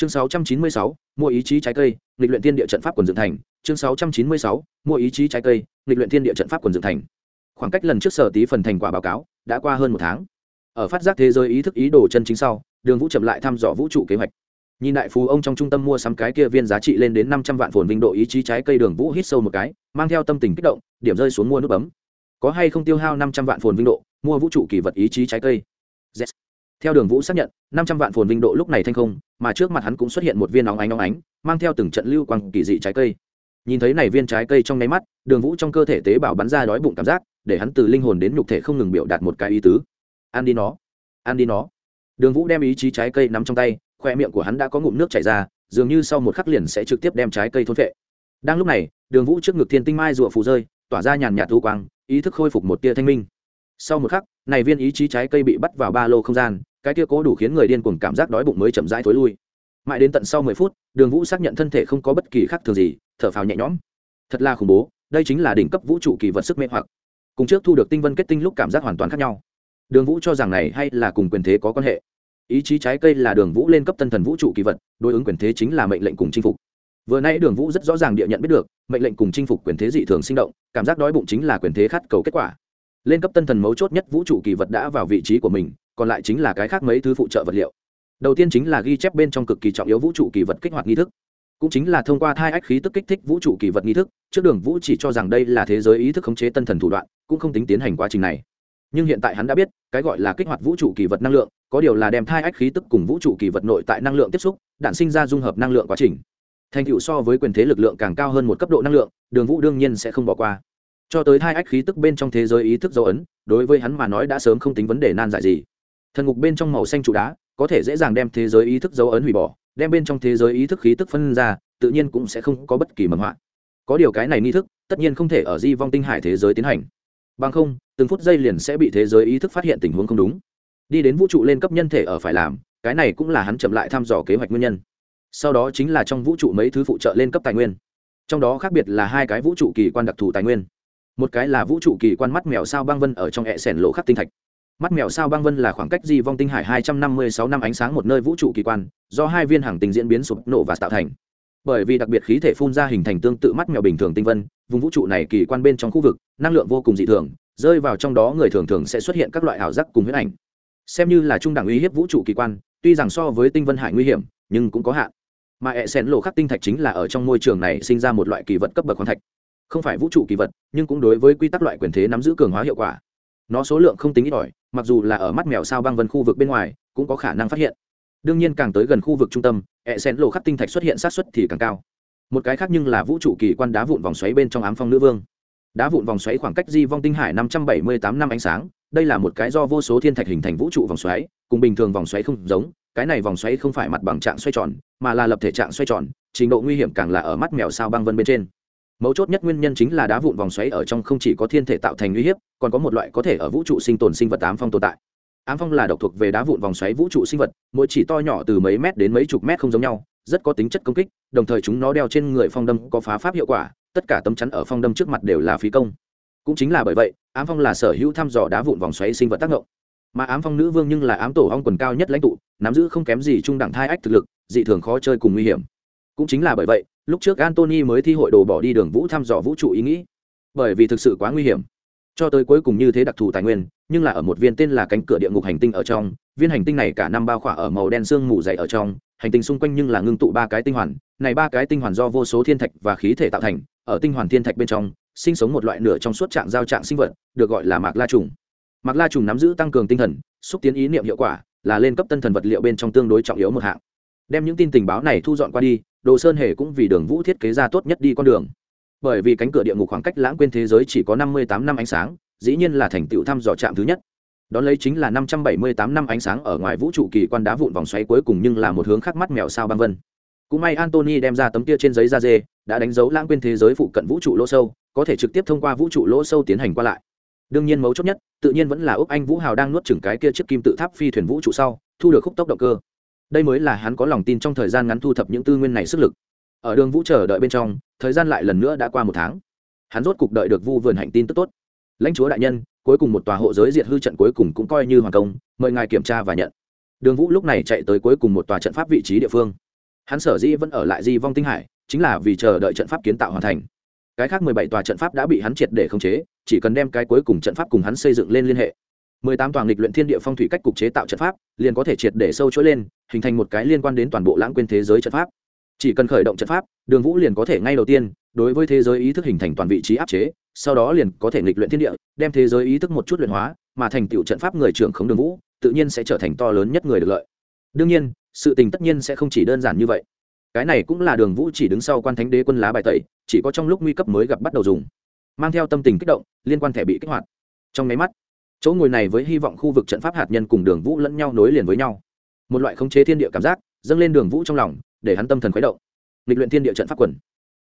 chương 696, mua ý chí trái cây lịch luyện thiên địa trận pháp quần dựng thành. Chương 696, mua ý chí trái cây lịch luyện thiên địa trận pháp quần dựng thành. Khoảng cách lần trước sở tí phần thành quả báo cáo đã qua hơn một tháng. Ở phát giác thế giới ý thức ý đồ chân chính sau đường vũ chậm lại thăm dò vũ trụ kế hoạch. Nhìn đại phú ông trong trung tâm mua sắm cái kia viên giá trị lên đến năm trăm vạn phồn vinh độ ý chí trái cây đường vũ hít sâu một cái mang theo tâm tình kích động điểm rơi xuống mua nút bấm. Có hay không tiêu hao năm trăm vạn phồn vinh độ mua vũ trụ kỳ vật ý chí trái cây? Yes theo đường vũ xác nhận, năm trăm vạn phồn vinh độ lúc này thanh không, mà trước mặt hắn cũng xuất hiện một viên óng ánh óng ánh, mang theo từng trận lưu quang kỳ dị trái cây. Nhìn thấy này viên trái cây trong nháy mắt, đường vũ trong cơ thể tế bào bắn ra đói bụng cảm giác, để hắn từ linh hồn đến nhục thể không ngừng biểu đạt một cái ý tứ. Ăn đi nó, ăn đi nó. Đường vũ đem ý chí trái cây nắm trong tay, khoe miệng của hắn đã có ngụm nước chảy ra, dường như sau một khắc liền sẽ trực tiếp đem trái cây thôn vệ đang lúc này, đường vũ trước ngực thiên tinh mai rụa phù rơi, tỏa ra nhàn nhạt thu quang, ý thức khôi phục một tia thanh minh sau một khắc, này viên ý chí trái cây bị bắt vào ba lô không gian, cái kia cố đủ khiến người điên cuồng cảm giác đói bụng mới chậm rãi thối lui. Mãi đến tận sau mười phút, đường vũ xác nhận thân thể không có bất kỳ khác thường gì, thở phào nhẹ nhõm. Thật là khủng bố, đây chính là đỉnh cấp vũ trụ kỳ vật sức mê hoặc. Cùng trước thu được tinh vân kết tinh lúc cảm giác hoàn toàn khác nhau. Đường vũ cho rằng này hay là cùng quyền thế có quan hệ. Ý chí trái cây là đường vũ lên cấp tân thần vũ trụ kỳ vật, đối ứng quyền thế chính là mệnh lệnh cùng chinh phục. Vừa nay đường vũ rất rõ ràng địa nhận biết được, mệnh lệnh cùng chinh phục quyền thế dị thường sinh động, cảm giác đói bụng chính là quyền thế khát cầu kết quả lên cấp tân thần mấu chốt nhất vũ trụ kỳ vật đã vào vị trí của mình, còn lại chính là cái khác mấy thứ phụ trợ vật liệu. Đầu tiên chính là ghi chép bên trong cực kỳ trọng yếu vũ trụ kỳ vật kích hoạt nghi thức. Cũng chính là thông qua thai ách khí tức kích thích vũ trụ kỳ vật nghi thức, trước đường vũ chỉ cho rằng đây là thế giới ý thức khống chế tân thần thủ đoạn, cũng không tính tiến hành quá trình này. Nhưng hiện tại hắn đã biết, cái gọi là kích hoạt vũ trụ kỳ vật năng lượng, có điều là đem thai ách khí tức cùng vũ trụ kỳ vật nội tại năng lượng tiếp xúc đạn sinh ra dung hợp năng lượng quá trình. Thành tựu so với quyền thế lực lượng càng cao hơn một cấp độ năng lượng, đường vũ đương nhiên sẽ không bỏ qua cho tới thai ách khí tức bên trong thế giới ý thức dấu ấn, đối với hắn mà nói đã sớm không tính vấn đề nan giải gì. Thần ngục bên trong màu xanh trụ đá, có thể dễ dàng đem thế giới ý thức dấu ấn hủy bỏ, đem bên trong thế giới ý thức khí tức phân ra, tự nhiên cũng sẽ không có bất kỳ mầm họa. Có điều cái này nghi thức, tất nhiên không thể ở di vong tinh hải thế giới tiến hành. Bằng không, từng phút giây liền sẽ bị thế giới ý thức phát hiện tình huống không đúng. Đi đến vũ trụ lên cấp nhân thể ở phải làm, cái này cũng là hắn chậm lại thăm dò kế hoạch nguyên nhân. Sau đó chính là trong vũ trụ mấy thứ phụ trợ lên cấp tài nguyên. Trong đó khác biệt là hai cái vũ trụ kỳ quan đặc thù tài nguyên một cái là vũ trụ kỳ quan mắt mèo sao băng vân ở trong hệ sẻn lộ khắc tinh thạch. Mắt mèo sao băng vân là khoảng cách di vong tinh hải hai trăm năm mươi sáu năm ánh sáng một nơi vũ trụ kỳ quan, do hai viên hàng tinh diễn biến sụp nổ và tạo thành. Bởi vì đặc biệt khí thể phun ra hình thành tương tự mắt mèo bình thường tinh vân, vùng vũ trụ này kỳ quan bên trong khu vực, năng lượng vô cùng dị thường, rơi vào trong đó người thường thường sẽ xuất hiện các loại ảo giác cùng huyết ảnh. Xem như là trung đẳng uy hiếp vũ trụ kỳ quan, tuy rằng so với tinh vân hải nguy hiểm, nhưng cũng có hạn. Mà hệ xén lộ khắc tinh thạch chính là ở trong môi trường này sinh ra một loại kỳ vật cấp bậc khoáng thạch không phải vũ trụ kỳ vật, nhưng cũng đối với quy tắc loại quyền thế nắm giữ cường hóa hiệu quả. Nó số lượng không tính ít ỏi, mặc dù là ở mắt mèo sao băng vân khu vực bên ngoài, cũng có khả năng phát hiện. Đương nhiên càng tới gần khu vực trung tâm e hệ xén lộ khắc tinh thạch xuất hiện sát xuất thì càng cao. Một cái khác nhưng là vũ trụ kỳ quan đá vụn vòng xoáy bên trong ám phong nữ vương. Đá vụn vòng xoáy khoảng cách di vong tinh hải năm trăm bảy mươi tám năm ánh sáng, đây là một cái do vô số thiên thạch hình thành vũ trụ vòng xoáy, cùng bình thường vòng xoáy không giống, cái này vòng xoáy không phải mặt bằng trạng xoay tròn, mà là lập thể trạng xoay tròn, trình độ nguy hiểm càng là ở mắt mèo sao băng vân bên trên mấu chốt nhất nguyên nhân chính là đá vụn vòng xoáy ở trong không chỉ có thiên thể tạo thành uy hiếp, còn có một loại có thể ở vũ trụ sinh tồn sinh vật ám phong tồn tại. Ám phong là độc thuộc về đá vụn vòng xoáy vũ trụ sinh vật, mỗi chỉ to nhỏ từ mấy mét đến mấy chục mét không giống nhau, rất có tính chất công kích, đồng thời chúng nó đeo trên người phong đâm có phá pháp hiệu quả, tất cả tấm chắn ở phong đâm trước mặt đều là phí công. Cũng chính là bởi vậy, ám phong là sở hữu thăm dò đá vụn vòng xoáy sinh vật tác động. Mà ám phong nữ vương nhưng là ám tổ ong quần cao nhất lãnh tụ, nắm giữ không kém gì trung đẳng thai ách thực lực, dị thường khó chơi cùng nguy hiểm. Cũng chính là bởi vậy lúc trước antony mới thi hội đồ bỏ đi đường vũ thăm dò vũ trụ ý nghĩ. Bởi vì thực sự quá nguy hiểm. Cho tới cuối cùng như thế đặc thù tài nguyên, nhưng là ở một viên tên là cánh cửa địa ngục hành tinh ở trong, viên hành tinh này cả năm bao khỏa ở màu đen sương mù dày ở trong, hành tinh xung quanh nhưng là ngưng tụ ba cái tinh hoàn, này ba cái tinh hoàn do vô số thiên thạch và khí thể tạo thành, ở tinh hoàn thiên thạch bên trong, sinh sống một loại nửa trong suốt trạng giao trạng sinh vật, được gọi là mạc la trùng. Mạc la trùng nắm giữ tăng cường tinh thần, xúc tiến ý niệm hiệu quả, là lên cấp tân thần vật liệu bên trong tương đối trọng yếu một hạng. Đem những tin tình báo này thu dọn qua đi đồ sơn hề cũng vì đường vũ thiết kế ra tốt nhất đi con đường. Bởi vì cánh cửa địa ngục khoảng cách lãng quên thế giới chỉ có năm mươi tám năm ánh sáng, dĩ nhiên là thành tựu thăm dò trạm thứ nhất. Đón lấy chính là năm trăm bảy mươi tám năm ánh sáng ở ngoài vũ trụ kỳ quan đá vụn vòng xoáy cuối cùng nhưng là một hướng khác mắt mèo sao băng vân. Cũng may antony đem ra tấm kia trên giấy da dê, đã đánh dấu lãng quên thế giới phụ cận vũ trụ lỗ sâu, có thể trực tiếp thông qua vũ trụ lỗ sâu tiến hành qua lại. Đương nhiên mấu chốt nhất, tự nhiên vẫn là úc anh vũ hào đang nuốt chừng cái kia chiếc kim tự tháp phi thuyền vũ trụ sau, thu được khúc tốc động cơ đây mới là hắn có lòng tin trong thời gian ngắn thu thập những tư nguyên này sức lực. Ở đường vũ chờ đợi bên trong, thời gian lại lần nữa đã qua một tháng. Hắn rốt cục đợi được vu vườn hạnh tin tức tốt. Lãnh chúa đại nhân, cuối cùng một tòa hộ giới diệt hư trận cuối cùng cũng coi như hoàn công, mời ngài kiểm tra và nhận. Đường vũ lúc này chạy tới cuối cùng một tòa trận pháp vị trí địa phương. Hắn sở dĩ vẫn ở lại di vong tinh hải, chính là vì chờ đợi trận pháp kiến tạo hoàn thành. Cái khác mười bảy tòa trận pháp đã bị hắn triệt để khống chế, chỉ cần đem cái cuối cùng trận pháp cùng hắn xây dựng lên liên hệ mười tám toàn lịch luyện thiên địa phong thủy cách cục chế tạo trận pháp, liền có thể triệt để sâu chuỗi lên, hình thành một cái liên quan đến toàn bộ lãng quên thế giới trận pháp. Chỉ cần khởi động trận pháp, đường vũ liền có thể ngay đầu tiên, đối với thế giới ý thức hình thành toàn vị trí áp chế, sau đó liền có thể nghịch luyện thiên địa, đem thế giới ý thức một chút luyện hóa, mà thành tựu trận pháp người trưởng khống đường vũ, tự nhiên sẽ trở thành to lớn nhất người được lợi. Đương nhiên, sự tình tất nhiên sẽ không chỉ đơn giản như vậy. Cái này cũng là đường vũ chỉ đứng sau quan thánh đế quân lá bài tẩy, chỉ có trong lúc nguy cấp mới gặp bắt đầu dùng, mang theo tâm tình kích động, liên quan thẻ bị kích hoạt. Trong máy mắt chỗ ngồi này với hy vọng khu vực trận pháp hạt nhân cùng đường vũ lẫn nhau nối liền với nhau. Một loại khống chế thiên địa cảm giác dâng lên đường vũ trong lòng để hắn tâm thần khuấy động. Lịch luyện thiên địa trận pháp quần.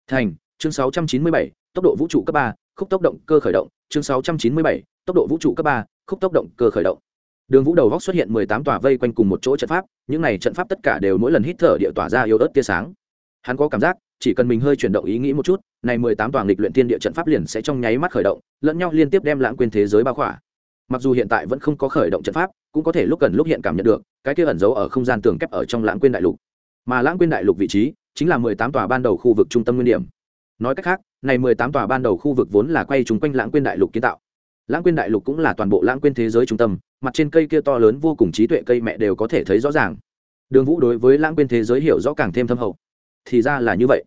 Thành chương 697, tốc độ vũ trụ cấp ba khúc tốc động cơ khởi động. Chương 697, tốc độ vũ trụ cấp ba khúc tốc động cơ khởi động. Đường vũ đầu góc xuất hiện mười tám tòa vây quanh cùng một chỗ trận pháp những này trận pháp tất cả đều mỗi lần hít thở địa tỏa ra yếu ớt tia sáng. Hắn có cảm giác chỉ cần mình hơi chuyển động ý nghĩ một chút này mười tám tòa lịch luyện thiên địa trận pháp liền sẽ trong nháy mắt khởi động lẫn nhau liên tiếp đem lãng quên thế giới bao khỏa mặc dù hiện tại vẫn không có khởi động trận pháp, cũng có thể lúc cần lúc hiện cảm nhận được, cái kia ẩn giấu ở không gian tường kép ở trong lãng quên đại lục. Mà lãng quên đại lục vị trí, chính là mười tám tòa ban đầu khu vực trung tâm nguyên điểm. Nói cách khác, này mười tám tòa ban đầu khu vực vốn là quay chung quanh lãng quên đại lục kiến tạo. Lãng quên đại lục cũng là toàn bộ lãng quên thế giới trung tâm, mặt trên cây kia to lớn vô cùng trí tuệ cây mẹ đều có thể thấy rõ ràng. Đường vũ đối với lãng quên thế giới hiểu rõ càng thêm thâm hậu. Thì ra là như vậy.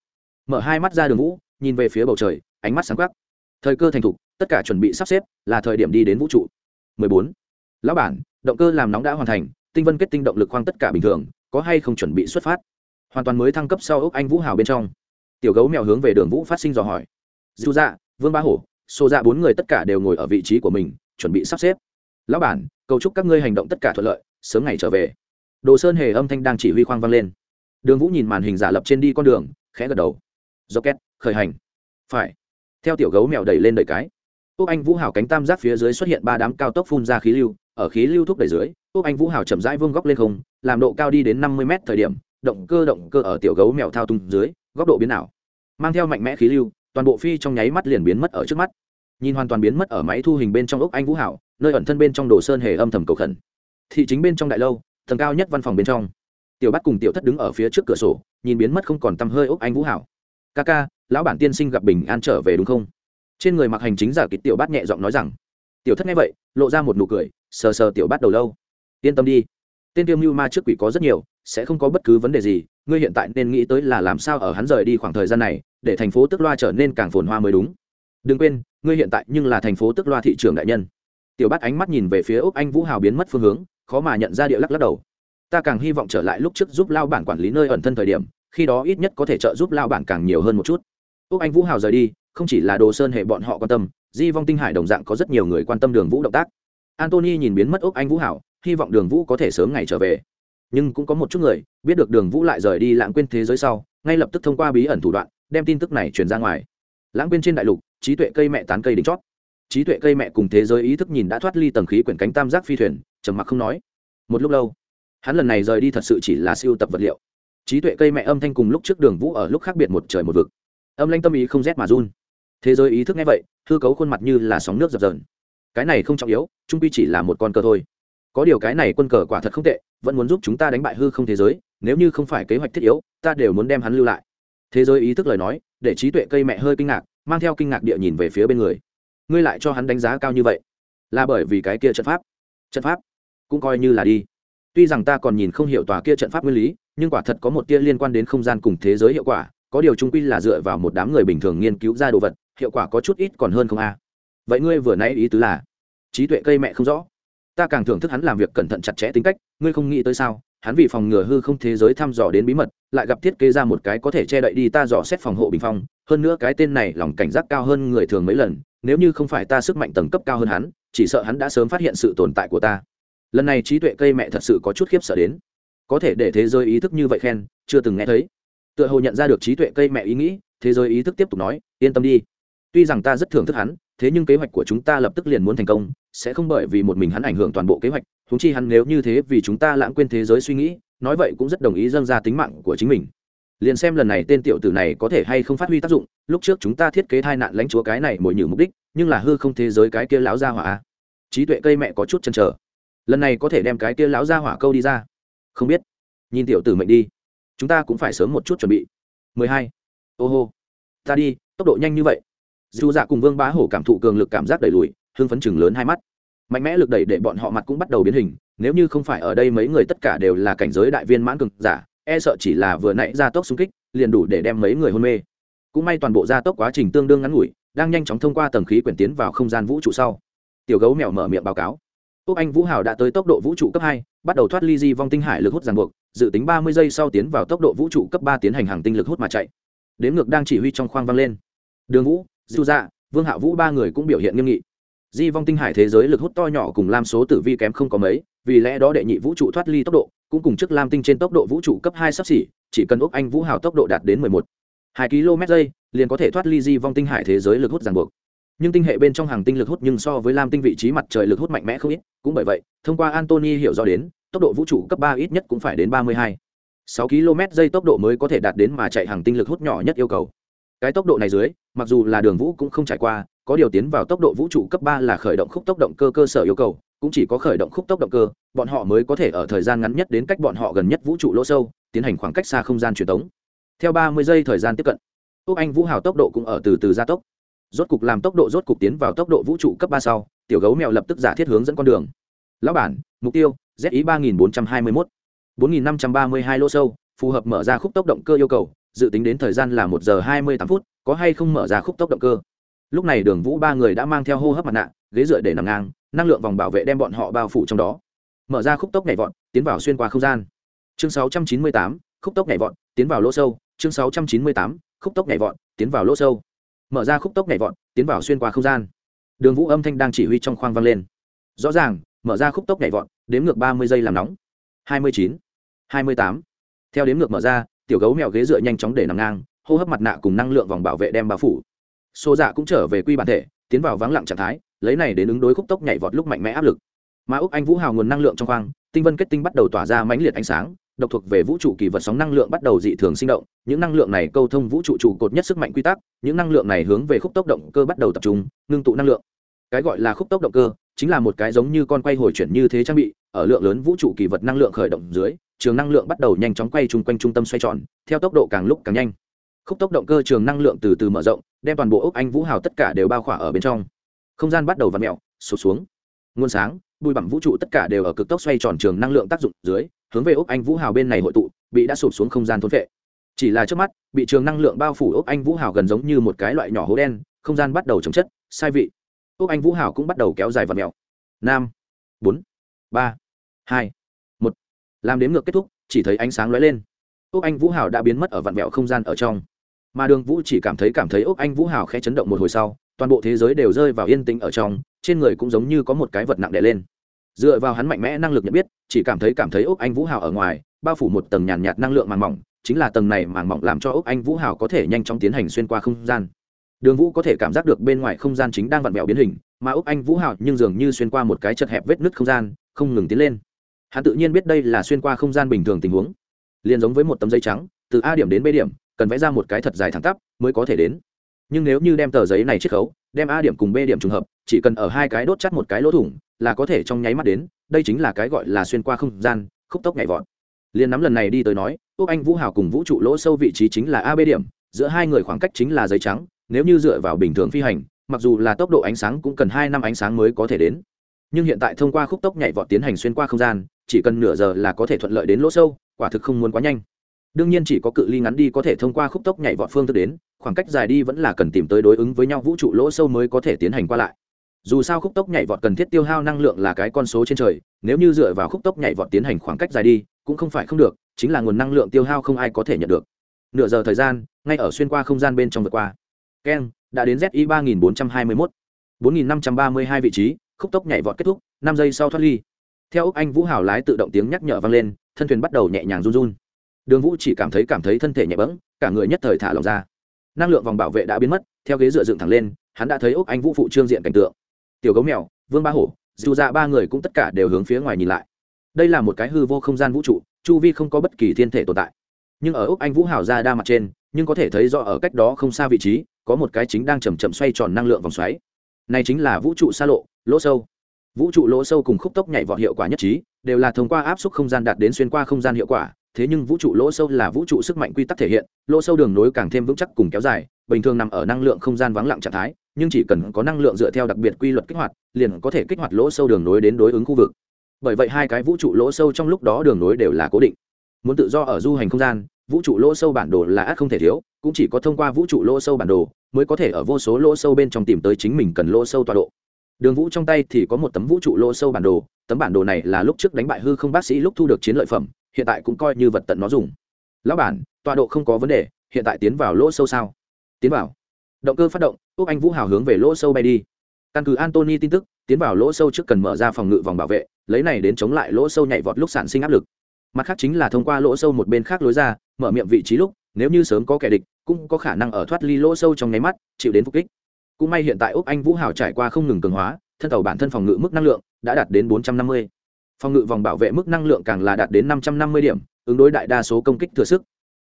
Mở hai mắt ra đường vũ, nhìn về phía bầu trời, ánh mắt sáng khắc thời cơ thành thục, tất cả chuẩn bị sắp xếp, là thời điểm đi đến vũ trụ. 14. lão bản, động cơ làm nóng đã hoàn thành, tinh vân kết tinh động lực khoang tất cả bình thường, có hay không chuẩn bị xuất phát? Hoàn toàn mới thăng cấp sau ốc anh vũ hào bên trong. Tiểu gấu mèo hướng về đường vũ phát sinh dò hỏi. Dù dạ vương ba hổ xô dạ bốn người tất cả đều ngồi ở vị trí của mình, chuẩn bị sắp xếp. Lão bản, cầu chúc các ngươi hành động tất cả thuận lợi, sớm ngày trở về. Đồ sơn hề âm thanh đang chỉ huy khoang vang lên. Đường vũ nhìn màn hình giả lập trên đi con đường, khẽ gật đầu. Do két khởi hành. Phải. Theo tiểu gấu mèo đẩy lên đẩy cái úc anh vũ hào cánh tam giác phía dưới xuất hiện ba đám cao tốc phun ra khí lưu, ở khí lưu thúc đẩy dưới, úc anh vũ hào chậm rãi vương góc lên không, làm độ cao đi đến năm mươi m thời điểm, động cơ động cơ ở tiểu gấu mèo thao tung dưới, góc độ biến ảo, mang theo mạnh mẽ khí lưu, toàn bộ phi trong nháy mắt liền biến mất ở trước mắt. Nhìn hoàn toàn biến mất ở máy thu hình bên trong úc anh vũ hảo, nơi ẩn thân bên trong đồ sơn hề âm thầm cầu khẩn. Thị chính bên trong đại lâu, tầng cao nhất văn phòng bên trong. Tiểu bát cùng tiểu thất đứng ở phía trước cửa sổ, nhìn biến mất không còn tăm hơi úc anh vũ hảo. Ca ca, lão bản tiên sinh gặp bình an trở về đúng không? Trên người mặc hành chính giả kịch tiểu bát nhẹ giọng nói rằng, tiểu thất nghe vậy, lộ ra một nụ cười, sờ sờ tiểu bát đầu lâu. Yên tâm đi, tên tiêu mưu ma trước quỷ có rất nhiều, sẽ không có bất cứ vấn đề gì, ngươi hiện tại nên nghĩ tới là làm sao ở hắn rời đi khoảng thời gian này, để thành phố tức loa trở nên càng phồn hoa mới đúng. Đừng quên, ngươi hiện tại nhưng là thành phố tức loa thị trường đại nhân. Tiểu bát ánh mắt nhìn về phía úc anh vũ hào biến mất phương hướng, khó mà nhận ra địa lắc lắc đầu. Ta càng hy vọng trở lại lúc trước giúp lao bản quản lý nơi ẩn thân thời điểm, khi đó ít nhất có thể trợ giúp lao bản càng nhiều hơn một chút. Úc anh vũ hào rời đi không chỉ là đồ sơn hệ bọn họ quan tâm, di vong tinh hải đồng dạng có rất nhiều người quan tâm đường vũ động tác. Antony nhìn biến mất ốc anh vũ hảo, hy vọng đường vũ có thể sớm ngày trở về. Nhưng cũng có một chút người, biết được đường vũ lại rời đi lãng quên thế giới sau, ngay lập tức thông qua bí ẩn thủ đoạn, đem tin tức này truyền ra ngoài. Lãng quên trên đại lục, trí tuệ cây mẹ tán cây đỉnh chót. Trí tuệ cây mẹ cùng thế giới ý thức nhìn đã thoát ly tầng khí quyển cánh tam giác phi thuyền, trầm mặc không nói. Một lúc lâu, hắn lần này rời đi thật sự chỉ là siêu tập vật liệu. Trí tuệ cây mẹ âm thanh cùng lúc trước đường vũ ở lúc khác biệt một trời một vực. Âm lanh tâm ý không rét mà run thế giới ý thức nghe vậy, hư cấu khuôn mặt như là sóng nước dập dờn. Cái này không trọng yếu, trung quy chỉ là một con cờ thôi. Có điều cái này quân cờ quả thật không tệ, vẫn muốn giúp chúng ta đánh bại hư không thế giới, nếu như không phải kế hoạch thiết yếu, ta đều muốn đem hắn lưu lại. Thế giới ý thức lời nói, để trí tuệ cây mẹ hơi kinh ngạc, mang theo kinh ngạc địa nhìn về phía bên người. Ngươi lại cho hắn đánh giá cao như vậy? Là bởi vì cái kia trận pháp. Trận pháp? Cũng coi như là đi. Tuy rằng ta còn nhìn không hiểu tòa kia trận pháp nguyên lý, nhưng quả thật có một tia liên quan đến không gian cùng thế giới hiệu quả, có điều trung quy là dựa vào một đám người bình thường nghiên cứu ra đồ vật hiệu quả có chút ít còn hơn không a. Vậy ngươi vừa nãy ý tứ là, trí tuệ cây mẹ không rõ. Ta càng thưởng thức hắn làm việc cẩn thận chặt chẽ tính cách, ngươi không nghĩ tới sao? Hắn vì phòng ngừa hư không thế giới thăm dò đến bí mật, lại gặp thiết kế ra một cái có thể che đậy đi ta dò xét phòng hộ bình phong. Hơn nữa cái tên này lòng cảnh giác cao hơn người thường mấy lần, nếu như không phải ta sức mạnh tầng cấp cao hơn hắn, chỉ sợ hắn đã sớm phát hiện sự tồn tại của ta. Lần này trí tuệ cây mẹ thật sự có chút khiếp sợ đến. Có thể để thế giới ý thức như vậy khen, chưa từng nghe thấy. Tựa hồ nhận ra được trí tuệ cây mẹ ý nghĩ, thế giới ý thức tiếp tục nói, yên tâm đi tuy rằng ta rất thưởng thức hắn, thế nhưng kế hoạch của chúng ta lập tức liền muốn thành công, sẽ không bởi vì một mình hắn ảnh hưởng toàn bộ kế hoạch húng chi hắn nếu như thế vì chúng ta lãng quên thế giới suy nghĩ, nói vậy cũng rất đồng ý dâng ra tính mạng của chính mình. Liền xem lần này tên tiểu tử này có thể hay không phát huy tác dụng, lúc trước chúng ta thiết kế thai nạn lãnh chúa cái này mồi nhử mục đích, nhưng là hư không thế giới cái kia láo ra hỏa. Trí tuệ cây mẹ có chút chăn trở lần này có thể đem cái kia láo ra hỏa câu đi ra. Không biết. Nhìn tiểu tử mệnh đi. Chúng ta cũng phải sớm một chút chuẩn bị. 12. ô hô. Ta đi, tốc độ nhanh như vậy dù dạ cùng vương bá hổ cảm thụ cường lực cảm giác đẩy lùi, hưng phấn chừng lớn hai mắt. Mạnh mẽ lực đẩy để bọn họ mặt cũng bắt đầu biến hình, nếu như không phải ở đây mấy người tất cả đều là cảnh giới đại viên mãn cường giả e sợ chỉ là vừa nãy ra tốc xung kích, liền đủ để đem mấy người hôn mê. Cũng may toàn bộ gia tốc quá trình tương đương ngắn ngủi, đang nhanh chóng thông qua tầng khí quyển tiến vào không gian vũ trụ sau. Tiểu gấu mèo mở miệng báo cáo. Úc anh vũ hào đã tới tốc độ vũ trụ cấp hai, bắt đầu thoát ly di vong tinh hải lực hút ràng buộc, dự tính ba mươi giây sau tiến vào tốc độ vũ trụ cấp ba tiến hành hàng tinh lực hút mà chạy. Đến ngược đang chỉ huy trong khoang vang lên. Đường vũ dư dạ vương hạ vũ ba người cũng biểu hiện nghiêm nghị. Di vong tinh hải thế giới lực hút to nhỏ cùng lam số tử vi kém không có mấy, vì lẽ đó đệ nhị vũ trụ thoát ly tốc độ, cũng cùng trước lam tinh trên tốc độ vũ trụ cấp hai sắp xỉ, chỉ cần úc anh vũ hào tốc độ đạt đến mười một. Hai km giây, liền có thể thoát ly di vong tinh hải thế giới lực hút ràng buộc. Nhưng tinh hệ bên trong hàng tinh lực hút nhưng so với lam tinh vị trí mặt trời lực hút mạnh mẽ không ít, cũng bởi vậy, thông qua antony hiểu rõ đến, tốc độ vũ trụ cấp ba ít nhất cũng phải đến ba mươi hai. Sáu km giây tốc độ mới có thể đạt đến mà chạy hàng tinh lực hút nhỏ nhất yêu cầu cái tốc độ này dưới, mặc dù là đường vũ cũng không trải qua, có điều tiến vào tốc độ vũ trụ cấp ba là khởi động khúc tốc động cơ cơ sở yêu cầu, cũng chỉ có khởi động khúc tốc động cơ, bọn họ mới có thể ở thời gian ngắn nhất đến cách bọn họ gần nhất vũ trụ lỗ sâu, tiến hành khoảng cách xa không gian truyền tống. Theo ba mươi giây thời gian tiếp cận, úc anh vũ hào tốc độ cũng ở từ từ gia tốc. Rốt cục làm tốc độ rốt cục tiến vào tốc độ vũ trụ cấp ba sau, tiểu gấu mèo lập tức giả thiết hướng dẫn con đường. Lão bản, mục tiêu, z ý ba nghìn bốn trăm hai mươi mốt. bốn nghìn năm trăm ba mươi hai lô sâu, phù hợp mở ra khúc tốc động cơ yêu cầu dự tính đến thời gian là một giờ hai mươi tám phút, có hay không mở ra khúc tốc động cơ. Lúc này đường vũ ba người đã mang theo hô hấp mặt nạ, ghế dựa để nằm ngang, năng lượng vòng bảo vệ đem bọn họ bao phủ trong đó. Mở ra khúc tốc nhảy vọt, tiến vào xuyên qua không gian. Chương sáu trăm chín mươi tám, khúc tốc nhảy vọt, tiến vào lỗ sâu. Chương sáu trăm chín mươi tám, khúc tốc nhảy vọt, tiến vào lỗ sâu. Mở ra khúc tốc nhảy vọt, tiến vào xuyên qua không gian. Đường vũ âm thanh đang chỉ huy trong khoang vang lên. Rõ ràng, mở ra khúc tốc nhảy vọt, đếm ngược ba mươi giây làm nóng. Hai mươi chín, hai mươi tám. Theo đếm ngược mở ra tiểu gấu mèo ghế dựa nhanh chóng để nằm ngang, hô hấp mặt nạ cùng năng lượng vòng bảo vệ đem bao phủ. Xô dạ cũng trở về quy bản thể, tiến vào vắng lặng trạng thái, lấy này đến ứng đối khúc tốc nhảy vọt lúc mạnh mẽ áp lực. Mà úc anh vũ hào nguồn năng lượng trong khoang, tinh vân kết tinh bắt đầu tỏa ra mãnh liệt ánh sáng, độc thuộc về vũ trụ kỳ vật sóng năng lượng bắt đầu dị thường sinh động, những năng lượng này câu thông vũ trụ trụ cột nhất sức mạnh quy tắc, những năng lượng này hướng về khúc tốc động cơ bắt đầu tập trung, ngưng tụ năng lượng. Cái gọi là khúc tốc động cơ chính là một cái giống như con quay hồi chuyển như thế trang bị, ở lượng lớn vũ trụ kỳ vật năng lượng khởi động dưới, trường năng lượng bắt đầu nhanh chóng quay chung quanh trung tâm xoay tròn, theo tốc độ càng lúc càng nhanh. Khúc tốc động cơ trường năng lượng từ từ mở rộng, đem toàn bộ ốc anh vũ hào tất cả đều bao khỏa ở bên trong. Không gian bắt đầu vặn mẹo sụt xuống. Nguồn sáng, bụi bặm vũ trụ tất cả đều ở cực tốc xoay tròn trường năng lượng tác dụng dưới, hướng về ốc anh vũ hào bên này hội tụ, bị đã sụp xuống không gian thốn vệ chỉ là trước mắt, bị trường năng lượng bao phủ ốc anh vũ hào gần giống như một cái loại nhỏ hố đen, không gian bắt đầu chống chất, sai vị. Úc anh vũ Hảo cũng bắt đầu kéo dài và mèo năm bốn. Ba. Hai. Một. Làm đếm ngược kết thúc chỉ thấy ánh sáng lóe lên. Ốc anh vũ Hảo đã biến mất ở vạn mẹo không gian ở trong. Mà đường vũ chỉ cảm thấy cảm thấy ốc anh vũ Hảo khẽ chấn động một hồi sau toàn bộ thế giới đều rơi vào yên tĩnh ở trong trên người cũng giống như có một cái vật nặng đè lên. Dựa vào hắn mạnh mẽ năng lực nhận biết chỉ cảm thấy cảm thấy ốc anh vũ Hảo ở ngoài bao phủ một tầng nhàn nhạt, năng lượng màng mỏng chính là tầng này màng mỏng làm cho ốc anh vũ Hảo có thể nhanh chóng tiến hành xuyên qua không gian đường vũ có thể cảm giác được bên ngoài không gian chính đang vặn vẹo biến hình, mà úc anh vũ hào nhưng dường như xuyên qua một cái chật hẹp vết nứt không gian, không ngừng tiến lên. Hắn tự nhiên biết đây là xuyên qua không gian bình thường tình huống. Liền giống với một tấm giấy trắng, từ a điểm đến b điểm, cần vẽ ra một cái thật dài thẳng tắp mới có thể đến. Nhưng nếu như đem tờ giấy này chiết khấu, đem a điểm cùng b điểm trùng hợp, chỉ cần ở hai cái đốt chắt một cái lỗ thủng, là có thể trong nháy mắt đến, đây chính là cái gọi là xuyên qua không gian, khúc tốc nhảy vọt. Liền nắm lần này đi tới nói, úc anh vũ hào cùng vũ trụ lỗ sâu vị trí chính là a b điểm, giữa hai người khoảng cách chính là giấy trắng nếu như dựa vào bình thường phi hành, mặc dù là tốc độ ánh sáng cũng cần hai năm ánh sáng mới có thể đến. Nhưng hiện tại thông qua khúc tốc nhảy vọt tiến hành xuyên qua không gian, chỉ cần nửa giờ là có thể thuận lợi đến lỗ sâu, quả thực không muốn quá nhanh. Đương nhiên chỉ có cự ly ngắn đi có thể thông qua khúc tốc nhảy vọt phương thức đến, khoảng cách dài đi vẫn là cần tìm tới đối ứng với nhau vũ trụ lỗ sâu mới có thể tiến hành qua lại. Dù sao khúc tốc nhảy vọt cần thiết tiêu hao năng lượng là cái con số trên trời, nếu như dựa vào khúc tốc nhảy vọt tiến hành khoảng cách dài đi, cũng không phải không được, chính là nguồn năng lượng tiêu hao không ai có thể nhận được. Nửa giờ thời gian, ngay ở xuyên qua không gian bên trong vượt qua keng, đã đến zi ba nghìn bốn trăm hai mươi mốt. bốn nghìn năm trăm ba mươi hai vị trí, khúc tốc nhảy vọt kết thúc, năm giây sau thoát ly. Theo úc anh vũ hào lái tự động tiếng nhắc nhở vang lên, thân thuyền bắt đầu nhẹ nhàng run run. Đường vũ chỉ cảm thấy cảm thấy thân thể nhẹ bẫng, cả người nhất thời thả lòng ra. Năng lượng vòng bảo vệ đã biến mất, theo ghế dựa dựng thẳng lên, hắn đã thấy úc anh vũ phụ trương diện cảnh tượng. Tiểu gấu mèo, vương ba hổ, dù ra ba người cũng tất cả đều hướng phía ngoài nhìn lại. Đây là một cái hư vô không gian vũ trụ, chu vi không có bất kỳ thiên thể tồn tại. Nhưng ở úc anh vũ hào ra đa mặt trên, nhưng có thể thấy rõ ở cách đó không xa vị trí có một cái chính đang chầm chậm xoay tròn năng lượng vòng xoáy. Này chính là vũ trụ xa lộ, lỗ sâu. Vũ trụ lỗ sâu cùng khúc tốc nhảy vọt hiệu quả nhất trí, đều là thông qua áp suất không gian đạt đến xuyên qua không gian hiệu quả, thế nhưng vũ trụ lỗ sâu là vũ trụ sức mạnh quy tắc thể hiện, lỗ sâu đường nối càng thêm vững chắc cùng kéo dài, bình thường nằm ở năng lượng không gian vắng lặng trạng thái, nhưng chỉ cần có năng lượng dựa theo đặc biệt quy luật kích hoạt, liền có thể kích hoạt lỗ sâu đường nối đến đối ứng khu vực. Bởi vậy hai cái vũ trụ lỗ sâu trong lúc đó đường nối đều là cố định. Muốn tự do ở du hành không gian vũ trụ lỗ sâu bản đồ là ắt không thể thiếu cũng chỉ có thông qua vũ trụ lỗ sâu bản đồ mới có thể ở vô số lỗ sâu bên trong tìm tới chính mình cần lỗ sâu tọa độ đường vũ trong tay thì có một tấm vũ trụ lỗ sâu bản đồ tấm bản đồ này là lúc trước đánh bại hư không bác sĩ lúc thu được chiến lợi phẩm hiện tại cũng coi như vật tận nó dùng lão bản tọa độ không có vấn đề hiện tại tiến vào lỗ sâu sao tiến vào động cơ phát động úc anh vũ hào hướng về lỗ sâu bay đi căn cứ antony tin tức tiến vào lỗ sâu trước cần mở ra phòng ngự vòng bảo vệ lấy này đến chống lại lỗ sâu nhảy vọt lúc sản sinh áp lực mặt khác chính là thông qua lỗ sâu một bên khác lối ra mở miệng vị trí lúc, nếu như sớm có kẻ địch, cũng có khả năng ở thoát ly lỗ sâu trong nháy mắt, chịu đến phục kích. Cũng may hiện tại úc anh vũ hào trải qua không ngừng cường hóa, thân tàu bản thân phòng ngự mức năng lượng đã đạt đến 450. phòng ngự vòng bảo vệ mức năng lượng càng là đạt đến 550 điểm, ứng đối đại đa số công kích thừa sức.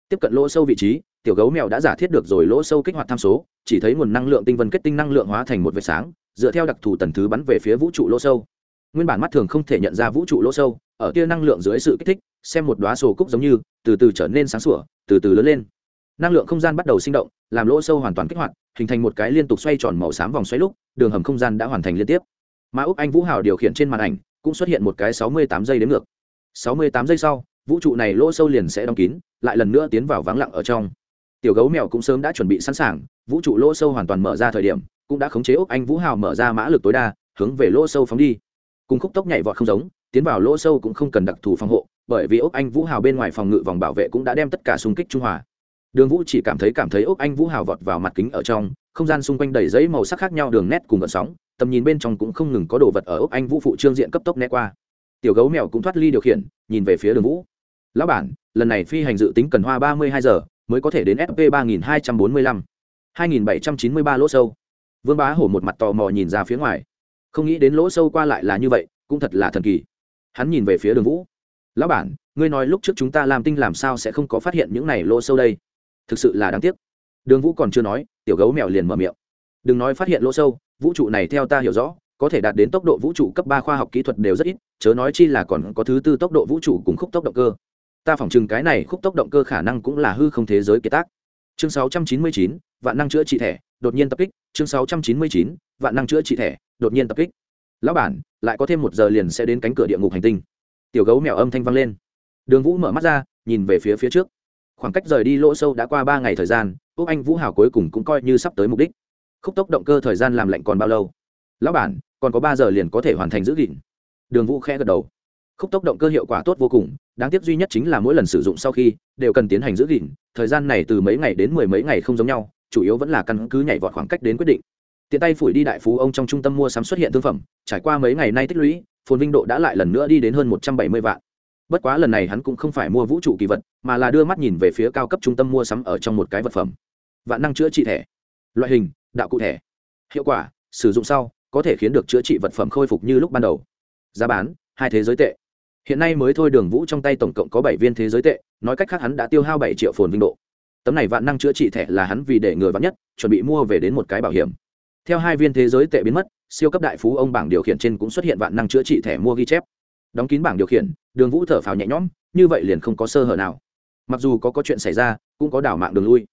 Tiếp cận lỗ sâu vị trí, tiểu gấu mèo đã giả thiết được rồi lỗ sâu kích hoạt tham số, chỉ thấy nguồn năng lượng tinh vân kết tinh năng lượng hóa thành một vệt sáng, dựa theo đặc thù tần thứ bắn về phía vũ trụ lỗ sâu. Nguyên bản mắt thường không thể nhận ra vũ trụ lỗ sâu, ở tia năng lượng dưới sự kích thích xem một đoá sổ cúc giống như, từ từ trở nên sáng sủa, từ từ lớn lên. Năng lượng không gian bắt đầu sinh động, làm lỗ sâu hoàn toàn kích hoạt, hình thành một cái liên tục xoay tròn màu xám vòng xoáy lúc, đường hầm không gian đã hoàn thành liên tiếp. Mà úc anh vũ hào điều khiển trên màn ảnh, cũng xuất hiện một cái sáu mươi tám giây đến ngược. sáu mươi tám giây sau, vũ trụ này lỗ sâu liền sẽ đóng kín, lại lần nữa tiến vào vắng lặng ở trong. Tiểu gấu mèo cũng sớm đã chuẩn bị sẵn sàng, vũ trụ lỗ sâu hoàn toàn mở ra thời điểm, cũng đã khống chế úc anh vũ hào mở ra mã lực tối đa, hướng về lỗ sâu phóng đi. Cùng khúc tốc nhảy vọt không giống, tiến vào lỗ sâu cũng không cần đặc thù phòng hộ bởi vì úc anh vũ hào bên ngoài phòng ngự vòng bảo vệ cũng đã đem tất cả xung kích trung hòa. Đường vũ chỉ cảm thấy cảm thấy úc anh vũ hào vọt vào mặt kính ở trong, không gian xung quanh đầy giấy màu sắc khác nhau, đường nét cùng gợn sóng, tầm nhìn bên trong cũng không ngừng có đồ vật ở úc anh vũ phụ trương diện cấp tốc né qua. Tiểu gấu mèo cũng thoát ly điều khiển, nhìn về phía đường vũ. Lão bản, lần này phi hành dự tính cần hoa ba mươi hai giờ, mới có thể đến sp ba nghìn hai trăm bốn mươi lăm. hai nghìn bảy trăm chín mươi ba lỗ sâu. Vương bá hổ một mặt tò mò nhìn ra phía ngoài. Không nghĩ đến lỗ sâu qua lại là như vậy, cũng thật là thần kỳ. Hắn nhìn về phía đường vũ lão bản ngươi nói lúc trước chúng ta làm tinh làm sao sẽ không có phát hiện những này lỗ sâu đây? Thực sự là đáng tiếc. Đường vũ còn chưa nói tiểu gấu mèo liền mở miệng. Đừng nói phát hiện lỗ sâu vũ trụ này theo ta hiểu rõ có thể đạt đến tốc độ vũ trụ cấp ba khoa học kỹ thuật đều rất ít chớ nói chi là còn có thứ tư tốc độ vũ trụ cùng khúc tốc động cơ. Ta phỏng chừng cái này khúc tốc động cơ khả năng cũng là hư không thế giới kiệt tác. Chương 699, vạn năng chữa trị thẻ đột nhiên tập kích. Chương 699, vạn năng chữa trị thẻ đột nhiên tập kích. Lão bản lại có thêm một giờ liền sẽ đến cánh cửa địa ngục hành tinh tiểu gấu mèo âm thanh vang lên. Đường vũ mở mắt ra, nhìn về phía phía trước. Khoảng cách rời đi lỗ sâu đã qua ba ngày thời gian, úc anh vũ hào cuối cùng cũng coi như sắp tới mục đích. Khúc tốc động cơ thời gian làm lạnh còn bao lâu? Lão bản, còn có ba giờ liền có thể hoàn thành giữ gìn. Đường vũ khẽ gật đầu. Khúc tốc động cơ hiệu quả tốt vô cùng, đáng tiếc duy nhất chính là mỗi lần sử dụng sau khi đều cần tiến hành giữ gìn, thời gian này từ mấy ngày đến mười mấy ngày không giống nhau, chủ yếu vẫn là căn cứ nhảy vọt khoảng cách đến quyết định. Tiện tay phủi đi đại phú ông trong trung tâm mua sắm xuất hiện thương phẩm, trải qua mấy ngày nay tích lũy phồn vinh độ đã lại lần nữa đi đến hơn một trăm bảy mươi vạn. Bất quá lần này hắn cũng không phải mua vũ trụ kỳ vật, mà là đưa mắt nhìn về phía cao cấp trung tâm mua sắm ở trong một cái vật phẩm. Vạn năng chữa trị thẻ. Loại hình, đạo cụ thẻ. Hiệu quả, sử dụng sau, có thể khiến được chữa trị vật phẩm khôi phục như lúc ban đầu. Giá bán, hai thế giới tệ. Hiện nay mới thôi đường vũ trong tay tổng cộng có bảy viên thế giới tệ, nói cách khác hắn đã tiêu hao bảy triệu phồn vinh độ. Tấm này vạn năng chữa trị thẻ là hắn vì để người vắn nhất, chuẩn bị mua về đến một cái bảo hiểm. Theo hai viên thế giới tệ biến mất siêu cấp đại phú ông bảng điều khiển trên cũng xuất hiện vạn năng chữa trị thẻ mua ghi chép. Đóng kín bảng điều khiển, đường vũ thở phào nhẹ nhõm, như vậy liền không có sơ hở nào. Mặc dù có có chuyện xảy ra, cũng có đảo mạng đường lui.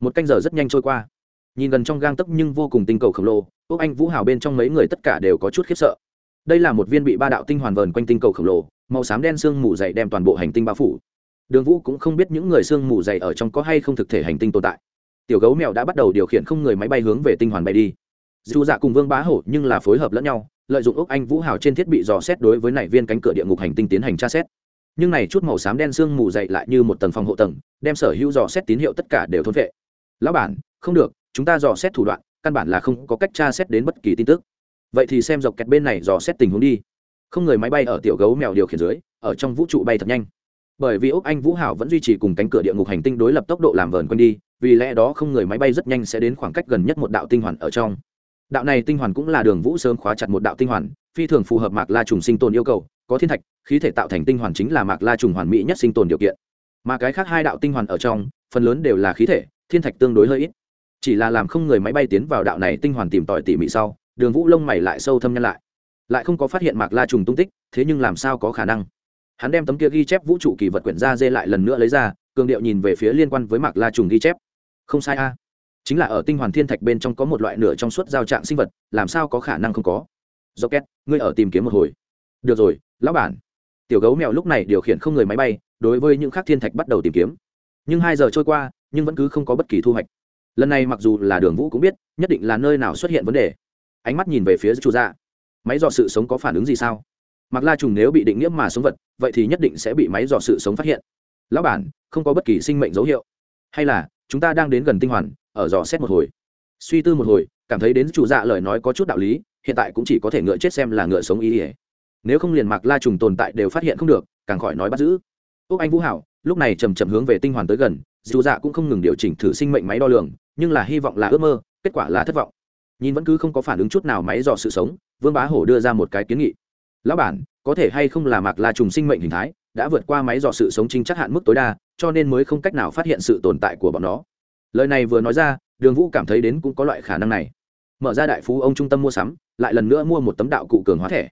Một canh giờ rất nhanh trôi qua. Nhìn gần trong gang tấc nhưng vô cùng tinh cầu khổng lồ Ốc anh vũ hào bên trong mấy người tất cả đều có chút khiếp sợ. Đây là một viên bị ba đạo tinh hoàn vờn quanh tinh cầu khổng lồ, màu xám đen sương mù dày đem toàn bộ hành tinh bao phủ. Đường vũ cũng không biết những người sương mù dày ở trong có hay không thực thể hành tinh tồn tại. Tiểu gấu mèo đã bắt đầu điều khiển không người máy bay hướng về tinh hoàn bay đi dù dạ cùng vương bá hổ nhưng là phối hợp lẫn nhau, lợi dụng ốc anh vũ hào trên thiết bị dò xét đối với nảy viên cánh cửa địa ngục hành tinh tiến hành tra xét. Nhưng này chút màu xám đen sương mù dậy lại như một tầng phòng hộ tầng, đem sở hữu dò xét tín hiệu tất cả đều thôn vệ lão bản, không được, chúng ta dò xét thủ đoạn, căn bản là không có cách tra xét đến bất kỳ tin tức. Vậy thì xem dọc kẹt bên này dò xét tình huống đi. Không người máy bay ở tiểu gấu mèo điều khiển dưới, ở trong vũ trụ bay thật nhanh. Bởi vì ốc anh vũ hảo vẫn duy trì cùng cánh cửa địa ngục hành tinh đối lập tốc độ làm vờn quanh đi, vì lẽ đó không người máy bay rất nhanh sẽ đến khoảng cách gần nhất một đạo tinh hoàn ở trong đạo này tinh hoàn cũng là đường vũ sớm khóa chặt một đạo tinh hoàn, phi thường phù hợp mạc la trùng sinh tồn yêu cầu, có thiên thạch, khí thể tạo thành tinh hoàn chính là mạc la trùng hoàn mỹ nhất sinh tồn điều kiện. Mà cái khác hai đạo tinh hoàn ở trong, phần lớn đều là khí thể, thiên thạch tương đối hơi ít. Chỉ là làm không người máy bay tiến vào đạo này tinh hoàn tìm tòi tỉ mỉ sau, đường vũ lông mày lại sâu thâm nhân lại. Lại không có phát hiện mạc la trùng tung tích, thế nhưng làm sao có khả năng? Hắn đem tấm kia ghi chép vũ trụ kỳ vật quyển ra dê lại lần nữa lấy ra, cường điệu nhìn về phía liên quan với mạc la trùng ghi chép. Không sai a chính là ở tinh hoàn thiên thạch bên trong có một loại nửa trong suốt giao trạng sinh vật, làm sao có khả năng không có? Do két ngươi ở tìm kiếm một hồi. Được rồi, lão bản. Tiểu gấu mèo lúc này điều khiển không người máy bay, đối với những khác thiên thạch bắt đầu tìm kiếm. Nhưng hai giờ trôi qua, nhưng vẫn cứ không có bất kỳ thu hoạch. Lần này mặc dù là đường vũ cũng biết, nhất định là nơi nào xuất hiện vấn đề. Ánh mắt nhìn về phía chủ dạ. Máy dò sự sống có phản ứng gì sao? Mặc la trùng nếu bị định nghĩa mà sống vật, vậy thì nhất định sẽ bị máy dò sự sống phát hiện. Lão bản, không có bất kỳ sinh mệnh dấu hiệu. Hay là, chúng ta đang đến gần tinh hoàn ở dò xét một hồi. Suy tư một hồi, cảm thấy đến chủ dạ lời nói có chút đạo lý, hiện tại cũng chỉ có thể ngựa chết xem là ngựa sống ý ỉa. Nếu không liền mặc la trùng tồn tại đều phát hiện không được, càng khỏi nói bắt giữ. Úc anh vũ hảo, lúc này chầm chậm hướng về tinh hoàn tới gần, dù dạ cũng không ngừng điều chỉnh thử sinh mệnh máy đo lường, nhưng là hy vọng là ước mơ, kết quả là thất vọng. Nhìn vẫn cứ không có phản ứng chút nào máy dò sự sống, vương bá hổ đưa ra một cái kiến nghị. Lão bản, có thể hay không là mạc la trùng sinh mệnh hình thái, đã vượt qua máy dò sự sống trinh chắc hạn mức tối đa, cho nên mới không cách nào phát hiện sự tồn tại của bọn nó lời này vừa nói ra, đường vũ cảm thấy đến cũng có loại khả năng này. Mở ra đại phú ông trung tâm mua sắm, lại lần nữa mua một tấm đạo cụ cường hóa thẻ.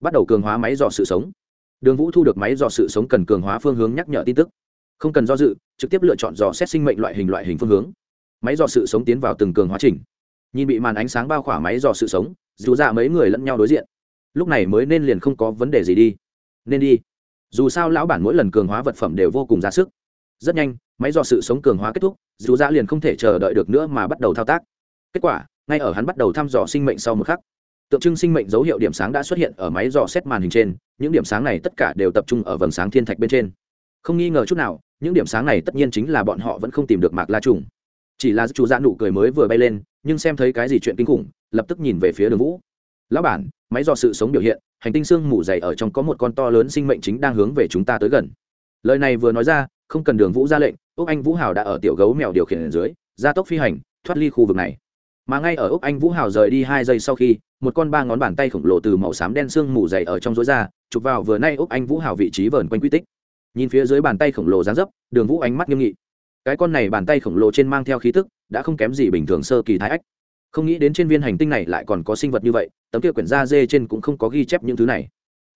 Bắt đầu cường hóa máy dò sự sống. Đường vũ thu được máy dò sự sống cần cường hóa phương hướng nhắc nhở tin tức. Không cần do dự, trực tiếp lựa chọn dò xét sinh mệnh loại hình loại hình phương hướng. Máy dò sự sống tiến vào từng cường hóa trình. Nhìn bị màn ánh sáng bao khỏa máy dò sự sống, dù ra mấy người lẫn nhau đối diện. Lúc này mới nên liền không có vấn đề gì đi. Nên đi. Dù sao lão bản mỗi lần cường hóa vật phẩm đều vô cùng ra sức rất nhanh, máy dò sự sống cường hóa kết thúc, dù ra liền không thể chờ đợi được nữa mà bắt đầu thao tác. Kết quả, ngay ở hắn bắt đầu thăm dò sinh mệnh sau một khắc, tượng trưng sinh mệnh dấu hiệu điểm sáng đã xuất hiện ở máy dò xét màn hình trên, những điểm sáng này tất cả đều tập trung ở vầng sáng thiên thạch bên trên. Không nghi ngờ chút nào, những điểm sáng này tất nhiên chính là bọn họ vẫn không tìm được mạc la trùng. Chỉ là chủ dạ nụ cười mới vừa bay lên, nhưng xem thấy cái gì chuyện kinh khủng, lập tức nhìn về phía đường vũ. Lão bản, máy dò sự sống biểu hiện, hành tinh xương mù dày ở trong có một con to lớn sinh mệnh chính đang hướng về chúng ta tới gần. Lời này vừa nói ra không cần đường vũ ra lệnh, úc anh vũ hào đã ở tiểu gấu mèo điều khiển ở dưới gia tốc phi hành, thoát ly khu vực này. Mà ngay ở úc anh vũ hào rời đi hai giây sau khi, một con ba ngón bàn tay khổng lồ từ màu xám đen xương mù dày ở trong rối ra, chụp vào vừa nay úc anh vũ hào vị trí vờn quanh quy tích. Nhìn phía dưới bàn tay khổng lồ dán dấp, đường vũ ánh mắt nghiêm nghị. Cái con này bàn tay khổng lồ trên mang theo khí tức, đã không kém gì bình thường sơ kỳ thái ách. Không nghĩ đến trên viên hành tinh này lại còn có sinh vật như vậy, tấm kia quyển da dê trên cũng không có ghi chép những thứ này.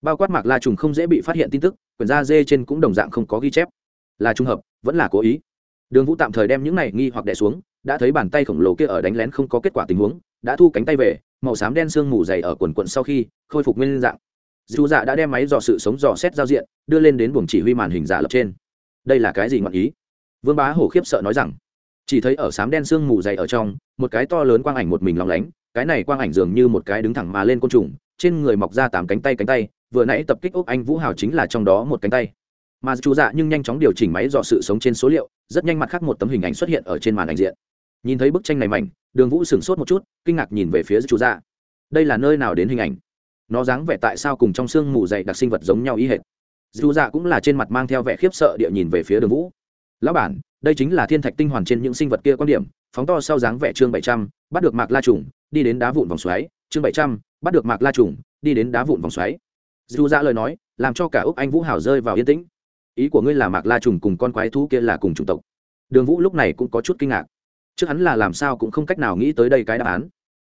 Bao quát mạc la trùng không dễ bị phát hiện tin tức, quyển da dê trên cũng đồng dạng không có ghi chép là trung hợp, vẫn là cố ý. Đường vũ tạm thời đem những này nghi hoặc đẻ xuống, đã thấy bàn tay khổng lồ kia ở đánh lén không có kết quả tình huống, đã thu cánh tay về, màu xám đen sương mù dày ở quần quận sau khi, khôi phục nguyên dạng. Dù dạ đã đem máy dò sự sống dò xét giao diện, đưa lên đến buồng chỉ huy màn hình giả lập trên. Đây là cái gì ngọn ý? Vương bá hổ khiếp sợ nói rằng, chỉ thấy ở xám đen sương mù dày ở trong, một cái to lớn quang ảnh một mình lóng lánh, cái này quang ảnh dường như một cái đứng thẳng mà lên côn trùng, trên người mọc ra tám cánh tay cánh tay, vừa nãy tập kích ốc anh vũ hào chính là trong đó một cánh tay mà chú dạ nhưng nhanh chóng điều chỉnh máy dò sự sống trên số liệu, rất nhanh mặt khác một tấm hình ảnh xuất hiện ở trên màn ảnh diện. Nhìn thấy bức tranh này mảnh, đường vũ sửng sốt một chút, kinh ngạc nhìn về phía chú dạ. Đây là nơi nào đến hình ảnh? Nó dáng vẻ tại sao cùng trong xương mù dày đặc sinh vật giống nhau ý hệt? Dù dạ cũng là trên mặt mang theo vẻ khiếp sợ địa nhìn về phía đường vũ. Lão bản, đây chính là thiên thạch tinh hoàn trên những sinh vật kia quan điểm, phóng to sau dáng vẻ chương bảy trăm, bắt được mạc la trùng, đi đến đá vụn vòng xoáy. Chương bảy trăm, bắt được mạc la trùng, đi đến đá vụn vòng xoáy. Dù dạ lời nói, làm cho cả úc anh vũ hảo rơi vào yên tĩnh ý của ngươi là mạc la trùng cùng con quái thú kia là cùng chủng tộc. Đường vũ lúc này cũng có chút kinh ngạc. Trước hắn là làm sao cũng không cách nào nghĩ tới đây cái đáp án.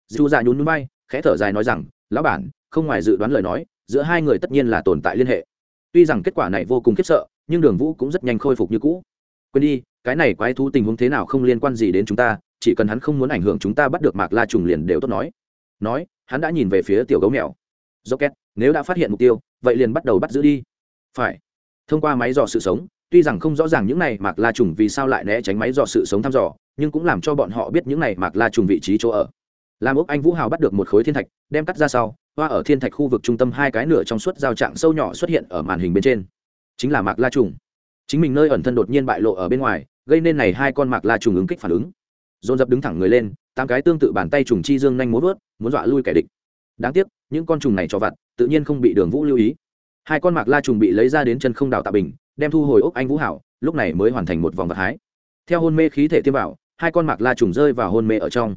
Dù dạ nhún núi bay khẽ thở dài nói rằng, lão bản, không ngoài dự đoán lời nói, giữa hai người tất nhiên là tồn tại liên hệ. Tuy rằng kết quả này vô cùng khiếp sợ, nhưng đường vũ cũng rất nhanh khôi phục như cũ. Quên đi, cái này quái thú tình huống thế nào không liên quan gì đến chúng ta, chỉ cần hắn không muốn ảnh hưởng chúng ta bắt được mạc la trùng liền đều tốt nói. Nói, hắn đã nhìn về phía tiểu gấu mèo. Rocket, nếu đã phát hiện mục tiêu, vậy liền bắt đầu bắt giữ đi. Phải thông qua máy dò sự sống, tuy rằng không rõ ràng những này mạc la trùng vì sao lại né tránh máy dò sự sống thăm dò, nhưng cũng làm cho bọn họ biết những này mạc la trùng vị trí chỗ ở. Làm úc anh vũ hào bắt được một khối thiên thạch, đem cắt ra sau, hoa ở thiên thạch khu vực trung tâm hai cái nửa trong suốt giao trạng sâu nhỏ xuất hiện ở màn hình bên trên. Chính là mạc la trùng. Chính mình nơi ẩn thân đột nhiên bại lộ ở bên ngoài, gây nên này hai con mạc la trùng ứng kích phản ứng. Dồn dập đứng thẳng người lên, tám cái tương tự bàn tay trùng chi dương nhanh muốn vớt, muốn dọa lui kẻ địch. Đáng tiếc, những con trùng này cho vặt, tự nhiên không bị đường vũ lưu ý hai con mạc la trùng bị lấy ra đến chân không đào tạ bình, đem thu hồi ốc anh vũ hảo, lúc này mới hoàn thành một vòng vật hái. Theo hôn mê khí thể tiêm vào, hai con mạc la trùng rơi vào hôn mê ở trong.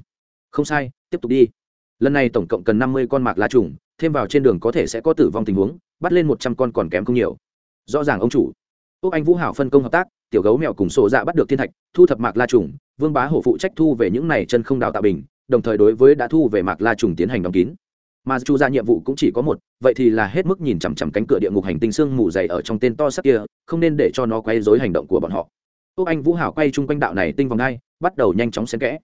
Không sai, tiếp tục đi. Lần này tổng cộng cần năm mươi con mạc la trùng, thêm vào trên đường có thể sẽ có tử vong tình huống, bắt lên một trăm con còn kém không nhiều. Rõ ràng ông chủ. Úc anh vũ hảo phân công hợp tác, tiểu gấu mèo cùng sổ dạ bắt được thiên thạch, thu thập mạc la trùng, vương bá hổ phụ trách thu về những này chân không đào tạo bình, đồng thời đối với đã thu về mạc la trùng tiến hành đóng kín mà chu ra nhiệm vụ cũng chỉ có một, vậy thì là hết mức nhìn chằm chằm cánh cửa địa ngục hành tinh xương mù dày ở trong tên to sắc kia, không nên để cho nó quay dối hành động của bọn họ. Úc anh vũ hảo quay chung quanh đạo này tinh vòng ngay, bắt đầu nhanh chóng xen kẽ.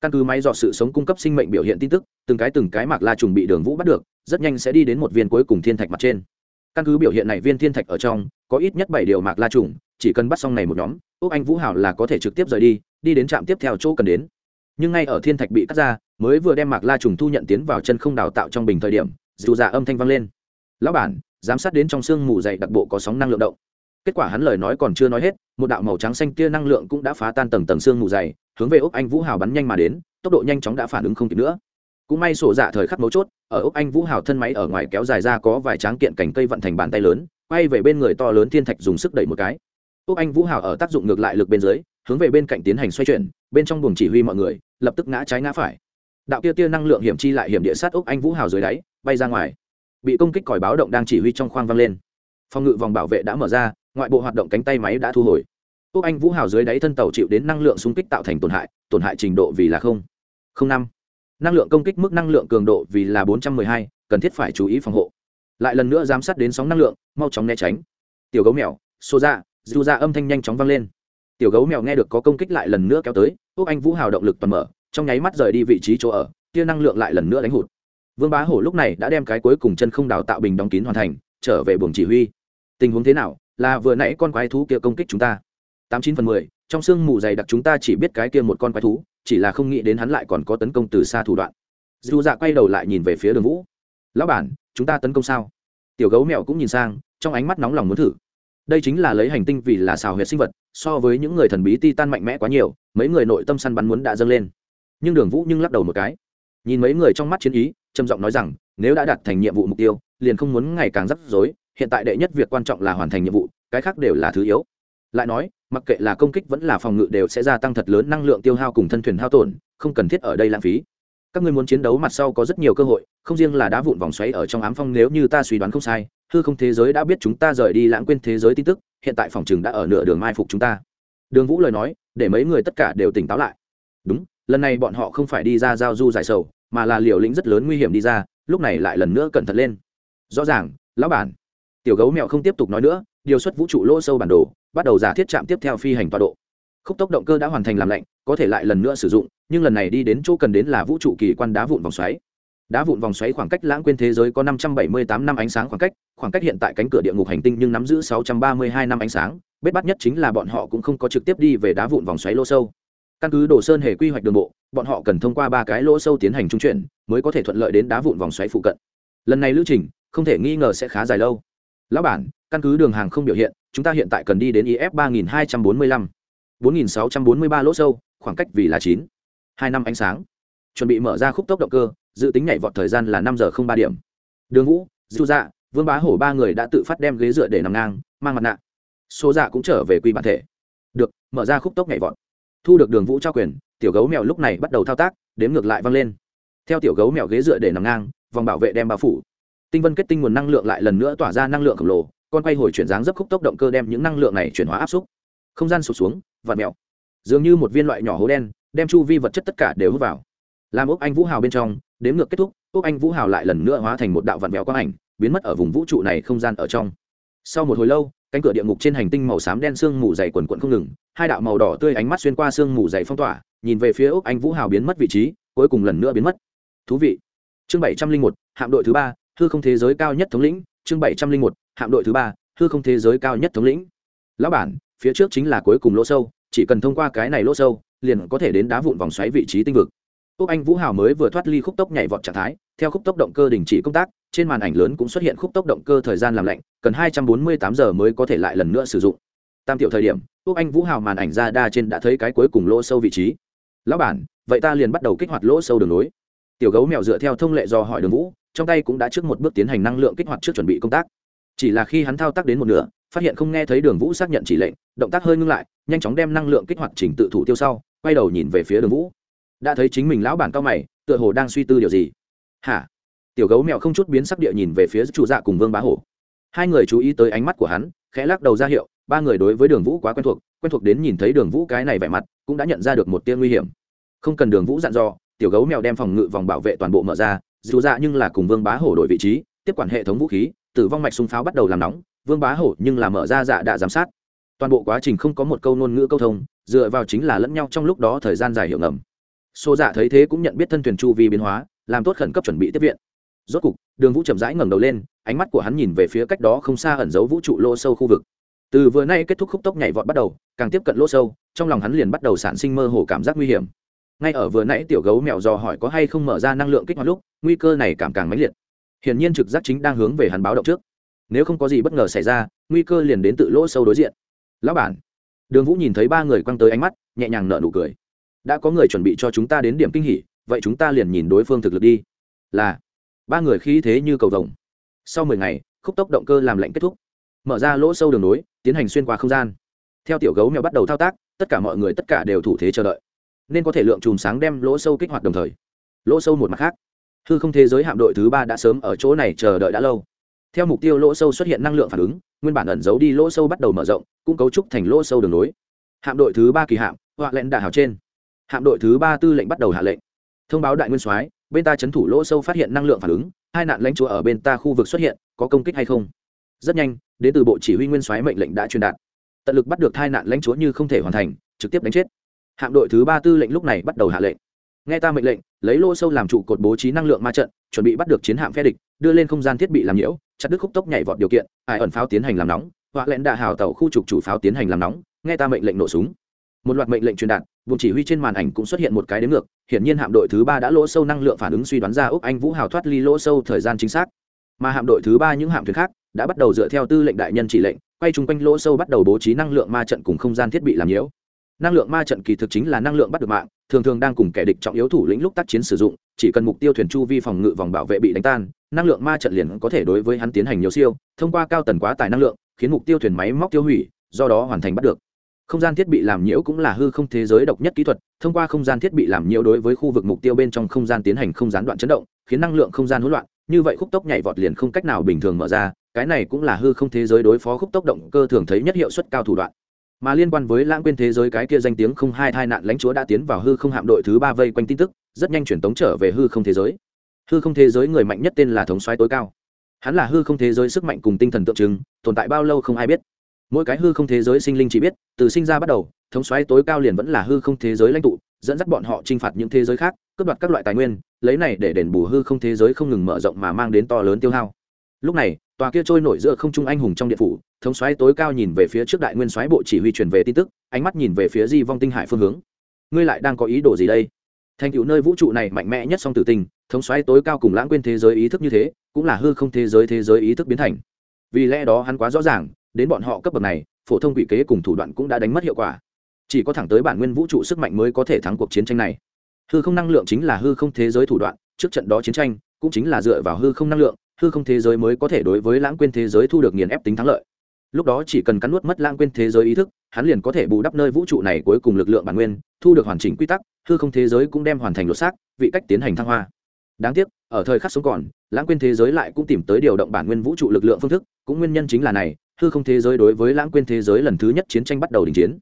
Căn cứ máy dò sự sống cung cấp sinh mệnh biểu hiện tin tức, từng cái từng cái mạc la trùng bị đường vũ bắt được, rất nhanh sẽ đi đến một viên cuối cùng thiên thạch mặt trên. Căn cứ biểu hiện này viên thiên thạch ở trong, có ít nhất bảy điều mạc la trùng, chỉ cần bắt xong này một nhóm, úc anh vũ hảo là có thể trực tiếp rời đi đi đến trạm tiếp theo chỗ cần đến. Nhưng ngay ở thiên thạch bị cắt ra mới vừa đem mạc la trùng thu nhận tiến vào chân không đào tạo trong bình thời điểm, dù dạ âm thanh vang lên. Lão bản, giám sát đến trong xương mù dày đặc bộ có sóng năng lượng động. Kết quả hắn lời nói còn chưa nói hết, một đạo màu trắng xanh tia năng lượng cũng đã phá tan tầng tầng xương mù dày, hướng về úc anh vũ hào bắn nhanh mà đến, tốc độ nhanh chóng đã phản ứng không kịp nữa. Cũng may sổ dạ thời khắc mấu chốt, ở úc anh vũ hào thân máy ở ngoài kéo dài ra có vài tráng kiện cành cây vận thành bàn tay lớn, quay về bên người to lớn thiên thạch dùng sức đẩy một cái. Úc anh vũ hào ở tác dụng ngược lại lực bên dưới, hướng về bên cạnh tiến hành xoay chuyển, bên trong buồng chỉ huy mọi người, lập tức ngã trái ngã phải đạo kia tia năng lượng hiểm chi lại hiểm địa sát úc anh vũ hào dưới đáy, bay ra ngoài. Bị công kích còi báo động đang chỉ huy trong khoang vang lên. Phòng ngự vòng bảo vệ đã mở ra, ngoại bộ hoạt động cánh tay máy đã thu hồi. Úc anh vũ hào dưới đáy thân tàu chịu đến năng lượng xung kích tạo thành tổn hại tổn hại trình độ vì là không không năm. Năng lượng công kích mức năng lượng cường độ vì là bốn trăm mười hai, cần thiết phải chú ý phòng hộ. Lại lần nữa giám sát đến sóng năng lượng, mau chóng né tránh. Tiểu gấu mèo, xô ra, dù ra âm thanh nhanh chóng vang lên. Tiểu gấu mèo nghe được có công kích lại lần nữa kéo tới úc anh vũ hào động lực toàn mở trong nháy mắt rời đi vị trí chỗ ở, tia năng lượng lại lần nữa đánh hụt. Vương bá hổ lúc này đã đem cái cuối cùng chân không đào tạo bình đóng kín hoàn thành, trở về buồng chỉ huy. Tình huống thế nào? Là vừa nãy con quái thú kia công kích chúng ta. Tám chín phần mười, trong sương mù dày đặc chúng ta chỉ biết cái kia một con quái thú, chỉ là không nghĩ đến hắn lại còn có tấn công từ xa thủ đoạn. Dù dạ quay đầu lại nhìn về phía đường vũ. Lão bản, chúng ta tấn công sao? Tiểu gấu mèo cũng nhìn sang, trong ánh mắt nóng lòng muốn thử. Đây chính là lấy hành tinh vì là xào huyệt sinh vật, so với những người thần bí ti tan mạnh mẽ quá nhiều, mấy người nội tâm săn bắn muốn đã dâng lên nhưng đường vũ nhưng lắc đầu một cái. Nhìn mấy người trong mắt chiến ý, trầm giọng nói rằng, nếu đã đạt thành nhiệm vụ mục tiêu, liền không muốn ngày càng rắc rối, hiện tại đệ nhất việc quan trọng là hoàn thành nhiệm vụ, cái khác đều là thứ yếu. Lại nói, mặc kệ là công kích vẫn là phòng ngự đều sẽ gia tăng thật lớn năng lượng tiêu hao cùng thân thuyền hao tổn, không cần thiết ở đây lãng phí. Các ngươi muốn chiến đấu mặt sau có rất nhiều cơ hội, không riêng là đá vụn vòng xoáy ở trong ám phong nếu như ta suy đoán không sai, hư không thế giới đã biết chúng ta rời đi lãng quên thế giới tin tức, hiện tại phòng chừng đã ở nửa đường mai phục chúng ta. Đường vũ lời nói, để mấy người tất cả đều tỉnh táo lại. Đúng lần này bọn họ không phải đi ra giao du giải sầu, mà là liều lĩnh rất lớn nguy hiểm đi ra, lúc này lại lần nữa cẩn thận lên. Rõ ràng, lão bản. Tiểu gấu mèo không tiếp tục nói nữa, điều xuất vũ trụ lỗ sâu bản đồ, bắt đầu giả thiết chạm tiếp theo phi hành tọa độ. Khúc tốc động cơ đã hoàn thành làm lạnh, có thể lại lần nữa sử dụng, nhưng lần này đi đến chỗ cần đến là vũ trụ kỳ quan đá vụn vòng xoáy. Đá vụn vòng xoáy khoảng cách lãng quên thế giới có năm trăm bảy mươi tám năm ánh sáng khoảng cách khoảng cách hiện tại cánh cửa địa ngục hành tinh nhưng nắm giữ sáu trăm ba mươi hai năm ánh sáng, bết bắt nhất chính là bọn họ cũng không có trực tiếp đi về đá vụn vòng xoáy lô sâu căn cứ đồ sơn hề quy hoạch đường bộ, bọn họ cần thông qua ba cái lỗ sâu tiến hành trung chuyển, mới có thể thuận lợi đến đá vụn vòng xoáy phụ cận. Lần này lữ trình, không thể nghi ngờ sẽ khá dài lâu. Lão bản, căn cứ đường hàng không biểu hiện, chúng ta hiện tại cần đi đến if ba nghìn hai trăm bốn mươi lăm. bốn nghìn sáu trăm bốn mươi ba lỗ sâu, khoảng cách vì là chín. Hai năm ánh sáng. Chuẩn bị mở ra khúc tốc động cơ, dự tính nhảy vọt thời gian là năm giờ không ba điểm. Đường vũ dư dạ vương bá hổ ba người đã tự phát đem ghế dựa để nằm ngang, mang mặt nạ. Số dạ cũng trở về quy bản thể. Được, mở ra khúc tốc nhảy vọt thu được đường vũ trao quyền, tiểu gấu mèo lúc này bắt đầu thao tác, đếm ngược lại văng lên. Theo tiểu gấu mèo ghế dựa để nằm ngang, vòng bảo vệ đem bao phủ. Tinh vân kết tinh nguồn năng lượng lại lần nữa tỏa ra năng lượng khổng lồ, con quay hồi chuyển dáng dấp khúc tốc động cơ đem những năng lượng này chuyển hóa áp xúc. Không gian sụt xuống và mèo. Dường như một viên loại nhỏ hố đen, đem chu vi vật chất tất cả đều hút vào. Làm úc anh vũ hào bên trong, đếm ngược kết thúc úc anh vũ hào lại lần nữa hóa thành một đạo vạn mèo quang ảnh, biến mất ở vùng vũ trụ này không gian ở trong. Sau một hồi lâu cánh cửa địa ngục trên hành tinh màu xám đen sương mù dày quần quận không ngừng, hai đạo màu đỏ tươi ánh mắt xuyên qua sương mù dày phong tỏa, nhìn về phía úc anh vũ hào biến mất vị trí, cuối cùng lần nữa biến mất. Thú vị. Chương bảy trăm linh một, hạm đội thứ ba, hư không thế giới cao nhất thống lĩnh. Chương bảy trăm linh một, hạm đội thứ ba, hư không thế giới cao nhất thống lĩnh. Lão bản, phía trước chính là cuối cùng lỗ sâu, chỉ cần thông qua cái này lỗ sâu, liền có thể đến đá vụn vòng xoáy vị trí tinh vực. Úc anh vũ hào mới vừa thoát ly khúc tốc nhảy vọt trạng thái, theo khúc tốc động cơ đình chỉ công tác trên màn ảnh lớn cũng xuất hiện khúc tốc động cơ thời gian làm lạnh, cần hai trăm bốn mươi tám giờ mới có thể lại lần nữa sử dụng. Tam tiểu thời điểm úc anh vũ hào màn ảnh ra đa trên đã thấy cái cuối cùng lỗ sâu vị trí. Lão bản, vậy ta liền bắt đầu kích hoạt lỗ sâu đường nối tiểu gấu mèo dựa theo thông lệ do hỏi đường vũ, trong tay cũng đã trước một bước tiến hành năng lượng kích hoạt trước chuẩn bị công tác. Chỉ là khi hắn thao tác đến một nửa, phát hiện không nghe thấy đường vũ xác nhận chỉ lệnh, động tác hơi ngưng lại, nhanh chóng đem năng lượng kích hoạt trình tự thủ tiêu sau, quay đầu nhìn về phía đường vũ. Đã thấy chính mình lão bản cao mày, tựa hồ đang suy tư điều gì. Hả? Tiểu gấu mèo không chút biến sắc địa nhìn về phía chủ dạ cùng vương bá hổ. Hai người chú ý tới ánh mắt của hắn, khẽ lắc đầu ra hiệu, ba người đối với đường vũ quá quen thuộc quen thuộc đến nhìn thấy đường vũ cái này vẻ mặt, cũng đã nhận ra được một tia nguy hiểm. Không cần đường vũ dặn dò, tiểu gấu mèo đem phòng ngự vòng bảo vệ toàn bộ mở ra, dù dạ nhưng là cùng vương bá hổ đổi vị trí, tiếp quản hệ thống vũ khí, tử vong mạch súng pháo bắt đầu làm nóng, vương bá hổ nhưng là mở ra dạ đã giám sát. Toàn bộ quá trình không có một câu ngôn ngữ câu thông, dựa vào chính là lẫn nhau trong lúc đó thời gian dài hiệu ngầm. Xô dạ thấy thế cũng nhận biết thân thuyền chu vi biến hóa, làm tốt khẩn cấp chuẩn bị tiếp viện rốt cục, đường vũ chậm rãi ngẩng đầu lên, ánh mắt của hắn nhìn về phía cách đó không xa ẩn giấu vũ trụ lô sâu khu vực. Từ vừa nay kết thúc khúc tốc nhảy vọt bắt đầu, càng tiếp cận lỗ sâu, trong lòng hắn liền bắt đầu sản sinh mơ hồ cảm giác nguy hiểm. Ngay ở vừa nãy tiểu gấu mèo dò hỏi có hay không mở ra năng lượng kích hoạt lúc, nguy cơ này cảm càng mãnh liệt. Hiển nhiên trực giác chính đang hướng về hắn báo động trước. Nếu không có gì bất ngờ xảy ra, nguy cơ liền đến tự lỗ sâu đối diện. Lão bản. Đường vũ nhìn thấy ba người quăng tới ánh mắt, nhẹ nhàng nở nụ cười. Đã có người chuẩn bị cho chúng ta đến điểm kinh hỉ, vậy chúng ta liền nhìn đối phương thực lực đi. Là ba người khí thế như cầu vồng. Sau mười ngày, khúc tốc động cơ làm lệnh kết thúc. Mở ra lỗ sâu đường nối, tiến hành xuyên qua không gian. Theo tiểu gấu mèo bắt đầu thao tác, tất cả mọi người tất cả đều thủ thế chờ đợi. Nên có thể lượng chùm sáng đem lỗ sâu kích hoạt đồng thời. Lỗ sâu một mặt khác. Hư không thế giới hạm đội thứ ba đã sớm ở chỗ này chờ đợi đã lâu. Theo mục tiêu lỗ sâu xuất hiện năng lượng phản ứng, nguyên bản ẩn giấu đi lỗ sâu bắt đầu mở rộng, cũng cấu trúc thành lỗ sâu đường nối. Hạm đội thứ ba kỳ hạm, họa lệnh đạ hào trên. Hạm đội thứ ba tư lệnh bắt đầu hạ lệnh. Thông báo đại nguyên soái bên ta chấn thủ lỗ sâu phát hiện năng lượng phản ứng, hai nạn lãnh chúa ở bên ta khu vực xuất hiện, có công kích hay không? Rất nhanh, đến từ bộ chỉ huy nguyên soái mệnh lệnh đã truyền đạt. Tận lực bắt được hai nạn lãnh chúa như không thể hoàn thành, trực tiếp đánh chết. Hạm đội thứ ba tư lệnh lúc này bắt đầu hạ lệnh. Nghe ta mệnh lệnh, lấy lỗ sâu làm trụ cột bố trí năng lượng ma trận, chuẩn bị bắt được chiến hạm phe địch, đưa lên không gian thiết bị làm nhiễu, chặt đứt khúc tốc nhảy vọt điều kiện, ai ẩn pháo tiến hành làm nóng, họa lẽn đạ hào tàu khu trục chủ pháo tiến hành làm nóng, nghe ta mệnh lệnh nổ súng. Một loạt mệnh lệnh truyền đạt vùng chỉ huy trên màn ảnh cũng xuất hiện một cái đến ngược, hiển nhiên hạm đội thứ ba đã lỗ sâu năng lượng phản ứng suy đoán ra úc anh vũ hào thoát ly lỗ sâu thời gian chính xác. Mà hạm đội thứ ba những hạm thuyền khác đã bắt đầu dựa theo tư lệnh đại nhân chỉ lệnh, quay chung quanh lỗ sâu bắt đầu bố trí năng lượng ma trận cùng không gian thiết bị làm nhiễu. Năng lượng ma trận kỳ thực chính là năng lượng bắt được mạng, thường thường đang cùng kẻ địch trọng yếu thủ lĩnh lúc tác chiến sử dụng, chỉ cần mục tiêu thuyền chu vi phòng ngự vòng bảo vệ bị đánh tan, năng lượng ma trận liền có thể đối với hắn tiến hành nhiều siêu, thông qua cao tần quá tải năng lượng, khiến mục tiêu thuyền máy móc tiêu hủy, do đó hoàn thành bắt được không gian thiết bị làm nhiễu cũng là hư không thế giới độc nhất kỹ thuật, thông qua không gian thiết bị làm nhiễu đối với khu vực mục tiêu bên trong không gian tiến hành không gián đoạn chấn động, khiến năng lượng không gian hỗn loạn, như vậy khúc tốc nhảy vọt liền không cách nào bình thường mở ra, cái này cũng là hư không thế giới đối phó khúc tốc động cơ thường thấy nhất hiệu suất cao thủ đoạn. Mà liên quan với lãng quên thế giới cái kia danh tiếng không hai tai nạn lãnh chúa đã tiến vào hư không hạm đội thứ ba vây quanh tin tức, rất nhanh chuyển tống trở về hư không thế giới. Hư không thế giới người mạnh nhất tên là thống soái tối cao. Hắn là hư không thế giới sức mạnh cùng tinh thần tượng trưng, tồn tại bao lâu không ai biết mỗi cái hư không thế giới sinh linh chỉ biết, từ sinh ra bắt đầu, thống soái tối cao liền vẫn là hư không thế giới lãnh tụ, dẫn dắt bọn họ t r i n h phạt những thế giới khác, cướp đoạt các loại tài nguyên, lấy này để đền bù hư không thế giới không ngừng mở rộng mà mang đến to lớn tiêu hao. Lúc này, tòa kia trôi nổi giữa không trung anh hùng trong điện phủ, thống soái tối cao nhìn về phía trước đại nguyên soái bộ chỉ huy truyền về tin tức, ánh mắt nhìn về phía di vong tinh hải phương hướng. Ngươi lại đang có ý đồ gì đây? Thành cựu nơi vũ trụ này mạnh mẽ nhất song tử tình, thống soái tối cao cùng lãng quên thế giới ý thức như thế, cũng là hư không thế giới thế giới ý thức biến thành. Vì lẽ đó hắn quá rõ ràng đến bọn họ cấp bậc này, phổ thông quỷ kế cùng thủ đoạn cũng đã đánh mất hiệu quả. Chỉ có thẳng tới bản nguyên vũ trụ sức mạnh mới có thể thắng cuộc chiến tranh này. Hư không năng lượng chính là hư không thế giới thủ đoạn, trước trận đó chiến tranh cũng chính là dựa vào hư không năng lượng, hư không thế giới mới có thể đối với lãng quên thế giới thu được nghiền ép tính thắng lợi. Lúc đó chỉ cần cắn nuốt mất lãng quên thế giới ý thức, hắn liền có thể bù đắp nơi vũ trụ này cuối cùng lực lượng bản nguyên, thu được hoàn chỉnh quy tắc, hư không thế giới cũng đem hoàn thành lột xác, vị cách tiến hành thăng hoa. Đáng tiếc, ở thời khắc sống còn, lãng quên thế giới lại cũng tìm tới điều động bản nguyên vũ trụ lực lượng phương thức, cũng nguyên nhân chính là này hư không thế giới đối với lãng quên thế giới lần thứ nhất chiến tranh bắt đầu đình chiến.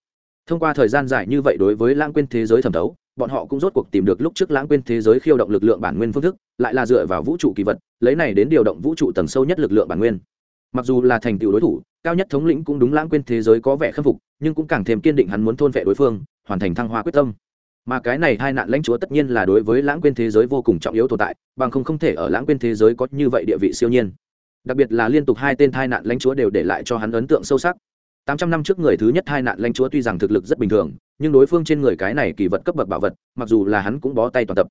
Thông qua thời gian dài như vậy đối với lãng quên thế giới thẩm thấu, bọn họ cũng rốt cuộc tìm được lúc trước lãng quên thế giới khiêu động lực lượng bản nguyên phương thức, lại là dựa vào vũ trụ kỳ vật, lấy này đến điều động vũ trụ tầng sâu nhất lực lượng bản nguyên. Mặc dù là thành tựu đối thủ, cao nhất thống lĩnh cũng đúng lãng quên thế giới có vẻ khâm phục, nhưng cũng càng thêm kiên định hắn muốn thôn vệ đối phương, hoàn thành thăng hoa quyết tâm. Mà cái này hai nạn lãnh chúa tất nhiên là đối với lãng quên thế giới vô cùng trọng yếu tồn tại, bằng không không thể ở lãng quên thế giới có như vậy địa vị siêu nhiên đặc biệt là liên tục hai tên thai nạn lãnh chúa đều để lại cho hắn ấn tượng sâu sắc. Tám trăm năm trước người thứ nhất thai nạn lãnh chúa tuy rằng thực lực rất bình thường, nhưng đối phương trên người cái này kỳ vật cấp bậc bảo vật, mặc dù là hắn cũng bó tay toàn tập.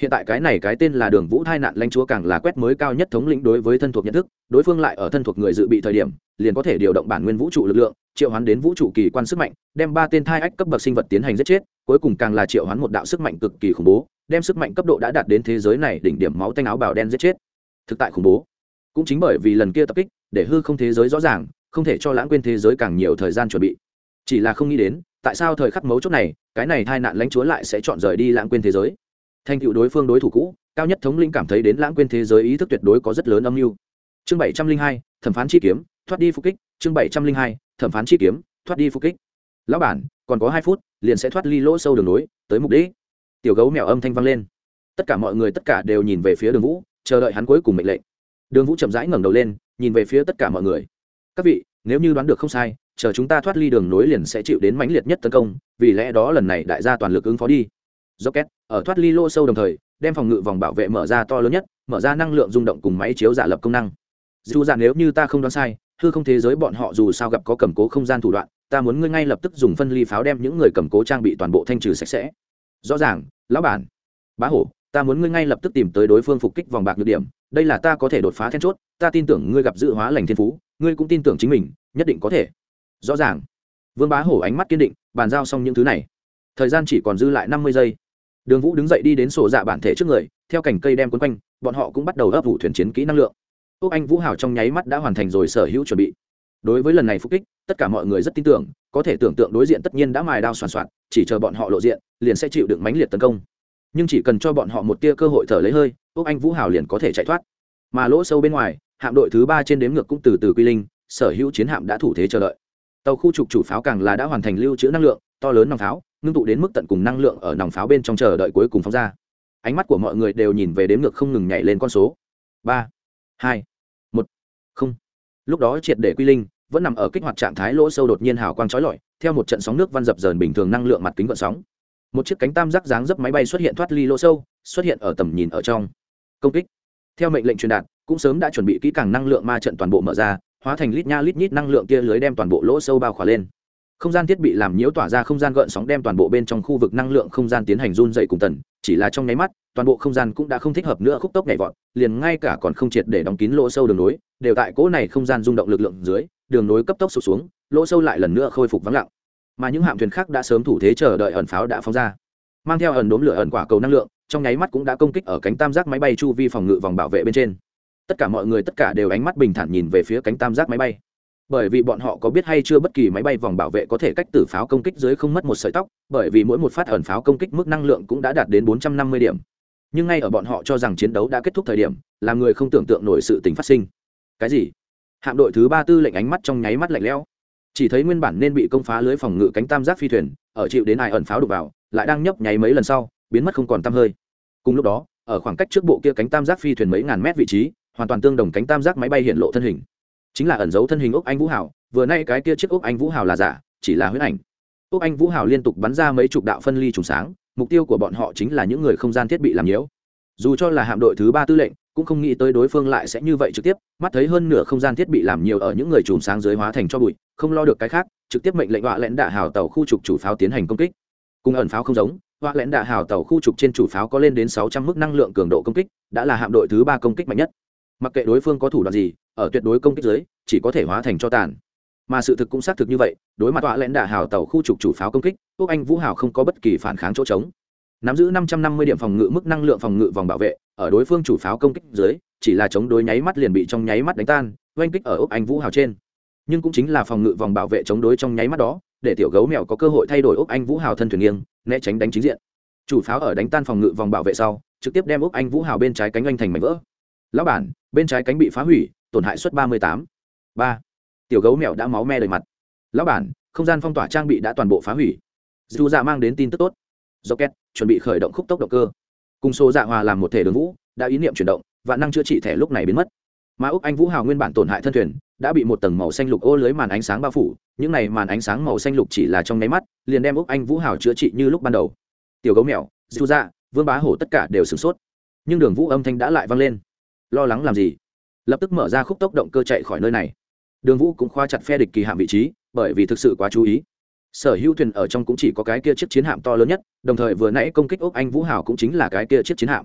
Hiện tại cái này cái tên là đường vũ thai nạn lãnh chúa càng là quét mới cao nhất thống lĩnh đối với thân thuộc nhận thức, đối phương lại ở thân thuộc người dự bị thời điểm, liền có thể điều động bản nguyên vũ trụ lực lượng, triệu hoán đến vũ trụ kỳ quan sức mạnh, đem ba tên thai ách cấp bậc sinh vật tiến hành giết chết, cuối cùng càng là triệu hoán một đạo sức mạnh cực kỳ khủng bố, đem sức mạnh cấp độ đã đạt đến thế giới này đỉnh điểm máu tanh áo bào đen giết chết. Thực tại khủng bố cũng chính bởi vì lần kia tập kích, để hư không thế giới rõ ràng, không thể cho lãng quên thế giới càng nhiều thời gian chuẩn bị. Chỉ là không nghĩ đến, tại sao thời khắc mấu chốt này, cái này tai nạn lãnh chúa lại sẽ chọn rời đi lãng quên thế giới? Thành cựu đối phương đối thủ cũ, cao nhất thống lĩnh cảm thấy đến lãng quên thế giới ý thức tuyệt đối có rất lớn âm mưu. Chương bảy trăm linh hai, thẩm phán chi kiếm, thoát đi phục kích. Chương bảy trăm linh hai, thẩm phán chi kiếm, thoát đi phục kích. Lão bản, còn có hai phút, liền sẽ thoát ly lỗ sâu đường nối, tới mục đích. Tiểu gấu mèo âm thanh vang lên. Tất cả mọi người tất cả đều nhìn về phía đường vũ, chờ đợi hắn cuối cùng mệnh lệnh đường vũ chậm rãi ngẩng đầu lên, nhìn về phía tất cả mọi người. Các vị, nếu như đoán được không sai, chờ chúng ta thoát ly đường nối liền sẽ chịu đến mãnh liệt nhất tấn công, vì lẽ đó lần này đại gia toàn lực ứng phó đi. Rocket, ở thoát ly lô sâu đồng thời, đem phòng ngự vòng bảo vệ mở ra to lớn nhất, mở ra năng lượng rung động cùng máy chiếu giả lập công năng. Dù rằng nếu như ta không đoán sai, hư không thế giới bọn họ dù sao gặp có cầm cố không gian thủ đoạn, ta muốn ngươi ngay lập tức dùng phân ly pháo đem những người cầm cố trang bị toàn bộ thanh trừ sạch sẽ. Rõ ràng, lão bản. Bá hổ ta muốn ngươi ngay lập tức tìm tới đối phương phục kích vòng bạc nhược điểm, đây là ta có thể đột phá then chốt, ta tin tưởng ngươi gặp dự hóa lành thiên phú, ngươi cũng tin tưởng chính mình, nhất định có thể. Rõ ràng. Vương bá hổ ánh mắt kiên định, bàn giao xong những thứ này. Thời gian chỉ còn dư lại năm mươi giây. Đường vũ đứng dậy đi đến sổ dạ bản thể trước người, theo cành cây đem quấn quanh, bọn họ cũng bắt đầu ấp vụ thuyền chiến kỹ năng lượng. Úc anh vũ hảo trong nháy mắt đã hoàn thành rồi sở hữu chuẩn bị. Đối với lần này phục kích, tất cả mọi người rất tin tưởng, có thể tưởng tượng đối diện tất nhiên đã mài đao soàn soạt chỉ chờ bọn họ lộ diện, liền sẽ chịu được mãnh liệt tấn công nhưng chỉ cần cho bọn họ một tia cơ hội thở lấy hơi, úc anh vũ hảo liền có thể chạy thoát. Mà lỗ sâu bên ngoài, hạm đội thứ ba trên đếm ngược cũng từ từ quy linh, sở hữu chiến hạm đã thủ thế chờ đợi. Tàu khu trục chủ pháo càng là đã hoàn thành lưu trữ năng lượng, to lớn nòng pháo, ngưng tụ đến mức tận cùng năng lượng ở nòng pháo bên trong chờ đợi cuối cùng phóng ra. Ánh mắt của mọi người đều nhìn về đếm ngược không ngừng nhảy lên con số. Ba, hai, một, không. Lúc đó triệt để quy linh, vẫn nằm ở kích hoạt trạng thái lỗ sâu đột nhiên hào quang trói lọi, theo một trận sóng nước văn dập dờn bình thường năng lượng mặt kính vận sóng một chiếc cánh tam giác dáng dấp máy bay xuất hiện thoát ly lỗ sâu, xuất hiện ở tầm nhìn ở trong. Công kích. Theo mệnh lệnh truyền đạt, cũng sớm đã chuẩn bị kỹ càng năng lượng ma trận toàn bộ mở ra, hóa thành lít nha lít nhít năng lượng kia lưới đem toàn bộ lỗ sâu bao khỏa lên. Không gian thiết bị làm nhiễu tỏa ra không gian gợn sóng đem toàn bộ bên trong khu vực năng lượng không gian tiến hành run dày cùng tần, chỉ là trong nháy mắt, toàn bộ không gian cũng đã không thích hợp nữa khúc tốc nhảy vọt, liền ngay cả còn không triệt để đóng kín lỗ sâu đường nối, đều tại cỗ này không gian rung động lực lượng dưới, đường nối cấp tốc sụt xuống, lỗ sâu lại lần nữa khôi phục vắng lặng mà những hạm thuyền khác đã sớm thủ thế chờ đợi ẩn pháo đã phóng ra. Mang theo ẩn đốm lửa ẩn quả cầu năng lượng, trong nháy mắt cũng đã công kích ở cánh tam giác máy bay chu vi phòng ngự vòng bảo vệ bên trên. Tất cả mọi người tất cả đều ánh mắt bình thản nhìn về phía cánh tam giác máy bay. Bởi vì bọn họ có biết hay chưa bất kỳ máy bay vòng bảo vệ có thể cách tử pháo công kích dưới không mất một sợi tóc, bởi vì mỗi một phát ẩn pháo công kích mức năng lượng cũng đã đạt đến 450 điểm. Nhưng ngay ở bọn họ cho rằng chiến đấu đã kết thúc thời điểm làm người không tưởng tượng nổi sự tình phát sinh. Cái gì? Hạm đội thứ ba tư lệnh ánh mắt trong nháy mắt lạnh lẽo chỉ thấy nguyên bản nên bị công phá lưới phòng ngự cánh tam giác phi thuyền, ở chịu đến ai ẩn pháo đục vào, lại đang nhấp nháy mấy lần sau, biến mất không còn tăm hơi. Cùng lúc đó, ở khoảng cách trước bộ kia cánh tam giác phi thuyền mấy ngàn mét vị trí, hoàn toàn tương đồng cánh tam giác máy bay hiện lộ thân hình. Chính là ẩn giấu thân hình úc anh vũ hảo vừa nay cái kia chiếc úc anh vũ hảo là giả, chỉ là huyết ảnh. Úc anh vũ hảo liên tục bắn ra mấy chục đạo phân ly trùng sáng, mục tiêu của bọn họ chính là những người không gian thiết bị làm nhiễu. Dù cho là hạm đội thứ ba tư lệnh cũng không nghĩ tới đối phương lại sẽ như vậy trực tiếp, mắt thấy hơn nửa không gian thiết bị làm nhiều ở những người chùm sáng dưới hóa thành cho bụi, không lo được cái khác, trực tiếp mệnh lệnh họa lẽn đạ hào tàu khu trục chủ pháo tiến hành công kích. Cùng ẩn pháo không giống họa lẽn đạ hào tàu khu trục trên chủ pháo có lên đến sáu trăm mức năng lượng cường độ công kích, đã là hạm đội thứ ba công kích mạnh nhất. Mặc kệ đối phương có thủ đoạn gì, ở tuyệt đối công kích dưới, chỉ có thể hóa thành cho tàn. Mà sự thực cũng xác thực như vậy, đối mặt tọa lẽn đạ hào tàu khu trục chủ pháo công kích quốc anh vũ hào không có bất kỳ phản kháng chỗ trống nắm giữ năm trăm năm mươi điểm phòng ngự mức năng lượng phòng ngự vòng bảo vệ, ở đối phương chủ pháo công kích dưới, chỉ là chống đối nháy mắt liền bị trong nháy mắt đánh tan, oanh kích ở ốc anh vũ hào trên. Nhưng cũng chính là phòng ngự vòng bảo vệ chống đối trong nháy mắt đó, để tiểu gấu mèo có cơ hội thay đổi ốc anh vũ hào thân thuyền nghiêng, né tránh đánh chính diện. Chủ pháo ở đánh tan phòng ngự vòng bảo vệ sau, trực tiếp đem ốc anh vũ hào bên trái cánh oanh thành mảnh vỡ. Lão bản, bên trái cánh bị phá hủy, tổn hại suất ba mươi tám. Ba. Tiểu gấu mèo đã máu me đầy mặt. Lão bản, không gian phong tỏa trang bị đã toàn bộ phá hủy. Dù dạ mang đến tin tức tốt. Rocket chuẩn bị khởi động khúc tốc động cơ. Cùng số dạ hòa làm một thể đường vũ, đã ý niệm chuyển động, và năng chữa trị thẻ lúc này biến mất. Mà úc anh vũ hào nguyên bản tổn hại thân thuyền, đã bị một tầng màu xanh lục ô lưới màn ánh sáng bao phủ, những này màn ánh sáng màu xanh lục chỉ là trong nháy mắt, liền đem úc anh vũ hào chữa trị như lúc ban đầu. Tiểu gấu mèo dư dạ vương bá hổ tất cả đều sửng sốt. Nhưng đường vũ âm thanh đã lại vang lên. Lo lắng làm gì? Lập tức mở ra khúc tốc động cơ chạy khỏi nơi này. Đường vũ cũng khoa chặt phe địch kỳ hạm vị trí, bởi vì thực sự quá chú ý sở hữu thuyền ở trong cũng chỉ có cái kia chiếc chiến hạm to lớn nhất, đồng thời vừa nãy công kích ốc anh vũ hào cũng chính là cái kia chiếc chiến hạm.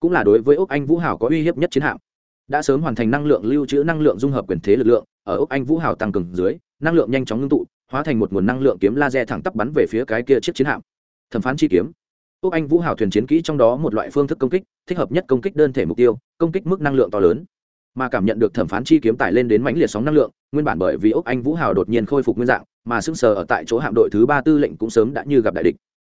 Cũng là đối với ốc anh vũ hào có uy hiếp nhất chiến hạm. Đã sớm hoàn thành năng lượng lưu trữ, năng lượng dung hợp quyền thế lực lượng, ở ốc anh vũ hào tăng cường dưới, năng lượng nhanh chóng ngưng tụ, hóa thành một nguồn năng lượng kiếm laser thẳng tắp bắn về phía cái kia chiếc chiến hạm. Thẩm phán chi kiếm. Ốc anh vũ hào thuyền chiến kỹ trong đó một loại phương thức công kích, thích hợp nhất công kích đơn thể mục tiêu, công kích mức năng lượng to lớn. Mà cảm nhận được thẩm phán chi kiếm tải lên đến mãnh liệt sóng năng lượng, nguyên bản bởi vì ốc anh vũ hào đột nhiên khôi phục nguyên dạng mà sững sờ ở tại chỗ hạm đội thứ ba tư lệnh cũng sớm đã như gặp đại địch.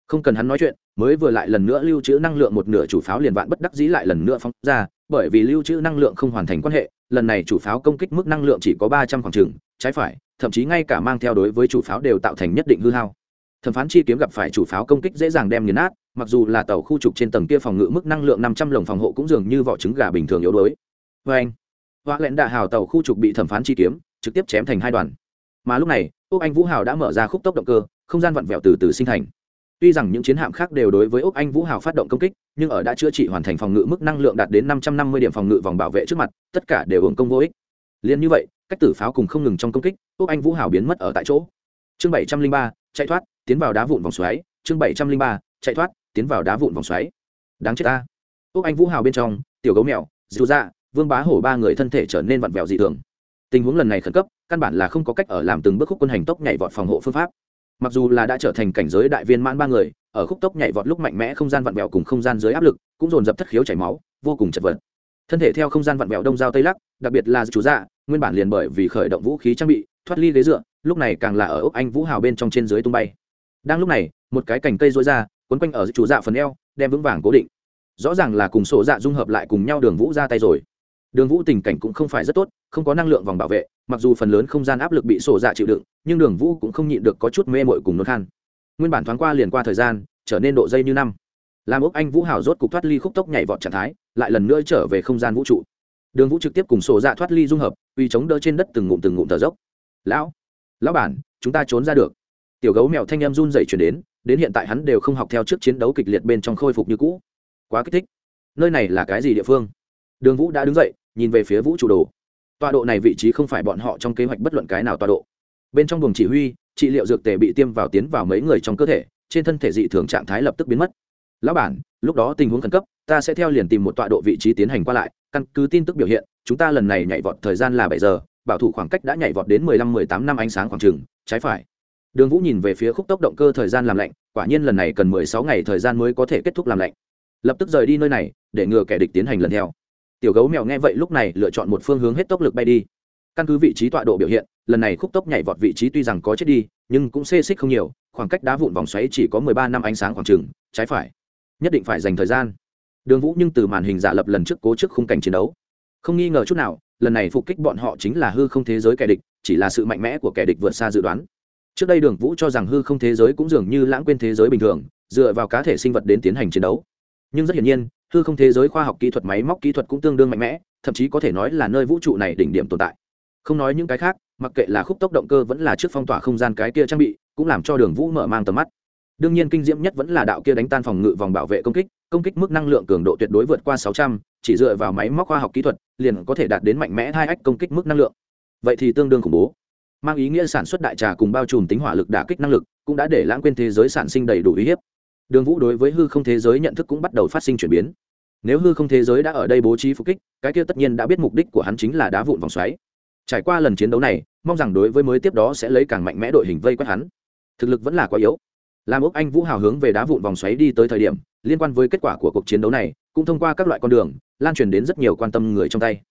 Không cần hắn nói chuyện, mới vừa lại lần nữa lưu trữ năng lượng một nửa chủ pháo liền vạn bất đắc dĩ lại lần nữa phóng ra, bởi vì lưu trữ năng lượng không hoàn thành quan hệ, lần này chủ pháo công kích mức năng lượng chỉ có ba trăm khoảng trừng trái phải, thậm chí ngay cả mang theo đối với chủ pháo đều tạo thành nhất định hư hao. Thẩm phán chi kiếm gặp phải chủ pháo công kích dễ dàng đem nghiền nát, mặc dù là tàu khu trục trên tầng kia phòng ngự mức năng lượng năm trăm lồng phòng hộ cũng dường như vỏ trứng gà bình thường yếu đuối. Vê anh vạ lẹn đạ hào tàu khu trục bị thẩm phán chi kiếm, trực tiếp chém thành hai đoàn mà lúc này, úc anh vũ hào đã mở ra khúc tốc động cơ, không gian vặn vẹo từ từ sinh thành. Tuy rằng những chiến hạm khác đều đối với úc anh vũ hào phát động công kích, nhưng ở đã chữa trị hoàn thành phòng ngự mức năng lượng đạt đến năm trăm năm mươi điểm phòng ngự vòng bảo vệ trước mặt, tất cả đều hưởng công vô ích. Liền như vậy, cách tử pháo cùng không ngừng trong công kích, úc anh vũ hào biến mất ở tại chỗ. Chương bảy trăm linh ba, chạy thoát, tiến vào đá vụn vòng xoáy. Chương bảy trăm linh ba, chạy thoát, tiến vào đá vụn vòng xoáy. Đáng chết ta. Úc anh vũ hào bên trong, tiểu gấu mèo, dù ra vương bá hổ ba người thân thể trở nên vặn vẹo dị thường. Tình huống lần này khẩn cấp căn bản là không có cách ở làm từng bước khúc quân hành tốc nhảy vọt phòng hộ phương pháp. Mặc dù là đã trở thành cảnh giới đại viên mãn ba người, ở khúc tốc nhảy vọt lúc mạnh mẽ không gian vặn vẹo cùng không gian dưới áp lực, cũng dồn dập thất khiếu chảy máu, vô cùng chật vật. Thân thể theo không gian vặn vẹo đông giao tây lắc, đặc biệt là chú dạ nguyên bản liền bởi vì khởi động vũ khí trang bị, thoát ly ghế dựa, lúc này càng là ở ốc anh vũ hào bên trong trên dưới tung bay. Đang lúc này, một cái cành cây rối ra, quấn quanh ở chú dạ phần eo, đem vững vàng cố định. Rõ ràng là cùng sổ dạ dung hợp lại cùng nhau đường vũ ra tay rồi đường vũ tình cảnh cũng không phải rất tốt, không có năng lượng vòng bảo vệ, mặc dù phần lớn không gian áp lực bị sổ dạ chịu đựng, nhưng đường vũ cũng không nhịn được có chút mê mội cùng nôn khan. Nguyên bản thoáng qua liền qua thời gian, trở nên độ dây như năm. Làm ốc anh vũ hào rốt cục thoát ly khúc tốc nhảy vọt trạng thái, lại lần nữa trở về không gian vũ trụ. Đường vũ trực tiếp cùng sổ dạ thoát ly dung hợp, uy chống đỡ trên đất từng ngụm từng ngụm thở dốc. Lão lão bản, chúng ta trốn ra được. Tiểu gấu mèo thanh em run dậy chuyển đến đến hiện tại hắn đều không học theo trước chiến đấu kịch liệt bên trong khôi phục như cũ. Quá kích thích. Nơi này là cái gì địa phương? Đường vũ đã đứng dậy nhìn về phía vũ trụ đồ. Tọa độ này vị trí không phải bọn họ trong kế hoạch bất luận cái nào tọa độ. Bên trong buồng chỉ huy, trị liệu dược tề bị tiêm vào tiến vào mấy người trong cơ thể, trên thân thể dị thường trạng thái lập tức biến mất. Lão bản, lúc đó tình huống khẩn cấp, ta sẽ theo liền tìm một tọa độ vị trí tiến hành qua lại, căn cứ tin tức biểu hiện, chúng ta lần này nhảy vọt thời gian là bảy giờ, bảo thủ khoảng cách đã nhảy vọt đến mười lăm, mười tám năm ánh sáng khoảng trừng trái phải. Đường vũ nhìn về phía khúc tốc động cơ thời gian làm lạnh, quả nhiên lần này cần mười sáu ngày thời gian mới có thể kết thúc làm lạnh. Lập tức rời đi nơi này, để ngừa kẻ địch tiến hành lần theo tiểu gấu mèo nghe vậy lúc này lựa chọn một phương hướng hết tốc lực bay đi. Căn cứ vị trí tọa độ biểu hiện, lần này khúc tốc nhảy vọt vị trí tuy rằng có chết đi, nhưng cũng xê xích không nhiều, khoảng cách đá vụn vòng xoáy chỉ có mười ba năm ánh sáng khoảng trừng trái phải. Nhất định phải dành thời gian. Đường vũ nhưng từ màn hình giả lập lần trước cố trước khung cảnh chiến đấu. Không nghi ngờ chút nào, lần này phục kích bọn họ chính là hư không thế giới kẻ địch, chỉ là sự mạnh mẽ của kẻ địch vượt xa dự đoán. Trước đây đường vũ cho rằng hư không thế giới cũng dường như lãng quên thế giới bình thường, dựa vào cá thể sinh vật đến tiến hành chiến đấu. Nhưng rất hiển nhiên hư không thế giới khoa học kỹ thuật máy móc kỹ thuật cũng tương đương mạnh mẽ, thậm chí có thể nói là nơi vũ trụ này đỉnh điểm tồn tại. Không nói những cái khác, mặc kệ là khúc tốc động cơ vẫn là trước phong tỏa không gian cái kia trang bị, cũng làm cho đường vũ mở mang tầm mắt. Đương nhiên kinh diễm nhất vẫn là đạo kia đánh tan phòng ngự vòng bảo vệ công kích công kích mức năng lượng cường độ tuyệt đối vượt qua sáu trăm, chỉ dựa vào máy móc khoa học kỹ thuật, liền có thể đạt đến mạnh mẽ hai ách công kích mức năng lượng. Vậy thì tương đương khủng bố. Mang ý nghĩa sản xuất đại trà cùng bao trùm tính hỏa lực đả kích năng lực, cũng đã để lãng quên thế giới sản sinh đầy đủ uy hiếp đường vũ đối với hư không thế giới nhận thức cũng bắt đầu phát sinh chuyển biến. Nếu hư không thế giới đã ở đây bố trí phục kích, cái kia tất nhiên đã biết mục đích của hắn chính là đá vụn vòng xoáy. Trải qua lần chiến đấu này, mong rằng đối với mới tiếp đó sẽ lấy càng mạnh mẽ đội hình vây quét hắn. Thực lực vẫn là quá yếu. Làm ốc anh vũ hào hướng về đá vụn vòng xoáy đi tới thời điểm, liên quan với kết quả của cuộc chiến đấu này, cũng thông qua các loại con đường, lan truyền đến rất nhiều quan tâm người trong tay.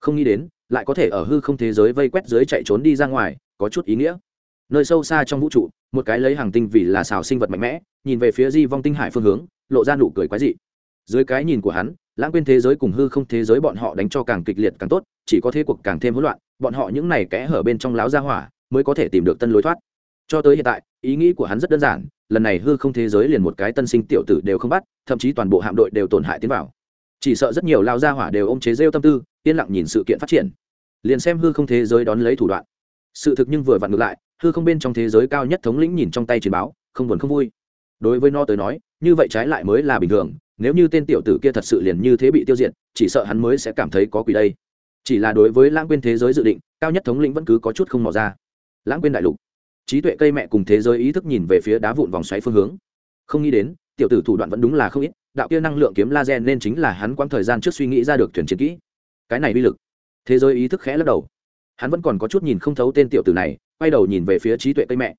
Không nghĩ đến, lại có thể ở hư không thế giới vây quét dưới chạy trốn đi ra ngoài, có chút ý nghĩa nơi sâu xa trong vũ trụ, một cái lấy hàng tinh vì là xào sinh vật mạnh mẽ, nhìn về phía di vong tinh hải phương hướng, lộ ra nụ cười quái dị. Dưới cái nhìn của hắn, lãng quên thế giới cùng hư không thế giới bọn họ đánh cho càng kịch liệt càng tốt, chỉ có thế cuộc càng thêm hỗn loạn, bọn họ những này kẽ hở bên trong láo ra hỏa, mới có thể tìm được tân lối thoát. Cho tới hiện tại, ý nghĩ của hắn rất đơn giản, lần này hư không thế giới liền một cái tân sinh tiểu tử đều không bắt, thậm chí toàn bộ hạm đội đều tổn hại tiến vào. Chỉ sợ rất nhiều lao gia hỏa đều ôm chế rêu tâm tư, yên lặng nhìn sự kiện phát triển. Liền xem hư không thế giới đón lấy thủ đoạn. Sự thực nhưng vừa vặn ngược lại hư không bên trong thế giới cao nhất thống lĩnh nhìn trong tay chiến báo, không buồn không vui. Đối với nó tới nói, như vậy trái lại mới là bình thường, nếu như tên tiểu tử kia thật sự liền như thế bị tiêu diệt, chỉ sợ hắn mới sẽ cảm thấy có quỷ đây. Chỉ là đối với lãng quên thế giới dự định, cao nhất thống lĩnh vẫn cứ có chút không mò ra. Lãng quên đại lục. Trí tuệ cây mẹ cùng thế giới ý thức nhìn về phía đá vụn vòng xoáy phương hướng. Không nghĩ đến, tiểu tử thủ đoạn vẫn đúng là không ít, đạo kia năng lượng kiếm laser nên chính là hắn quãng thời gian trước suy nghĩ ra được thuyền chiến kỹ. Cái này bi lực. Thế giới ý thức khẽ lắc đầu. Hắn vẫn còn có chút nhìn không thấu tên tiểu tử này quay đầu nhìn về phía trí tuệ cây mẹ.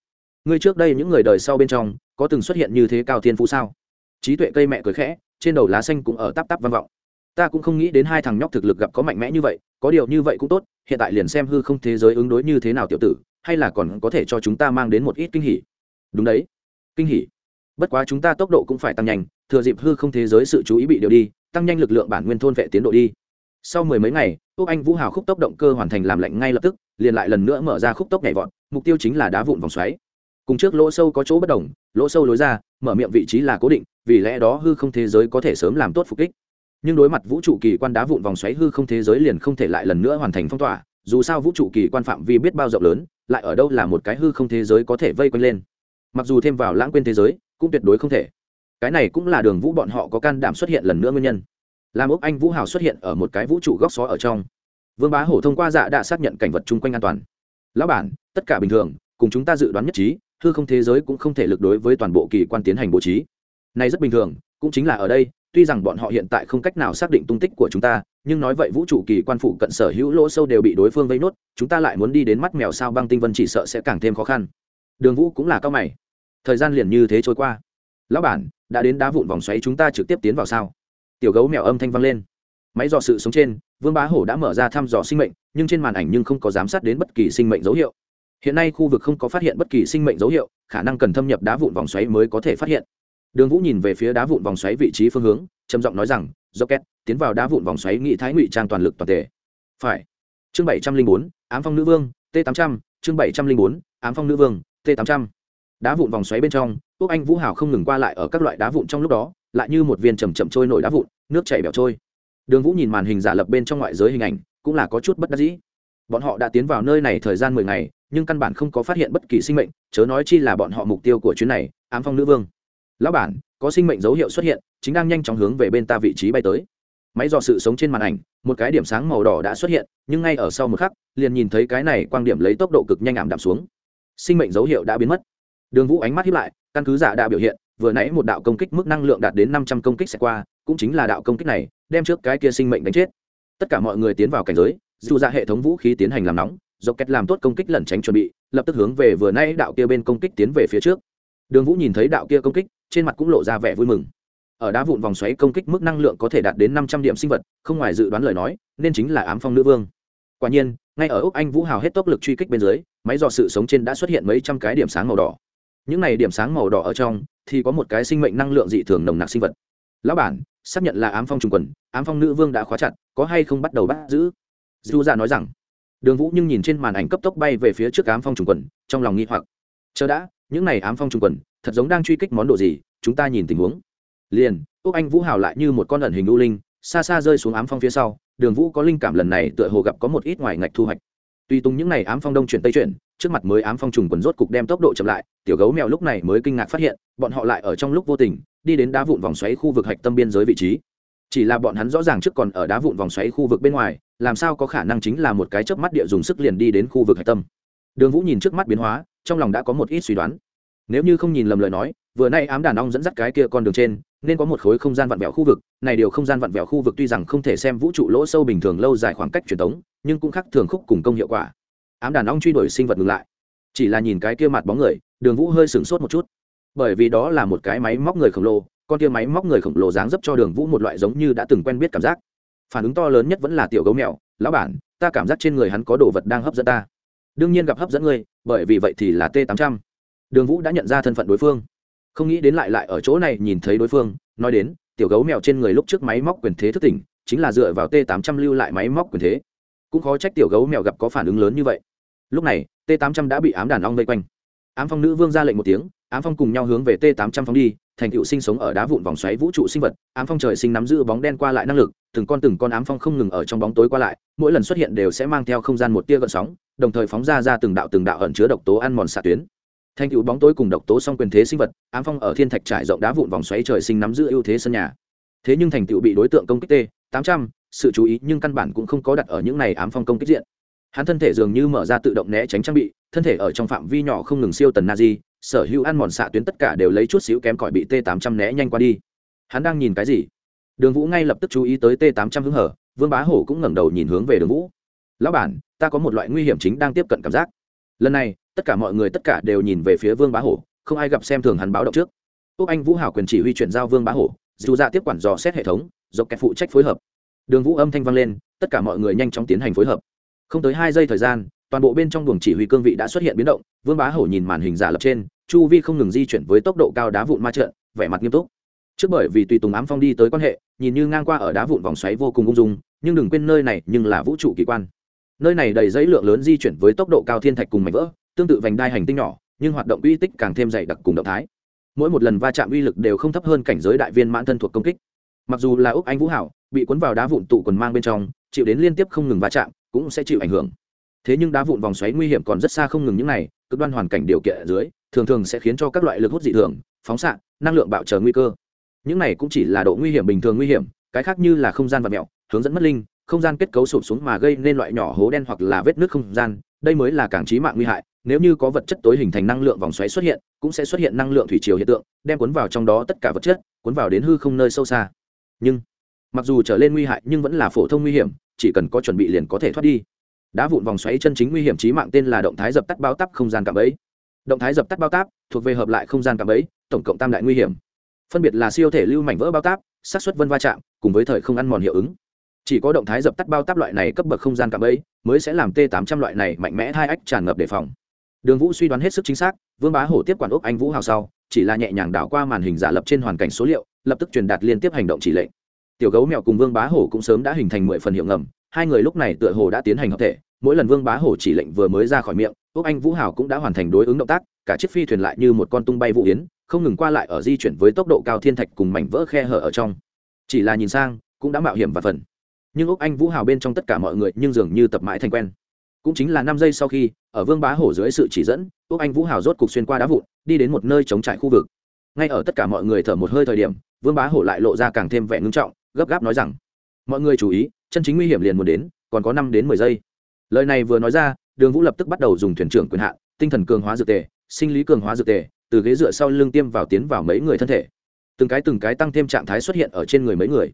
Ngươi trước đây những người đời sau bên trong, có từng xuất hiện như thế cao thiên phú sao? Trí tuệ cây mẹ cười khẽ, trên đầu lá xanh cũng ở tắp tắp vang vọng. Ta cũng không nghĩ đến hai thằng nhóc thực lực gặp có mạnh mẽ như vậy, có điều như vậy cũng tốt, hiện tại liền xem hư không thế giới ứng đối như thế nào tiểu tử, hay là còn có thể cho chúng ta mang đến một ít kinh hỉ. Đúng đấy. Kinh hỉ. Bất quá chúng ta tốc độ cũng phải tăng nhanh, thừa dịp hư không thế giới sự chú ý bị điều đi, tăng nhanh lực lượng bản nguyên thôn vệ tiến độ đi sau mười mấy ngày quốc anh vũ hào khúc tốc động cơ hoàn thành làm lạnh ngay lập tức, liền lại lần nữa mở ra khúc tốc nhảy vọt, mục tiêu chính là đá vụn vòng xoáy. Cùng trước lỗ sâu có chỗ bất đồng, lỗ sâu lối ra, mở miệng vị trí là cố định, vì lẽ đó hư không thế giới có thể sớm làm tốt phục kích. Nhưng đối mặt vũ trụ kỳ quan đá vụn vòng xoáy hư không thế giới liền không thể lại lần nữa hoàn thành phong tỏa, dù sao vũ trụ kỳ quan phạm vi biết bao rộng lớn, lại ở đâu là một cái hư không thế giới có thể vây quanh lên. Mặc dù thêm vào lãng quên thế giới, cũng tuyệt đối không thể. Cái này cũng là đường vũ bọn họ có can đảm xuất hiện lần nữa nguyên nhân làm ốc anh vũ hào xuất hiện ở một cái vũ trụ góc xó ở trong. Vương bá hổ thông qua dạ đã xác nhận cảnh vật chung quanh an toàn. Lão bản, tất cả bình thường, cùng chúng ta dự đoán nhất trí, hư không thế giới cũng không thể lực đối với toàn bộ kỳ quan tiến hành bố trí. Này rất bình thường, cũng chính là ở đây, tuy rằng bọn họ hiện tại không cách nào xác định tung tích của chúng ta, nhưng nói vậy vũ trụ kỳ quan phụ cận sở hữu lỗ sâu đều bị đối phương vây nốt, chúng ta lại muốn đi đến mắt mèo sao băng tinh vân chỉ sợ sẽ càng thêm khó khăn. Đường vũ cũng là cao mày. Thời gian liền như thế trôi qua. Lão bản, đã đến đá vụn vòng xoáy chúng ta trực tiếp tiến vào sao? Tiểu gấu mèo âm thanh vang lên. Máy dò sự sống trên, vương bá hổ đã mở ra thăm dò sinh mệnh, nhưng trên màn ảnh nhưng không có giám sát đến bất kỳ sinh mệnh dấu hiệu. Hiện nay khu vực không có phát hiện bất kỳ sinh mệnh dấu hiệu, khả năng cần thâm nhập đá vụn vòng xoáy mới có thể phát hiện. Đường vũ nhìn về phía đá vụn vòng xoáy vị trí phương hướng, trầm giọng nói rằng do két tiến vào đá vụn vòng xoáy nghị thái ngụy trang toàn lực toàn thể. Phải. Chương bảy trăm linh bốn, ám phong nữ vương, t tám trăm, chương bảy trăm linh bốn, ám phong nữ vương, t tám trăm. Đá vụn vòng xoáy bên trong quốc anh vũ hào không ngừng qua lại ở các loại đá vụn trong lúc đó lại như một viên chầm chậm trôi nổi đá vụn, nước chảy bẻo trôi. Đường vũ nhìn màn hình giả lập bên trong ngoại giới hình ảnh, cũng là có chút bất đắc dĩ. Bọn họ đã tiến vào nơi này thời gian mười ngày, nhưng căn bản không có phát hiện bất kỳ sinh mệnh, chớ nói chi là bọn họ mục tiêu của chuyến này, ám phong nữ vương. Lão bản, có sinh mệnh dấu hiệu xuất hiện, chính đang nhanh chóng hướng về bên ta vị trí bay tới. Máy dò sự sống trên màn ảnh, một cái điểm sáng màu đỏ đã xuất hiện, nhưng ngay ở sau một khắc, liền nhìn thấy cái này quang điểm lấy tốc độ cực nhanh ảm đạm xuống. Sinh mệnh dấu hiệu đã biến mất. Đường vũ ánh mắt hiếp lại, căn cứ giả đã biểu hiện vừa nãy một đạo công kích mức năng lượng đạt đến năm trăm công kích sẽ qua, cũng chính là đạo công kích này, đem trước cái kia sinh mệnh đánh chết. Tất cả mọi người tiến vào cảnh giới, dù ra hệ thống vũ khí tiến hành làm nóng dọc kết làm tốt công kích lẩn tránh chuẩn bị, lập tức hướng về vừa nãy đạo kia bên công kích tiến về phía trước. Đường vũ nhìn thấy đạo kia công kích, trên mặt cũng lộ ra vẻ vui mừng. Ở đá vụn vòng xoáy công kích mức năng lượng có thể đạt đến năm trăm điểm sinh vật, không ngoài dự đoán lời nói, nên chính là ám phong nữ vương. Quả nhiên, ngay ở úc anh vũ hào hết tốc lực truy kích bên dưới, máy dò sự sống trên đã xuất hiện mấy trăm cái điểm sáng màu đỏ những này điểm sáng màu đỏ ở trong, thì có một cái sinh mệnh năng lượng dị thường nồng nặc sinh vật. Lão bản, xác nhận là ám phong trùng quần, ám phong nữ vương đã khóa chặt, có hay không bắt đầu bắt giữ? Dù ra dạ nói rằng. Đường vũ nhưng nhìn trên màn ảnh cấp tốc bay về phía trước ám phong trùng quần, trong lòng nghi hoặc. Chờ đã, những này ám phong trùng quần, thật giống đang truy kích món đồ gì, chúng ta nhìn tình huống. Liền, úc anh vũ hào lại như một con ẩn hình u linh, xa xa rơi xuống ám phong phía sau, đường vũ có linh cảm lần này tựa hồ gặp có một ít ngoài ngạch thu hoạch tuy tung những n à y ám phong đông chuyển tây chuyển, trước mặt mới ám phong trùng quần rốt cục đem tốc độ chậm lại, tiểu gấu mèo lúc này mới kinh ngạc phát hiện, bọn họ lại ở trong lúc vô tình, đi đến đá vụn vòng xoáy khu vực hạch tâm biên giới vị trí. Chỉ là bọn hắn rõ ràng trước còn ở đá vụn vòng xoáy khu vực bên ngoài, làm sao có khả năng chính là một cái chớp mắt địa dùng sức liền đi đến khu vực hạch tâm. Đường vũ nhìn trước mắt biến hóa, trong lòng đã có một ít suy đoán. Nếu như không nhìn lầm lời nói, vừa nay ám đàn ong dẫn dắt cái kia con đường trên nên có một khối không gian vặn vẹo khu vực, này điều không gian vặn vẹo khu vực tuy rằng không thể xem vũ trụ lỗ sâu bình thường lâu dài khoảng cách truyền thống, nhưng cũng khác thường khúc cùng công hiệu quả. Ám đàn ong truy đuổi sinh vật ngừng lại. Chỉ là nhìn cái kia mặt bóng người, đường vũ hơi sửng sốt một chút. Bởi vì đó là một cái máy móc người khổng lồ, con kia máy móc người khổng lồ dáng dấp cho đường vũ một loại giống như đã từng quen biết cảm giác. Phản ứng to lớn nhất vẫn là tiểu gấu mèo, lão bản, ta cảm giác trên người hắn có đồ vật đang hấp dẫn ta. Đương nhiên gặp hấp dẫn ngươi, bởi vì vậy thì là t tám trăm. Đường vũ đã nhận ra thân phận đối phương không nghĩ đến lại lại ở chỗ này nhìn thấy đối phương, nói đến, tiểu gấu mèo trên người lúc trước máy móc quyền thế thức tỉnh, chính là dựa vào t tám trăm lưu lại máy móc quyền thế. Cũng khó trách tiểu gấu mèo gặp có phản ứng lớn như vậy. Lúc này t tám trăm đã bị ám đàn ong vây quanh. Ám phong nữ vương ra lệnh một tiếng, ám phong cùng nhau hướng về t tám trăm phóng đi, thành tựu sinh sống ở đá vụn vòng xoáy vũ trụ sinh vật, ám phong trời sinh nắm giữ bóng đen qua lại năng lực, từng con từng con ám phong không ngừng ở trong bóng tối qua lại, mỗi lần xuất hiện đều sẽ mang theo không gian một tia gợn sóng, đồng thời phóng ra ra từng đạo từng đạo ẩn chứa độc tố ăn mòn xạ tuyến thành tựu bóng tối cùng độc tố song quyền thế sinh vật, ám phong ở thiên thạch trải rộng đá vụn vòng xoáy trời sinh nắm giữ ưu thế sân nhà. Thế nhưng thành tựu bị đối tượng công kích t tám trăm, sự chú ý nhưng căn bản cũng không có đặt ở những này ám phong công kích diện. Hắn thân thể dường như mở ra tự động né tránh trang bị, thân thể ở trong phạm vi nhỏ không ngừng siêu tần na di sở hữu ăn mòn xạ tuyến tất cả đều lấy chút xíu kém cỏi bị t 800 né nhanh qua đi. Hắn đang nhìn cái gì? Đường vũ ngay lập tức chú ý tới t 800 hứng hở, vương bá hổ cũng ngẩng đầu nhìn hướng về đường vũ. Lão bản, ta có một loại nguy hiểm chính đang tiếp cận cảm giác. Lần này tất cả mọi người tất cả đều nhìn về phía vương bá hổ, không ai gặp xem thường hắn báo động trước. Úc anh vũ hảo quyền chỉ huy chuyển giao vương bá hổ, dù ra tiếp quản dò xét hệ thống dọc kẹt phụ trách phối hợp. Đường vũ âm thanh vang lên, tất cả mọi người nhanh chóng tiến hành phối hợp. Không tới hai giây thời gian, toàn bộ bên trong buồng chỉ huy cương vị đã xuất hiện biến động, vương bá hổ nhìn màn hình giả lập trên, chu vi không ngừng di chuyển với tốc độ cao đá vụn ma trận vẻ mặt nghiêm túc. Trước bởi vì tùy tùng ám phong đi tới quan hệ, nhìn như ngang qua ở đá vụn vòng xoáy vô cùng ung dung, nhưng đừng quên nơi này nhưng là vũ trụ kỳ quan. Nơi này đầy dãy lượng lớn di chuyển với tốc độ cao thiên thạch cùng mảnh vỡ tương tự vành đai hành tinh nhỏ, nhưng hoạt động uy tích càng thêm dày đặc cùng động thái. Mỗi một lần va chạm uy lực đều không thấp hơn cảnh giới đại viên mãn thân thuộc công kích. Mặc dù là úc anh vũ hảo, bị cuốn vào đá vụn tụ quần mang bên trong, chịu đến liên tiếp không ngừng va chạm, cũng sẽ chịu ảnh hưởng. Thế nhưng đá vụn vòng xoáy nguy hiểm còn rất xa không ngừng những này, cực đoan hoàn cảnh điều kiện ở dưới, thường thường sẽ khiến cho các loại lực hút dị thường, phóng xạ, năng lượng bạo trở nguy cơ. Những này cũng chỉ là độ nguy hiểm bình thường nguy hiểm, cái khác như là không gian vật mẹo, hướng dẫn mất linh, không gian kết cấu sụp xuống mà gây nên loại nhỏ hố đen hoặc là vết nước không gian đây mới là cảng trí mạng nguy hại, nếu như có vật chất tối hình thành năng lượng vòng xoáy xuất hiện, cũng sẽ xuất hiện năng lượng thủy chiều hiện tượng, đem cuốn vào trong đó tất cả vật chất, cuốn vào đến hư không nơi sâu xa. Nhưng, mặc dù trở lên nguy hại nhưng vẫn là phổ thông nguy hiểm, chỉ cần có chuẩn bị liền có thể thoát đi. Đá vụn vòng xoáy chân chính nguy hiểm trí mạng tên là động thái dập tắt bao tắp không gian cạm ấy động thái dập tắt bao táp thuộc về hợp lại không gian cạm ấy tổng cộng tam đại nguy hiểm. Phân biệt là siêu thể lưu mảnh vỡ bao táp sát xuất vân va chạm, cùng với thời không ăn mòn hiệu ứng chỉ có động thái dập tắt bao táp loại này cấp bậc không gian cạm ấy, mới sẽ làm t 800 loại này mạnh mẽ hai ách tràn ngập đề phòng. Đường vũ suy đoán hết sức chính xác, vương bá hổ tiếp quản úc anh vũ hào sau, chỉ là nhẹ nhàng đảo qua màn hình giả lập trên hoàn cảnh số liệu, lập tức truyền đạt liên tiếp hành động chỉ lệnh. Tiểu gấu mèo cùng vương bá hổ cũng sớm đã hình thành mười phần hiệu ngầm, hai người lúc này tựa hồ đã tiến hành hợp thể, mỗi lần vương bá hổ chỉ lệnh vừa mới ra khỏi miệng úc anh vũ hào cũng đã hoàn thành đối ứng động tác, cả chiếc phi thuyền lại như một con tung bay vũ yến, không ngừng qua lại ở di chuyển với tốc độ cao thiên thạch cùng mảnh vỡ khe hở ở trong. Chỉ là nhìn sang, cũng đã mạo hiểm và phần nhưng úc anh vũ hào bên trong tất cả mọi người nhưng dường như tập mãi thành quen cũng chính là năm giây sau khi ở vương bá hổ dưới sự chỉ dẫn úc anh vũ hào rốt cục xuyên qua đá vụn đi đến một nơi chống trải khu vực ngay ở tất cả mọi người thở một hơi thời điểm vương bá hổ lại lộ ra càng thêm vẻ ngưng trọng gấp gáp nói rằng mọi người chú ý chân chính nguy hiểm liền muốn đến còn có năm đến mười giây lời này vừa nói ra đường vũ lập tức bắt đầu dùng thuyền trưởng quyền hạn tinh thần cường hóa dược tề sinh lý cường hóa dược tề từ ghế dựa sau lưng tiêm vào tiến vào mấy người thân thể từng cái từng cái tăng thêm trạng thái xuất hiện ở trên người mấy người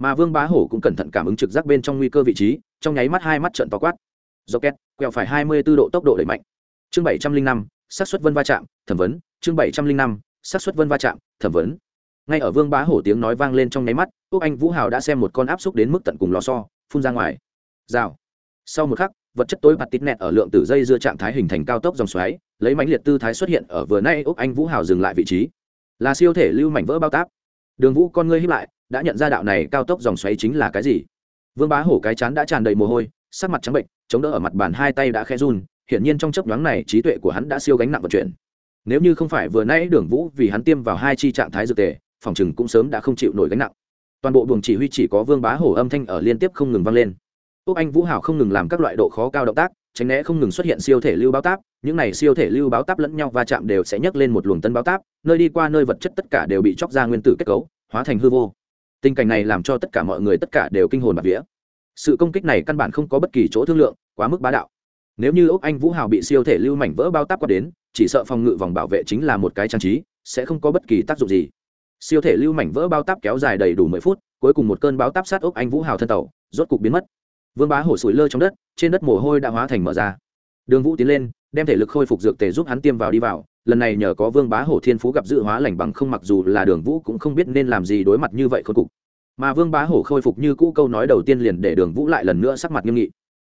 mà vương bá hổ cũng cẩn thận cảm ứng trực giác bên trong nguy cơ vị trí, trong nháy mắt hai mắt trận to quát. Rocket, quẹo phải hai mươi 24 độ tốc độ đẩy mạnh. Chương bảy trăm linh năm, xác suất vân va chạm, thẩm vấn. Chương bảy trăm linh năm, xác suất vân va chạm, thẩm vấn. Ngay ở vương bá hổ tiếng nói vang lên trong nháy mắt quốc anh vũ hào đã xem một con áp xúc đến mức tận cùng lò so phun ra ngoài. Rào. Sau một khắc, vật chất tối mặt tít nẹt ở lượng tử dây dưa trạng thái hình thành cao tốc dòng xoáy, lấy mãnh liệt tư thái xuất hiện ở vừa nay úc anh vũ hào dừng lại vị trí. Là siêu thể lưu mảnh vỡ bao táp. Đường vũ con ngươi hiếp lại đã nhận ra đạo này cao tốc dòng xoáy chính là cái gì. Vương bá hổ cái chán đã tràn đầy mồ hôi, sắc mặt trắng bệnh, chống đỡ ở mặt bàn hai tay đã khe run, hiển nhiên trong chấp nhoáng này trí tuệ của hắn đã siêu gánh nặng vận chuyển. Nếu như không phải vừa nãy đường vũ vì hắn tiêm vào hai chi trạng thái dược tề, phòng chừng cũng sớm đã không chịu nổi gánh nặng. Toàn bộ buồng chỉ huy chỉ có vương bá hổ âm thanh ở liên tiếp không ngừng vang lên. Úc anh vũ hảo không ngừng làm các loại độ khó cao động tác, tránh né không ngừng xuất hiện siêu thể lưu báo táp, những này siêu thể lưu báo táp lẫn nhau va chạm đều sẽ nhấc lên một luồng tân báo táp, nơi đi qua nơi vật chất tất cả đều bị chóc ra nguyên tử kết cấu, hóa thành hư vô tình cảnh này làm cho tất cả mọi người tất cả đều kinh hồn bạt vía. Sự công kích này căn bản không có bất kỳ chỗ thương lượng, quá mức bá đạo. Nếu như Ốc anh vũ hào bị siêu thể lưu mảnh vỡ bao táp qua đến, chỉ sợ phòng ngự vòng bảo vệ chính là một cái trang trí, sẽ không có bất kỳ tác dụng gì. Siêu thể lưu mảnh vỡ bao táp kéo dài đầy đủ mười phút, cuối cùng một cơn báo táp sát Ốc anh vũ hào thân tàu, rốt cục biến mất. Vương bá hổ sủi lơ trong đất, trên đất mồ hôi đã hóa thành mở ra. Đường vũ tiến lên, đem thể lực khôi phục dược tề giúp hắn tiêm vào đi vào lần này nhờ có vương bá hổ thiên phú gặp dự hóa lành bằng không mặc dù là đường vũ cũng không biết nên làm gì đối mặt như vậy khôi cục. Mà vương bá hổ khôi phục như cũ câu nói đầu tiên liền để đường vũ lại lần nữa sắc mặt nghiêm nghị.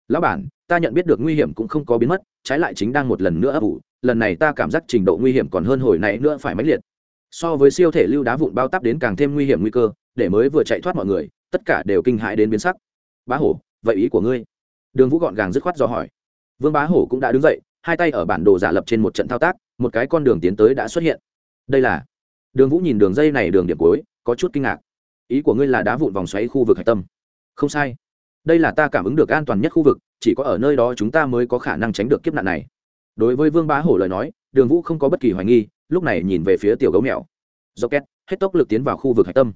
Lão bản, ta nhận biết được nguy hiểm cũng không có biến mất, trái lại chính đang một lần nữa ấp ủ, lần này ta cảm giác trình độ nguy hiểm còn hơn hồi này nữa phải mãnh liệt. So với siêu thể lưu đá vụn bao tắp đến càng thêm nguy hiểm nguy cơ, để mới vừa chạy thoát mọi người, tất cả đều kinh hãi đến biến sắc. Bá hổ, vậy ý của ngươi? Đường vũ gọn gàng dứt khoát do hỏi. Vương bá hổ cũng đã đứng dậy hai tay ở bản đồ giả lập trên một trận thao tác, một cái con đường tiến tới đã xuất hiện. Đây là, đường vũ nhìn đường dây này đường điểm cuối, có chút kinh ngạc. Ý của ngươi là đá vụn vòng xoáy khu vực hạch tâm. Không sai. Đây là ta cảm ứng được an toàn nhất khu vực, chỉ có ở nơi đó chúng ta mới có khả năng tránh được kiếp nạn này. Đối với vương bá hổ lời nói, đường vũ không có bất kỳ hoài nghi, lúc này nhìn về phía tiểu gấu mèo. Do két hết tốc lực tiến vào khu vực hạch tâm.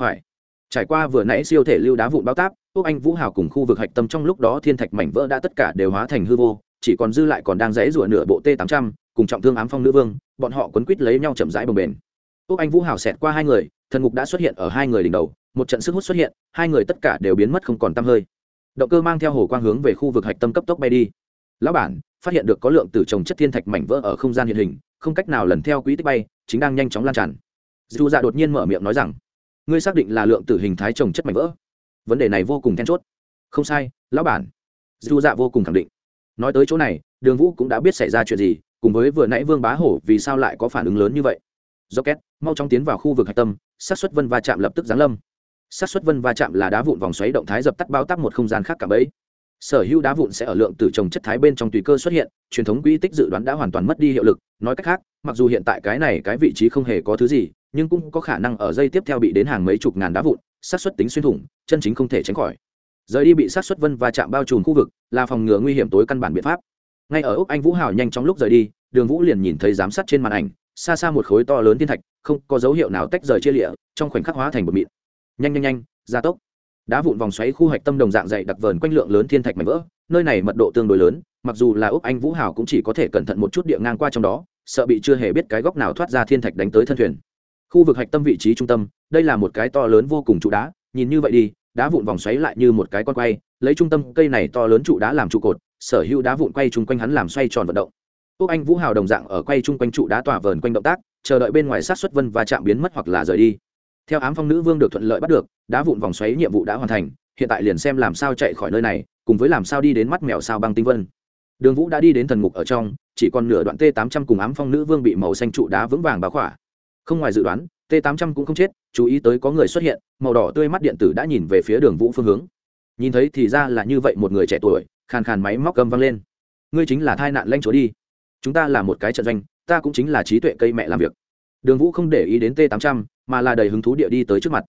Phải. Trải qua vừa nãy siêu thể lưu đá vụn bao táp, úc anh vũ hào cùng khu vực hạch tâm trong lúc đó thiên thạch mảnh vỡ đã tất cả đều hóa thành hư vô chỉ còn dư lại còn đang dãy rủa nửa bộ t tám trăm, cùng trọng thương ám phong nữ vương, bọn họ quấn quít lấy nhau chậm rãi bồng bền úc anh vũ hào xẹt qua hai người, thần ngục đã xuất hiện ở hai người đỉnh đầu, một trận sức hút xuất hiện, hai người tất cả đều biến mất không còn t hơi. Động cơ mang theo hồ quang hướng về khu vực hạch tâm cấp tốc bay đi. Lão bản, phát hiện được có lượng từ trồng chất thiên thạch mảnh vỡ ở không gian hiện hình, không cách nào lần theo quỹ tích bay, chính đang nhanh chóng lan tràn. Dù dạ đột nhiên mở miệng nói rằng, ngươi xác định là lượng tử hình thái trồng chất mảnh vỡ? Vấn đề này vô cùng then chốt. Không sai, lão bản. Dù dạ vô cùng khẳng định nói tới chỗ này, đường vũ cũng đã biết xảy ra chuyện gì, cùng với vừa nãy vương bá hổ vì sao lại có phản ứng lớn như vậy. Do két mau chóng tiến vào khu vực hạch tâm sát xuất vân va chạm lập tức giáng lâm. Sát xuất vân va chạm là đá vụn vòng xoáy động thái dập tắt bao tắc một không gian khác cả bấy sở hữu đá vụn sẽ ở lượng tử trồng chất thái bên trong tùy cơ xuất hiện, truyền thống quỹ tích dự đoán đã hoàn toàn mất đi hiệu lực. Nói cách khác, mặc dù hiện tại cái này cái vị trí không hề có thứ gì, nhưng cũng có khả năng ở dây tiếp theo bị đến hàng mấy chục ngàn đá vụn sát xuất tính xuyên thủng, chân chính không thể tránh khỏi rời đi bị sát xuất vân và chạm bao trùm khu vực, là phòng ngừa nguy hiểm tối căn bản biện pháp. Ngay ở úc anh vũ hào nhanh trong lúc rời đi, đường vũ liền nhìn thấy giám sát trên màn ảnh, xa xa một khối to lớn thiên thạch, không có dấu hiệu nào tách rời chia lịa trong khoảnh khắc hóa thành một mịn. Nhanh nhanh nhanh, gia tốc. Đá vụn vòng xoáy khu hạch tâm đồng dạng dày đặc vờn quanh lượng lớn thiên thạch mảnh vỡ, nơi này mật độ tương đối lớn, mặc dù là úc anh vũ hào cũng chỉ có thể cẩn thận một chút địa ngang qua trong đó, sợ bị chưa hề biết cái góc nào thoát ra thiên thạch đánh tới thân thuyền. Khu vực hạch tâm vị trí trung tâm, đây là một cái to lớn vô cùng trụ đá, nhìn như vậy đi đá vụn vòng xoáy lại như một cái con quay, lấy trung tâm cây này to lớn trụ đá làm trụ cột, sở hữu đá vụn quay chung quanh hắn làm xoay tròn vận động. Quốc anh vũ hào đồng dạng ở quay chung quanh trụ đá tỏa vờn quanh động tác, chờ đợi bên ngoài sát xuất vân và chạm biến mất hoặc là rời đi. Theo ám phong nữ vương được thuận lợi bắt được, đá vụn vòng xoáy nhiệm vụ đã hoàn thành, hiện tại liền xem làm sao chạy khỏi nơi này, cùng với làm sao đi đến mắt mèo sao băng tinh vân. Đường vũ đã đi đến thần ngục ở trong, chỉ còn nửa đoạn t 800 cùng ám phong nữ vương bị màu xanh trụ đá vững vàng báo khỏa. Không ngoài dự đoán t 800 cũng không chết, chú ý tới có người xuất hiện, màu đỏ tươi mắt điện tử đã nhìn về phía đường vũ phương hướng. Nhìn thấy thì ra là như vậy một người trẻ tuổi, khàn khàn máy móc cầm văng lên. Ngươi chính là thai nạn lanh chúa đi. Chúng ta là một cái trận doanh, ta cũng chính là trí tuệ cây mẹ làm việc. Đường vũ không để ý đến t 800 mà là đầy hứng thú địa đi tới trước mặt.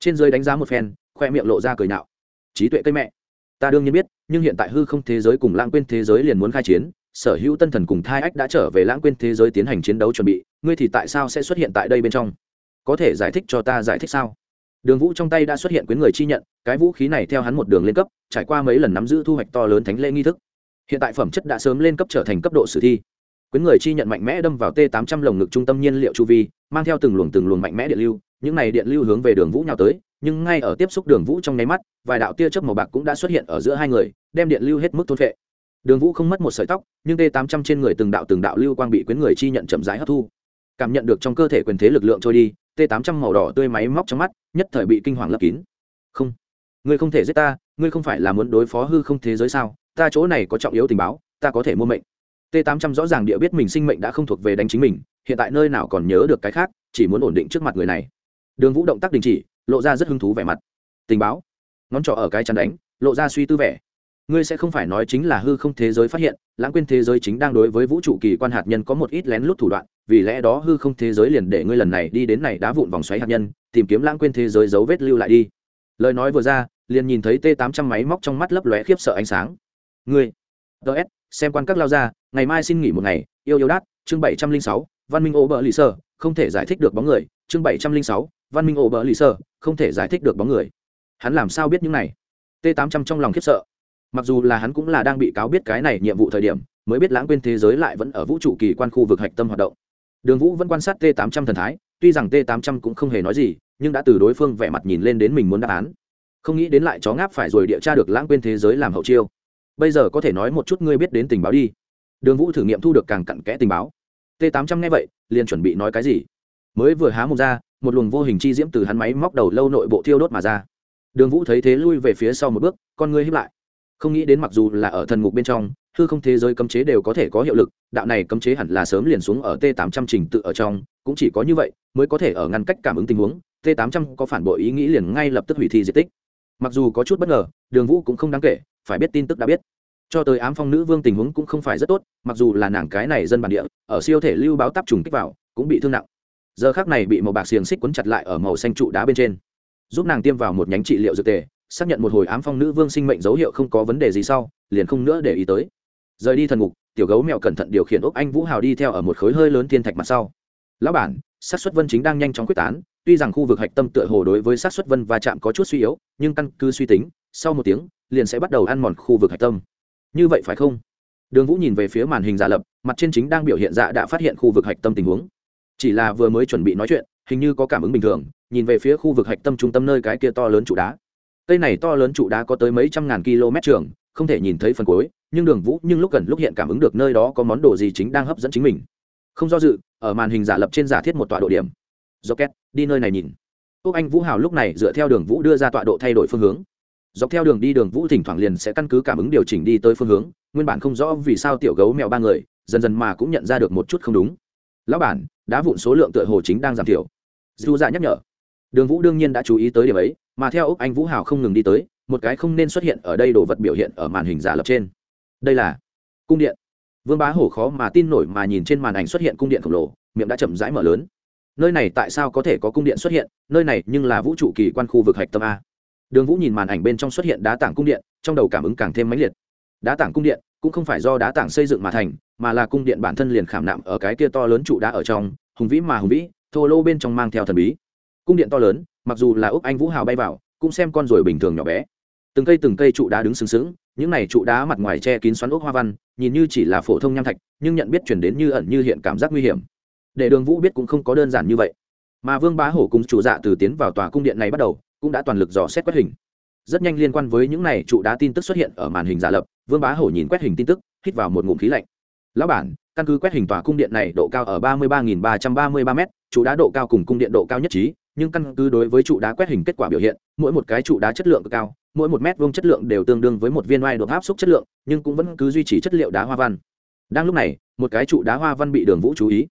Trên dưới đánh giá một phen, khoe miệng lộ ra cười nạo trí tuệ cây mẹ. Ta đương nhiên biết, nhưng hiện tại hư không thế giới cùng lãng quên thế giới liền muốn khai chiến, sở hữu tân thần cùng thai ách đã trở về lãng quên thế giới tiến hành chiến đấu chuẩn bị, ngươi thì tại sao sẽ xuất hiện tại đây bên trong? Có thể giải thích cho ta giải thích sao? Đường vũ trong tay đã xuất hiện quyến người chi nhận, cái vũ khí này theo hắn một đường lên cấp, trải qua mấy lần nắm giữ thu hoạch to lớn thánh lễ nghi thức. Hiện tại phẩm chất đã sớm lên cấp trở thành cấp độ sử thi. Quyến người chi nhận mạnh mẽ đâm vào t 800 lồng ngực trung tâm nhiên liệu chu vi, mang theo từng luồng từng luồng mạnh mẽ điện lưu, những này điện lưu hướng về đường vũ nhào tới, nhưng ngay ở tiếp xúc đường vũ trong nháy mắt, vài đạo tia chớp màu bạc cũng đã xuất hiện ở giữa hai người, đem điện lưu hết mức thôn phệ. Đường vũ không mất một sợi tóc, nhưng t 800 trên người từng đạo từng đạo lưu quang bị quyến người chi nhận chậm rãi hấp thu. Cảm nhận được trong cơ thể quyền thế lực lượng trôi đi t 800 màu đỏ tươi máy móc trong mắt, nhất thời bị kinh hoàng lấp kín. Không, ngươi không thể giết ta, ngươi không phải là muốn đối phó hư không thế giới sao? Ta chỗ này có trọng yếu tình báo, ta có thể mua mệnh. T 800 rõ ràng địa biết mình sinh mệnh đã không thuộc về đánh chính mình, hiện tại nơi nào còn nhớ được cái khác, chỉ muốn ổn định trước mặt người này. Đường vũ động tác đình chỉ, lộ ra rất hứng thú vẻ mặt. Tình báo. Ngón trỏ ở cái chắn đánh, lộ ra suy tư vẻ. Ngươi sẽ không phải nói chính là hư không thế giới phát hiện, lãng quên thế giới chính đang đối với vũ trụ kỳ quan hạt nhân có một ít lén lút thủ đoạn vì lẽ đó hư không thế giới liền để ngươi lần này đi đến này đá vụn vòng xoáy hạt nhân, tìm kiếm lãng quên thế giới dấu vết lưu lại đi. Lời nói vừa ra, liền nhìn thấy t 800 máy móc trong mắt lấp lóe khiếp sợ ánh sáng. Ngươi ts xem quan các lao ra, ngày mai xin nghỉ một ngày, yêu yêu đát, chương bảy trăm linh sáu, văn minh ô bờ lì sơ, không thể giải thích được bóng người, chương bảy trăm linh sáu, văn minh ô bờ lì sơ, không thể giải thích được bóng người. Hắn làm sao biết những này? T 800 trong lòng khiếp sợ. Mặc dù là hắn cũng là đang bị cáo biết cái này nhiệm vụ thời điểm, mới biết lãng quên thế giới lại vẫn ở vũ trụ kỳ quan khu vực hạch tâm hoạt động đường vũ vẫn quan sát t 800 thần thái, tuy rằng t 800 cũng không hề nói gì, nhưng đã từ đối phương vẻ mặt nhìn lên đến mình muốn đáp án. Không nghĩ đến lại chó ngáp phải rồi địa tra được lãng quên thế giới làm hậu chiêu. Bây giờ có thể nói một chút ngươi biết đến tình báo đi. Đường vũ thử nghiệm thu được càng cặn kẽ tình báo. T 800 nghe vậy, liền chuẩn bị nói cái gì? Mới vừa há mồm ra, một luồng vô hình chi diễm từ hắn máy móc đầu lâu nội bộ thiêu đốt mà ra. Đường vũ thấy thế lui về phía sau một bước, con ngươi hiếp lại. Không nghĩ đến mặc dù là ở thần ngục bên trong hư không thế giới cấm chế đều có thể có hiệu lực, đạo này cấm chế hẳn là sớm liền xuống ở t 800 trình tự ở trong, cũng chỉ có như vậy mới có thể ở ngăn cách cảm ứng tình huống t 800 có phản bội ý nghĩ liền ngay lập tức hủy thi di tích. Mặc dù có chút bất ngờ, đường vũ cũng không đáng kể, phải biết tin tức đã biết. Cho tới ám phong nữ vương tình huống cũng không phải rất tốt, mặc dù là nàng cái này dân bản địa, ở siêu thể lưu báo tắp trùng kích vào, cũng bị thương nặng. Giờ khác này bị màu bạc xiềng xích quấn chặt lại ở màu xanh trụ đá bên trên. Giúp nàng tiêm vào một nhánh trị liệu dược tề, xác nhận một hồi ám phong nữ vương sinh mệnh dấu hiệu không có vấn đề gì sau, liền không nữa để ý tới rời đi thần ngục, tiểu gấu mèo cẩn thận điều khiển ốc anh vũ hào đi theo ở một khối hơi lớn thiên thạch mặt sau. Lão bản sát xuất vân chính đang nhanh chóng quyết tán, tuy rằng khu vực hạch tâm tựa hồ đối với sát xuất vân và chạm có chút suy yếu, nhưng căn cứ suy tính, sau một tiếng, liền sẽ bắt đầu ăn mòn khu vực hạch tâm. Như vậy phải không? Đường vũ nhìn về phía màn hình giả lập, mặt trên chính đang biểu hiện dạ đã phát hiện khu vực hạch tâm tình huống. Chỉ là vừa mới chuẩn bị nói chuyện, hình như có cảm ứng bình thường, nhìn về phía khu vực hạch tâm trung tâm nơi cái kia to lớn trụ đá. Cây này to lớn trụ đá có tới mấy trăm ngàn km trường không thể nhìn thấy phần cuối, nhưng đường vũ nhưng lúc gần lúc hiện cảm ứng được nơi đó có món đồ gì chính đang hấp dẫn chính mình. Không do dự, ở màn hình giả lập trên giả thiết một tọa độ điểm. Do két đi nơi này nhìn. Úc anh vũ hào lúc này dựa theo đường vũ đưa ra tọa độ thay đổi phương hướng. Dọc theo đường đi, đường vũ thỉnh thoảng liền sẽ căn cứ cảm ứng điều chỉnh đi tới phương hướng, nguyên bản không rõ vì sao tiểu gấu mèo ba người, dần dần mà cũng nhận ra được một chút không đúng. Lão bản, đá vụn số lượng tựa hồ chính đang giảm thiểu. Dù dạ nhắc nhở. Đường vũ đương nhiên đã chú ý tới điểm ấy, mà theo úc anh vũ hào không ngừng đi tới một cái không nên xuất hiện ở đây đồ vật biểu hiện ở màn hình giả lập trên. Đây là cung điện. Vương bá hổ khó mà tin nổi mà nhìn trên màn ảnh xuất hiện cung điện khổng lồ, miệng đã chậm rãi mở lớn. Nơi này tại sao có thể có cung điện xuất hiện? Nơi này nhưng là vũ trụ kỳ quan khu vực hạch tâm a. Đường vũ nhìn màn ảnh bên trong xuất hiện đá tảng cung điện, trong đầu cảm ứng càng thêm mãnh liệt. Đá tảng cung điện cũng không phải do đá tảng xây dựng mà thành, mà là cung điện bản thân liền khảm nạm ở cái kia to lớn trụ đá ở trong, hùng vĩ mà hùng vĩ, thô lô bên trong mang theo thần bí. Cung điện to lớn, mặc dù là úc anh vũ hào bay vào, cũng xem con ruồi bình thường nhỏ bé từng cây từng cây trụ đá đứng sừng sững, những này trụ đá mặt ngoài che kín xoắn ốc hoa văn, nhìn như chỉ là phổ thông nham thạch, nhưng nhận biết chuyển đến như ẩn như hiện cảm giác nguy hiểm. Để đường vũ biết cũng không có đơn giản như vậy. Mà vương bá hổ cùng chủ dạ từ tiến vào tòa cung điện này bắt đầu, cũng đã toàn lực dò xét quét hình. Rất nhanh liên quan với những này trụ đá tin tức xuất hiện ở màn hình giả lập, vương bá hổ nhìn quét hình tin tức, hít vào một ngụm khí lạnh. Lão bản, căn cứ quét hình tòa cung điện này độ cao ở ba mươi ba ba trăm ba mươi ba m trụ đá độ cao cùng cung điện độ cao nhất trí, nhưng căn cứ đối với trụ đá quét hình kết quả biểu hiện, mỗi một cái trụ đá chất lượng cực cao mỗi một mét vuông chất lượng đều tương đương với một viên oai độ áp xúc chất lượng, nhưng cũng vẫn cứ duy trì chất liệu đá hoa văn. Đang lúc này, một cái trụ đá hoa văn bị đường vũ chú ý.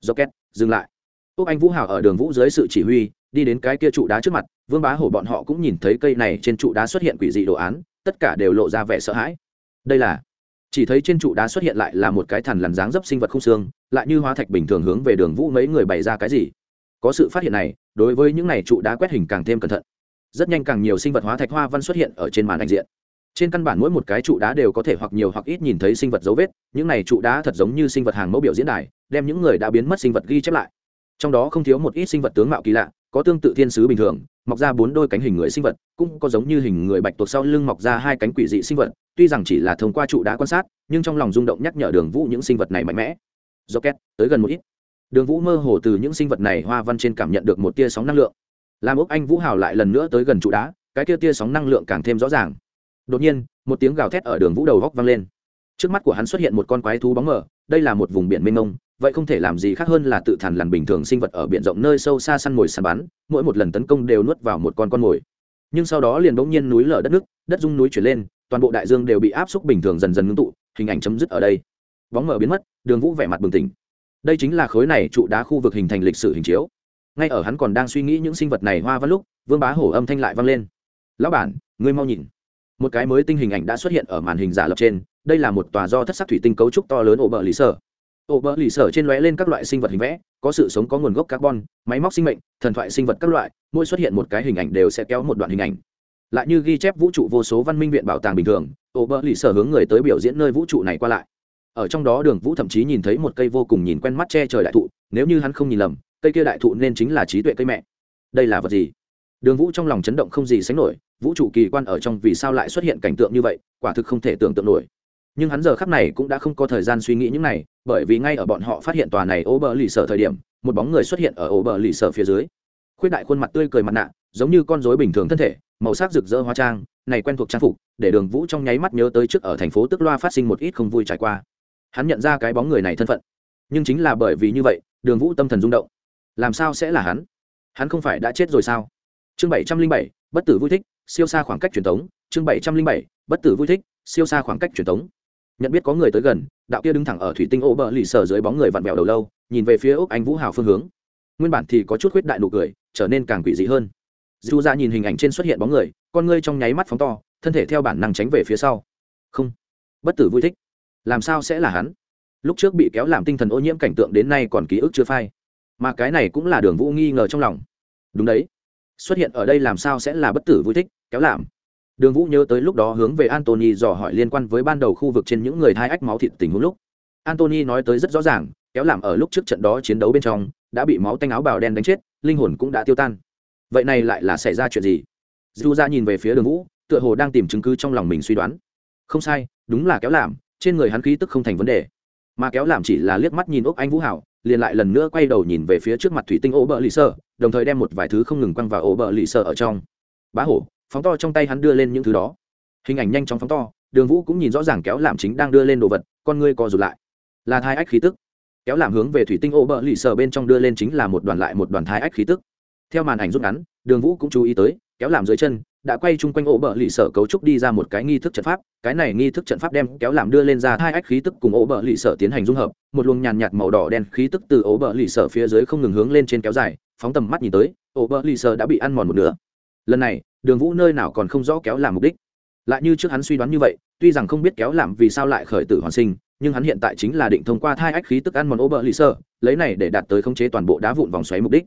Do két dừng lại. Úc anh vũ hào ở đường vũ dưới sự chỉ huy, đi đến cái kia trụ đá trước mặt, vương bá hổ bọn họ cũng nhìn thấy cây này trên trụ đá xuất hiện quỷ dị đồ án, tất cả đều lộ ra vẻ sợ hãi. Đây là, chỉ thấy trên trụ đá xuất hiện lại là một cái thằn lằn dáng dấp sinh vật không xương, lại như hóa thạch bình thường hướng về đường vũ mấy người bày ra cái gì. Có sự phát hiện này, đối với những này trụ đá quét hình càng thêm cẩn thận rất nhanh càng nhiều sinh vật hóa thạch hoa văn xuất hiện ở trên màn ảnh diện. Trên căn bản mỗi một cái trụ đá đều có thể hoặc nhiều hoặc ít nhìn thấy sinh vật dấu vết, những này trụ đá thật giống như sinh vật hàng mẫu biểu diễn đài, đem những người đã biến mất sinh vật ghi chép lại. Trong đó không thiếu một ít sinh vật tướng mạo kỳ lạ, có tương tự thiên sứ bình thường, mọc ra bốn đôi cánh hình người sinh vật, cũng có giống như hình người bạch tuộc sau lưng mọc ra hai cánh quỷ dị sinh vật, tuy rằng chỉ là thông qua trụ đá quan sát, nhưng trong lòng rung động nhắc nhở đường vũ những sinh vật này mạnh mẽ. Do két tới gần một ít. Đường vũ mơ hồ từ những sinh vật này hoa văn trên cảm nhận được một tia sóng năng lượng làm ốc anh vũ hào lại lần nữa tới gần trụ đá, cái tia tia sóng năng lượng càng thêm rõ ràng. Đột nhiên, một tiếng gào thét ở đường vũ đầu góc vang lên. Trước mắt của hắn xuất hiện một con quái thú bóng mờ, đây là một vùng biển mênh mông, vậy không thể làm gì khác hơn là tự thản lằn bình thường sinh vật ở biển rộng nơi sâu xa săn mồi săn bắn, mỗi một lần tấn công đều nuốt vào một con con mồi. Nhưng sau đó liền bỗng nhiên núi lở đất nước, đất dung núi chuyển lên, toàn bộ đại dương đều bị áp xúc bình thường dần dần ngưng tụ, hình ảnh chấm dứt ở đây. Bóng mờ biến mất, đường vũ vẻ mặt bừng tỉnh. Đây chính là khối này trụ đá khu vực hình thành lịch sử hình chiếu ngay ở hắn còn đang suy nghĩ những sinh vật này hoa văn lúc, vương bá hổ âm thanh lại vang lên. Lão bản, ngươi mau nhìn. Một cái mới tinh hình ảnh đã xuất hiện ở màn hình giả lập trên, đây là một tòa do thất sắc thủy tinh cấu trúc to lớn ổ bờ lý sở. Ổ bờ lì sở trên lóe lên các loại sinh vật hình vẽ, có sự sống có nguồn gốc carbon, máy móc sinh mệnh, thần thoại sinh vật các loại, mỗi xuất hiện một cái hình ảnh đều sẽ kéo một đoạn hình ảnh. Lại như ghi chép vũ trụ vô số văn minh viện bảo tàng bình thường, ổ bờ lì sở hướng người tới biểu diễn nơi vũ trụ này qua lại. Ở trong đó đường vũ thậm chí nhìn thấy một cây vô cùng nhìn quen mắt che trời đại thụ, nếu như hắn không nhìn lầm cây kia đại thụ nên chính là trí tuệ cây mẹ. Đây là vật gì? Đường vũ trong lòng chấn động không gì sánh nổi, vũ trụ kỳ quan ở trong vì sao lại xuất hiện cảnh tượng như vậy, quả thực không thể tưởng tượng nổi. Nhưng hắn giờ khắc này cũng đã không có thời gian suy nghĩ những này, bởi vì ngay ở bọn họ phát hiện tòa này ô bờ lì sở thời điểm, một bóng người xuất hiện ở ô bờ lì sở phía dưới. Khuyết đại khuôn mặt tươi cười mặt nạ, giống như con rối bình thường thân thể, màu sắc rực rỡ hoa trang, này quen thuộc trang phục, để đường vũ trong nháy mắt nhớ tới trước ở thành phố tức loa phát sinh một ít không vui trải qua. Hắn nhận ra cái bóng người này thân phận. Nhưng chính là bởi vì như vậy, đường vũ tâm thần rung động làm sao sẽ là hắn? Hắn không phải đã chết rồi sao? Chương bảy trăm linh bảy, bất tử vui thích, siêu xa khoảng cách truyền thống. Chương bảy trăm linh bảy, bất tử vui thích, siêu xa khoảng cách truyền thống. Nhận biết có người tới gần, đạo kia đứng thẳng ở thủy tinh ô bờ lì sở dưới bóng người vặn vẹo đầu lâu, nhìn về phía úc anh vũ hào phương hướng. Nguyên bản thì có chút khuyết đại nụ cười, trở nên càng quỷ dị hơn. Dù ra nhìn hình ảnh trên xuất hiện bóng người, con ngươi trong nháy mắt phóng to, thân thể theo bản năng tránh về phía sau. Không. Bất tử vui thích. Làm sao sẽ là hắn? Lúc trước bị kéo làm tinh thần ô nhiễm cảnh tượng đến nay còn ký ức chưa phai mà cái này cũng là đường vũ nghi ngờ trong lòng. Đúng đấy. Xuất hiện ở đây làm sao sẽ là bất tử vui thích, kéo làm đường vũ nhớ tới lúc đó hướng về antony dò hỏi liên quan với ban đầu khu vực trên những người thai ách máu thịt tình huống lúc. Antony nói tới rất rõ ràng, kéo làm ở lúc trước trận đó chiến đấu bên trong, đã bị máu tanh áo bào đen đánh chết, linh hồn cũng đã tiêu tan. Vậy này lại là xảy ra chuyện gì? Dù ra nhìn về phía đường vũ, tựa hồ đang tìm chứng cứ trong lòng mình suy đoán. Không sai, đúng là kéo làm trên người hắn khí tức không thành vấn đề mà kéo làm chỉ là liếc mắt nhìn ốc anh vũ hảo, liền lại lần nữa quay đầu nhìn về phía trước mặt thủy tinh ố bờ lì sơ đồng thời đem một vài thứ không ngừng quăng vào ố bờ lì sơ ở trong. Bá hổ, phóng to trong tay hắn đưa lên những thứ đó. Hình ảnh nhanh chóng phóng to, đường vũ cũng nhìn rõ ràng kéo làm chính đang đưa lên đồ vật, con ngươi co rụt lại. Là thai ách khí tức. Kéo làm hướng về thủy tinh ô bờ lì sờ bên trong đưa lên chính là một đoàn lại một đoàn thai ách khí tức. Theo màn ảnh rút ngắn, đường vũ cũng chú ý tới, kéo làm dưới chân đã quay chung quanh ổ bờ lì sở cấu trúc đi ra một cái nghi thức trận pháp. Cái này nghi thức trận pháp đem kéo làm đưa lên ra hai ách khí tức cùng ổ bờ lì sở tiến hành dung hợp. Một luồng nhàn nhạt màu đỏ đen khí tức từ ổ bờ lì sở phía dưới không ngừng hướng lên trên kéo dài, phóng tầm mắt nhìn tới, ổ bờ lì sở đã bị ăn mòn một nửa. Lần này, đường vũ nơi nào còn không rõ kéo làm mục đích. Lại như trước hắn suy đoán như vậy, tuy rằng không biết kéo làm vì sao lại khởi tử hoàn sinh, nhưng hắn hiện tại chính là định thông qua thai ách khí tức ăn mòn ô bờ lì sơ lấy này để đạt tới khống chế toàn bộ đá vụn vòng xoáy mục đích.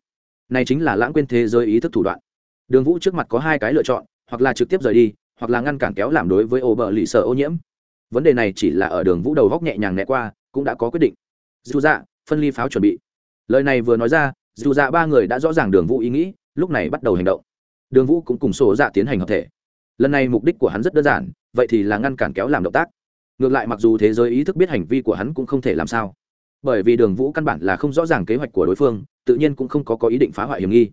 Này chính là lãng quên thế giới ý thức thủ đoạn đường vũ trước mặt có hai cái lựa chọn, hoặc là trực tiếp rời đi, hoặc là ngăn cản kéo làm đối với ô bờ lì sợ ô nhiễm. Vấn đề này chỉ là ở đường vũ đầu góc nhẹ nhàng né qua, cũng đã có quyết định. Dù dạ phân ly pháo chuẩn bị. Lời này vừa nói ra, dù dạ ba người đã rõ ràng đường vũ ý nghĩ, lúc này bắt đầu hành động. Đường vũ cũng cùng sổ dạ tiến hành hợp thể. Lần này mục đích của hắn rất đơn giản, vậy thì là ngăn cản kéo làm động tác. Ngược lại mặc dù thế giới ý thức biết hành vi của hắn cũng không thể làm sao. Bởi vì đường vũ căn bản là không rõ ràng kế hoạch của đối phương, tự nhiên cũng không có có ý định phá hoại hiểm nghi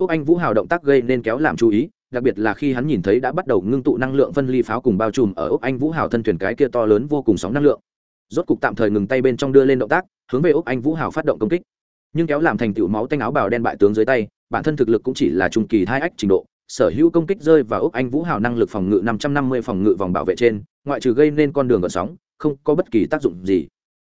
úc anh vũ hào động tác gây nên kéo làm chú ý, đặc biệt là khi hắn nhìn thấy đã bắt đầu ngưng tụ năng lượng phân ly pháo cùng bao trùm ở úc anh vũ hào thân thuyền cái kia to lớn vô cùng sóng năng lượng. Rốt cục tạm thời ngừng tay bên trong đưa lên động tác, hướng về úc anh vũ hào phát động công kích. Nhưng kéo làm thành tựu máu tanh áo bào đen bại tướng dưới tay, bản thân thực lực cũng chỉ là trung kỳ hai ách trình độ, sở hữu công kích rơi vào úc anh vũ hào năng lực phòng ngự năm trăm năm mươi phòng ngự vòng bảo vệ trên, ngoại trừ gây nên con đường gợn sóng, không có bất kỳ tác dụng gì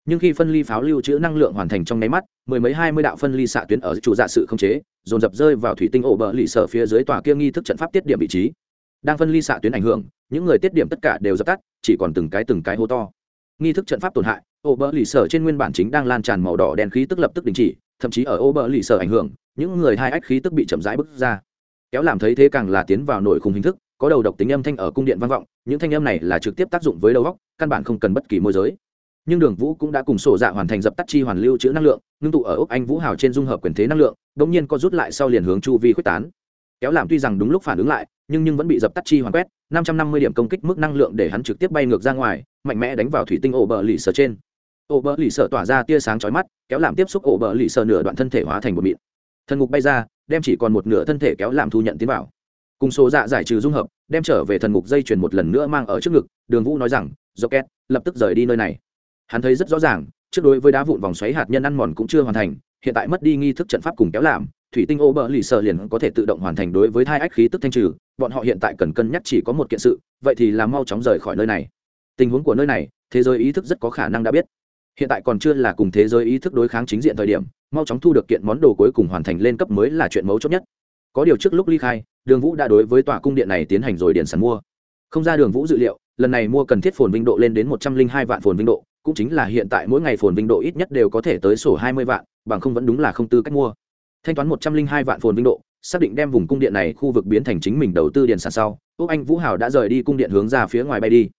nhưng khi phân ly pháo lưu trữ năng lượng hoàn thành trong nháy mắt, mười mấy hai mươi đạo phân ly xạ tuyến ở chủ dạ sự không chế, dồn dập rơi vào thủy tinh ổ bờ lì sở phía dưới tòa kia nghi thức trận pháp tiết điểm vị trí. Đang phân ly xạ tuyến ảnh hưởng, những người tiết điểm tất cả đều dập tắt, chỉ còn từng cái từng cái hô to. Nghi thức trận pháp tổn hại, ổ bờ lì sở trên nguyên bản chính đang lan tràn màu đỏ đen khí tức lập tức đình chỉ, thậm chí ở ổ bờ lì sở ảnh hưởng, những người hai ách khí tức bị chậm rãi bứt ra. Kéo làm thấy thế càng là tiến vào nội khung hình thức, có đầu độc tính âm thanh ở cung điện vang vọng, những thanh âm này là trực tiếp tác dụng với đầu góc căn bản không cần bất kỳ môi giới nhưng đường vũ cũng đã cùng sổ dạ hoàn thành dập tắt chi hoàn lưu trữ năng lượng, ngưng tụ ở ốc anh vũ hào trên dung hợp quyền thế năng lượng đ ỗ n g nhiên có rút lại sau liền hướng chu vi k h u ế c tán. Kéo làm tuy rằng đúng lúc phản ứng lại, nhưng nhưng vẫn bị dập tắt chi hoàn quét, năm trăm năm mươi điểm công kích mức năng lượng để hắn trực tiếp bay ngược ra ngoài, mạnh mẽ đánh vào thủy tinh ổ bờ lì sờ trên. Ổ bờ lì sờ tỏa ra tia sáng chói mắt, kéo làm tiếp xúc ổ bờ lì sờ nửa đoạn thân thể hóa thành một mịn. Thần ngục bay ra, đem chỉ còn một nửa thân thể kéo làm thu nhận tiến vào. Cùng số dạ giải trừ dung hợp, đem trở về thần ngục dây chuyền một lần nữa mang ở trước ngực, đường vũ nói rằng, rocket, lập tức rời đi nơi này hắn thấy rất rõ ràng, trước đối với đá vụn vòng xoáy hạt nhân ăn mòn cũng chưa hoàn thành, hiện tại mất đi nghi thức trận pháp cùng kéo làm, thủy tinh ô bờ lì sợ liền có thể tự động hoàn thành đối với thai ách khí tức thanh trừ, bọn họ hiện tại cần cân nhắc chỉ có một kiện sự, vậy thì là mau chóng rời khỏi nơi này. Tình huống của nơi này, thế giới ý thức rất có khả năng đã biết. Hiện tại còn chưa là cùng thế giới ý thức đối kháng chính diện thời điểm, mau chóng thu được kiện món đồ cuối cùng hoàn thành lên cấp mới là chuyện mấu chốt nhất. Có điều trước lúc ly khai, đường vũ đã đối với tòa cung điện này tiến hành rồi điện sản mua. Không ra đường vũ dự liệu, lần này mua cần thiết phồn vinh độ lên đến một trăm linh hai vạn phồn vinh độ cũng chính là hiện tại mỗi ngày phồn vinh độ ít nhất đều có thể tới sổ hai mươi vạn, bằng không vẫn đúng là không tư cách mua. Thanh toán một trăm linh hai vạn phồn vinh độ, xác định đem vùng cung điện này khu vực biến thành chính mình đầu tư điện sản sau, úc anh vũ hào đã rời đi cung điện hướng ra phía ngoài bay đi.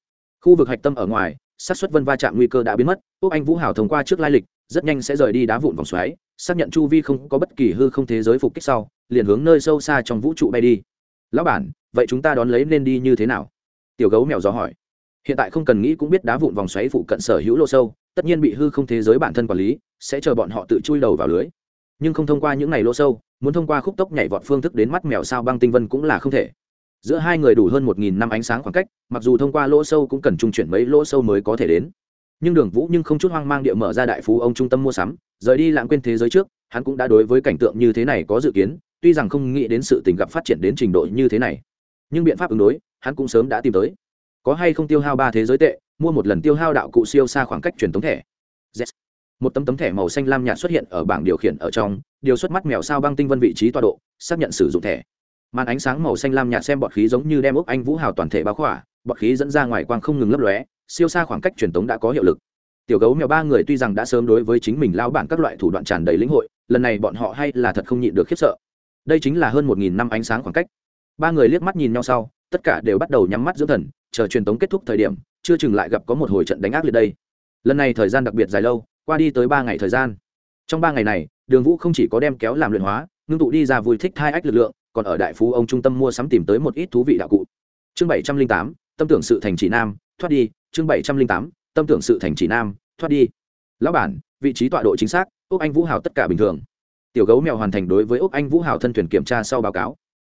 Khu vực hạch tâm ở ngoài sát suất vân va chạm nguy cơ đã biến mất, úc anh vũ hào thông qua trước lai lịch, rất nhanh sẽ rời đi đá vụn vòng xoáy, xác nhận chu vi không có bất kỳ hư không thế giới phục kích sau, liền hướng nơi sâu xa trong vũ trụ bay đi. Lão bản, vậy chúng ta đón lấy nên đi như thế nào? Tiểu gấu mèo dò hỏi hiện tại không cần nghĩ cũng biết đá vụn vòng xoáy phụ cận sở hữu lô sâu, tất nhiên bị hư không thế giới bản thân quản lý, sẽ chờ bọn họ tự chui đầu vào lưới. Nhưng không thông qua những ngày lô sâu, muốn thông qua khúc tốc nhảy vọt phương thức đến mắt mèo sao băng tinh vân cũng là không thể. Giữa hai người đủ hơn một nghìn năm ánh sáng khoảng cách, mặc dù thông qua lỗ sâu cũng cần trung chuyển mấy lỗ sâu mới có thể đến. Nhưng đường vũ nhưng không chút hoang mang địa mở ra đại phú ông trung tâm mua sắm, rời đi lãng quên thế giới trước, hắn cũng đã đối với cảnh tượng như thế này có dự kiến, tuy rằng không nghĩ đến sự tình gặp phát triển đến trình độ như thế này. Nhưng biện pháp ứng đối, hắn cũng sớm đã tìm tới có hay không tiêu hao ba thế giới tệ, mua một lần tiêu hao đạo cụ siêu xa khoảng cách truyền tống thẻ. Yes. một tấm tấm thẻ màu xanh lam nhạt xuất hiện ở bảng điều khiển ở trong, điều xuất mắt mèo sao băng tinh vân vị trí tọa độ, xác nhận sử dụng thẻ. Màn ánh sáng màu xanh lam nhạt xem bọt khí giống như đem ốc anh vũ hào toàn thể bao khỏa, bọt khí dẫn ra ngoài quang không ngừng lấp lóe, siêu xa khoảng cách truyền tống đã có hiệu lực. Tiểu gấu mèo ba người tuy rằng đã sớm đối với chính mình lao bản các loại thủ đoạn tràn đầy lĩnh hội, lần này bọn họ hay là thật không nhịn được khiếp sợ. Đây chính là hơn một nghìn năm ánh sáng khoảng cách. Ba người liếc mắt nhìn nhau sau, tất cả đều bắt đầu nhắm mắt dưỡng thần chờ truyền tống kết thúc thời điểm, chưa chừng lại gặp có một hồi trận đánh ác liệt đây. Lần này thời gian đặc biệt dài lâu, qua đi tới ba ngày thời gian. Trong ba ngày này, đường vũ không chỉ có đem kéo làm luyện hóa, ngưng tụ đi ra vui thích hai ách lực lượng, còn ở đại phú ông trung tâm mua sắm tìm tới một ít thú vị đạo cụ. Chương bảy trăm linh tám, tâm tưởng sự thành chỉ nam, thoát đi. Chương bảy trăm linh tám, tâm tưởng sự thành chỉ nam, thoát đi. Lão bản, vị trí tọa độ chính xác, úc anh vũ hào tất cả bình thường. Tiểu gấu mèo hoàn thành đối với úc anh vũ hào thân thuyền kiểm tra sau báo cáo.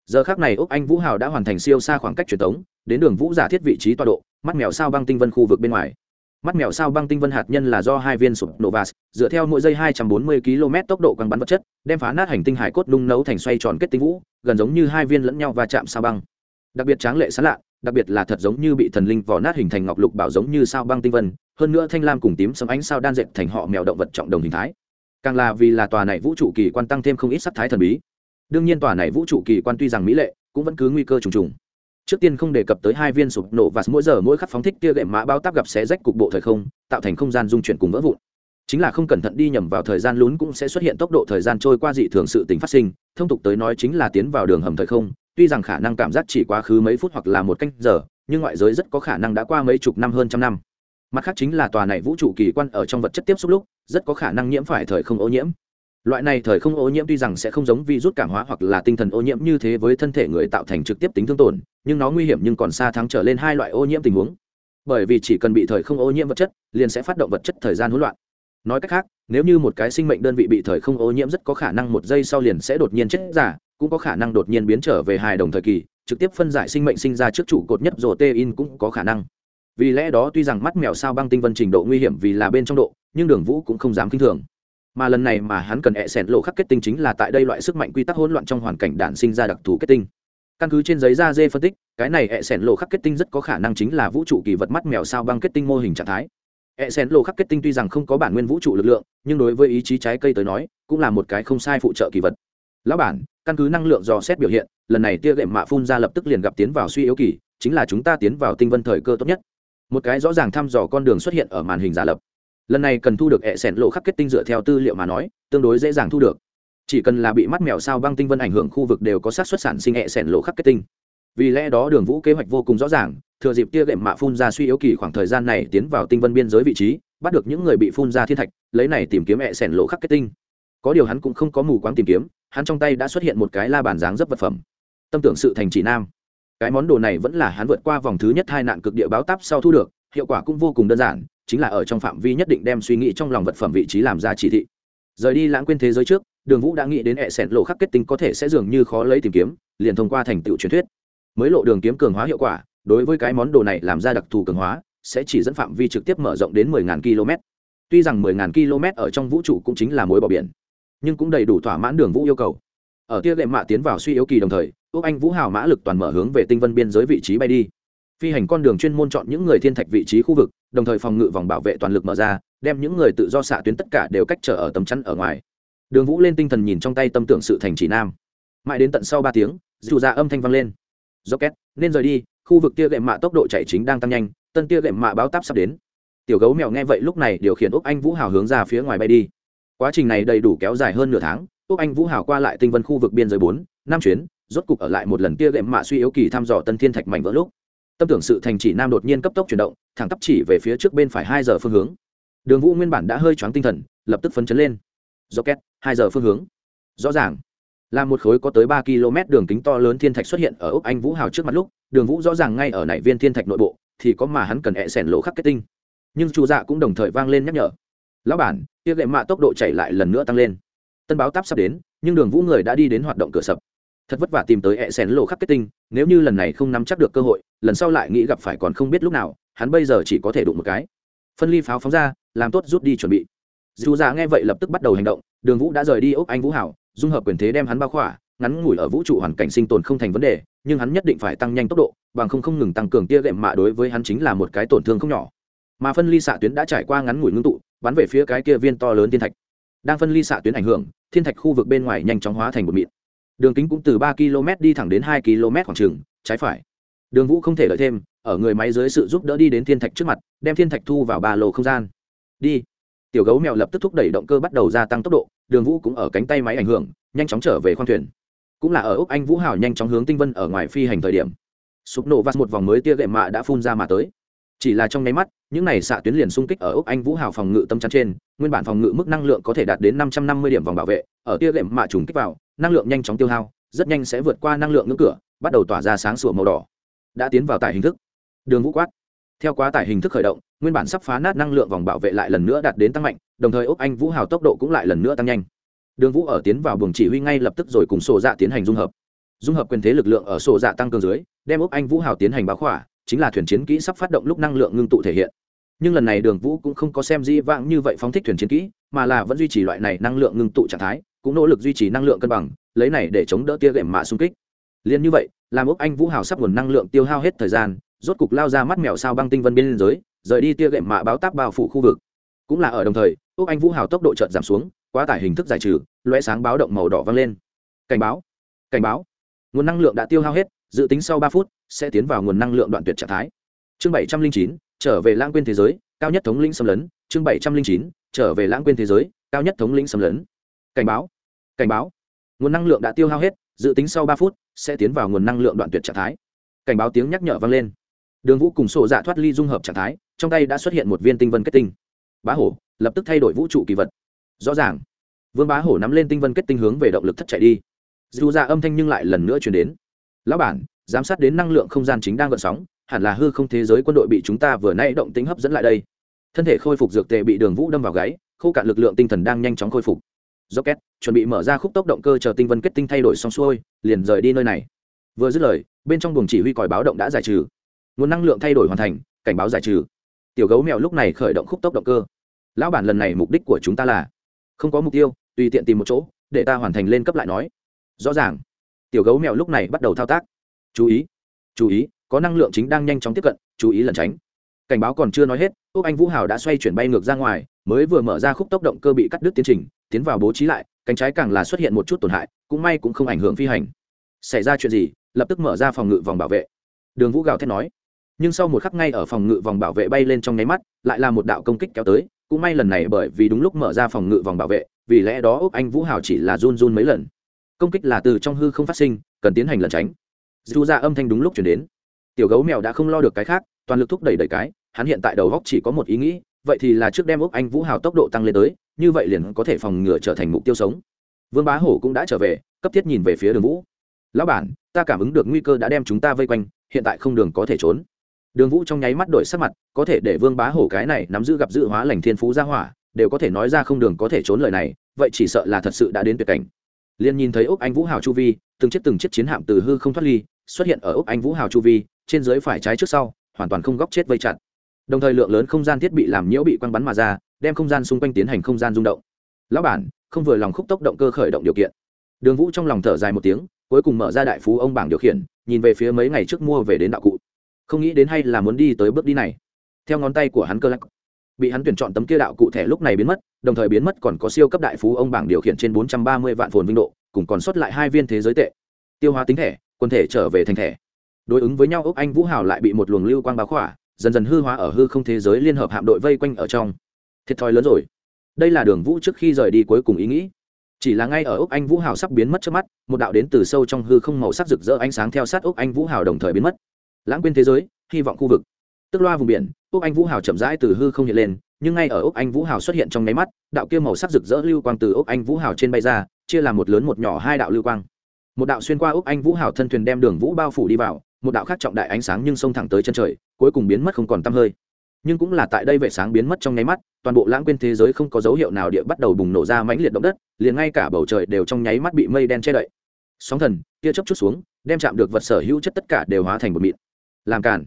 Giờ khác này úc anh vũ hào đã hoàn thành siêu xa khoảng cách truyền thống đến đường vũ giả thiết vị trí tọa độ, mắt mèo sao băng tinh vân khu vực bên ngoài. Mắt mèo sao băng tinh vân hạt nhân là do hai viên sụp novas dựa theo mỗi giây 240 km tốc độ quăng bắn vật chất, đem phá nát hành tinh hải cốt nung nấu thành xoay tròn kết tinh vũ, gần giống như hai viên lẫn nhau và chạm sao băng. Đặc biệt tráng lệ sán lạ, đặc biệt là thật giống như bị thần linh vỏ nát hình thành ngọc lục bảo giống như sao băng tinh vân, hơn nữa thanh lam cùng tím sấm ánh sao đan dệt thành họ mèo động vật trọng đồng hình thái. Càng là vì là tòa này vũ trụ kỳ quan tăng thêm không ít sắc thái thần bí. Đương nhiên tòa này vũ trụ kỳ quan tuy rằng mỹ lệ, cũng vẫn cứ nguy cơ trùng trùng trước tiên không đề cập tới hai viên sụp nổ và mỗi giờ mỗi khắc phóng thích tia gậy mã bao tác gặp xé rách cục bộ thời không, tạo thành không gian dung chuyển cùng vỡ vụn. Chính là không cẩn thận đi nhầm vào thời gian lún cũng sẽ xuất hiện tốc độ thời gian trôi qua dị thường sự tính phát sinh, thông tục tới nói chính là tiến vào đường hầm thời không, tuy rằng khả năng cảm giác chỉ quá khứ mấy phút hoặc là một canh giờ, nhưng ngoại giới rất có khả năng đã qua mấy chục năm hơn trăm năm. Mặt khác chính là tòa này vũ trụ kỳ quan ở trong vật chất tiếp xúc lúc, rất có khả năng nhiễm phải thời không ô nhiễm loại này thời không ô nhiễm tuy rằng sẽ không giống virus cảm hóa hoặc là tinh thần ô nhiễm như thế với thân thể người tạo thành trực tiếp tính thương tổn, nhưng nó nguy hiểm nhưng còn xa thắng trở lên hai loại ô nhiễm tình huống. Bởi vì chỉ cần bị thời không ô nhiễm vật chất, liền sẽ phát động vật chất thời gian hỗn loạn. Nói cách khác, nếu như một cái sinh mệnh đơn vị bị thời không ô nhiễm rất có khả năng một giây sau liền sẽ đột nhiên chết giả, cũng có khả năng đột nhiên biến trở về hài đồng thời kỳ, trực tiếp phân giải sinh mệnh sinh ra trước trụ cột nhất rồi tê in cũng có khả năng. Vì lẽ đó tuy rằng mắt mèo sao băng tinh vân trình độ nguy hiểm vì là bên trong độ, nhưng đường vũ cũng không dám k i n h thường mà lần này mà hắn cần hẹ xẻn lộ khắc kết tinh chính là tại đây loại sức mạnh quy tắc hỗn loạn trong hoàn cảnh đản sinh ra đặc thù kết tinh. Căn cứ trên giấy da dê phân tích, cái này hẹ xẻn lộ khắc kết tinh rất có khả năng chính là vũ trụ kỳ vật mắt mèo sao băng kết tinh mô hình trạng thái. Hẹ xẻn lộ khắc kết tinh tuy rằng không có bản nguyên vũ trụ lực lượng, nhưng đối với ý chí trái cây tới nói, cũng là một cái không sai phụ trợ kỳ vật. Lão bản, căn cứ năng lượng dò xét biểu hiện, lần này tia gệm mạ phun ra lập tức liền gặp tiến vào suy yếu kỳ, chính là chúng ta tiến vào tinh vân thời cơ tốt nhất. Một cái rõ ràng thăm dò con đường xuất hiện ở màn hình giả lập lần này cần thu được hệ sẻn lộ khắc kết tinh dựa theo tư liệu mà nói, tương đối dễ dàng thu được. Chỉ cần là bị mắt mèo sao băng tinh vân ảnh hưởng khu vực đều có sát xuất sản sinh hệ sẻn lộ khắc kết tinh. Vì lẽ đó đường vũ kế hoạch vô cùng rõ ràng, thừa dịp tia gệm mạ phun ra suy yếu kỳ khoảng thời gian này tiến vào tinh vân biên giới vị trí, bắt được những người bị phun ra thiên thạch, lấy này tìm kiếm hệ sẻn lộ khắc kết tinh. Có điều hắn cũng không có mù quáng tìm kiếm, hắn trong tay đã xuất hiện một cái la bàn dáng dấp vật phẩm. Tâm tưởng sự thành chỉ nam. Cái món đồ này vẫn là hắn vượt qua vòng thứ nhất hai nạn cực địa báo táp sau thu được hiệu quả cũng vô cùng đơn giản, chính là ở trong phạm vi nhất định đem suy nghĩ trong lòng vật phẩm vị trí làm ra chỉ thị. Rời đi lãng quên thế giới trước, đường vũ đã nghĩ đến hệ sẹn lộ khắc kết tinh có thể sẽ dường như khó lấy tìm kiếm, liền thông qua thành tựu truyền thuyết. Mới lộ đường kiếm cường hóa hiệu quả, đối với cái món đồ này làm ra đặc thù cường hóa, sẽ chỉ dẫn phạm vi trực tiếp mở rộng đến 10.000 km. Tuy rằng 10.000 km ở trong vũ trụ cũng chính là mối bỏ biển, nhưng cũng đầy đủ thỏa mãn đường vũ yêu cầu. Ở kia lệ mạ tiến vào suy yếu kỳ đồng thời, úc anh vũ hào mã lực toàn mở hướng về tinh vân biên giới vị trí bay đi phi hành con đường chuyên môn chọn những người thiên thạch vị trí khu vực, đồng thời phòng ngự vòng bảo vệ toàn lực mở ra, đem những người tự do xạ tuyến tất cả đều cách trở ở tầm chắn ở ngoài. Đường vũ lên tinh thần nhìn trong tay tâm tưởng sự thành chỉ nam. Mãi đến tận sau ba tiếng, dù ra âm thanh vang lên. Rocket, nên rời đi, khu vực tia gệm mạ tốc độ chạy chính đang tăng nhanh, tân tia gệm mạ báo táp sắp đến. Tiểu gấu mèo nghe vậy lúc này điều khiển úc anh vũ hào hướng ra phía ngoài bay đi. Quá trình này đầy đủ kéo dài hơn nửa tháng, úc anh vũ hào qua lại tinh vân khu vực biên giới bốn, năm chuyến, rốt cục ở lại một lần tia gệm mạ suy yếu kỳ thăm dò tân thiên thạch mảnh vỡ lúc tâm tưởng sự thành chỉ nam đột nhiên cấp tốc chuyển động, thẳng tắp chỉ về phía trước bên phải hai giờ phương hướng. Đường vũ nguyên bản đã hơi choáng tinh thần, lập tức phấn chấn lên. Rocket, hai giờ phương hướng. Rõ ràng, là một khối có tới ba km đường kính to lớn thiên thạch xuất hiện ở úc anh vũ hào trước mặt lúc, đường vũ rõ ràng ngay ở nảy viên thiên thạch nội bộ, thì có mà hắn cần hẹ sẻn lỗ khắc kết tinh. Nhưng chủ dạ cũng đồng thời vang lên nhắc nhở. Lão bản tiệc gậy mạ tốc độ chạy lại lần nữa tăng lên. Tân báo táp sắp đến, nhưng đường vũ người đã đi đến hoạt động cửa sập thật vất vả tìm tới hẹ xén lộ khắc kết tinh, nếu như lần này không nắm chắc được cơ hội, lần sau lại nghĩ gặp phải còn không biết lúc nào, hắn bây giờ chỉ có thể đụng một cái. Phân ly pháo phóng ra, làm tốt rút đi chuẩn bị. Dù già nghe vậy lập tức bắt đầu hành động, đường vũ đã rời đi ốc anh vũ hảo, dung hợp quyền thế đem hắn bao khỏa, ngắn ngủi ở vũ trụ hoàn cảnh sinh tồn không thành vấn đề, nhưng hắn nhất định phải tăng nhanh tốc độ, bằng không không ngừng tăng cường tia gệm mạ đối với hắn chính là một cái tổn thương không nhỏ. Mà phân ly xạ tuyến đã trải qua ngắn ngủi ngưng tụ, bắn về phía cái kia viên to lớn thiên thạch. Đang phân ly xạ tuyến ảnh hưởng, thiên thạch khu vực bên ngoài nhanh chóng hóa thành một mịn đường kính cũng từ ba km đi thẳng đến hai km khoảng trường trái phải. Đường vũ không thể lợi thêm, ở người máy dưới sự giúp đỡ đi đến thiên thạch trước mặt, đem thiên thạch thu vào ba lô không gian. Đi. Tiểu gấu mèo lập tức thúc đẩy động cơ bắt đầu gia tăng tốc độ, đường vũ cũng ở cánh tay máy ảnh hưởng, nhanh chóng trở về khoang thuyền. Cũng là ở úc anh vũ hào nhanh chóng hướng tinh vân ở ngoài phi hành thời điểm. Sụp nổ vắt một vòng mới tia gậy mạ đã phun ra mà tới. Chỉ là trong nháy mắt, những này xạ tuyến liền xung kích ở úc anh vũ hào phòng ngự tâm chắn trên, nguyên bản phòng ngự mức năng lượng có thể đạt đến năm trăm năm mươi điểm vòng bảo vệ, ở tia gậy mạ trùng kích vào năng lượng nhanh chóng tiêu hao, rất nhanh sẽ vượt qua năng lượng ngưỡng cửa, bắt đầu tỏa ra sáng sủa màu đỏ. Đã tiến vào tải hình thức. Đường vũ quát. Theo quá tải hình thức khởi động, nguyên bản sắp phá nát năng lượng vòng bảo vệ lại lần nữa đạt đến tăng mạnh, đồng thời úc anh vũ hào tốc độ cũng lại lần nữa tăng nhanh. Đường vũ ở tiến vào buồng chỉ huy ngay lập tức rồi cùng sổ dạ tiến hành dung hợp. Dung hợp quyền thế lực lượng ở sổ dạ tăng cường dưới, đem úc anh vũ hào tiến hành báo khỏa, chính là thuyền chiến kỹ sắp phát động lúc năng lượng ngưng tụ thể hiện nhưng lần này đường vũ cũng không có xem di vãng như vậy phóng thích thuyền chiến kỹ, mà là vẫn duy trì loại này năng lượng ngưng tụ trạng thái, cũng nỗ lực duy trì năng lượng cân bằng, lấy này để chống đỡ tia gệm mạ xung kích. Liền như vậy, làm ốc anh vũ hào sắp nguồn năng lượng tiêu hao hết thời gian, rốt cục lao ra mắt mèo sao băng tinh vân biên giới, rời đi tia gệm mạ báo táp bao phủ khu vực. Cũng là ở đồng thời, ốc anh vũ hào tốc độ chợt giảm xuống, quá tải hình thức giải trừ loe sáng báo động màu đỏ vang lên. Cảnh báo cảnh báo. Nguồn năng lượng đã tiêu hao hết, dự tính sau ba phút, sẽ tiến vào nguồn năng lượng đoạn tuyệt trạng thái. Chương bảy trăm linh chín trở về lãng quên thế giới, cao nhất thống lĩnh xâm lấn, chương bảy trăm linh chín, trở về lãng quên thế giới, cao nhất thống lĩnh xâm lấn. Cảnh báo. Cảnh báo. Nguồn năng lượng đã tiêu hao hết, dự tính sau ba phút, sẽ tiến vào nguồn năng lượng đoạn tuyệt trạng thái. Cảnh báo tiếng nhắc nhở vang lên. Đường vũ cùng sổ dạ thoát ly dung hợp trạng thái, trong tay đã xuất hiện một viên tinh vân kết tinh. Bá hổ, lập tức thay đổi vũ trụ kỳ vật. Rõ ràng. Vương bá hổ nắm lên tinh vân kết tinh hướng về động lực thất chạy đi. Dù ra âm thanh nhưng lại lần nữa chuyển đến. Lão bản, giám sát đến năng lượng không gian chính đang gợn sóng hẳn là hư không thế giới quân đội bị chúng ta vừa nay động tính hấp dẫn lại đây. Thân thể khôi phục dược tệ bị đường vũ đâm vào gáy, khô cạn lực lượng tinh thần đang nhanh chóng khôi phục. Rocket, chuẩn bị mở ra khúc tốc động cơ chờ tinh vân kết tinh thay đổi xong xuôi, liền rời đi nơi này. Vừa dứt lời, bên trong buồng chỉ huy còi báo động đã giải trừ. Nguồn năng lượng thay đổi hoàn thành, cảnh báo giải trừ. Tiểu gấu mèo lúc này khởi động khúc tốc động cơ. Lão bản lần này mục đích của chúng ta là, không có mục tiêu, tùy tiện tìm một chỗ, để ta hoàn thành lên cấp lại nói. Rõ ràng. Tiểu gấu mèo lúc này bắt đầu thao tác. Chú ý chú ý có năng lượng chính đang nhanh chóng tiếp cận, chú ý lẩn tránh. Cảnh báo còn chưa nói hết, úc anh vũ hào đã xoay chuyển bay ngược ra ngoài, mới vừa mở ra khúc tốc động cơ bị cắt đứt tiến trình, tiến vào bố trí lại, cánh trái càng là xuất hiện một chút tổn hại, cũng may cũng không ảnh hưởng phi hành. Xảy ra chuyện gì? Lập tức mở ra phòng ngự vòng bảo vệ. Đường vũ gào thét nói. Nhưng sau một khắc ngay ở phòng ngự vòng bảo vệ bay lên trong nháy mắt, lại là một đạo công kích kéo tới, cũng may lần này bởi vì đúng lúc mở ra phòng ngự vòng bảo vệ, vì lẽ đó úc anh vũ hào chỉ là run run mấy lần. Công kích là từ trong hư không phát sinh, cần tiến hành lẩn tránh. Dù ra âm thanh đúng lúc chuyển đến tiểu gấu mèo đã không lo được cái khác, toàn lực thúc đẩy đẩy cái, hắn hiện tại đầu góc chỉ có một ý nghĩ, vậy thì là trước đem úc anh vũ hào tốc độ tăng lên tới, như vậy liền có thể phòng ngừa trở thành mục tiêu sống. Vương bá hổ cũng đã trở về, cấp thiết nhìn về phía đường vũ. Lão bản, ta cảm ứng được nguy cơ đã đem chúng ta vây quanh, hiện tại không đường có thể trốn. Đường vũ trong nháy mắt đổi sắc mặt, có thể để vương bá hổ cái này nắm giữ gặp dự hóa lành thiên phú ra hỏa, đều có thể nói ra không đường có thể trốn lời này, vậy chỉ sợ là thật sự đã đến tuyệt cảnh. Liền nhìn thấy úc anh vũ hào chu vi, từng chiếc từng chiếc chiến hạm từ hư không thoát ly, xuất hiện ở úc anh vũ hào chu vi trên dưới phải trái trước sau, hoàn toàn không góc chết vây chặt. Đồng thời lượng lớn không gian thiết bị làm nhiễu bị quăng bắn mà ra, đem không gian xung quanh tiến hành không gian rung động. Lão bản, không vừa lòng khúc tốc động cơ khởi động điều kiện. Đường vũ trong lòng thở dài một tiếng, cuối cùng mở ra đại phú ông bảng điều khiển, nhìn về phía mấy ngày trước mua về đến đạo cụ. Không nghĩ đến hay là muốn đi tới bước đi này. Theo ngón tay của hắn cơ lắc, bị hắn tuyển chọn tấm kia đạo cụ thẻ lúc này biến mất, đồng thời biến mất còn có siêu cấp đại phú ông bảng điều khiển trên bốn trăm ba mươi vạn phồn vinh độ, cùng còn sót lại hai viên thế giới tệ. Tiêu hóa tính thẻ quân thể trở về thành thẻ đối ứng với nhau ốc anh vũ hào lại bị một luồng lưu quang báo khỏa, dần dần hư hóa ở hư không thế giới liên hợp hạm đội vây quanh ở trong. Thiệt thòi lớn rồi. Đây là đường vũ trước khi rời đi cuối cùng ý nghĩ. Chỉ là ngay ở ốc anh vũ hào sắp biến mất trước mắt, một đạo đến từ sâu trong hư không màu sắc rực rỡ ánh sáng theo sát ốc anh vũ hào đồng thời biến mất. Lãng quên thế giới, hy vọng khu vực. Tức loa vùng biển ốc anh vũ hào chậm rãi từ hư không hiện lên, nhưng ngay ở ốc anh vũ hào xuất hiện trong nháy mắt, đạo kia màu sắc rực rỡ lưu quang từ ốc anh vũ hào trên bay ra, chia làm một lớn một nhỏ hai đạo lưu quang. Một đạo xuyên qua ốc anh vũ hào thân thuyền đem đường vũ bao phủ đi vào một đạo khác trọng đại ánh sáng nhưng xông thẳng tới chân trời, cuối cùng biến mất không còn tăm hơi. Nhưng cũng là tại đây vệ sáng biến mất trong nháy mắt, toàn bộ lãng quên thế giới không có dấu hiệu nào địa bắt đầu bùng nổ ra mãnh liệt động đất, liền ngay cả bầu trời đều trong nháy mắt bị mây đen che đậy. Sóng thần kia chớp chút xuống, đem chạm được vật sở hữu chất tất cả đều hóa thành một mịn. Làm cản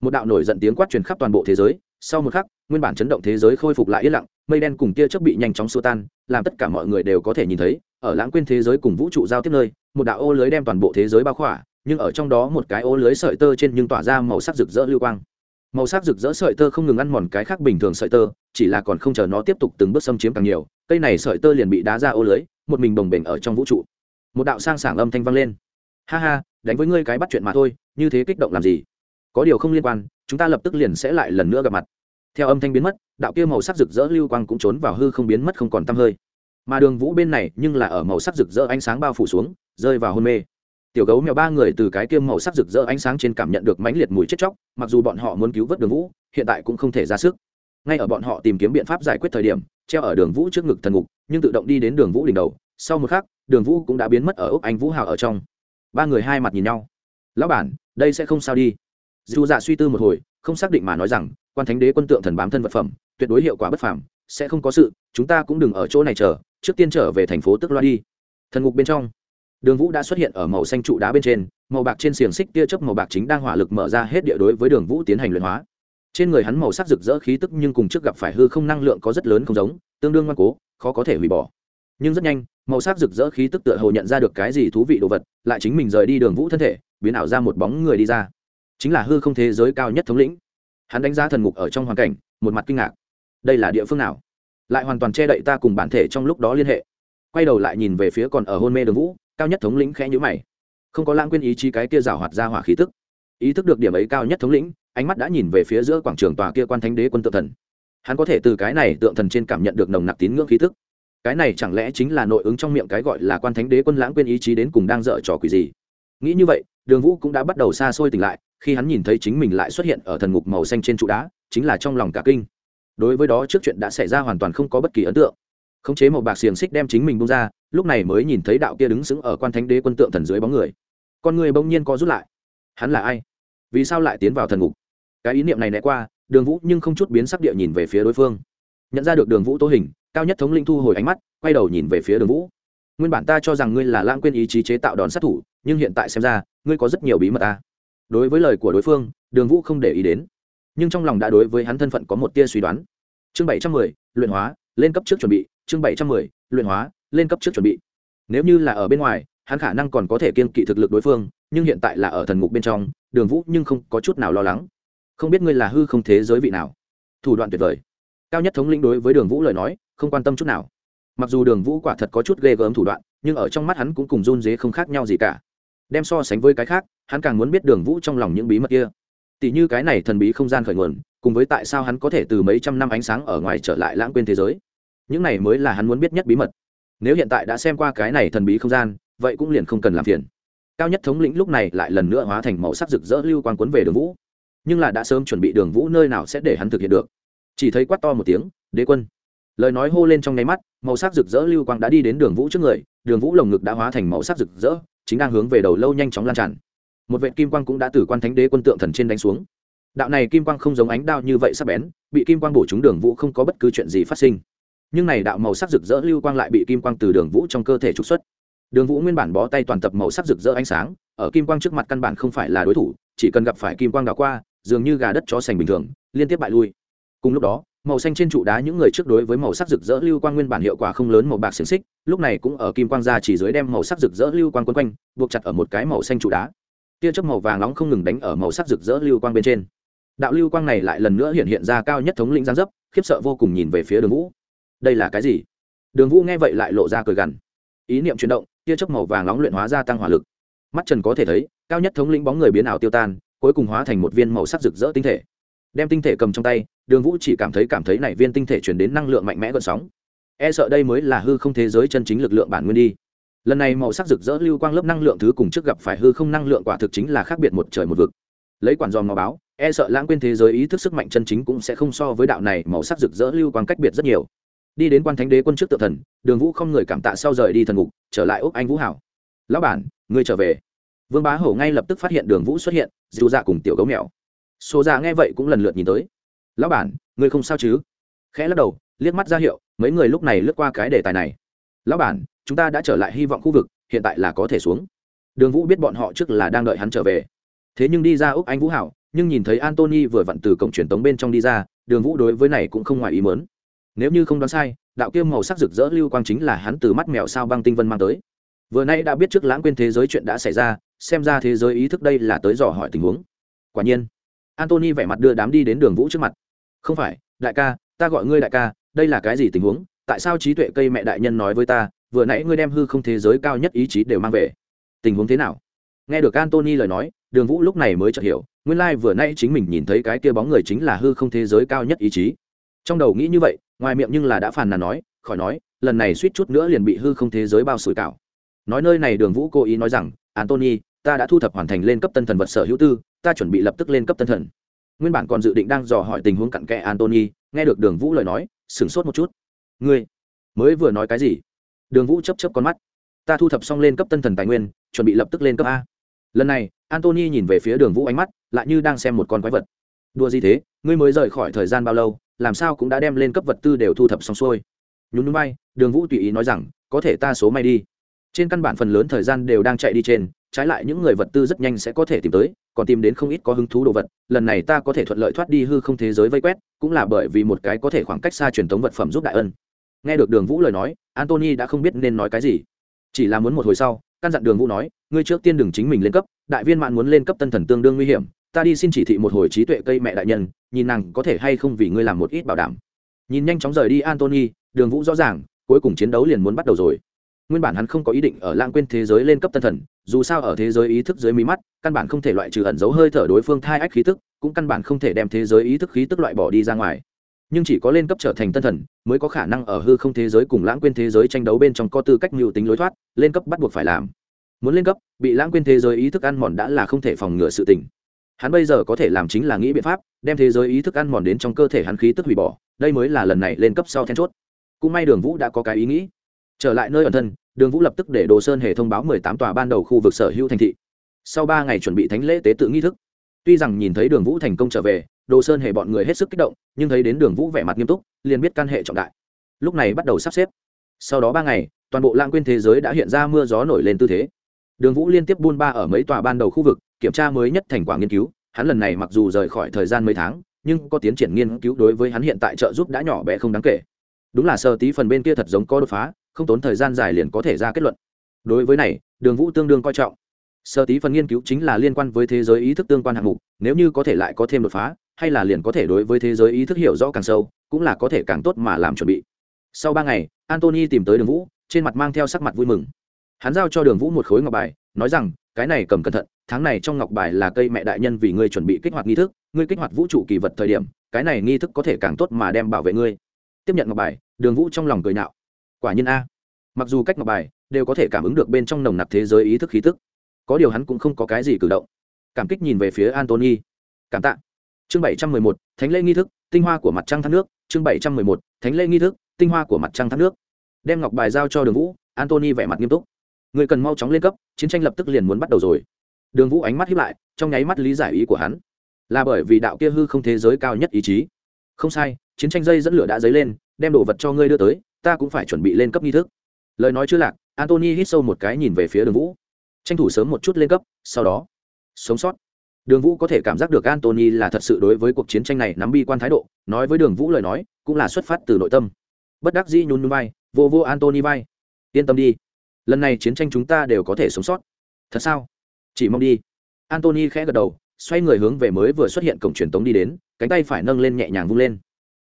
một đạo nổi giận tiếng quát truyền khắp toàn bộ thế giới, sau một khắc, nguyên bản chấn động thế giới khôi phục lại yên lặng, mây đen cùng tia chớp bị nhanh chóng xua tan, làm tất cả mọi người đều có thể nhìn thấy, ở lãng quên thế giới cùng vũ trụ giao tiếp nơi, một đạo ô lưới đem toàn bộ thế giới bao khỏa nhưng ở trong đó một cái ô lưới sợi tơ trên nhưng tỏa ra màu sắc rực rỡ lưu quang. Màu sắc rực rỡ sợi tơ không ngừng ăn mòn cái khác bình thường sợi tơ, chỉ là còn không chờ nó tiếp tục từng bước xâm chiếm càng nhiều, cây này sợi tơ liền bị đá ra ô lưới, một mình bồng bềnh ở trong vũ trụ. Một đạo sang sảng âm thanh vang lên. Ha ha, đánh với ngươi cái bắt chuyện mà thôi, như thế kích động làm gì? Có điều không liên quan, chúng ta lập tức liền sẽ lại lần nữa gặp mặt. Theo âm thanh biến mất, đạo kia màu sắc rực rỡ lưu quang cũng trốn vào hư không biến mất không còn t hơi. Mà đường vũ bên này nhưng là ở màu sắc rực rỡ ánh sáng bao phủ xuống, rơi vào hôn mê tiểu gấu mèo ba người từ cái kiêm màu sắc rực rỡ ánh sáng trên cảm nhận được mãnh liệt mùi chết chóc, mặc dù bọn họ muốn cứu vớt đường vũ, hiện tại cũng không thể ra sức. Ngay ở bọn họ tìm kiếm biện pháp giải quyết thời điểm, treo ở đường vũ trước ngực thần ngục, nhưng tự động đi đến đường vũ đỉnh đầu. Sau một khắc, đường vũ cũng đã biến mất ở ốc anh vũ hào ở trong. Ba người hai mặt nhìn nhau. Lão bản, đây sẽ không sao đi. Dù dạ suy tư một hồi, không xác định mà nói rằng, quan thánh đế quân tượng thần bám thân vật phẩm, tuyệt đối hiệu quả bất phàm, sẽ không có sự, chúng ta cũng đừng ở chỗ này chờ, trước tiên trở về thành phố tức loa đi. Thần ngục bên trong đường vũ đã xuất hiện ở màu xanh trụ đá bên trên, màu bạc trên xiềng xích tia chớp màu bạc chính đang hỏa lực mở ra hết địa đối với đường vũ tiến hành luyện hóa. Trên người hắn màu sắc rực rỡ khí tức nhưng cùng trước gặp phải hư không năng lượng có rất lớn không giống, tương đương ngoan cố, khó có thể hủy bỏ. Nhưng rất nhanh, màu sắc rực rỡ khí tức tựa hồ nhận ra được cái gì thú vị đồ vật, lại chính mình rời đi đường vũ thân thể, biến ảo ra một bóng người đi ra. Chính là hư không thế giới cao nhất thống lĩnh. Hắn đánh giá thần ngục ở trong hoàn cảnh, một mặt kinh ngạc. Đây là địa phương nào? Lại hoàn toàn che đậy ta cùng bản thể trong lúc đó liên hệ. Quay đầu lại nhìn về phía còn ở hôn mê đường vũ cao nhất thống lĩnh khẽ nhữ mày. Không có lãng quên ý chí cái kia rào hoạt ra hỏa khí tức. Ý thức được điểm ấy cao nhất thống lĩnh, ánh mắt đã nhìn về phía giữa quảng trường tòa kia quan thánh đế quân tượng thần. Hắn có thể từ cái này tượng thần trên cảm nhận được nồng nặc tín ngưỡng khí tức. Cái này chẳng lẽ chính là nội ứng trong miệng cái gọi là quan thánh đế quân lãng quên ý chí đến cùng đang dở trò quỷ gì? Nghĩ như vậy, đường vũ cũng đã bắt đầu xa xôi tỉnh lại, khi hắn nhìn thấy chính mình lại xuất hiện ở thần ngục màu xanh trên trụ đá, chính là trong lòng cả kinh. Đối với đó trước chuyện đã xảy ra hoàn toàn không có bất kỳ ấn tượng. Khống chế một bạc xiềng xích đem chính mình bung ra lúc này mới nhìn thấy đạo kia đứng sững ở quan thánh đế quân tượng thần dưới bóng người. Con người bỗng nhiên có rút lại. Hắn là ai? Vì sao lại tiến vào thần ngục? Cái ý niệm này né qua, đường vũ nhưng không chút biến sắc địa nhìn về phía đối phương. Nhận ra được đường vũ tô hình, cao nhất thống linh thu hồi ánh mắt, quay đầu nhìn về phía đường vũ. Nguyên bản ta cho rằng ngươi là lãng quên ý chí chế tạo đòn sát thủ, nhưng hiện tại xem ra, ngươi có rất nhiều bí mật ta đối với lời của đối phương, đường vũ không để ý đến. Nhưng trong lòng đã đối với hắn thân phận có một tia suy đoán. Chương bảy trăm mười, luyện hóa, lên cấp trước chuẩn bị. Chương bảy trăm mười, luyện hóa lên cấp trước chuẩn bị. Nếu như là ở bên ngoài, hắn khả năng còn có thể kiên kỵ thực lực đối phương, nhưng hiện tại là ở thần ngục bên trong, đường vũ nhưng không có chút nào lo lắng. Không biết ngươi là hư không thế giới vị nào. Thủ đoạn tuyệt vời. Cao nhất thống lĩnh đối với đường vũ lời nói, không quan tâm chút nào. Mặc dù đường vũ quả thật có chút ghê gớm thủ đoạn, nhưng ở trong mắt hắn cũng cùng run dế không khác nhau gì cả. Đem so sánh với cái khác, hắn càng muốn biết đường vũ trong lòng những bí mật kia. Tỷ như cái này thần bí không gian khởi nguồn, cùng với tại sao hắn có thể từ mấy trăm năm ánh sáng ở ngoài trở lại lãng quên thế giới. Những này mới là hắn muốn biết nhất bí mật nếu hiện tại đã xem qua cái này thần bí không gian, vậy cũng liền không cần làm phiền. Cao nhất thống lĩnh lúc này lại lần nữa hóa thành màu sắc rực rỡ lưu quang quấn về đường vũ. Nhưng là đã sớm chuẩn bị đường vũ nơi nào sẽ để hắn thực hiện được. Chỉ thấy quát to một tiếng, đế quân. Lời nói hô lên trong nháy mắt, màu sắc rực rỡ lưu quang đã đi đến đường vũ trước người, đường vũ lồng ngực đã hóa thành màu sắc rực rỡ, chính đang hướng về đầu lâu nhanh chóng lan tràn. Một vệ kim quang cũng đã từ quan thánh đế quân tượng thần trên đánh xuống. Đạo này kim quang không giống ánh đao như vậy sắp bén, bị kim quang bổ trúng đường vũ không có bất cứ chuyện gì phát sinh nhưng này đạo màu sắc rực rỡ lưu quang lại bị kim quang từ đường vũ trong cơ thể trục xuất. Đường vũ nguyên bản bó tay toàn tập màu sắc rực rỡ ánh sáng, ở kim quang trước mặt căn bản không phải là đối thủ, chỉ cần gặp phải kim quang đảo qua, dường như gà đất chó sành bình thường, liên tiếp bại lui. Cùng lúc đó, màu xanh trên trụ đá những người trước đối với màu sắc rực rỡ lưu quang nguyên bản hiệu quả không lớn màu bạc xiềng xích, lúc này cũng ở kim quang ra chỉ dưới đem màu sắc rực rỡ lưu quang quấn quanh, buộc chặt ở một cái màu xanh trụ đá. Tia chớp màu vàng nóng không ngừng đánh ở màu sắc rực rỡ lưu quang bên trên. Đạo lưu quang này lại lần nữa hiện hiện ra cao nhất thống lĩnh giang dấp, khiếp sợ vô cùng nhìn về phía đường vũ đây là cái gì? Đường vũ nghe vậy lại lộ ra cười gằn. Ý niệm chuyển động, tia chớp màu vàng nóng luyện hóa gia tăng hỏa lực. Mắt trần có thể thấy, cao nhất thống lĩnh bóng người biến ảo tiêu tan, cuối cùng hóa thành một viên màu sắc rực rỡ tinh thể. Đem tinh thể cầm trong tay, đường vũ chỉ cảm thấy cảm thấy này viên tinh thể chuyển đến năng lượng mạnh mẽ gần sóng. E sợ đây mới là hư không thế giới chân chính lực lượng bản nguyên đi. Lần này màu sắc rực rỡ lưu quang lớp năng lượng thứ cùng trước gặp phải hư không năng lượng quả thực chính là khác biệt một trời một vực. Lấy quản dòm nó báo e sợ lãng quên thế giới ý thức sức mạnh chân chính cũng sẽ không so với đạo này màu sắc rực rỡ lưu quang cách biệt rất nhiều đi đến quan thánh đế quân trước tự thần, đường vũ không người cảm tạ sau rời đi thần ngục, trở lại úc anh vũ hảo. Lão bản, ngươi trở về. Vương bá hổ ngay lập tức phát hiện đường vũ xuất hiện dịu dạ cùng tiểu gấu mèo. Số dạ nghe vậy cũng lần lượt nhìn tới. Lão bản, ngươi không sao chứ? Khẽ lắc đầu, liếc mắt ra hiệu, mấy người lúc này lướt qua cái đề tài này. Lão bản, chúng ta đã trở lại hy vọng khu vực, hiện tại là có thể xuống. Đường vũ biết bọn họ trước là đang đợi hắn trở về. Thế nhưng đi ra úc anh vũ hảo, nhưng nhìn thấy antony vừa vặn từ cổng truyền tống bên trong đi ra, đường vũ đối với này cũng không ngoài ý mớn nếu như không đoán sai, đạo kiêm màu sắc rực rỡ lưu quang chính là hắn từ mắt mèo sao băng tinh vân mang tới. Vừa nay đã biết trước lãng quên thế giới chuyện đã xảy ra, xem ra thế giới ý thức đây là tới dò hỏi tình huống. Quả nhiên antony vẻ mặt đưa đám đi đến đường vũ trước mặt. Không phải, đại ca, ta gọi ngươi đại ca, đây là cái gì tình huống? Tại sao trí tuệ cây mẹ đại nhân nói với ta, vừa nãy ngươi đem hư không thế giới cao nhất ý chí đều mang về? Tình huống thế nào? Nghe được antony lời nói, đường vũ lúc này mới chợt hiểu, nguyên lai、like、vừa nay chính mình nhìn thấy cái kia bóng người chính là hư không thế giới cao nhất ý chí. Trong đầu nghĩ như vậy ngoài miệng nhưng là đã phàn nàn nói, khỏi nói, lần này suýt chút nữa liền bị hư không thế giới bao sủi cảo. Nói nơi này đường vũ cố ý nói rằng antony ta đã thu thập hoàn thành lên cấp tân thần vật sở hữu tư, ta chuẩn bị lập tức lên cấp tân thần. Nguyên bản còn dự định đang dò hỏi tình huống cặn kẽ antony nghe được đường vũ lời nói, sửng sốt một chút. Ngươi mới vừa nói cái gì? Đường vũ chấp chấp con mắt. Ta thu thập xong lên cấp tân thần tài nguyên, chuẩn bị lập tức lên cấp a. Lần này antony nhìn về phía đường vũ ánh mắt, lại như đang xem một con quái vật đùa gì thế? Ngươi mới rời khỏi thời gian bao lâu? Làm sao cũng đã đem lên cấp vật tư đều thu thập xong xuôi. Nhún núi bay đường vũ tùy ý nói rằng, có thể ta số may đi. Trên căn bản phần lớn thời gian đều đang chạy đi trên, trái lại những người vật tư rất nhanh sẽ có thể tìm tới, còn tìm đến không ít có hứng thú đồ vật, lần này ta có thể thuận lợi thoát đi hư không thế giới vây quét, cũng là bởi vì một cái có thể khoảng cách xa truyền thống vật phẩm giúp đại ân. Nghe được đường vũ lời nói antony đã không biết nên nói cái gì. Chỉ là muốn một hồi sau, căn dặn đường vũ nói, ngươi trước tiên đừng chính mình lên cấp, đại viên mạn muốn lên cấp tân thần tương đương nguy hiểm ta đi xin chỉ thị một hồi trí tuệ cây mẹ đại nhân, nhìn nàng có thể hay không vì ngươi làm một ít bảo đảm. Nhìn nhanh chóng rời đi antony, đường vũ rõ ràng, cuối cùng chiến đấu liền muốn bắt đầu rồi. Nguyên bản hắn không có ý định ở lãng quên thế giới lên cấp tân thần, dù sao ở thế giới ý thức dưới mí mắt, căn bản không thể loại trừ ẩn dấu hơi thở đối phương thai ách khí tức, cũng căn bản không thể đem thế giới ý thức khí tức loại bỏ đi ra ngoài. Nhưng chỉ có lên cấp trở thành tân thần, mới có khả năng ở hư không thế giới cùng lãng quên thế giới tranh đấu bên trong có tư cách mưu tính lối thoát, lên cấp bắt buộc phải làm. Muốn lên cấp, bị lãng quên thế giới ý thức ăn mòn đã là không thể phòng ngừa sự tình hắn bây giờ có thể làm chính là nghĩ biện pháp, đem thế giới ý thức ăn mòn đến trong cơ thể hắn khí tức hủy bỏ, đây mới là lần này lên cấp sau then chốt. Cũng may đường vũ đã có cái ý nghĩ. Trở lại nơi ẩn thân, đường vũ lập tức để đồ sơn hề thông báo mười tám tòa ban đầu khu vực sở hữu thành thị. Sau ba ngày chuẩn bị thánh lễ tế tự nghi thức. Tuy rằng nhìn thấy đường vũ thành công trở về, đồ sơn hề bọn người hết sức kích động, nhưng thấy đến đường vũ vẻ mặt nghiêm túc, liền biết căn hệ trọng đại. Lúc này bắt đầu sắp xếp. Sau đó ba ngày, toàn bộ lãng quên thế giới đã hiện ra mưa gió nổi lên tư thế. Đường vũ liên tiếp buôn ba ở mấy tòa ban đầu khu vực kiểm tra mới nhất thành quả nghiên cứu, hắn lần này mặc dù rời khỏi thời gian mấy tháng, nhưng có tiến triển nghiên cứu đối với hắn hiện tại trợ giúp đã nhỏ bé không đáng kể. Đúng là sơ tí phần bên kia thật giống có đột phá, không tốn thời gian dài liền có thể ra kết luận. Đối với này, đường vũ tương đương coi trọng. Sơ tí phần nghiên cứu chính là liên quan với thế giới ý thức tương quan hạng mục, nếu như có thể lại có thêm đột phá, hay là liền có thể đối với thế giới ý thức hiểu rõ càng sâu, cũng là có thể càng tốt mà làm chuẩn bị. Sau ba ngày antony tìm tới đường vũ, trên mặt mang theo sắc mặt vui mừng. Hắn giao cho đường vũ một khối ngọc bài, nói rằng, cái này cầm cẩn thận tháng này trong ngọc bài là cây mẹ đại nhân vì ngươi chuẩn bị kích hoạt nghi thức, ngươi kích hoạt vũ trụ kỳ vật thời điểm, cái này nghi thức có thể càng tốt mà đem bảo vệ ngươi. Tiếp nhận ngọc bài, đường vũ trong lòng cười nạo. Quả nhiên a. Mặc dù cách ngọc bài đều có thể cảm ứng được bên trong nồng nặc thế giới ý thức khí tức, có điều hắn cũng không có cái gì cử động. Cảm kích nhìn về phía antony. Cảm tạ. Chương bảy trăm mười một, thánh lễ nghi thức, tinh hoa của mặt trăng thác nước. Chương bảy trăm mười một, thánh lễ nghi thức, tinh hoa của mặt trăng thác nước. Đem ngọc bài giao cho đường vũ, antony vẻ mặt nghiêm túc. Người cần mau chóng lên cấp, chiến tranh lập tức liền muốn bắt đầu rồi đường vũ ánh mắt hiếp lại, trong nháy mắt lý giải ý của hắn. Là bởi vì đạo kia hư không thế giới cao nhất ý chí. Không sai, chiến tranh dây dẫn lửa đã dấy lên, đem đồ vật cho ngươi đưa tới, ta cũng phải chuẩn bị lên cấp nghi thức. Lời nói chưa lạc antony hít sâu một cái nhìn về phía đường vũ. Tranh thủ sớm một chút lên cấp, sau đó, sống sót. Đường vũ có thể cảm giác được antony là thật sự đối với cuộc chiến tranh này nắm bi quan thái độ, nói với đường vũ lời nói, cũng là xuất phát từ nội tâm. Bất đắc dĩ nhún nhún vai, vô vô antony vai. Yên tâm đi, lần này chiến tranh chúng ta đều có thể sống sót. Thật sao? Chỉ mong đi. Antony khẽ gật đầu, xoay người hướng về mới vừa xuất hiện cổng truyền tống đi đến, cánh tay phải nâng lên nhẹ nhàng vung lên.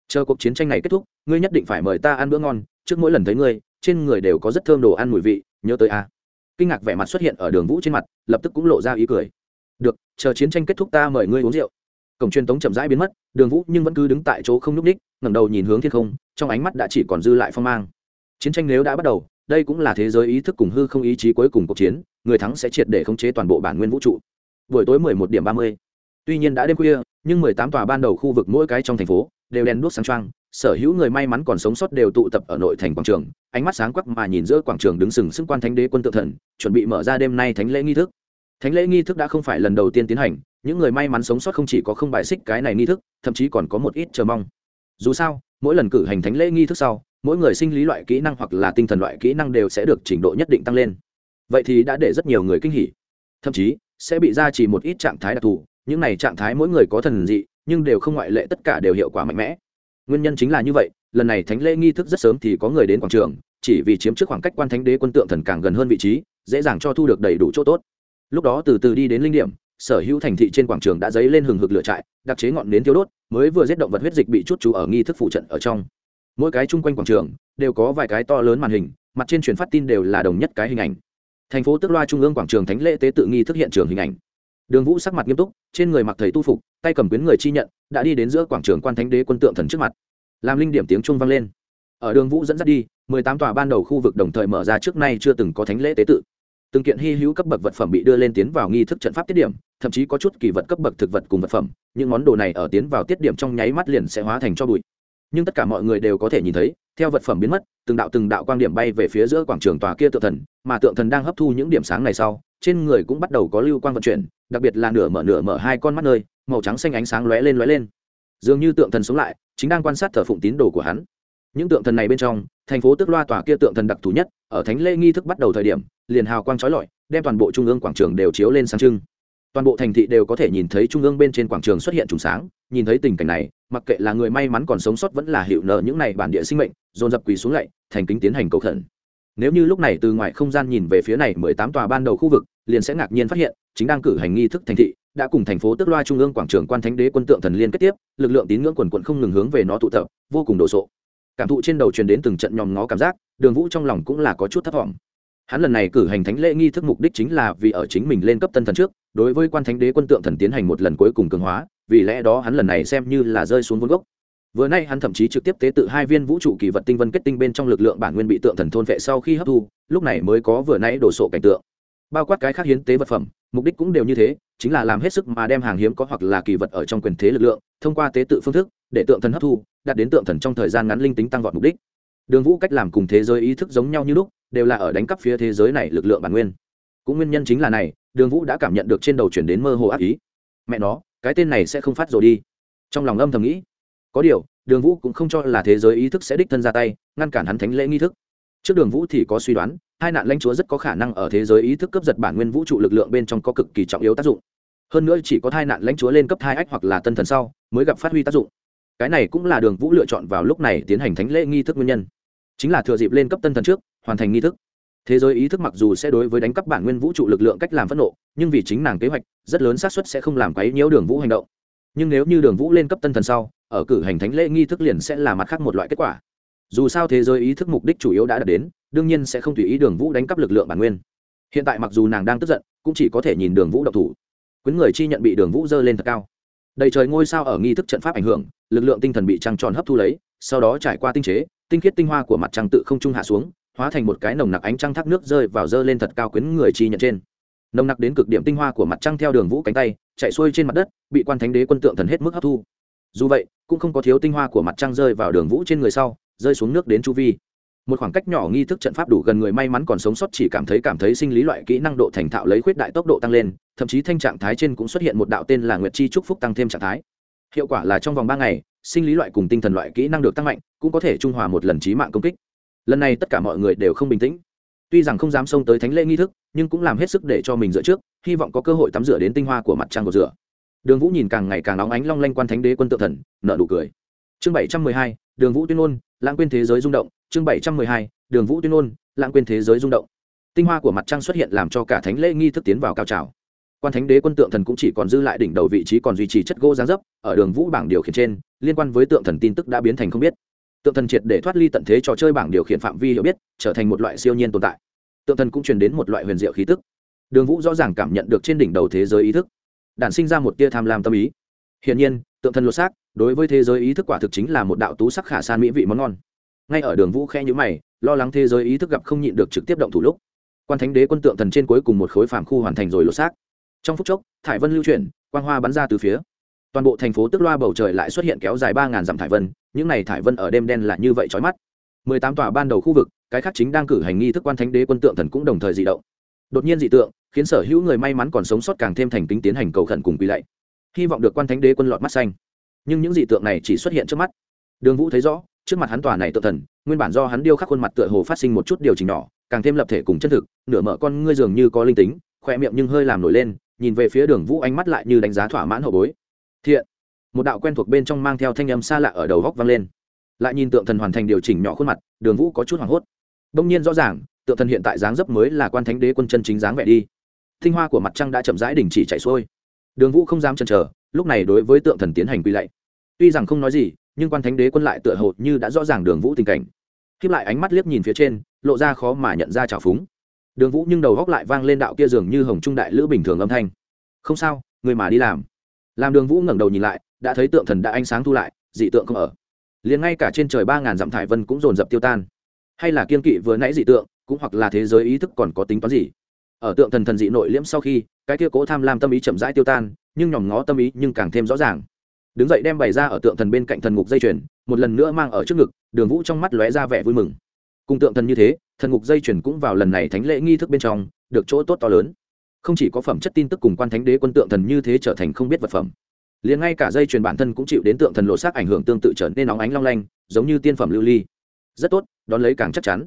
Chờ cuộc chiến tranh này kết thúc, ngươi nhất định phải mời ta ăn bữa ngon, trước mỗi lần thấy ngươi, trên người đều có rất thơm đồ ăn mùi vị, nhớ tới a. Kinh ngạc vẻ mặt xuất hiện ở đường vũ trên mặt, lập tức cũng lộ ra ý cười. Được, chờ chiến tranh kết thúc ta mời ngươi uống rượu. Cổng truyền tống chậm rãi biến mất, đường vũ nhưng vẫn cứ đứng tại chỗ không nhúc ních ngẩng đầu nhìn hướng thiên không, trong ánh mắt đã chỉ còn dư lại phong mang. Chiến tranh nếu đã bắt đầu đây cũng là thế giới ý thức cùng hư không ý chí cuối cùng cuộc chiến, người thắng sẽ triệt để khống chế toàn bộ bản nguyên vũ trụ buổi tối 11 điểm 30. tuy nhiên đã đêm khuya, nhưng 18 tòa ban đầu khu vực mỗi cái trong thành phố đều đèn đuốc sáng trăng sở hữu người may mắn còn sống sót đều tụ tập ở nội thành quảng trường, ánh mắt sáng quắc mà nhìn giữa quảng trường đứng sừng sững quan thánh đế quân tự thần, chuẩn bị mở ra đêm nay thánh lễ nghi thức thánh lễ nghi thức đã không phải lần đầu tiên tiến hành, những người may mắn sống sót không chỉ có không bài xích cái này nghi thức, thậm chí còn có một ít chờ mong dù sao, mỗi lần cử hành thánh lễ nghi thức sau mỗi người sinh lý loại kỹ năng hoặc là tinh thần loại kỹ năng đều sẽ được trình độ nhất định tăng lên. Vậy thì đã để rất nhiều người kinh hỉ. Thậm chí, sẽ bị ra chỉ một ít trạng thái đặc thù. Những này trạng thái mỗi người có thần dị, nhưng đều không ngoại lệ tất cả đều hiệu quả mạnh mẽ. Nguyên nhân chính là như vậy, lần này thánh lễ nghi thức rất sớm thì có người đến quảng trường, chỉ vì chiếm trước khoảng cách quan thánh đế quân tượng thần càng gần hơn vị trí, dễ dàng cho thu được đầy đủ chỗ tốt. Lúc đó từ từ đi đến linh điểm, sở hữu thành thị trên quảng trường đã dấy lên hừng hực lửa trại, đặc chế ngọn nến thiếu đốt, mới vừa giết động vật huyết dịch bị chút chú ở nghi thức phụ trận ở trong mỗi cái chung quanh quảng trường đều có vài cái to lớn màn hình, mặt trên truyền phát tin đều là đồng nhất cái hình ảnh. Thành phố tức loa trung ương quảng trường thánh lễ tế tự nghi thức hiện trường hình ảnh. Đường vũ sắc mặt nghiêm túc, trên người mặc thầy tu phục, tay cầm quyến người chi nhận, đã đi đến giữa quảng trường quan thánh đế quân tượng thần trước mặt. Làm linh điểm tiếng trung vang lên. Ở đường vũ dẫn dắt đi, mười tám tòa ban đầu khu vực đồng thời mở ra trước nay chưa từng có thánh lễ tế tự. Từng kiện hy hữu cấp bậc vật phẩm bị đưa lên tiến vào nghi thức trận pháp tiết điểm, thậm chí có chút kỳ vật cấp bậc thực vật cùng vật phẩm, những món đồ này ở tiến vào tiết điểm trong nháy mắt liền sẽ hóa thành cho bụi nhưng tất cả mọi người đều có thể nhìn thấy, theo vật phẩm biến mất, từng đạo từng đạo quang điểm bay về phía giữa quảng trường tòa kia tượng thần, mà tượng thần đang hấp thu những điểm sáng này sau, trên người cũng bắt đầu có lưu quang vận chuyển, đặc biệt là nửa mở nửa mở hai con mắt nơi, màu trắng xanh ánh sáng lóe lên lóe lên. Dường như tượng thần sống lại, chính đang quan sát thờ phụng tín đồ của hắn. Những tượng thần này bên trong, thành phố tức loa tòa kia tượng thần đặc thù nhất, ở thánh lễ nghi thức bắt đầu thời điểm, liền hào quang trói lọi, đem toàn bộ trung ương quảng trường đều chiếu lên sáng trưng toàn bộ thành thị đều có thể nhìn thấy trung ương bên trên quảng trường xuất hiện trùng sáng, nhìn thấy tình cảnh này, mặc kệ là người may mắn còn sống sót vẫn là hiệu nợ những này bản địa sinh mệnh, dồn dập quỳ xuống lạy, thành kính tiến hành cầu khẩn. Nếu như lúc này từ ngoài không gian nhìn về phía này mười tám tòa ban đầu khu vực, liền sẽ ngạc nhiên phát hiện, chính đang cử hành nghi thức thành thị, đã cùng thành phố tức loa trung ương quảng trường quan thánh đế quân tượng thần liên kết tiếp, lực lượng tín ngưỡng quần quận không ngừng hướng về nó tụ tập, vô cùng đồ sộ. Cảm thụ trên đầu truyền đến từng trận nhòm ngó cảm giác, đường vũ trong lòng cũng là có chút thất vọng hắn lần này cử hành thánh lễ nghi thức mục đích chính là vì ở chính mình lên cấp tân thần trước, đối với quan thánh đế quân tượng thần tiến hành một lần cuối cùng cường hóa, vì lẽ đó hắn lần này xem như là rơi xuống vốn gốc. Vừa nay hắn thậm chí trực tiếp tế tự hai viên vũ trụ kỳ vật tinh vân kết tinh bên trong lực lượng bản nguyên bị tượng thần thôn vệ sau khi hấp thu, lúc này mới có vừa nãy đổ sộ cảnh tượng. Bao quát cái khác hiến tế vật phẩm, mục đích cũng đều như thế, chính là làm hết sức mà đem hàng hiếm có hoặc là kỳ vật ở trong quyền thế lực lượng, thông qua tế tự phương thức, để tượng thần hấp thu, đạt đến tượng thần trong thời gian ngắn linh tính tăng vọt mục đích. Đường vũ cách làm cùng thế giới ý thức giống nhau như lúc đều là ở đánh cắp phía thế giới này lực lượng bản nguyên. Cũng nguyên nhân chính là này, đường vũ đã cảm nhận được trên đầu chuyển đến mơ hồ ác ý. Mẹ nó, cái tên này sẽ không phát rồi đi. Trong lòng âm thầm nghĩ, có điều, đường vũ cũng không cho là thế giới ý thức sẽ đích thân ra tay, ngăn cản hắn thánh lễ nghi thức. Trước đường vũ thì có suy đoán, hai nạn lãnh chúa rất có khả năng ở thế giới ý thức cấp giật bản nguyên vũ trụ lực lượng bên trong có cực kỳ trọng yếu tác dụng. Hơn nữa chỉ có hai nạn lãnh chúa lên cấp hai ách hoặc là tân thần sau, mới gặp phát huy tác dụng. Cái này cũng là đường vũ lựa chọn vào lúc này tiến hành thánh lễ nghi thức nguyên nhân. Chính là thừa dịp lên cấp tân thần trước hoàn thành nghi thức. Thế giới ý thức mặc dù sẽ đối với đánh cắp bản nguyên vũ trụ lực lượng cách làm phẫn nộ, nhưng vì chính nàng kế hoạch, rất lớn xác suất sẽ không làm quấy nhiễu đường vũ hành động. Nhưng nếu như đường vũ lên cấp tân thần sau, ở cử hành thánh lễ nghi thức liền sẽ là mặt khác một loại kết quả. Dù sao thế giới ý thức mục đích chủ yếu đã đạt đến, đương nhiên sẽ không tùy ý đường vũ đánh cắp lực lượng bản nguyên. Hiện tại mặc dù nàng đang tức giận, cũng chỉ có thể nhìn đường vũ độc thủ. Quyến người chi nhận bị đường vũ dơ lên thật cao. Đầy trời ngôi sao ở nghi thức trận pháp ảnh hưởng, lực lượng tinh thần bị trăng tròn hấp thu lấy, sau đó trải qua tinh chế, tinh khiết tinh hoa của mặt trăng tự không trung hạ xuống hóa thành một cái nồng nặc ánh trăng thác nước rơi vào dơ lên thật cao quyến người chi nhận trên. Nồng nặc đến cực điểm tinh hoa của mặt trăng theo đường vũ cánh tay, chạy xuôi trên mặt đất, bị quan thánh đế quân tượng thần hết mức hấp thu. Dù vậy, cũng không có thiếu tinh hoa của mặt trăng rơi vào đường vũ trên người sau, rơi xuống nước đến chu vi. Một khoảng cách nhỏ nghi thức trận pháp đủ gần người may mắn còn sống sót chỉ cảm thấy cảm thấy sinh lý loại kỹ năng độ thành thạo lấy khuyết đại tốc độ tăng lên, thậm chí thanh trạng thái trên cũng xuất hiện một đạo tên là nguyệt chi trúc phúc tăng thêm trạng thái. Hiệu quả là trong vòng ba ngày, sinh lý loại cùng tinh thần loại kỹ năng được tăng mạnh, cũng có thể trung hòa một lần trí mạng công kích lần này tất cả mọi người đều không bình tĩnh. Tuy rằng không dám xông tới thánh lễ nghi thức, nhưng cũng làm hết sức để cho mình dựa trước, hy vọng có cơ hội tắm rửa đến tinh hoa của mặt trăng của rửa. Đường vũ nhìn càng ngày càng nóng ánh long lanh quan thánh đế quân tự thần nợ nụ cười. Chương bảy trăm mười hai, đường vũ tuyên ngôn, lãng quên thế giới rung động. Chương bảy trăm mười hai, đường vũ tuyên ngôn, lãng quên thế giới rung động. Tinh hoa của mặt trăng xuất hiện làm cho cả thánh lễ nghi thức tiến vào cao trào. Quan thánh đế quân tượng thần cũng chỉ còn dư lại đỉnh đầu vị trí còn duy trì chất gỗ giáng dấp, ở đường vũ bảng điều khiển trên, liên quan với tượng thần tin tức đã biến thành không biết tượng thần triệt để thoát ly tận thế trò chơi bảng điều khiển phạm vi hiểu biết, trở thành một loại siêu nhiên tồn tại. Tượng thần cũng truyền đến một loại huyền diệu khí tức. Đường vũ rõ ràng cảm nhận được trên đỉnh đầu thế giới ý thức. Đản sinh ra một tia tham lam tâm ý. Hiển nhiên, tượng thần lột xác, đối với thế giới ý thức quả thực chính là một đạo tú sắc khả san mỹ vị món ngon. Ngay ở đường vũ khe nhữ mày, lo lắng thế giới ý thức gặp không nhịn được trực tiếp động thủ lúc, quan thánh đế quân tượng thần trên cuối cùng một khối phàm khu hoàn thành rồi lột xác. Trong phút chốc, thải vân lưu chuyển, quang hoa bắn ra từ phía toàn bộ thành phố tức loa bầu trời lại xuất hiện kéo dài ba ngàn dặm thải vân, những n à y thải vân ở đêm đen là như vậy trói mắt. Mười tám tòa ban đầu khu vực, cái khác chính đang cử hành nghi thức quan thánh đế quân tượng thần cũng đồng thời dị động. Đột nhiên dị tượng, khiến sở hữu người may mắn còn sống sót càng thêm thành kính tiến hành cầu khẩn cùng quỳ lạy. Hy vọng được quan thánh đế quân lọt mắt xanh. Nhưng những dị tượng này chỉ xuất hiện trước mắt. Đường vũ thấy rõ, trước mặt hắn tòa này tự thần, nguyên bản do hắn điêu khắc khuôn mặt tựa hồ phát sinh một chút điều chỉnh nhỏ, càng thêm lập thể cùng chân thực, nửa mở con ngươi dường như có linh tính khỏe miệng nhưng hơi làm nổi lên, nhìn về phía đường vũ ánh mắt lại như đánh giá thỏa mãn hậu bối thiện. Một đạo quen thuộc bên trong mang theo thanh âm xa lạ ở đầu góc vang lên. Lại nhìn tượng thần hoàn thành điều chỉnh nhỏ khuôn mặt, đường vũ có chút hoảng hốt. Đông nhiên rõ ràng, tượng thần hiện tại dáng dấp mới là quan thánh đế quân chân chính dáng vẻ đi. Tinh hoa của mặt trăng đã chậm rãi đình chỉ chạy xuôi. Đường vũ không dám chần chờ, lúc này đối với tượng thần tiến hành quy lạy. Tuy rằng không nói gì, nhưng quan thánh đế quân lại tựa hồ như đã rõ ràng đường vũ tình cảnh. Khiếp lại ánh mắt liếc nhìn phía trên, lộ ra khó mà nhận ra trào phúng. Đường vũ nhưng đầu góc lại vang lên đạo kia dường như hồng trung đại lữ bình thường âm thanh. Không sao, người mà đi làm làm đường vũ ngẩng đầu nhìn lại, đã thấy tượng thần đã ánh sáng thu lại, dị tượng không ở. Liền ngay cả trên trời ba ngàn dặm thải vân cũng dồn dập tiêu tan. Hay là kiên kỵ vừa nãy dị tượng, cũng hoặc là thế giới ý thức còn có tính toán gì? Ở tượng thần thần dị nội liễm sau khi, cái kia cố tham lam tâm ý chậm rãi tiêu tan, nhưng nhòm ngó tâm ý nhưng càng thêm rõ ràng. Đứng dậy đem bày ra ở tượng thần bên cạnh thần ngục dây chuyền, một lần nữa mang ở trước ngực, đường vũ trong mắt lóe ra vẻ vui mừng. Cùng tượng thần như thế, thần ngục dây chuyền cũng vào lần này thánh lễ nghi thức bên trong, được chỗ tốt to lớn không chỉ có phẩm chất tin tức cùng quan thánh đế quân tượng thần như thế trở thành không biết vật phẩm, liền ngay cả dây chuyền bản thân cũng chịu đến tượng thần lộ sắc ảnh hưởng tương tự trở nên nóng ánh long lanh, giống như tiên phẩm lưu ly. Rất tốt, đón lấy càng chắc chắn.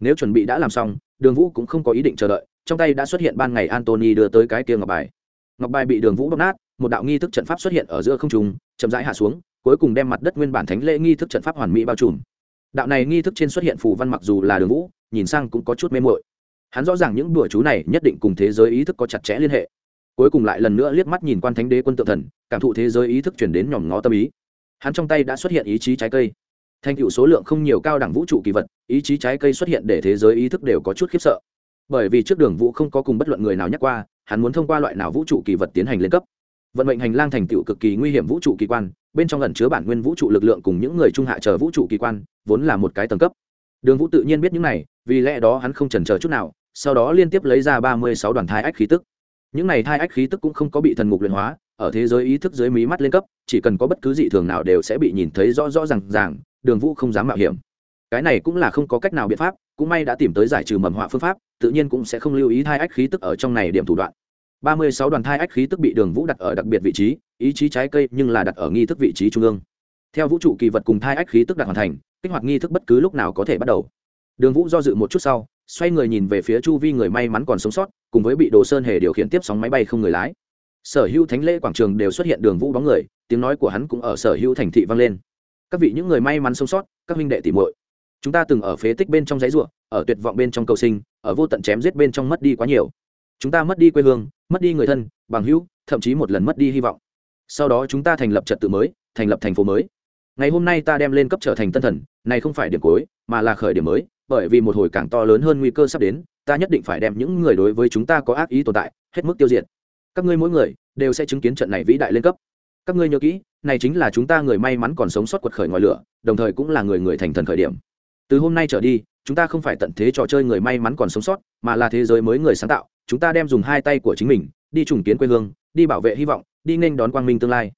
Nếu chuẩn bị đã làm xong, đường vũ cũng không có ý định chờ đợi, trong tay đã xuất hiện ban ngày antony đưa tới cái kia ngọc bài. Ngọc bài bị đường vũ bóc nát, một đạo nghi thức trận pháp xuất hiện ở giữa không trung, chậm rãi hạ xuống, cuối cùng đem mặt đất nguyên bản thánh lễ nghi thức trận pháp hoàn mỹ bao trùm. Đạo này nghi thức trên xuất hiện phù văn mặc dù là đường vũ, nhìn sang cũng có chút mê mội hắn rõ ràng những đùa chú này nhất định cùng thế giới ý thức có chặt chẽ liên hệ. Cuối cùng lại lần nữa liếc mắt nhìn quan thánh đế quân tự thần, cảm thụ thế giới ý thức chuyển đến nhòm ngó tâm ý. Hắn trong tay đã xuất hiện ý chí trái cây. Thành tựu số lượng không nhiều cao đẳng vũ trụ kỳ vật, ý chí trái cây xuất hiện để thế giới ý thức đều có chút khiếp sợ. Bởi vì trước đường vũ không có cùng bất luận người nào nhắc qua, hắn muốn thông qua loại nào vũ trụ kỳ vật tiến hành lên cấp. Vận mệnh hành lang thành tựu cực kỳ nguy hiểm vũ trụ kỳ quan, bên trong lần chứa bản nguyên vũ trụ lực lượng cùng những người trung hạ chờ vũ trụ kỳ quan, vốn là một cái tầng cấp. Đường vũ tự nhiên biết những này, vì lẽ đó hắn không chần chờ chút nào sau đó liên tiếp lấy ra ba mươi sáu đoàn thai ách khí tức. Những này thai ách khí tức cũng không có bị thần ngục luyện hóa, ở thế giới ý thức dưới mí mắt lên cấp, chỉ cần có bất cứ dị thường nào đều sẽ bị nhìn thấy rõ rõ r à n g ràng, đường vũ không dám mạo hiểm. Cái này cũng là không có cách nào biện pháp, cũng may đã tìm tới giải trừ mầm họa phương pháp, tự nhiên cũng sẽ không lưu ý thai ách khí tức ở trong này điểm thủ đoạn. Ba mươi sáu đoàn thai ách khí tức bị đường vũ đặt ở đặc biệt vị trí, ý chí trái cây nhưng là đặt ở nghi thức vị trí trung ương. Theo vũ trụ kỳ vật cùng thai ách khí tức đặt hoàn thành, kích hoạt nghi thức bất cứ lúc nào có thể bắt đầu. Đường vũ do dự một chút sau xoay người nhìn về phía chu vi người may mắn còn sống sót, cùng với bị đồ sơn hề điều khiển tiếp sóng máy bay không người lái. Sở hữu thánh lễ quảng trường đều xuất hiện đường vũ bóng người, tiếng nói của hắn cũng ở sở hữu thành thị vang lên. Các vị những người may mắn sống sót, các huynh đệ tỉ muội, chúng ta từng ở phế tích bên trong giấy ruộng ở tuyệt vọng bên trong cầu sinh, ở vô tận chém giết bên trong mất đi quá nhiều. Chúng ta mất đi quê hương, mất đi người thân, bằng hữu, thậm chí một lần mất đi hy vọng. Sau đó chúng ta thành lập trật tự mới, thành lập thành phố mới. Ngày hôm nay ta đem lên cấp trở thành tân thần, này không phải điểm cuối, mà là khởi điểm mới bởi vì một hồi càng to lớn hơn nguy cơ sắp đến, ta nhất định phải đem những người đối với chúng ta có ác ý tồn tại, hết mức tiêu diệt. Các ngươi mỗi người đều sẽ chứng kiến trận này vĩ đại lên cấp. Các ngươi nhớ kỹ, này chính là chúng ta người may mắn còn sống sót quật khởi ngoài lửa, đồng thời cũng là người người thành thần khởi điểm. Từ hôm nay trở đi, chúng ta không phải tận thế trò chơi người may mắn còn sống sót, mà là thế giới mới người sáng tạo. Chúng ta đem dùng hai tay của chính mình, đi trùng kiến quê hương, đi bảo vệ hy vọng, đi nên đón quang minh tương lai.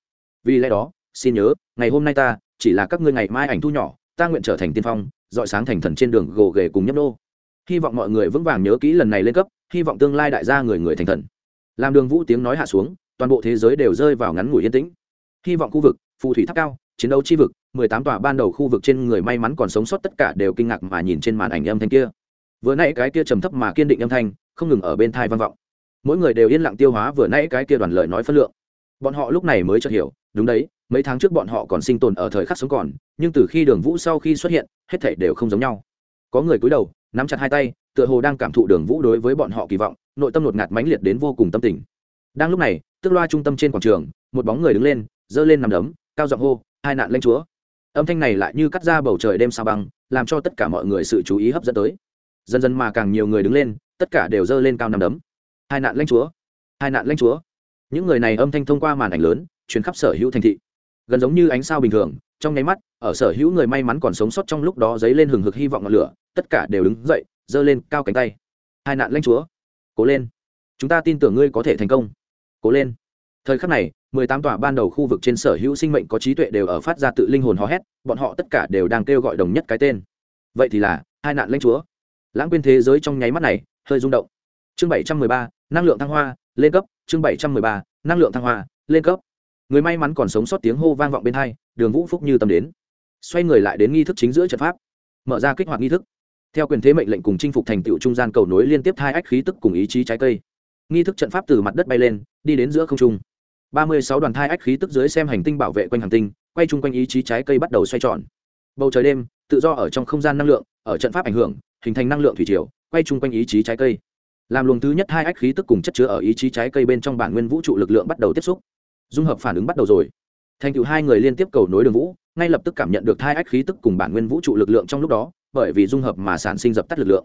Vì lẽ đó, xin nhớ, ngày hôm nay ta, chỉ là các ngươi ngày mai ảnh thu nhỏ, ta nguyện trở thành tiên phong dọi sáng thành thần trên đường gồ ghề cùng nhấp nô. Hy vọng mọi người vững vàng nhớ kỹ lần này lên cấp, hy vọng tương lai đại gia người người thành thần. Làm đường vũ tiếng nói hạ xuống, toàn bộ thế giới đều rơi vào ngắn ngủi yên tĩnh. Hy vọng khu vực, phù thủy tháp cao, chiến đấu chi vực, mười tám tòa ban đầu khu vực trên người may mắn còn sống sót tất cả đều kinh ngạc mà nhìn trên màn ảnh âm thanh kia. Vừa nãy cái kia trầm thấp mà kiên định âm thanh, không ngừng ở bên thai vang vọng. Mỗi người đều yên lặng tiêu hóa vừa nãy cái kia đoàn lời nói phân lượng. Bọn họ lúc này mới chợt hiểu, đúng đấy mấy tháng trước bọn họ còn sinh tồn ở thời khắc sống còn, nhưng từ khi đường vũ sau khi xuất hiện, hết thảy đều không giống nhau. Có người cúi đầu, nắm chặt hai tay, tựa hồ đang cảm thụ đường vũ đối với bọn họ kỳ vọng, nội tâm ngột ngạt mãnh liệt đến vô cùng tâm tình. Đang lúc này, tức loa trung tâm trên quảng trường, một bóng người đứng lên, giơ lên nằm đấm, cao giọng hô, hai nạn lanh chúa. Âm thanh này lại như cắt ra bầu trời đêm sao băng, làm cho tất cả mọi người sự chú ý hấp dẫn tới. Dần dần mà càng nhiều người đứng lên, tất cả đều giơ lên cao nằm đấm. Hai nạn lanh chúa, hai nạn lanh chúa. Những người này âm thanh thông qua màn ảnh lớn chuyến khắp sở hữu thành thị gần giống như ánh sao bình thường, trong nháy mắt, ở sở hữu người may mắn còn sống sót trong lúc đó dấy lên hừng hực hy vọng ngọn lửa, tất cả đều đứng dậy, giơ lên cao cánh tay. Hai nạn lanh chúa, cố lên. Chúng ta tin tưởng ngươi có thể thành công. Cố lên. Thời khắc này, mười tám tòa ban đầu khu vực trên sở hữu sinh mệnh có trí tuệ đều ở phát ra tự linh hồn hò hét, bọn họ tất cả đều đang kêu gọi đồng nhất cái tên. Vậy thì là, hai nạn lãnh chúa. Lãng quên thế giới trong nháy mắt này, hơi rung động. Chương bảy trăm mười ba, năng lượng thăng hoa, lên cấp. Chương bảy trăm mười ba, năng lượng thăng hoa, lên cấp người may mắn còn sống sót tiếng hô vang vọng bên hai, đường vũ phúc như tâm đến. Xoay người lại đến nghi thức chính giữa trận pháp. Mở ra kích hoạt nghi thức. Theo quyền thế mệnh lệnh cùng chinh phục thành tựu trung gian cầu nối liên tiếp hai ách khí tức cùng ý chí trái cây. Nghi thức trận pháp từ mặt đất bay lên, đi đến giữa không trung. Ba mươi sáu đoàn thai ách khí tức dưới xem hành tinh bảo vệ quanh hành tinh, quay chung quanh ý chí trái cây bắt đầu xoay tròn. Bầu trời đêm, tự do ở trong không gian năng lượng, ở trận pháp ảnh hưởng, hình thành năng lượng thủy triều, quay chung quanh ý chí trái cây. Làm luồng thứ nhất hai ách khí tức cùng chất chứa ở ý chí trái cây bên trong bản nguyên vũ trụ lực lượng bắt đầu tiếp xúc dung hợp phản ứng bắt đầu rồi. Thành tựu hai người liên tiếp cầu nối đường vũ, ngay lập tức cảm nhận được hai ách khí tức cùng bản nguyên vũ trụ lực lượng trong lúc đó, bởi vì dung hợp mà sản sinh dập tắt lực lượng.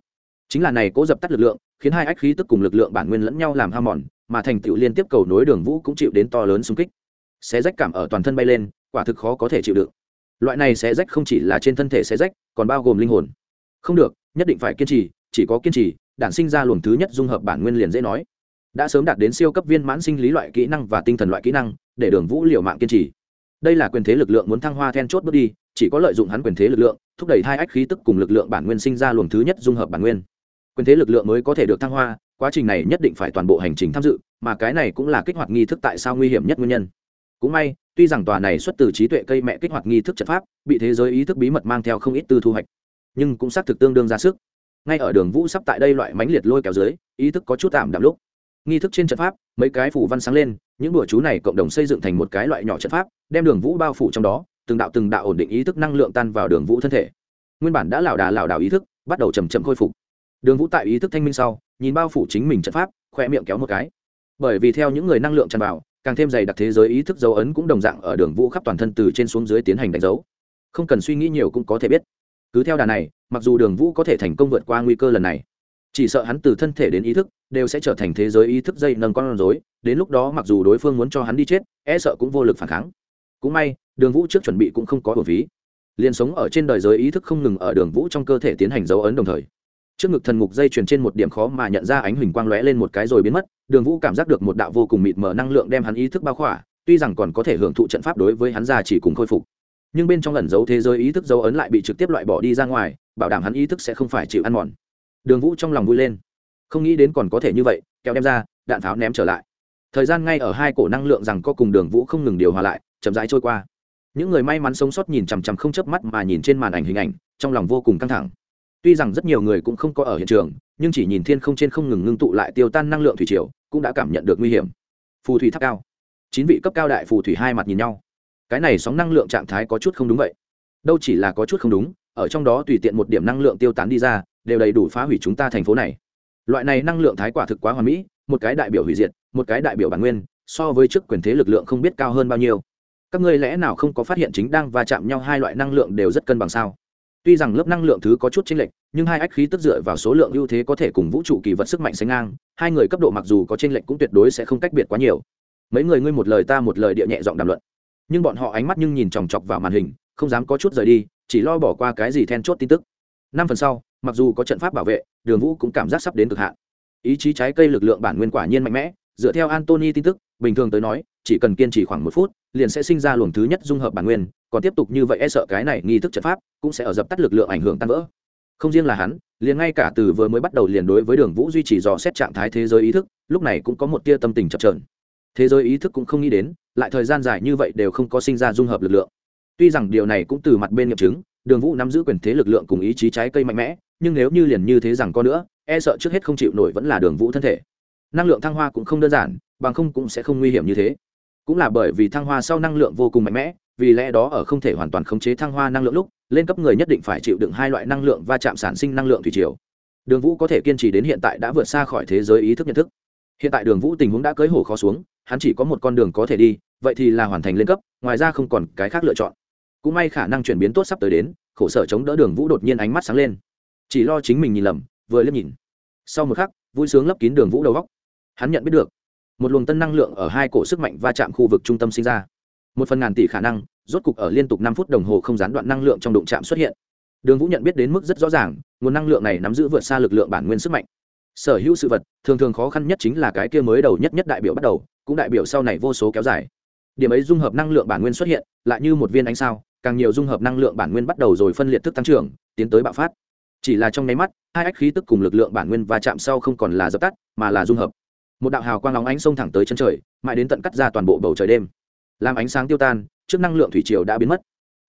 Chính là này cố dập tắt lực lượng, khiến hai ách khí tức cùng lực lượng bản nguyên lẫn nhau làm ham mòn, mà thành tựu liên tiếp cầu nối đường vũ cũng chịu đến to lớn xung kích. Xé rách cảm ở toàn thân bay lên, quả thực khó có thể chịu đựng. Loại này xé rách không chỉ là trên thân thể xé rách, còn bao gồm linh hồn. Không được, nhất định phải kiên trì, chỉ có kiên trì, đản sinh ra luồng thứ nhất dung hợp bản nguyên liền dễ nói đã sớm đạt đến siêu cấp viên mãn sinh lý loại kỹ năng và tinh thần loại kỹ năng, để đường vũ liều mạng kiên trì. Đây là quyền thế lực lượng muốn thăng hoa then chốt bước đi, chỉ có lợi dụng hắn quyền thế lực lượng, thúc đẩy hai ách khí tức cùng lực lượng bản nguyên sinh ra luồng thứ nhất dung hợp bản nguyên. Quyền thế lực lượng mới có thể được thăng hoa, quá trình này nhất định phải toàn bộ hành trình tham dự, mà cái này cũng là kích hoạt nghi thức tại sao nguy hiểm nhất nguyên nhân. Cũng may, tuy rằng tòa này xuất từ trí tuệ cây mẹ kích hoạt nghi thức trận pháp, bị thế giới ý thức bí mật mang theo không ít tư thu hoạch, nhưng cũng xác thực tương đương ra sức. Ngay ở đường vũ sắp tại đây loại mánh liệt lôi kéo dưới, ý thức có chút tạm đạm lúc nghi thức trên trận pháp, mấy cái phủ văn sáng lên, những bữa chú này cộng đồng xây dựng thành một cái loại nhỏ trận pháp, đem đường vũ bao phủ trong đó, từng đạo từng đạo ổn định ý thức năng lượng tan vào đường vũ thân thể. Nguyên bản đã lảo đà lảo đảo ý thức, bắt đầu chầm chậm khôi phục. Đường vũ tại ý thức thanh minh sau, nhìn bao phủ chính mình trận pháp khoe miệng kéo một cái. Bởi vì theo những người năng lượng tràn vào, càng thêm dày đặc thế giới ý thức dấu ấn cũng đồng dạng ở đường vũ khắp toàn thân từ trên xuống dưới tiến hành đánh dấu. Không cần suy nghĩ nhiều cũng có thể biết. Cứ theo đà này, mặc dù đường vũ có thể thành công vượt qua nguy cơ lần này chỉ sợ hắn từ thân thể đến ý thức, đều sẽ trở thành thế giới ý thức dây nâng con rối. Đến lúc đó mặc dù đối phương muốn cho hắn đi chết e sợ cũng vô lực phản kháng. Cũng may, đường vũ trước chuẩn bị cũng không có bổ phí liền sống ở trên đời giới ý thức không ngừng ở đường vũ trong cơ thể tiến hành dấu ấn đồng thời. Trước ngực thần ngục dây chuyền trên một điểm khó mà nhận ra ánh huỳnh quang lóe lên một cái rồi biến mất, đường vũ cảm giác được một đạo vô cùng mịt mờ năng lượng đem hắn ý thức bao khỏa, tuy rằng còn có thể hưởng thụ trận pháp đối với hắn già chỉ cùng khôi phục. Nhưng bên trong lần dấu thế giới ý thức dấu ấn lại bị trực tiếp loại bỏ đi ra ngoài, bảo đảm hắn ý thức sẽ không phải chịu ăn mòn đường vũ trong lòng vui lên. Không nghĩ đến còn có thể như vậy, kéo đem ra, đạn pháo ném trở lại. Thời gian ngay ở hai cổ năng lượng rằng có cùng đường vũ không ngừng điều hòa lại, chậm rãi trôi qua. Những người may mắn sống sót nhìn chằm chằm không chớp mắt mà nhìn trên màn ảnh hình ảnh, trong lòng vô cùng căng thẳng. Tuy rằng rất nhiều người cũng không có ở hiện trường, nhưng chỉ nhìn thiên không trên không ngừng ngưng tụ lại tiêu tan năng lượng thủy triều, cũng đã cảm nhận được nguy hiểm. Phù thủy tháp cao. Chín vị cấp cao đại phù thủy hai mặt nhìn nhau. Cái này sóng năng lượng trạng thái có chút không đúng vậy. Đâu chỉ là có chút không đúng ở trong đó tùy tiện một điểm năng lượng tiêu tán đi ra, đều đầy đủ phá hủy chúng ta thành phố này. Loại này năng lượng thái quả thực quá hoàn mỹ, một cái đại biểu hủy diệt, một cái đại biểu bản nguyên, so với trước quyền thế lực lượng không biết cao hơn bao nhiêu. Các ngươi lẽ nào không có phát hiện chính đang va chạm nhau hai loại năng lượng đều rất cân bằng sao? Tuy rằng lớp năng lượng thứ có chút chênh lệch, nhưng hai ách khí tức dựa vào số lượng ưu thế có thể cùng vũ trụ kỳ vật sức mạnh sánh ngang, hai người cấp độ mặc dù có chênh lệch cũng tuyệt đối sẽ không cách biệt quá nhiều. Mấy người ngươi một lời ta một lời địa nhẹ giọng đàm luận. Nhưng bọn họ ánh mắt nhưng nhìn chòng chọc vào màn hình, không dám có chút rời đi chỉ lo bỏ qua cái gì then chốt tin tức. Năm phần sau, mặc dù có trận pháp bảo vệ, đường vũ cũng cảm giác sắp đến cực hạn. Ý chí trái cây lực lượng bản nguyên quả nhiên mạnh mẽ, dựa theo antony tin tức, bình thường tới nói, chỉ cần kiên trì khoảng một phút, liền sẽ sinh ra luồng thứ nhất dung hợp bản nguyên, còn tiếp tục như vậy e sợ cái này nghi thức trận pháp cũng sẽ ở dập tắt lực lượng ảnh hưởng tan vỡ. Không riêng là hắn, liền ngay cả từ vừa mới bắt đầu liền đối với đường vũ duy trì dò xét trạng thái thế giới ý thức, lúc này cũng có một tia tâm tình chập trờn thế giới ý thức cũng không nghĩ đến, lại thời gian dài như vậy đều không có sinh ra dung hợp lực lượng tuy rằng điều này cũng từ mặt bên nghiệm chứng, đường vũ nắm giữ quyền thế lực lượng cùng ý chí trái cây mạnh mẽ, nhưng nếu như liền như thế rằng có nữa e sợ trước hết không chịu nổi vẫn là đường vũ thân thể. Năng lượng thăng hoa cũng không đơn giản, bằng không cũng sẽ không nguy hiểm như thế. Cũng là bởi vì thăng hoa sau năng lượng vô cùng mạnh mẽ, vì lẽ đó ở không thể hoàn toàn khống chế thăng hoa năng lượng lúc, lên cấp người nhất định phải chịu đựng hai loại năng lượng va chạm sản sinh năng lượng thủy triều. Đường vũ có thể kiên trì đến hiện tại đã vượt xa khỏi thế giới ý thức nhận thức. Hiện tại đường vũ tình huống đã cưới hổ khó xuống, hắn chỉ có một con đường có thể đi, vậy thì là hoàn thành lên cấp, ngoài ra không còn cái khác lựa chọn cũng may khả năng chuyển biến tốt sắp tới đến, khổ sở chống đỡ đường vũ đột nhiên ánh mắt sáng lên. Chỉ lo chính mình nhìn lầm, vừa liếc nhìn. Sau một khắc, vui sướng lấp kín đường vũ đầu góc. Hắn nhận biết được, một luồng tân năng lượng ở hai cổ sức mạnh va chạm khu vực trung tâm sinh ra. Một phần ngàn tỷ khả năng, rốt cục ở liên tục năm phút đồng hồ không gián đoạn năng lượng trong đụng chạm xuất hiện. Đường vũ nhận biết đến mức rất rõ ràng, nguồn năng lượng này nắm giữ vượt xa lực lượng bản nguyên sức mạnh. Sở hữu sự vật, thường thường khó khăn nhất chính là cái kia mới đầu nhất nhất đại biểu bắt đầu, cũng đại biểu sau này vô số kéo dài. Điểm ấy dung hợp năng lượng bản nguyên xuất hiện, lại như một viên ánh sao càng nhiều dung hợp năng lượng bản nguyên bắt đầu rồi phân liệt thức tăng trưởng, tiến tới bạo phát. Chỉ là trong nháy mắt, hai ách khí tức cùng lực lượng bản nguyên va chạm sau không còn là dập tắt, mà là dung hợp. Một đạo hào quang lóng ánh xông thẳng tới chân trời, mãi đến tận cắt ra toàn bộ bầu trời đêm. Làm ánh sáng tiêu tan, trước năng lượng thủy triều đã biến mất.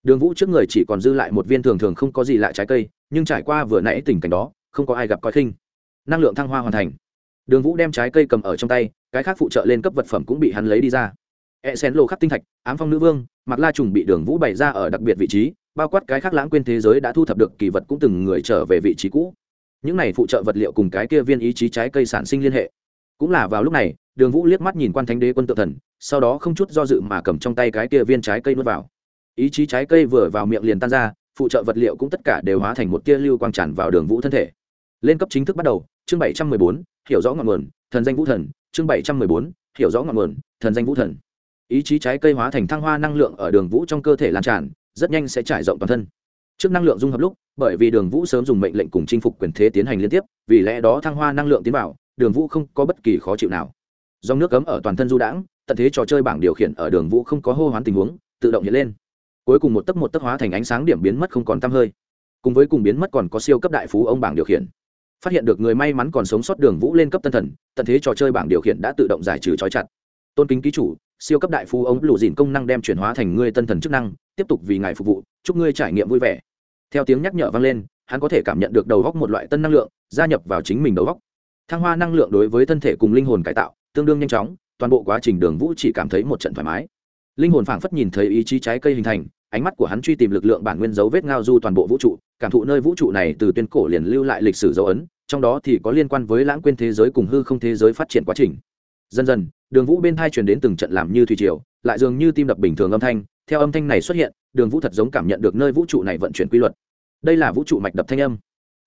Đường vũ trước người chỉ còn dư lại một viên thường thường không có gì lạ trái cây, nhưng trải qua vừa nãy tình cảnh đó, không có ai gặp coi khinh. Năng lượng thăng hoa hoàn thành. Đường vũ đem trái cây cầm ở trong tay, cái khác phụ trợ lên cấp vật phẩm cũng bị hắn lấy đi ra e xén lô khắc tinh thạch, ám phong nữ vương, mặc la trùng bị đường vũ bày ra ở đặc biệt vị trí, bao quát cái khác lãng quên thế giới đã thu thập được kỳ vật cũng từng người trở về vị trí cũ. Những này phụ trợ vật liệu cùng cái kia viên ý chí trái cây sản sinh liên hệ. Cũng là vào lúc này, đường vũ liếc mắt nhìn quan thánh đế quân tự thần, sau đó không chút do dự mà cầm trong tay cái kia viên trái cây nuốt vào. Ý chí trái cây vừa vào miệng liền tan ra, phụ trợ vật liệu cũng tất cả đều hóa thành một tia lưu quang tràn vào đường vũ thân thể. Lên cấp chính thức bắt đầu, chương bảy trăm mười bốn, hiểu rõ ngọn nguồn, thần danh vũ thần, chương bảy trăm mười bốn, hiểu rõ ngọn nguồn, thần danh vũ thần ý chí trái cây hóa thành thăng hoa năng lượng ở đường vũ trong cơ thể lan tràn, rất nhanh sẽ trải rộng toàn thân. Trước năng lượng dung hợp lúc, bởi vì đường vũ sớm dùng mệnh lệnh cùng chinh phục quyền thế tiến hành liên tiếp, vì lẽ đó thăng hoa năng lượng tiến vào, đường vũ không có bất kỳ khó chịu nào. Dòng nước cấm ở toàn thân du đãng, tận thế trò chơi bảng điều khiển ở đường vũ không có hô hoán tình huống, tự động hiện lên. Cuối cùng một tấc một tấc hóa thành ánh sáng điểm biến mất không còn t hơi. Cùng với cùng biến mất còn có siêu cấp đại phú ông bảng điều khiển. Phát hiện được người may mắn còn sống sót đường vũ lên cấp tân thần, tận thế trò chơi bảng điều khiển đã tự động giải trừ trói chặt. Tôn kính ký chủ siêu cấp đại phú ông lụ dìn công năng đem chuyển hóa thành ngươi tân thần chức năng, tiếp tục vì ngài phục vụ, chúc ngươi trải nghiệm vui vẻ. Theo tiếng nhắc nhở vang lên, hắn có thể cảm nhận được đầu góc một loại tân năng lượng, gia nhập vào chính mình đầu góc. Thăng hoa năng lượng đối với thân thể cùng linh hồn cải tạo, tương đương nhanh chóng, toàn bộ quá trình đường vũ chỉ cảm thấy một trận thoải mái. Linh hồn phảng phất nhìn thấy ý chí trái cây hình thành, ánh mắt của hắn truy tìm lực lượng bản nguyên dấu vết ngao du toàn bộ vũ trụ, cảm thụ nơi vũ trụ này từ tuyên cổ liền lưu lại lịch sử dấu ấn, trong đó thì có liên quan với lãng quên thế giới cùng hư không thế giới phát triển quá trình dần dần, đường vũ bên thai truyền đến từng trận làm như thủy triều, lại dường như tim đập bình thường âm thanh. Theo âm thanh này xuất hiện, đường vũ thật giống cảm nhận được nơi vũ trụ này vận chuyển quy luật. Đây là vũ trụ mạch đập thanh âm.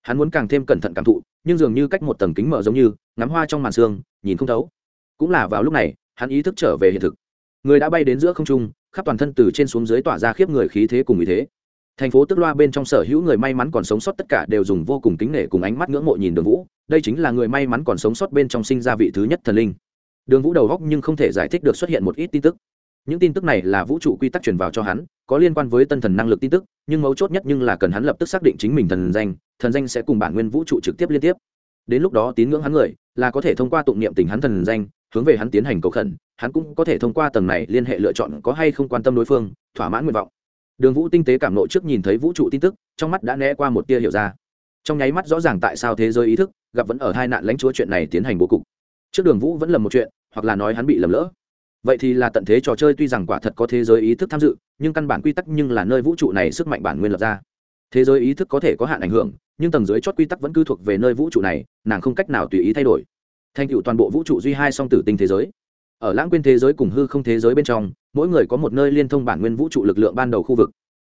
Hắn muốn càng thêm cẩn thận cảm thụ, nhưng dường như cách một tầng kính mở giống như, ngắm hoa trong màn xương nhìn không thấu. Cũng là vào lúc này, hắn ý thức trở về hiện thực. Người đã bay đến giữa không trung, khắp toàn thân từ trên xuống dưới tỏa ra khiếp người khí thế cùng ý thế. Thành phố tức loa bên trong sở hữu người may mắn còn sống sót tất cả đều dùng vô cùng kính nể cùng ánh mắt ngưỡng mộ nhìn đường vũ. Đây chính là người may mắn còn sống sót bên trong sinh ra vị thứ nhất thần linh đường vũ đầu góc nhưng không thể giải thích được xuất hiện một ít tin tức. Những tin tức này là vũ trụ quy tắc truyền vào cho hắn, có liên quan với tân thần năng lực tin tức, nhưng mấu chốt nhất nhưng là cần hắn lập tức xác định chính mình thần danh thần danh sẽ cùng bản nguyên vũ trụ trực tiếp liên tiếp. Đến lúc đó tín ngưỡng hắn người, là có thể thông qua tụng niệm tình hắn thần danh, hướng về hắn tiến hành cầu khẩn, hắn cũng có thể thông qua tầng này liên hệ lựa chọn có hay không quan tâm đối phương, thỏa mãn nguyện vọng. Đường vũ tinh tế cảm nộ trước nhìn thấy vũ trụ tin tức, trong mắt đã né qua một tia hiểu ra. Trong nháy mắt rõ ràng tại sao thế giới ý thức gặp vẫn ở hai nạn lãnh chúa chuyện này tiến hành bố cục trước đường vũ vẫn lầm một chuyện, hoặc là nói hắn bị lầm lỡ. Vậy thì là tận thế trò chơi, tuy rằng quả thật có thế giới ý thức tham dự, nhưng căn bản quy tắc nhưng là nơi vũ trụ này sức mạnh bản nguyên lập ra. Thế giới ý thức có thể có hạn ảnh hưởng, nhưng tầng dưới chót quy tắc vẫn cứ thuộc về nơi vũ trụ này, nàng không cách nào tùy ý thay đổi. Thành tựu toàn bộ vũ trụ duy hai song tử tinh thế giới. Ở lãng quên thế giới cùng hư không thế giới bên trong, mỗi người có một nơi liên thông bản nguyên vũ trụ lực lượng ban đầu khu vực.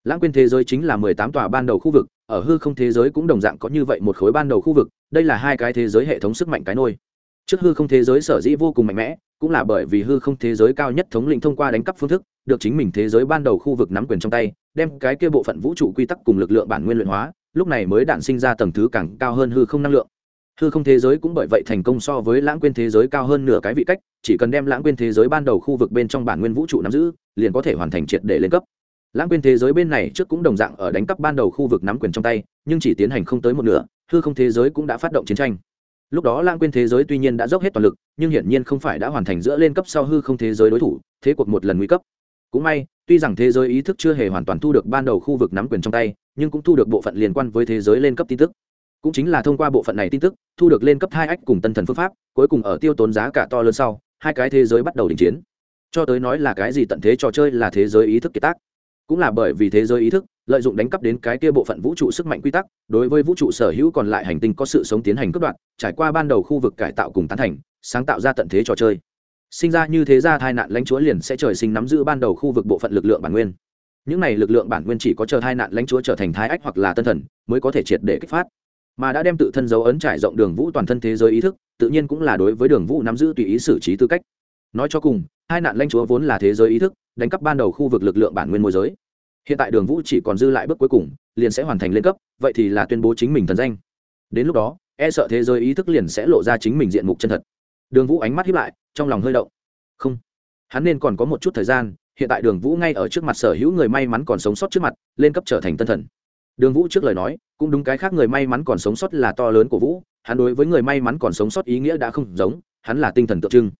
Lãng quên thế giới chính là mười tám tòa ban đầu khu vực, ở hư không thế giới cũng đồng dạng có như vậy một khối ban đầu khu vực, đây là hai cái thế giới hệ thống sức mạnh cái nôi trước hư không thế giới sở dĩ vô cùng mạnh mẽ, cũng là bởi vì hư không thế giới cao nhất thống lĩnh thông qua đánh cắp phương thức, được chính mình thế giới ban đầu khu vực nắm quyền trong tay, đem cái kia bộ phận vũ trụ quy tắc cùng lực lượng bản nguyên luyện hóa, lúc này mới đản sinh ra tầng thứ càng cao hơn hư không năng lượng. Hư không thế giới cũng bởi vậy thành công so với lãng quên thế giới cao hơn nửa cái vị cách, chỉ cần đem lãng quên thế giới ban đầu khu vực bên trong bản nguyên vũ trụ nắm giữ, liền có thể hoàn thành triệt để lên cấp. Lãng quên thế giới bên này trước cũng đồng dạng ở đánh cắp ban đầu khu vực nắm quyền trong tay, nhưng chỉ tiến hành không tới một nửa, hư không thế giới cũng đã phát động chiến tranh lúc đó lãng quên thế giới tuy nhiên đã dốc hết toàn lực, nhưng hiển nhiên không phải đã hoàn thành giữa lên cấp sau hư không thế giới đối thủ, thế cuộc một lần nguy cấp. Cũng may, tuy rằng thế giới ý thức chưa hề hoàn toàn thu được ban đầu khu vực nắm quyền trong tay, nhưng cũng thu được bộ phận liên quan với thế giới lên cấp tin tức. Cũng chính là thông qua bộ phận này tin tức, thu được lên cấp hai ách cùng tân thần phương pháp, cuối cùng ở tiêu tốn giá cả to lớn sau, hai cái thế giới bắt đầu đình chiến. Cho tới nói là cái gì tận thế trò chơi là thế giới ý thức kiệt tác. Cũng là bởi vì thế giới ý thức lợi dụng đánh cắp đến cái kia bộ phận vũ trụ sức mạnh quy tắc, đối với vũ trụ sở hữu còn lại hành tinh có sự sống tiến hành cướp đoạt, trải qua ban đầu khu vực cải tạo cùng tán thành, sáng tạo ra tận thế trò chơi. Sinh ra như thế ra tai nạn lãnh chúa liền sẽ trời sinh nắm giữ ban đầu khu vực bộ phận lực lượng bản nguyên. Những này lực lượng bản nguyên chỉ có chờ hai nạn lãnh chúa trở thành thái ách hoặc là tân thần, mới có thể triệt để kích phát. Mà đã đem tự thân dấu ấn trải rộng đường vũ toàn thân thế giới ý thức, tự nhiên cũng là đối với đường vũ nắm giữ tùy ý xử trí tư cách. Nói cho cùng hai nạn lãnh chúa vốn là thế giới ý thức, đánh cắp ban đầu khu vực lực lượng bản nguyên môi giới hiện tại đường vũ chỉ còn dư lại bước cuối cùng, liền sẽ hoàn thành lên cấp, vậy thì là tuyên bố chính mình thần danh. Đến lúc đó e sợ thế giới ý thức liền sẽ lộ ra chính mình diện mục chân thật. Đường vũ ánh mắt hiếp lại, trong lòng hơi động. Không, hắn nên còn có một chút thời gian, hiện tại đường vũ ngay ở trước mặt sở hữu người may mắn còn sống sót trước mặt, lên cấp trở thành tân thần. Đường vũ trước lời nói, cũng đúng cái khác người may mắn còn sống sót là to lớn của vũ, hắn đối với người may mắn còn sống sót ý nghĩa đã không giống, hắn là tinh thần tượng trưng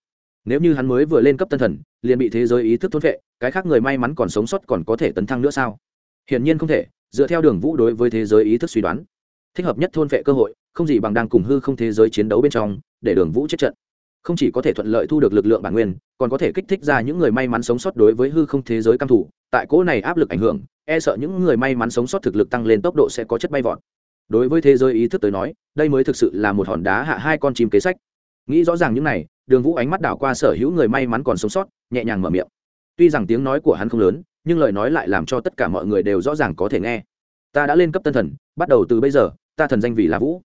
nếu như hắn mới vừa lên cấp tân thần, liền bị thế giới ý thức thốt vệ cái khác người may mắn còn sống sót còn có thể tấn thăng nữa sao? Hiển nhiên không thể, dựa theo đường vũ đối với thế giới ý thức suy đoán. Thích hợp nhất thôn vệ cơ hội, không gì bằng đang cùng hư không thế giới chiến đấu bên trong, để đường vũ chết trận. Không chỉ có thể thuận lợi thu được lực lượng bản nguyên, còn có thể kích thích ra những người may mắn sống sót đối với hư không thế giới căm thủ tại cỗ này áp lực ảnh hưởng e sợ những người may mắn sống sót thực lực tăng lên tốc độ sẽ có chất bay vọt. Đối với thế giới ý thức tới nói, đây mới thực sự là một hòn đá hạ hai con chim kế sách. Nghĩ rõ ràng những này đường vũ ánh mắt đảo qua sở hữu người may mắn còn sống sót, nhẹ nhàng mở miệng. Tuy rằng tiếng nói của hắn không lớn, nhưng lời nói lại làm cho tất cả mọi người đều rõ ràng có thể nghe. Ta đã lên cấp tân thần, bắt đầu từ bây giờ, ta thần danh vị là vũ.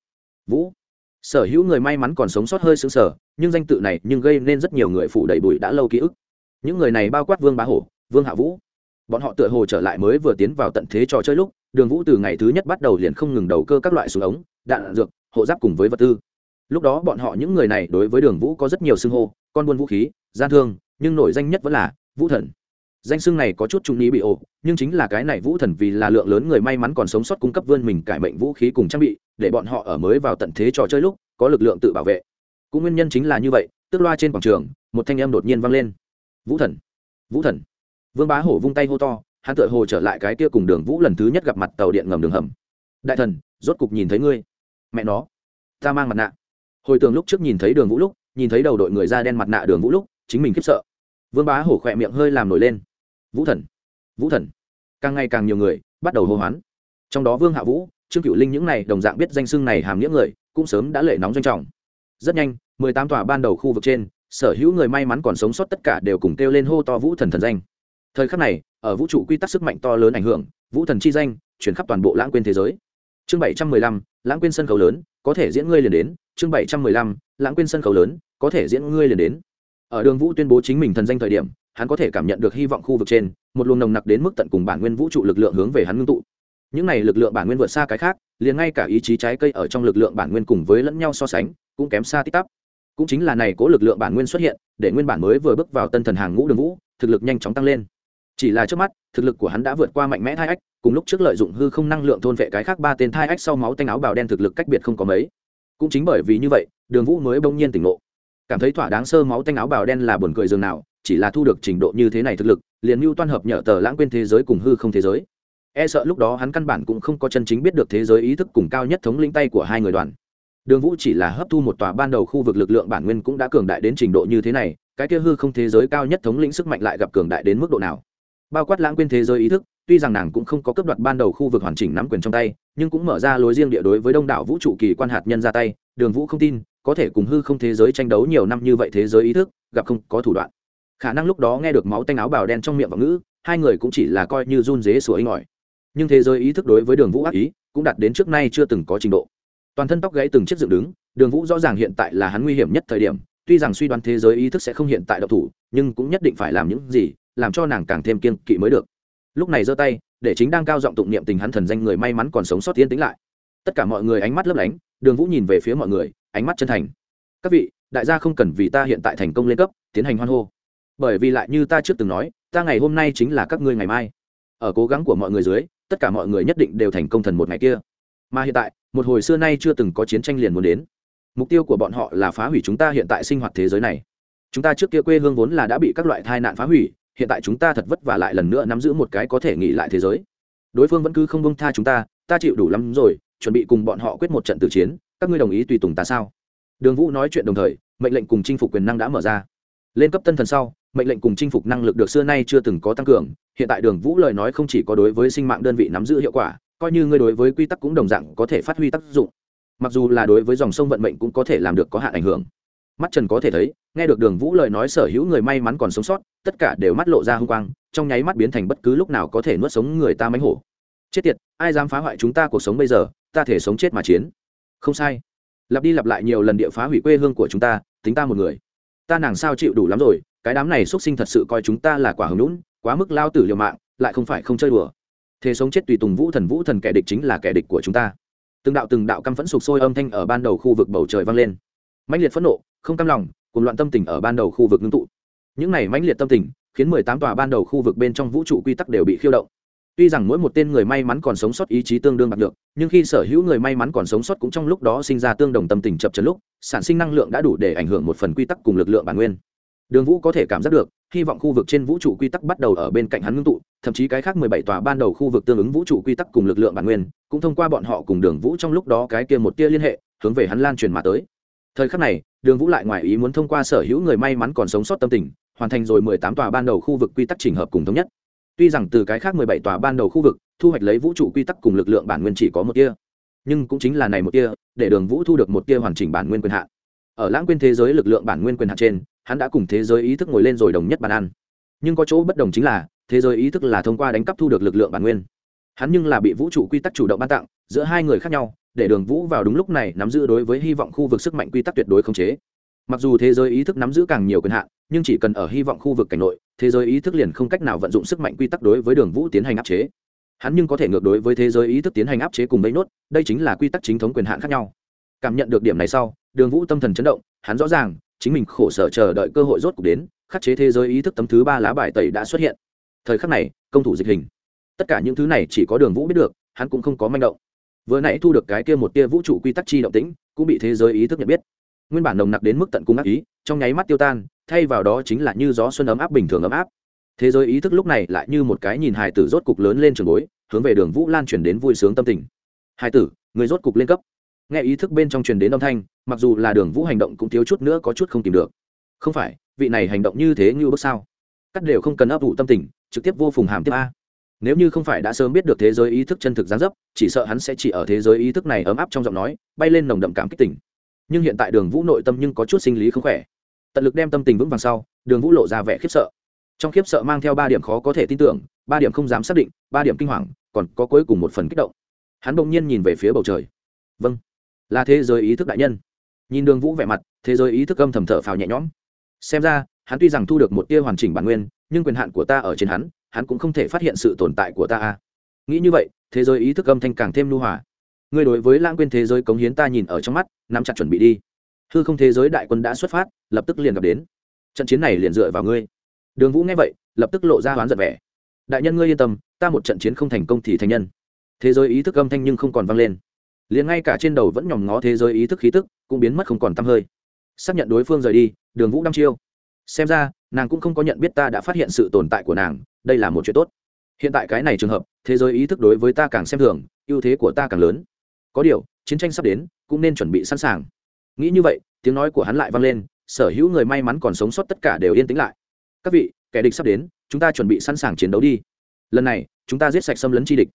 Vũ. Sở hữu người may mắn còn sống sót hơi xứng sở nhưng danh tự này nhưng gây nên rất nhiều người phụ đầy bụi đã lâu ký ức. Những người này bao quát vương bá hổ, vương hạ vũ. Bọn họ tựa hồ trở lại mới vừa tiến vào tận thế trò chơi lúc, đường vũ từ ngày thứ nhất bắt đầu liền không ngừng đầu cơ các loại súng ống, đạn, dược, hộ giáp cùng với vật tư lúc đó bọn họ những người này đối với đường vũ có rất nhiều xưng hô, con buôn vũ khí, gian thương, nhưng nổi danh nhất vẫn là vũ thần. Danh xưng này có chút trung ý bị ổ, nhưng chính là cái này vũ thần vì là lượng lớn người may mắn còn sống sót cung cấp vươn mình cải mệnh vũ khí cùng trang bị, để bọn họ ở mới vào tận thế trò chơi lúc, có lực lượng tự bảo vệ. Cũng nguyên nhân chính là như vậy tức loa trên quảng trường, một thanh âm đột nhiên vang lên. Vũ thần vũ thần. Vương bá hổ vung tay hô to, hắn tựa hồ trở lại cái kia cùng đường vũ lần thứ nhất gặp mặt tàu điện ngầm đường hầm. Đại thần, rốt cục nhìn thấy ngươi. Mẹ nó, ta mang mặt nạ hồi tường lúc trước nhìn thấy đường vũ lúc, nhìn thấy đầu đội người da đen mặt nạ đường vũ lúc, chính mình khiếp sợ. Vương bá hổ khỏe miệng hơi làm nổi lên. Vũ thần vũ thần. Càng ngày càng nhiều người bắt đầu hô hoán. Trong đó vương hạ vũ, trương cựu linh những này đồng dạng biết danh xưng này hàm nghĩa người, cũng sớm đã lệ nóng doanh trọng. Rất nhanh, mười tám tòa ban đầu khu vực trên, sở hữu người may mắn còn sống sót tất cả đều cùng kêu lên hô to vũ thần thần danh. Thời khắc này, ở vũ trụ quy tắc sức mạnh to lớn ảnh hưởng, vũ thần chi danh chuyển khắp toàn bộ lãng quên thế giới. Chương bảy trăm mười lăm lãng quên sân khấu lớn, có thể diễn ngươi liền đến. Chương bảy trăm mười lăm, lãng quên sân khấu lớn, có thể diễn ngươi liền đến. Ở đường vũ tuyên bố chính mình thần danh thời điểm, hắn có thể cảm nhận được hy vọng khu vực trên, một luồng nồng nặc đến mức tận cùng bản nguyên vũ trụ lực lượng hướng về hắn ngưng tụ. Những này lực lượng bản nguyên vượt xa cái khác, liền ngay cả ý chí trái cây ở trong lực lượng bản nguyên cùng với lẫn nhau so sánh, cũng kém xa tích tắp. Cũng chính là này cố lực lượng bản nguyên xuất hiện, để nguyên bản mới vừa bước vào tân thần hàng ngũ đường vũ, thực lực nhanh chóng tăng lên. Chỉ là trước mắt, thực lực của hắn đã vượt qua mạnh mẽ thai ách cùng lúc trước lợi dụng hư không năng lượng thôn vệ cái khác ba tên thai ách sau máu tanh áo bào đen thực lực cách biệt không có mấy. Cũng chính bởi vì như vậy, đường vũ mới bỗng nhiên tỉnh ngộ. Cảm thấy thỏa đáng sơ máu tanh áo bào đen là buồn cười dường nào, chỉ là thu được trình độ như thế này thực lực, liền mưu toan hợp nhở tờ lãng quên thế giới cùng hư không thế giới. E sợ lúc đó hắn căn bản cũng không có chân chính biết được thế giới ý thức cùng cao nhất thống linh tay của hai người đoàn. Đường vũ chỉ là hấp thu một tòa ban đầu khu vực lực lượng bản nguyên cũng đã cường đại đến trình độ như thế này, cái kia hư không thế giới cao nhất thống lĩnh sức mạnh lại gặp cường đại đến mức độ nào? Bao quát lãng quên thế giới ý thức tuy rằng nàng cũng không có cấp đoạt ban đầu khu vực hoàn chỉnh nắm quyền trong tay, nhưng cũng mở ra lối riêng địa đối với đông đảo vũ trụ kỳ quan hạt nhân ra tay, đường vũ không tin, có thể cùng hư không thế giới tranh đấu nhiều năm như vậy thế giới ý thức, gặp không có thủ đoạn. Khả năng lúc đó nghe được máu tanh áo bào đen trong miệng và ngữ, hai người cũng chỉ là coi như run dế sủa inh ỏi. Nhưng thế giới ý thức đối với đường vũ ác ý, cũng đạt đến trước nay chưa từng có trình độ. Toàn thân tóc gãy từng chiếc dựng đứng, đường vũ rõ ràng hiện tại là hắn nguy hiểm nhất thời điểm, tuy rằng suy đoán thế giới ý thức sẽ không hiện tại độc thủ, nhưng cũng nhất định phải làm những gì, làm cho nàng càng thêm kiên kỵ mới được lúc này giơ tay, để chính đang cao giọng tụng niệm tình hắn thần danh người may mắn còn sống sót tiến tính lại. Tất cả mọi người ánh mắt lấp lánh, đường vũ nhìn về phía mọi người, ánh mắt chân thành. Các vị, đại gia không cần vì ta hiện tại thành công lên cấp, tiến hành hoan hô. Bởi vì lại như ta trước từng nói, ta ngày hôm nay chính là các ngươi ngày mai. Ở cố gắng của mọi người dưới, tất cả mọi người nhất định đều thành công thần một ngày kia. Mà hiện tại, một hồi xưa nay chưa từng có chiến tranh liền muốn đến. Mục tiêu của bọn họ là phá hủy chúng ta hiện tại sinh hoạt thế giới này. Chúng ta trước kia quê hương vốn là đã bị các loại tai nạn phá hủy hiện tại chúng ta thật vất vả lại lần nữa nắm giữ một cái có thể nghỉ lại thế giới. Đối phương vẫn cứ không bông tha chúng ta ta chịu đủ lắm rồi, chuẩn bị cùng bọn họ quyết một trận tử chiến, các ngươi đồng ý tùy tùng ta sao? Đường vũ nói chuyện đồng thời, mệnh lệnh cùng chinh phục quyền năng đã mở ra. Lên cấp tân thần sau, mệnh lệnh cùng chinh phục năng lực được xưa nay chưa từng có tăng cường, hiện tại đường vũ lời nói không chỉ có đối với sinh mạng đơn vị nắm giữ hiệu quả, coi như ngươi đối với quy tắc cũng đồng dạng có thể phát huy tác dụng. Mặc dù là đối với dòng sông vận mệnh cũng có thể làm được có hạn ảnh hưởng. Mắt trần có thể thấy, nghe được đường vũ lời nói sở hữu người may mắn còn sống sót tất cả đều mắt lộ ra hung quang, trong nháy mắt biến thành bất cứ lúc nào có thể nuốt sống người ta mánh hổ. Chết tiệt, ai dám phá hoại chúng ta cuộc sống bây giờ, ta thể sống chết mà chiến. Không sai. Lặp đi lặp lại nhiều lần địa phá hủy quê hương của chúng ta, tính ta một người. Ta nàng sao chịu đủ lắm rồi, cái đám này xuất sinh thật sự coi chúng ta là quả hứng lũn quá mức lao tử liều mạng, lại không phải không chơi đùa. Thế sống chết tùy tùng vũ thần vũ thần kẻ địch chính là kẻ địch của chúng ta. Từng đạo từng đạo căm phẫn sụp sôi âm thanh ở ban đầu khu vực bầu trời vang lên. Mãnh liệt phẫn nộ, không cam lòng cùng loạn tâm tình ở ban đầu khu vực ngưng tụ những này mãnh liệt tâm tình, khiến mười tám tòa ban đầu khu vực bên trong vũ trụ quy tắc đều bị khiêu động. Tuy rằng mỗi một tên người may mắn còn sống sót ý chí tương đương bạc được nhưng khi sở hữu người may mắn còn sống sót cũng trong lúc đó sinh ra tương đồng tâm tình chập chấn lúc, sản sinh năng lượng đã đủ để ảnh hưởng một phần quy tắc cùng lực lượng bản nguyên. Đường vũ có thể cảm giác được, hy vọng khu vực trên vũ trụ quy tắc bắt đầu ở bên cạnh hắn ngưng tụ, thậm chí cái khác mười bảy tòa ban đầu khu vực tương ứng vũ trụ quy tắc cùng lực lượng bản nguyên, cũng thông qua bọn họ cùng đường vũ trong lúc đó cái kia một tia liên hệ, hướng về hắn lan truyền mà tới. Thời khắc này, đường vũ lại ngoài ý muốn thông qua sở hữu người may mắn còn sống sót tâm tình hoàn thành rồi mười tám tòa ban đầu khu vực quy tắc chỉnh hợp cùng thống nhất. Tuy rằng từ cái khác mười bảy tòa ban đầu khu vực, thu hoạch lấy vũ trụ quy tắc cùng lực lượng bản nguyên chỉ có một tia, nhưng cũng chính là này một tia, để đường vũ thu được một tia hoàn chỉnh bản nguyên quyền hạn. Ở lãng quên thế giới lực lượng bản nguyên quyền hạn trên, hắn đã cùng thế giới ý thức ngồi lên rồi đồng nhất bàn ăn. Nhưng có chỗ bất đồng chính là, thế giới ý thức là thông qua đánh cắp thu được lực lượng bản nguyên. Hắn nhưng là bị vũ trụ quy tắc chủ động ban tặng, giữa hai người khác nhau, để đường vũ vào đúng lúc này nắm giữ đối với hy vọng khu vực sức mạnh quy tắc tuyệt đối không chế. Mặc dù thế giới ý thức nắm giữ càng nhiều quyền hạn nhưng chỉ cần ở hy vọng khu vực cảnh nội, thế giới ý thức liền không cách nào vận dụng sức mạnh quy tắc đối với đường vũ tiến hành áp chế. Hắn nhưng có thể ngược đối với thế giới ý thức tiến hành áp chế cùng bấy nốt, đây chính là quy tắc chính thống quyền hạn khác nhau. Cảm nhận được điểm này sau, đường vũ tâm thần chấn động, hắn rõ ràng, chính mình khổ sở chờ đợi cơ hội rốt cuộc đến, khắc chế thế giới ý thức tấm thứ ba lá bài tẩy đã xuất hiện. Thời khắc này, công thủ dịch hình. Tất cả những thứ này chỉ có đường vũ biết được, hắn cũng không có manh động. Vừa nãy thu được cái kia một tia vũ trụ quy tắc chi động tĩnh, cũng bị thế giới ý thức nhận biết nguyên bản nồng nặc đến mức tận cung ác ý, trong nháy mắt tiêu tan, thay vào đó chính là như gió xuân ấm áp bình thường ấm áp. Thế giới ý thức lúc này lại như một cái nhìn hài tử rốt cục lớn lên trường bối, hướng về đường vũ lan truyền đến vui sướng tâm tình. Hài tử, người rốt cục lên cấp. Nghe ý thức bên trong truyền đến âm thanh, mặc dù là đường vũ hành động cũng thiếu chút nữa có chút không tìm được. Không phải, vị này hành động như thế như bước sao? Cắt đều không cần ấp ủ tâm tình, trực tiếp vô phùng hàm tiếp a. Nếu như không phải đã sớm biết được thế giới ý thức chân thực gián dấp, chỉ sợ hắn sẽ chỉ ở thế giới ý thức này ấm áp trong giọng nói, bay lên nồng đậm cảm kích tỉnh nhưng hiện tại đường vũ nội tâm nhưng có chút sinh lý không khỏe. Tận lực đem tâm tình vững vàng sau, đường vũ lộ ra vẻ khiếp sợ. Trong khiếp sợ mang theo ba điểm khó có thể tin tưởng, ba điểm không dám xác định, ba điểm kinh hoàng, còn có cuối cùng một phần kích động. Hắn bỗng nhiên nhìn về phía bầu trời. Vâng là thế giới ý thức đại nhân. Nhìn đường vũ vẻ mặt, thế giới ý thức âm thầm thở phào nhẹ nhõm. Xem ra, hắn tuy rằng thu được một tia hoàn chỉnh bản nguyên, nhưng quyền hạn của ta ở trên hắn hắn cũng không thể phát hiện sự tồn tại của ta a nghĩ như vậy, thế giới ý thức âm thanh càng thêm lưu hòa ngươi đối với lãng quên thế giới cống hiến ta nhìn ở trong mắt, nắm chặt chuẩn bị đi. Hư không thế giới đại quân đã xuất phát, lập tức liền gặp đến. Trận chiến này liền dựa vào ngươi. Đường vũ nghe vậy, lập tức lộ ra hoán giật vẻ. Đại nhân ngươi yên tâm, ta một trận chiến không thành công thì thành nhân. Thế giới ý thức âm thanh nhưng không còn vang lên. Liền ngay cả trên đầu vẫn nhòm ngó thế giới ý thức khí tức, cũng biến mất không còn t hơi. Xác nhận đối phương rời đi, đường vũ đăm chiêu. Xem ra, nàng cũng không có nhận biết ta đã phát hiện sự tồn tại của nàng, đây là một chuyện tốt. Hiện tại cái này trường hợp, thế giới ý thức đối với ta càng xem thường, ưu thế của ta càng lớn có điều, chiến tranh sắp đến, cũng nên chuẩn bị sẵn sàng. Nghĩ như vậy, tiếng nói của hắn lại vang lên, sở hữu người may mắn còn sống sót tất cả đều yên tĩnh lại. Các vị, kẻ địch sắp đến, chúng ta chuẩn bị sẵn sàng chiến đấu đi. Lần này, chúng ta giết sạch xâm lấn chi địch.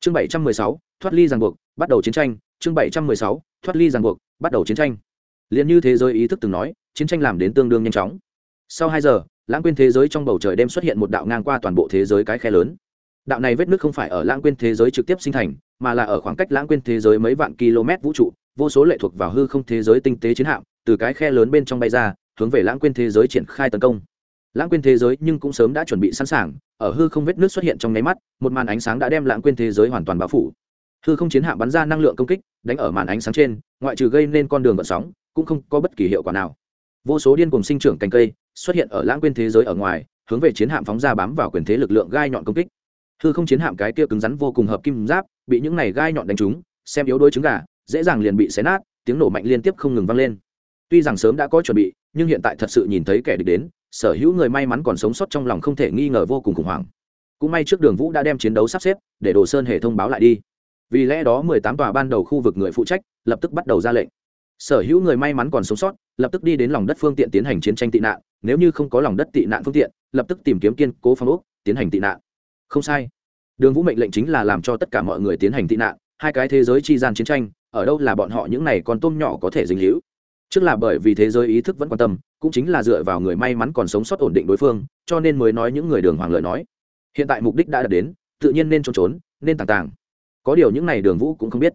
Chương bảy trăm mười sáu, thoát ly ràng buộc, bắt đầu chiến tranh. Chương bảy trăm mười sáu, thoát ly ràng buộc, bắt đầu chiến tranh. Liền như thế giới ý thức từng nói, chiến tranh làm đến tương đương nhanh chóng. Sau hai giờ, lãng quên thế giới trong bầu trời đêm xuất hiện một đạo ngang qua toàn bộ thế giới cái khe lớn đạo này vết nước không phải ở lãng quên thế giới trực tiếp sinh thành, mà là ở khoảng cách lãng quên thế giới mấy vạn km vũ trụ, vô số lệ thuộc vào hư không thế giới tinh tế chiến hạm, từ cái khe lớn bên trong bay ra, hướng về lãng quên thế giới triển khai tấn công. Lãng quên thế giới nhưng cũng sớm đã chuẩn bị sẵn sàng, ở hư không vết nước xuất hiện trong nháy mắt, một màn ánh sáng đã đem lãng quên thế giới hoàn toàn bao phủ. Hư không chiến hạm bắn ra năng lượng công kích, đánh ở màn ánh sáng trên, ngoại trừ gây nên con đường vận sóng, cũng không có bất kỳ hiệu quả nào. Vô số điên cùng sinh trưởng cành cây xuất hiện ở lãng quên thế giới ở ngoài, hướng về chiến hạm phóng ra bám vào quyền thế lực lượng gai nhọn công kích hư không chiến hạm cái kia cứng rắn vô cùng hợp kim giáp, bị những này gai nhọn đánh trúng, xem yếu đuối trứng gà, dễ dàng liền bị xé nát, tiếng nổ mạnh liên tiếp không ngừng vang lên. Tuy rằng sớm đã có chuẩn bị, nhưng hiện tại thật sự nhìn thấy kẻ địch đến, sở hữu người may mắn còn sống sót trong lòng không thể nghi ngờ vô cùng khủng hoảng. Cũng may trước đường vũ đã đem chiến đấu sắp xếp, để đồ sơn hệ thông báo lại đi. Vì lẽ đó mười tám tòa ban đầu khu vực người phụ trách, lập tức bắt đầu ra lệnh. Sở hữu người may mắn còn sống sót, lập tức đi đến lòng đất phương tiện tiến hành chiến tranh tị nạn, nếu như không có lòng đất tị nạn phương tiện, lập tức tìm kiếm kiên cố phong ốc, tiến hành tị nạn không sai. Đường vũ mệnh lệnh chính là làm cho tất cả mọi người tiến hành tị nạn, hai cái thế giới chi gian chiến tranh, ở đâu là bọn họ những này con tôm nhỏ có thể dính hữu trước là bởi vì thế giới ý thức vẫn quan tâm, cũng chính là dựa vào người may mắn còn sống sót ổn định đối phương, cho nên mới nói những người đường hoàng lợi nói. Hiện tại mục đích đã đạt đến, tự nhiên nên trốn trốn, nên tàng tàng. Có điều những này đường vũ cũng không biết.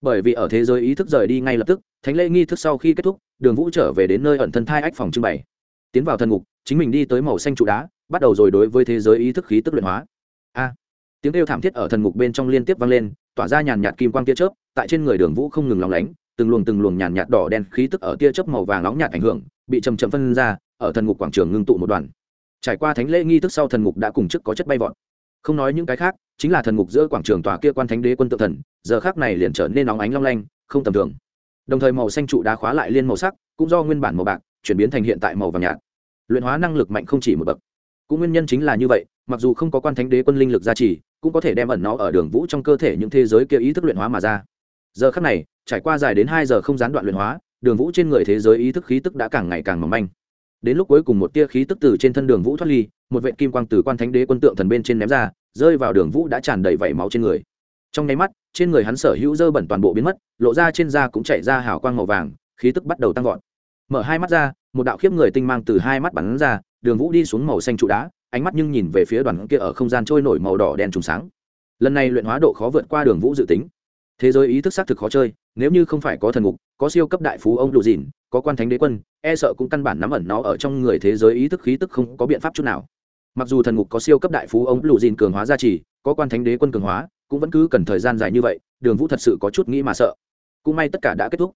Bởi vì ở thế giới ý thức rời đi ngay lập tức, thánh lễ nghi thức sau khi kết thúc, đường vũ trở về đến nơi ẩn thân thai ách phòng trưng bày. Tiến vào thần ngục, chính mình đi tới màu xanh trụ đá, bắt đầu rồi đối với thế giới ý thức khí tức luyện hóa a. Tiếng kêu thảm thiết ở thần ngục bên trong liên tiếp vang lên, tỏa ra nhàn nhạt kim quang tia chớp, tại trên người đường vũ không ngừng lòng lánh, từng luồng từng luồng nhàn nhạt đỏ đen khí tức ở tia chớp màu vàng nóng nhạt ảnh hưởng, bị chầm chậm phân ra, ở thần ngục quảng trường ngưng tụ một đoàn. Trải qua thánh lễ nghi thức sau thần ngục đã cùng chức có chất bay vọt. Không nói những cái khác, chính là thần ngục giữa quảng trường tòa kia quan thánh đế quân tự thần, giờ khác này liền trở nên nóng ánh long lanh, không tầm thường. Đồng thời màu xanh trụ đá khóa lại liên màu sắc, cũng do nguyên bản màu bạc, chuyển biến thành hiện tại màu vàng nhạt. Luyện hóa năng lực mạnh không chỉ một bậc. Cũng nguyên nhân chính là như vậy mặc dù không có quan thánh đế quân linh lực gia trì, cũng có thể đem ẩn nó ở đường vũ trong cơ thể những thế giới kia ý thức luyện hóa mà ra. Giờ khắc này, trải qua dài đến hai giờ không gián đoạn luyện hóa, đường vũ trên người thế giới ý thức khí tức đã càng ngày càng mỏng manh. Đến lúc cuối cùng một tia khí tức từ trên thân đường vũ thoát ly, một vệ kim quang từ quan thánh đế quân tượng thần bên trên ném ra, rơi vào đường vũ đã tràn đầy vảy máu trên người. Trong nháy mắt, trên người hắn sở hữu dơ bẩn toàn bộ biến mất, lộ ra trên da cũng chảy ra hào quang màu vàng, khí tức bắt đầu tăng vọt. Mở hai mắt ra, một đạo khiếp người tinh mang từ hai mắt bắn ra, đường vũ đi xuống màu xanh trụ đá ánh mắt nhưng nhìn về phía đoàn kia ở không gian trôi nổi màu đỏ đen trùng sáng. Lần này luyện hóa độ khó vượt qua đường vũ dự tính. Thế giới ý thức xác thực khó chơi, nếu như không phải có thần ngục, có siêu cấp đại phú ông đủ dìn, có quan thánh đế quân e sợ cũng căn bản nắm ẩn nó ở trong người thế giới ý thức khí tức không có biện pháp chút nào. Mặc dù thần ngục có siêu cấp đại phú ông đủ dìn cường hóa gia trì, có quan thánh đế quân cường hóa, cũng vẫn cứ cần thời gian dài như vậy, đường vũ thật sự có chút nghĩ mà sợ. Cũng may tất cả đã kết thúc.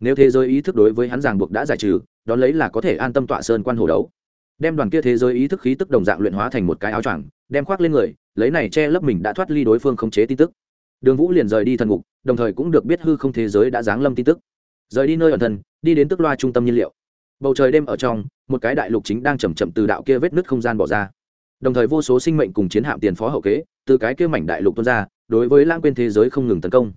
Nếu thế giới ý thức đối với hắn ràng buộc đã giải trừ, đón lấy là có thể an tâm tọa sơn quan hồ đấu đem đoàn kia thế giới ý thức khí tức đồng dạng luyện hóa thành một cái áo choàng, đem khoác lên người, lấy này che lấp mình đã thoát ly đối phương khống chế tin tức. Đường vũ liền rời đi thần ngục, đồng thời cũng được biết hư không thế giới đã giáng lâm tin tức. Rời đi nơi ẩn thân, đi đến tức loa trung tâm nhiên liệu. Bầu trời đêm ở trong, một cái đại lục chính đang chầm chậm từ đạo kia vết nứt không gian bỏ ra. Đồng thời vô số sinh mệnh cùng chiến hạm tiền phó hậu kế, từ cái kia mảnh đại lục tuôn ra, đối với lãng quên thế giới không ngừng tấn công.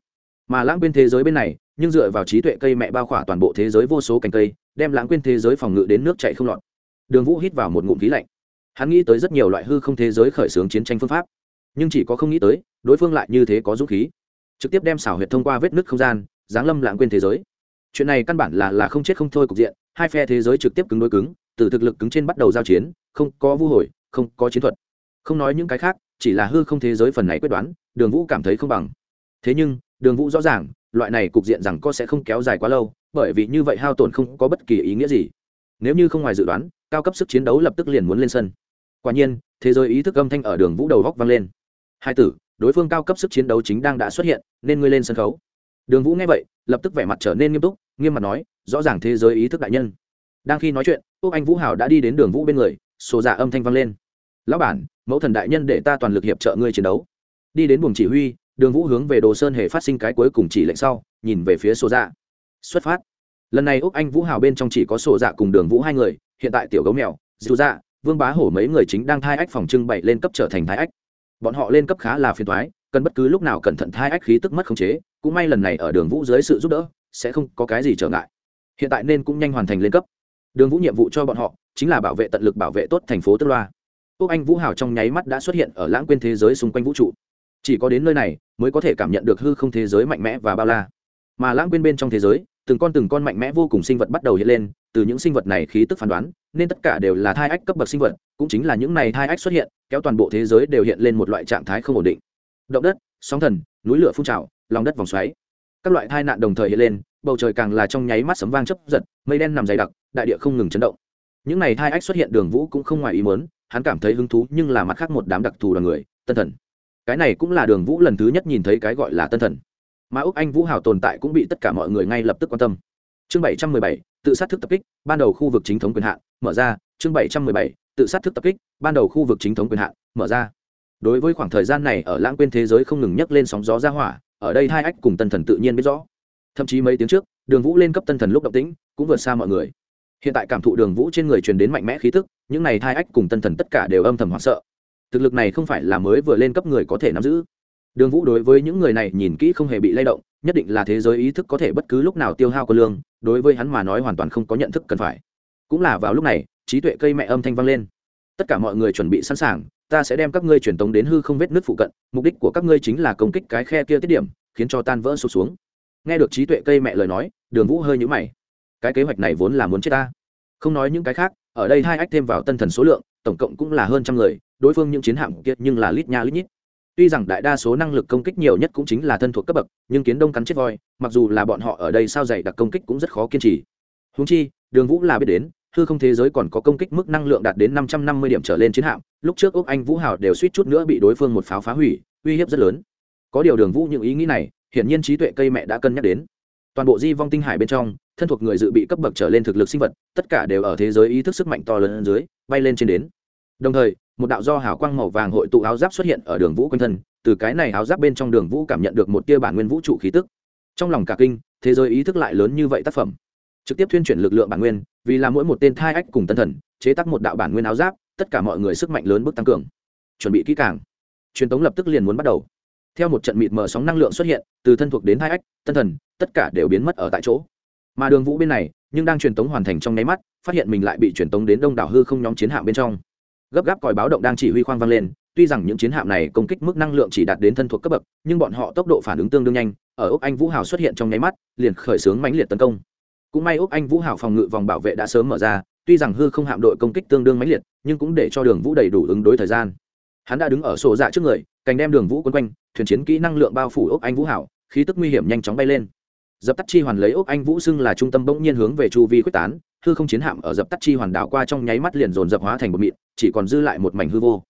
Mà lãng quên thế giới bên này, nhưng dựa vào trí tuệ cây mẹ bao khỏa toàn bộ thế giới vô số cành cây, đem lãng quên thế giới phòng ngự đến nước chạy không lọt đường vũ hít vào một ngụm khí lạnh. Hắn nghĩ tới rất nhiều loại hư không thế giới khởi xướng chiến tranh phương pháp, nhưng chỉ có không nghĩ tới, đối phương lại như thế có dũng khí. Trực tiếp đem xảo huyệt thông qua vết nứt không gian, giáng lâm lãng quên thế giới. Chuyện này căn bản là là không chết không thôi cục diện, hai phe thế giới trực tiếp cứng đối cứng, từ thực lực cứng trên bắt đầu giao chiến, không có vu hồi, không có chiến thuật. Không nói những cái khác, chỉ là hư không thế giới phần này quyết đoán, đường vũ cảm thấy không bằng. Thế nhưng, đường vũ rõ ràng, loại này cục diện rằng có sẽ không kéo dài quá lâu, bởi vì như vậy hao tổn không có bất kỳ ý nghĩa gì nếu như không ngoài dự đoán, cao cấp sức chiến đấu lập tức liền muốn lên sân. Quả nhiên, thế giới ý thức âm thanh ở đường vũ đầu góc vang lên. Hai tử, đối phương cao cấp sức chiến đấu chính đang đã xuất hiện, nên ngươi lên sân khấu. Đường vũ nghe vậy, lập tức vẻ mặt trở nên nghiêm túc, nghiêm mặt nói, rõ ràng thế giới ý thức đại nhân. Đang khi nói chuyện quốc anh vũ hảo đã đi đến đường vũ bên người, sổ dạ âm thanh vang lên. Lão bản, mẫu thần đại nhân để ta toàn lực hiệp trợ ngươi chiến đấu. Đi đến buồng chỉ huy, đường vũ hướng về đồ sơn hề phát sinh cái cuối cùng chỉ lệnh sau, nhìn về phía sổ dạ. Xuất phát lần này úc anh vũ hào bên trong chỉ có sổ dạ cùng đường vũ hai người, hiện tại tiểu gấu mèo, dù dạ vương bá hổ mấy người chính đang thai ách phòng trưng bày lên cấp trở thành thai ách. Bọn họ lên cấp khá là phiền thoái cần bất cứ lúc nào cẩn thận thai ách khí tức mất khống chế, cũng may lần này ở đường vũ dưới sự giúp đỡ, sẽ không có cái gì trở ngại. Hiện tại nên cũng nhanh hoàn thành lên cấp. Đường vũ nhiệm vụ cho bọn họ, chính là bảo vệ tận lực bảo vệ tốt thành phố tức loa. Úc anh vũ hào trong nháy mắt đã xuất hiện ở lãng quên thế giới xung quanh vũ trụ. Chỉ có đến nơi này, mới có thể cảm nhận được hư không thế giới mạnh mẽ và bao la mà lãng quên bên trong thế giới, từng con từng con mạnh mẽ vô cùng sinh vật bắt đầu hiện lên, từ những sinh vật này khí tức phán đoán, nên tất cả đều là thai ách cấp bậc sinh vật, cũng chính là những này thai ách xuất hiện, kéo toàn bộ thế giới đều hiện lên một loại trạng thái không ổn định. Động đất, sóng thần, núi lửa phun trào, lòng đất vòng xoáy. Các loại tai nạn đồng thời hiện lên, bầu trời càng là trong nháy mắt sấm vang chấp giật, mây đen nằm dày đặc, đại địa không ngừng chấn động. Những này thai ách xuất hiện đường vũ cũng không ngoài ý muốn, hắn cảm thấy hứng thú nhưng là mặt khác một đám đặc thù đoàn người, tân thần. Cái này cũng là đường vũ lần thứ nhất nhìn thấy cái gọi là tân thần mà úc anh vũ hào tồn tại cũng bị tất cả mọi người ngay lập tức quan tâm chương bảy trăm mười bảy, tự sát thức tập kích, ban đầu khu vực chính thống quyền hạn, mở ra, chương bảy trăm mười bảy, tự sát thức tập kích, ban đầu khu vực chính thống quyền hạn, mở ra. Đối với khoảng thời gian này ở lãng quên thế giới không ngừng nhấc lên sóng gió ra hỏa, ở đây hai ách cùng tân thần tự nhiên biết rõ. Thậm chí mấy tiếng trước, đường vũ lên cấp tân thần lúc động tĩnh, cũng vượt xa mọi người. Hiện tại cảm thụ đường vũ trên người truyền đến mạnh mẽ khí thức những này hai ách cùng tân thần tất cả đều âm thầm hoảng sợ. Thực lực này không phải là mới vừa lên cấp người có thể nắm giữ đường vũ đối với những người này nhìn kỹ không hề bị lay động, nhất định là thế giới ý thức có thể bất cứ lúc nào tiêu hao của lương, đối với hắn mà nói hoàn toàn không có nhận thức cần phải. Cũng là vào lúc này, trí tuệ cây mẹ âm thanh vang lên. Tất cả mọi người chuẩn bị sẵn sàng, ta sẽ đem các ngươi truyền tống đến hư không vết nước phụ cận, mục đích của các ngươi chính là công kích cái khe kia tiết điểm, khiến cho tan vỡ sụp xuống. Nghe được trí tuệ cây mẹ lời nói, đường vũ hơi nhũ mày. Cái kế hoạch này vốn là muốn chết ta. Không nói những cái khác, ở đây hai ách thêm vào tân thần số lượng, tổng cộng cũng là hơn trăm người, đối phương những chiến hạm kia nhưng là lít nha lít nhít tuy rằng đại đa số năng lực công kích nhiều nhất cũng chính là thân thuộc cấp bậc, nhưng kiến đông cắn chết voi, mặc dù là bọn họ ở đây sao dày đặc công kích cũng rất khó kiên trì. Húng chi, đường vũ là biết đến, hư không thế giới còn có công kích mức năng lượng đạt đến năm trăm năm mươi điểm trở lên chiến hạm, lúc trước úc anh vũ hào đều suýt chút nữa bị đối phương một pháo phá hủy, uy hiếp rất lớn. Có điều đường vũ những ý nghĩ này, hiển nhiên trí tuệ cây mẹ đã cân nhắc đến. Toàn bộ di vong tinh hải bên trong, thân thuộc người dự bị cấp bậc trở lên thực lực sinh vật, tất cả đều ở thế giới ý thức sức mạnh to lớn dưới, bay lên trên đến đồng thời, một đạo do hào quang màu vàng hội tụ áo giáp xuất hiện ở đường vũ quanh thân, từ cái này áo giáp bên trong đường vũ cảm nhận được một tia bản nguyên vũ trụ khí tức. Trong lòng cả kinh, thế giới ý thức lại lớn như vậy tác phẩm. Trực tiếp thuyên chuyển lực lượng bản nguyên, vì là mỗi một tên thai ách cùng tân thần, chế tác một đạo bản nguyên áo giáp, tất cả mọi người sức mạnh lớn bước tăng cường. Chuẩn bị kỹ càng. Truyền tống lập tức liền muốn bắt đầu. Theo một trận mịt mờ sóng năng lượng xuất hiện, từ thân thuộc đến thai ách, tân thần, tất cả đều biến mất ở tại chỗ. Mà đường vũ bên này, nhưng đang truyền tống hoàn thành trong nháy mắt, phát hiện mình lại bị truyền tống đến đông đảo hư không nhóm chiến hạm bên trong gấp gáp còi báo động đang chỉ huy khoang vang lên, tuy rằng những chiến hạm này công kích mức năng lượng chỉ đạt đến thân thuộc cấp bậc, nhưng bọn họ tốc độ phản ứng tương đương nhanh, ở úc anh vũ hào xuất hiện trong nháy mắt, liền khởi xướng mãnh liệt tấn công. Cũng may úc anh vũ hào phòng ngự vòng bảo vệ đã sớm mở ra, tuy rằng hư không hạm đội công kích tương đương mãnh liệt, nhưng cũng để cho đường vũ đầy đủ ứng đối thời gian. Hắn đã đứng ở sổ dạ trước người, cành đem đường vũ quấn quanh, thuyền chiến kỹ năng lượng bao phủ úc anh vũ hảo khí tức nguy hiểm nhanh chóng bay lên dập tắt chi hoàn lấy úc anh vũ xưng là trung tâm bỗng nhiên hướng về chu vi quyết tán, hư không chiến hạm ở dập tắt chi hoàn đảo qua trong nháy mắt liền dồn dập hóa thành một mịn, chỉ còn dư lại một mảnh hư vô.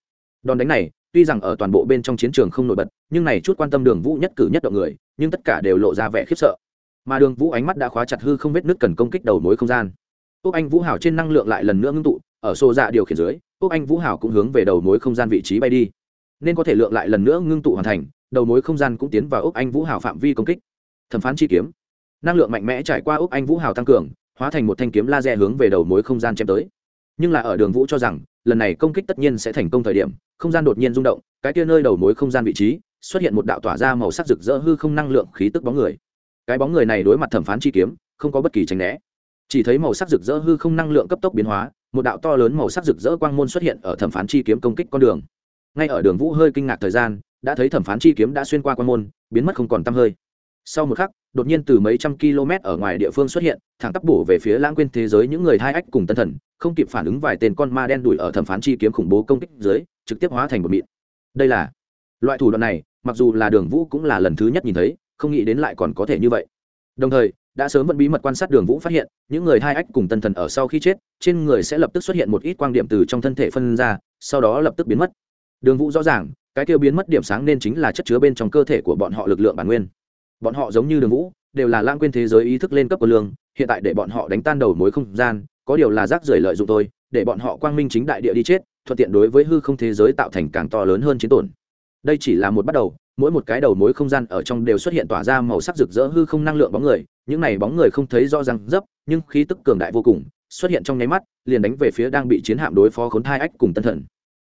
Đòn đánh này, tuy rằng ở toàn bộ bên trong chiến trường không nổi bật, nhưng này chút quan tâm đường vũ nhất cử nhất động người, nhưng tất cả đều lộ ra vẻ khiếp sợ. Mà đường vũ ánh mắt đã khóa chặt hư không vết nước cần công kích đầu mối không gian. Úc anh vũ hảo trên năng lượng lại lần nữa ngưng tụ, ở xô dạ điều khiển dưới, úc anh vũ hảo cũng hướng về đầu mối không gian vị trí bay đi. Nên có thể lượng lại lần nữa ngưng tụ hoàn thành, đầu mối không gian cũng tiến vào úc anh vũ hảo phạm vi công kích. Thẩm phán chi kiếm năng lượng mạnh mẽ trải qua úc anh vũ hào tăng cường, hóa thành một thanh kiếm laser hướng về đầu mối không gian chém tới. Nhưng là ở đường vũ cho rằng, lần này công kích tất nhiên sẽ thành công thời điểm, không gian đột nhiên rung động, cái kia nơi đầu mối không gian vị trí, xuất hiện một đạo tỏa ra màu sắc rực rỡ hư không năng lượng khí tức bóng người. Cái bóng người này đối mặt thẩm phán chi kiếm, không có bất kỳ tránh né. Chỉ thấy màu sắc rực rỡ hư không năng lượng cấp tốc biến hóa, một đạo to lớn màu sắc rực rỡ quang môn xuất hiện ở thẩm phán chi kiếm công kích con đường. Ngay ở đường vũ hơi kinh ngạc thời gian, đã thấy thẩm phán chi kiếm đã xuyên qua quang môn, biến mất không còn t hơi. Sau một khắc đột nhiên từ mấy trăm km ở ngoài địa phương xuất hiện, thẳng tắp bổ về phía lãng quên thế giới những người hai ách cùng tân thần, không kịp phản ứng vài tên con ma đen đuổi ở thẩm phán chi kiếm khủng bố công kích dưới, trực tiếp hóa thành một mịn. Đây là loại thủ đoạn này, mặc dù là đường vũ cũng là lần thứ nhất nhìn thấy, không nghĩ đến lại còn có thể như vậy. Đồng thời, đã sớm vẫn bí mật quan sát đường vũ phát hiện, những người hai ách cùng tân thần ở sau khi chết, trên người sẽ lập tức xuất hiện một ít quang điểm từ trong thân thể phân ra, sau đó lập tức biến mất. Đường vũ rõ ràng, cái kêu biến mất điểm sáng nên chính là chất chứa bên trong cơ thể của bọn họ lực lượng bản nguyên bọn họ giống như đường vũ, đều là lãng quên thế giới ý thức lên cấp của lương, hiện tại để bọn họ đánh tan đầu mối không gian, có điều là rác rưởi lợi dụng tôi để bọn họ quang minh chính đại địa đi chết, thuận tiện đối với hư không thế giới tạo thành càng to lớn hơn chiến tổn. Đây chỉ là một bắt đầu, mỗi một cái đầu mối không gian ở trong đều xuất hiện tỏa ra màu sắc rực rỡ hư không năng lượng bóng người, những này bóng người không thấy rõ ràng dấp, nhưng khí tức cường đại vô cùng, xuất hiện trong nháy mắt, liền đánh về phía đang bị chiến hạm đối phó khốn thai ách cùng tân thần.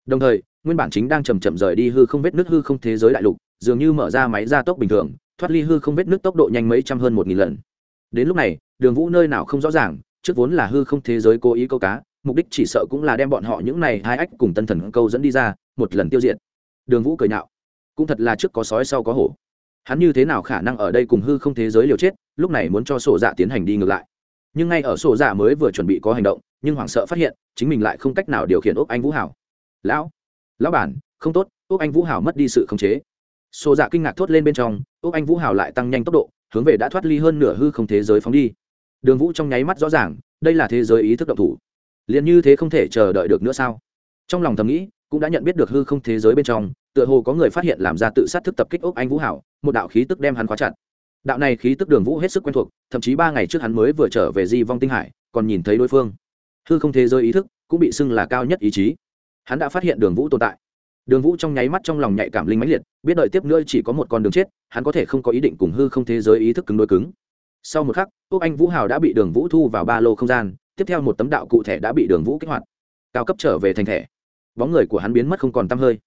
Đồng thời, nguyên bản chính đang chầm chậm rời đi hư không vết nước hư không thế giới đại lục, dường như mở ra máy gia tốc bình thường thoát ly hư không vết nước tốc độ nhanh mấy trăm hơn một nghìn lần. Đến lúc này, đường vũ nơi nào không rõ ràng, trước vốn là hư không thế giới cố ý câu cá, mục đích chỉ sợ cũng là đem bọn họ những này hai ách cùng tân thần câu dẫn đi ra, một lần tiêu diệt. Đường vũ cười nhạo. Cũng thật là trước có sói sau có hổ. Hắn như thế nào khả năng ở đây cùng hư không thế giới liều chết, lúc này muốn cho sổ dạ tiến hành đi ngược lại. Nhưng ngay ở sổ dạ mới vừa chuẩn bị có hành động, nhưng hoảng sợ phát hiện, chính mình lại không cách nào điều khiển ốc anh vũ hảo. Lão lão bản, không tốt ốc anh vũ hảo mất đi sự khống chế sổ dạ kinh ngạc thốt lên bên trong ốc anh vũ hảo lại tăng nhanh tốc độ, hướng về đã thoát ly hơn nửa hư không thế giới phóng đi. Đường vũ trong nháy mắt rõ ràng, đây là thế giới ý thức động thủ. Liền như thế không thể chờ đợi được nữa sao? Trong lòng thầm nghĩ, cũng đã nhận biết được hư không thế giới bên trong, tựa hồ có người phát hiện làm ra tự sát thức tập kích ốc anh vũ hảo một đạo khí tức đem hắn khóa chặt. Đạo này khí tức đường vũ hết sức quen thuộc, thậm chí ba ngày trước hắn mới vừa trở về di vong tinh hải, còn nhìn thấy đối phương. Hư không thế giới ý thức cũng bị xưng là cao nhất ý chí. Hắn đã phát hiện đường vũ tồn tại đường vũ trong nháy mắt trong lòng nhạy cảm linh mãnh liệt, biết đợi tiếp nữa chỉ có một con đường chết, hắn có thể không có ý định cùng hư không thế giới ý thức cứng đôi cứng. Sau một khắc, úc anh vũ hào đã bị đường vũ thu vào ba lô không gian, tiếp theo một tấm đạo cụ thể đã bị đường vũ kích hoạt. Cao cấp trở về thành thẻ. Bóng người của hắn biến mất không còn t hơi.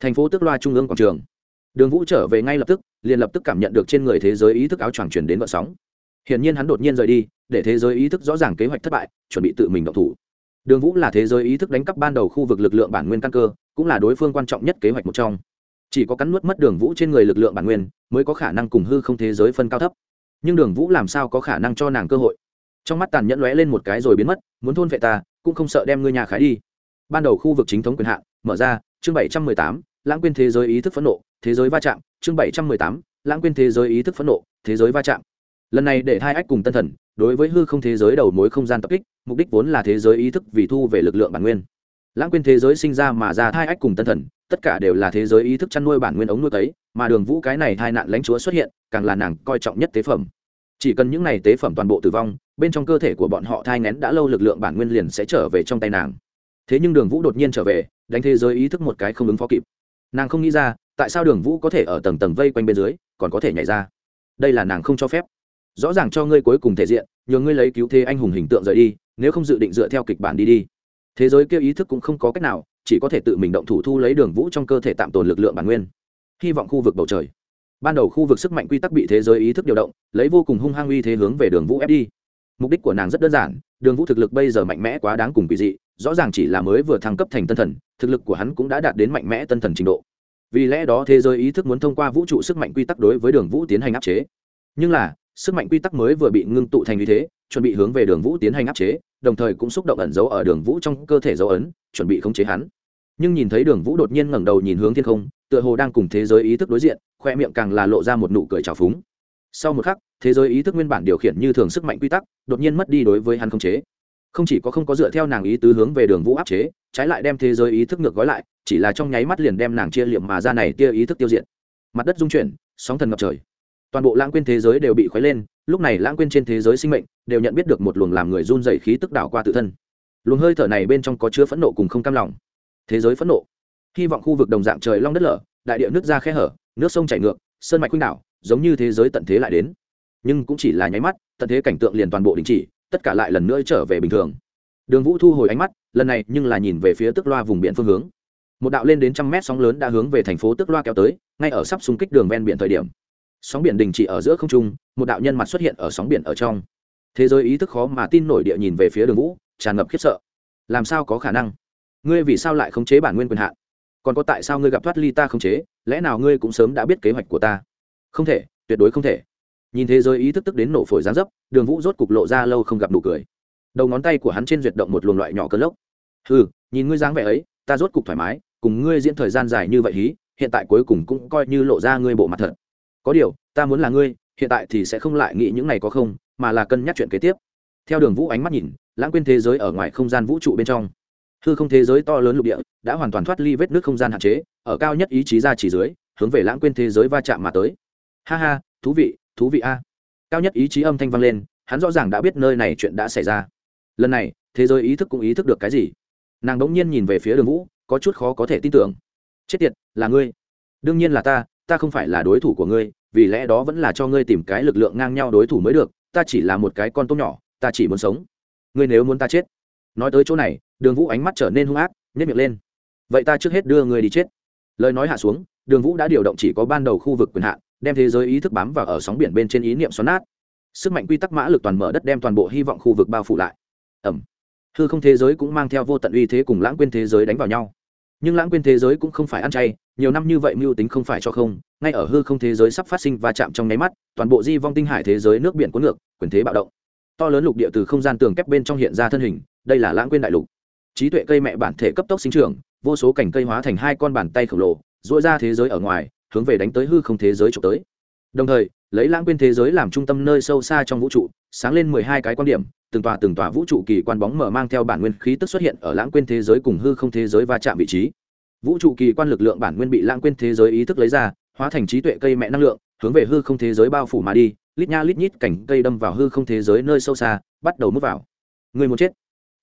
Thành phố tức loa trung ương quảng trường. Đường vũ trở về ngay lập tức, liền lập tức cảm nhận được trên người thế giới ý thức áo choàng chuyển đến vận sóng. Hiển nhiên hắn đột nhiên rời đi, để thế giới ý thức rõ ràng kế hoạch thất bại, chuẩn bị tự mình động thủ. Đường vũ là thế giới ý thức đánh cắp ban đầu khu vực lực lượng bản nguyên căn cơ cũng là đối phương quan trọng nhất kế hoạch một trong. Chỉ có cắn nuốt mất đường vũ trên người lực lượng bản nguyên, mới có khả năng cùng hư không thế giới phân cao thấp. Nhưng đường vũ làm sao có khả năng cho nàng cơ hội? Trong mắt tàn nhẫn lóe lên một cái rồi biến mất, muốn thôn vệ ta, cũng không sợ đem ngươi nhà khái đi. Ban đầu khu vực chính thống quyền hạn, mở ra, chương bảy trăm mười tám, lãng quên thế giới ý thức phẫn nộ, thế giới va chạm, chương bảy trăm mười tám, lãng quên thế giới ý thức phẫn nộ, thế giới va chạm. Lần này để hai ách cùng tân thần, đối với hư không thế giới đầu mối không gian tập kích, mục đích vốn là thế giới ý thức vì thu về lực lượng bản nguyên lãng quên thế giới sinh ra mà ra thai ách cùng tân thần, tất cả đều là thế giới ý thức chăn nuôi bản nguyên ống nuôi tấy mà đường vũ cái này hai nạn lãnh chúa xuất hiện, càng là nàng coi trọng nhất tế phẩm. Chỉ cần những này tế phẩm toàn bộ tử vong, bên trong cơ thể của bọn họ thai ngén đã lâu lực lượng bản nguyên liền sẽ trở về trong tay nàng. Thế nhưng đường vũ đột nhiên trở về, đánh thế giới ý thức một cái không ứng phó kịp. Nàng không nghĩ ra, tại sao đường vũ có thể ở tầng tầng vây quanh bên dưới, còn có thể nhảy ra. Đây là nàng không cho phép. Rõ ràng cho ngươi cuối cùng thể diện, nhờ ngươi lấy cứu thế anh hùng hình tượng rời đi, nếu không dự định dựa theo kịch bản đi đi thế giới kia ý thức cũng không có cách nào, chỉ có thể tự mình động thủ thu lấy đường vũ trong cơ thể tạm tồn lực lượng bản nguyên. Hy vọng khu vực bầu trời. Ban đầu khu vực sức mạnh quy tắc bị thế giới ý thức điều động, lấy vô cùng hung hăng uy thế hướng về đường vũ ép đi. Mục đích của nàng rất đơn giản, đường vũ thực lực bây giờ mạnh mẽ quá đáng cùng kỳ dị, rõ ràng chỉ là mới vừa thăng cấp thành tân thần, thực lực của hắn cũng đã đạt đến mạnh mẽ tân thần trình độ. Vì lẽ đó thế giới ý thức muốn thông qua vũ trụ sức mạnh quy tắc đối với đường vũ tiến hành áp chế. Nhưng là, sức mạnh quy tắc mới vừa bị ngưng tụ thành như thế chuẩn bị hướng về đường vũ tiến hành áp chế, đồng thời cũng xúc động ẩn giấu ở đường vũ trong cơ thể dấu ấn, chuẩn bị khống chế hắn. Nhưng nhìn thấy đường vũ đột nhiên ngẩng đầu nhìn hướng thiên không, tựa hồ đang cùng thế giới ý thức đối diện, khoe miệng càng là lộ ra một nụ cười trào phúng. Sau một khắc, thế giới ý thức nguyên bản điều khiển như thường sức mạnh quy tắc, đột nhiên mất đi đối với hắn khống chế. Không chỉ có không có dựa theo nàng ý tứ hướng về đường vũ áp chế, trái lại đem thế giới ý thức ngược gói lại, chỉ là trong nháy mắt liền đem nàng chia liệm mà ra này tia ý thức tiêu diệt. Mặt đất dung chuyển, sóng thần ngập trời toàn bộ lãng quên thế giới đều bị khuấy lên, lúc này lãng quên trên thế giới sinh mệnh, đều nhận biết được một luồng làm người run dày khí tức đảo qua tự thân. Luồng hơi thở này bên trong có chứa phẫn nộ cùng không cam lòng. Thế giới phẫn nộ. Hy vọng khu vực đồng dạng trời long đất lở, đại địa nước ra khe hở, nước sông chảy ngược, sơn mạch khuynh đảo, giống như thế giới tận thế lại đến. Nhưng cũng chỉ là nháy mắt, tận thế cảnh tượng liền toàn bộ đình chỉ, tất cả lại lần nữa trở về bình thường. Đường vũ thu hồi ánh mắt, lần này nhưng là nhìn về phía tức loa vùng biển phương hướng. Một đạo lên đến trăm mét sóng lớn đã hướng về thành phố tức loa kéo tới, ngay ở sắp xung kích đường ven biển thời điểm sóng biển đình chỉ ở giữa không trung, một đạo nhân mặt xuất hiện ở sóng biển ở trong. Thế giới ý thức khó mà tin nổi địa nhìn về phía đường vũ, tràn ngập khiếp sợ. Làm sao có khả năng? Ngươi vì sao lại khống chế bản nguyên quyền hạn? Còn có tại sao ngươi gặp thoát ly ta khống chế, lẽ nào ngươi cũng sớm đã biết kế hoạch của ta? Không thể, tuyệt đối không thể. Nhìn thế giới ý thức tức đến nổ phổi gián dấp, đường vũ rốt cục lộ ra lâu không gặp nụ cười. Đầu ngón tay của hắn trên duyệt động một luồng loại nhỏ cơn lốc. Ừ nhìn ngươi dáng vẻ ấy, ta rốt cục thoải mái, cùng ngươi diễn thời gian dài như vậy hí, hiện tại cuối cùng cũng coi như lộ ra ngươi bộ mặt thật có điều, ta muốn là ngươi, hiện tại thì sẽ không lại nghĩ những này có không, mà là cân nhắc chuyện kế tiếp. Theo đường vũ ánh mắt nhìn, lãng quên thế giới ở ngoài không gian vũ trụ bên trong. Hư không thế giới to lớn lục địa, đã hoàn toàn thoát ly vết nước không gian hạn chế, ở cao nhất ý chí ra chỉ dưới, hướng về lãng quên thế giới va chạm mà tới. Ha ha, thú vị thú vị a. Cao nhất ý chí âm thanh vang lên, hắn rõ ràng đã biết nơi này chuyện đã xảy ra. Lần này, thế giới ý thức cũng ý thức được cái gì? Nàng đ ỗ n g nhiên nhìn về phía đường vũ, có chút khó có thể tin tưởng. Chết tiệt, là ngươi. Đương nhiên là ta ta không phải là đối thủ của ngươi, vì lẽ đó vẫn là cho ngươi tìm cái lực lượng ngang nhau đối thủ mới được, ta chỉ là một cái con tôm nhỏ, ta chỉ muốn sống. Ngươi nếu muốn ta chết, nói tới chỗ này, đường vũ ánh mắt trở nên hung ác nhét miệng lên. Vậy ta trước hết đưa ngươi đi chết. Lời nói hạ xuống, đường vũ đã điều động chỉ có ban đầu khu vực quyền hạn, đem thế giới ý thức bám vào ở sóng biển bên trên ý niệm xoắn nát. Sức mạnh quy tắc mã lực toàn mở đất đem toàn bộ hy vọng khu vực bao phủ lại. Ẩm. Hư không thế giới cũng mang theo vô tận uy thế cùng lãng quên thế giới đánh vào nhau nhưng lãng quên thế giới cũng không phải ăn chay, nhiều năm như vậy mưu tính không phải cho không, ngay ở hư không thế giới sắp phát sinh và chạm trong nháy mắt, toàn bộ di vong tinh hải thế giới nước biển cuốn ngược, quyền thế bạo động. To lớn lục địa từ không gian tường kép bên trong hiện ra thân hình, đây là lãng quên đại lục. Trí tuệ cây mẹ bản thể cấp tốc sinh trưởng, vô số cành cây hóa thành hai con bàn tay khổng lồ dỗi ra thế giới ở ngoài, hướng về đánh tới hư không thế giới trộm tới. Đồng thời lấy lãng quên thế giới làm trung tâm nơi sâu xa trong vũ trụ, sáng lên mười hai cái quan điểm, từng tòa từng tòa vũ trụ kỳ quan bóng mở mang theo bản nguyên khí tức xuất hiện ở lãng quên thế giới cùng hư không thế giới va chạm vị trí. Vũ trụ kỳ quan lực lượng bản nguyên bị lãng quên thế giới ý thức lấy ra, hóa thành trí tuệ cây mẹ năng lượng, hướng về hư không thế giới bao phủ mà đi, lít nha lít nhít cảnh cây đâm vào hư không thế giới nơi sâu xa, bắt đầu mút vào. Người muốn chết.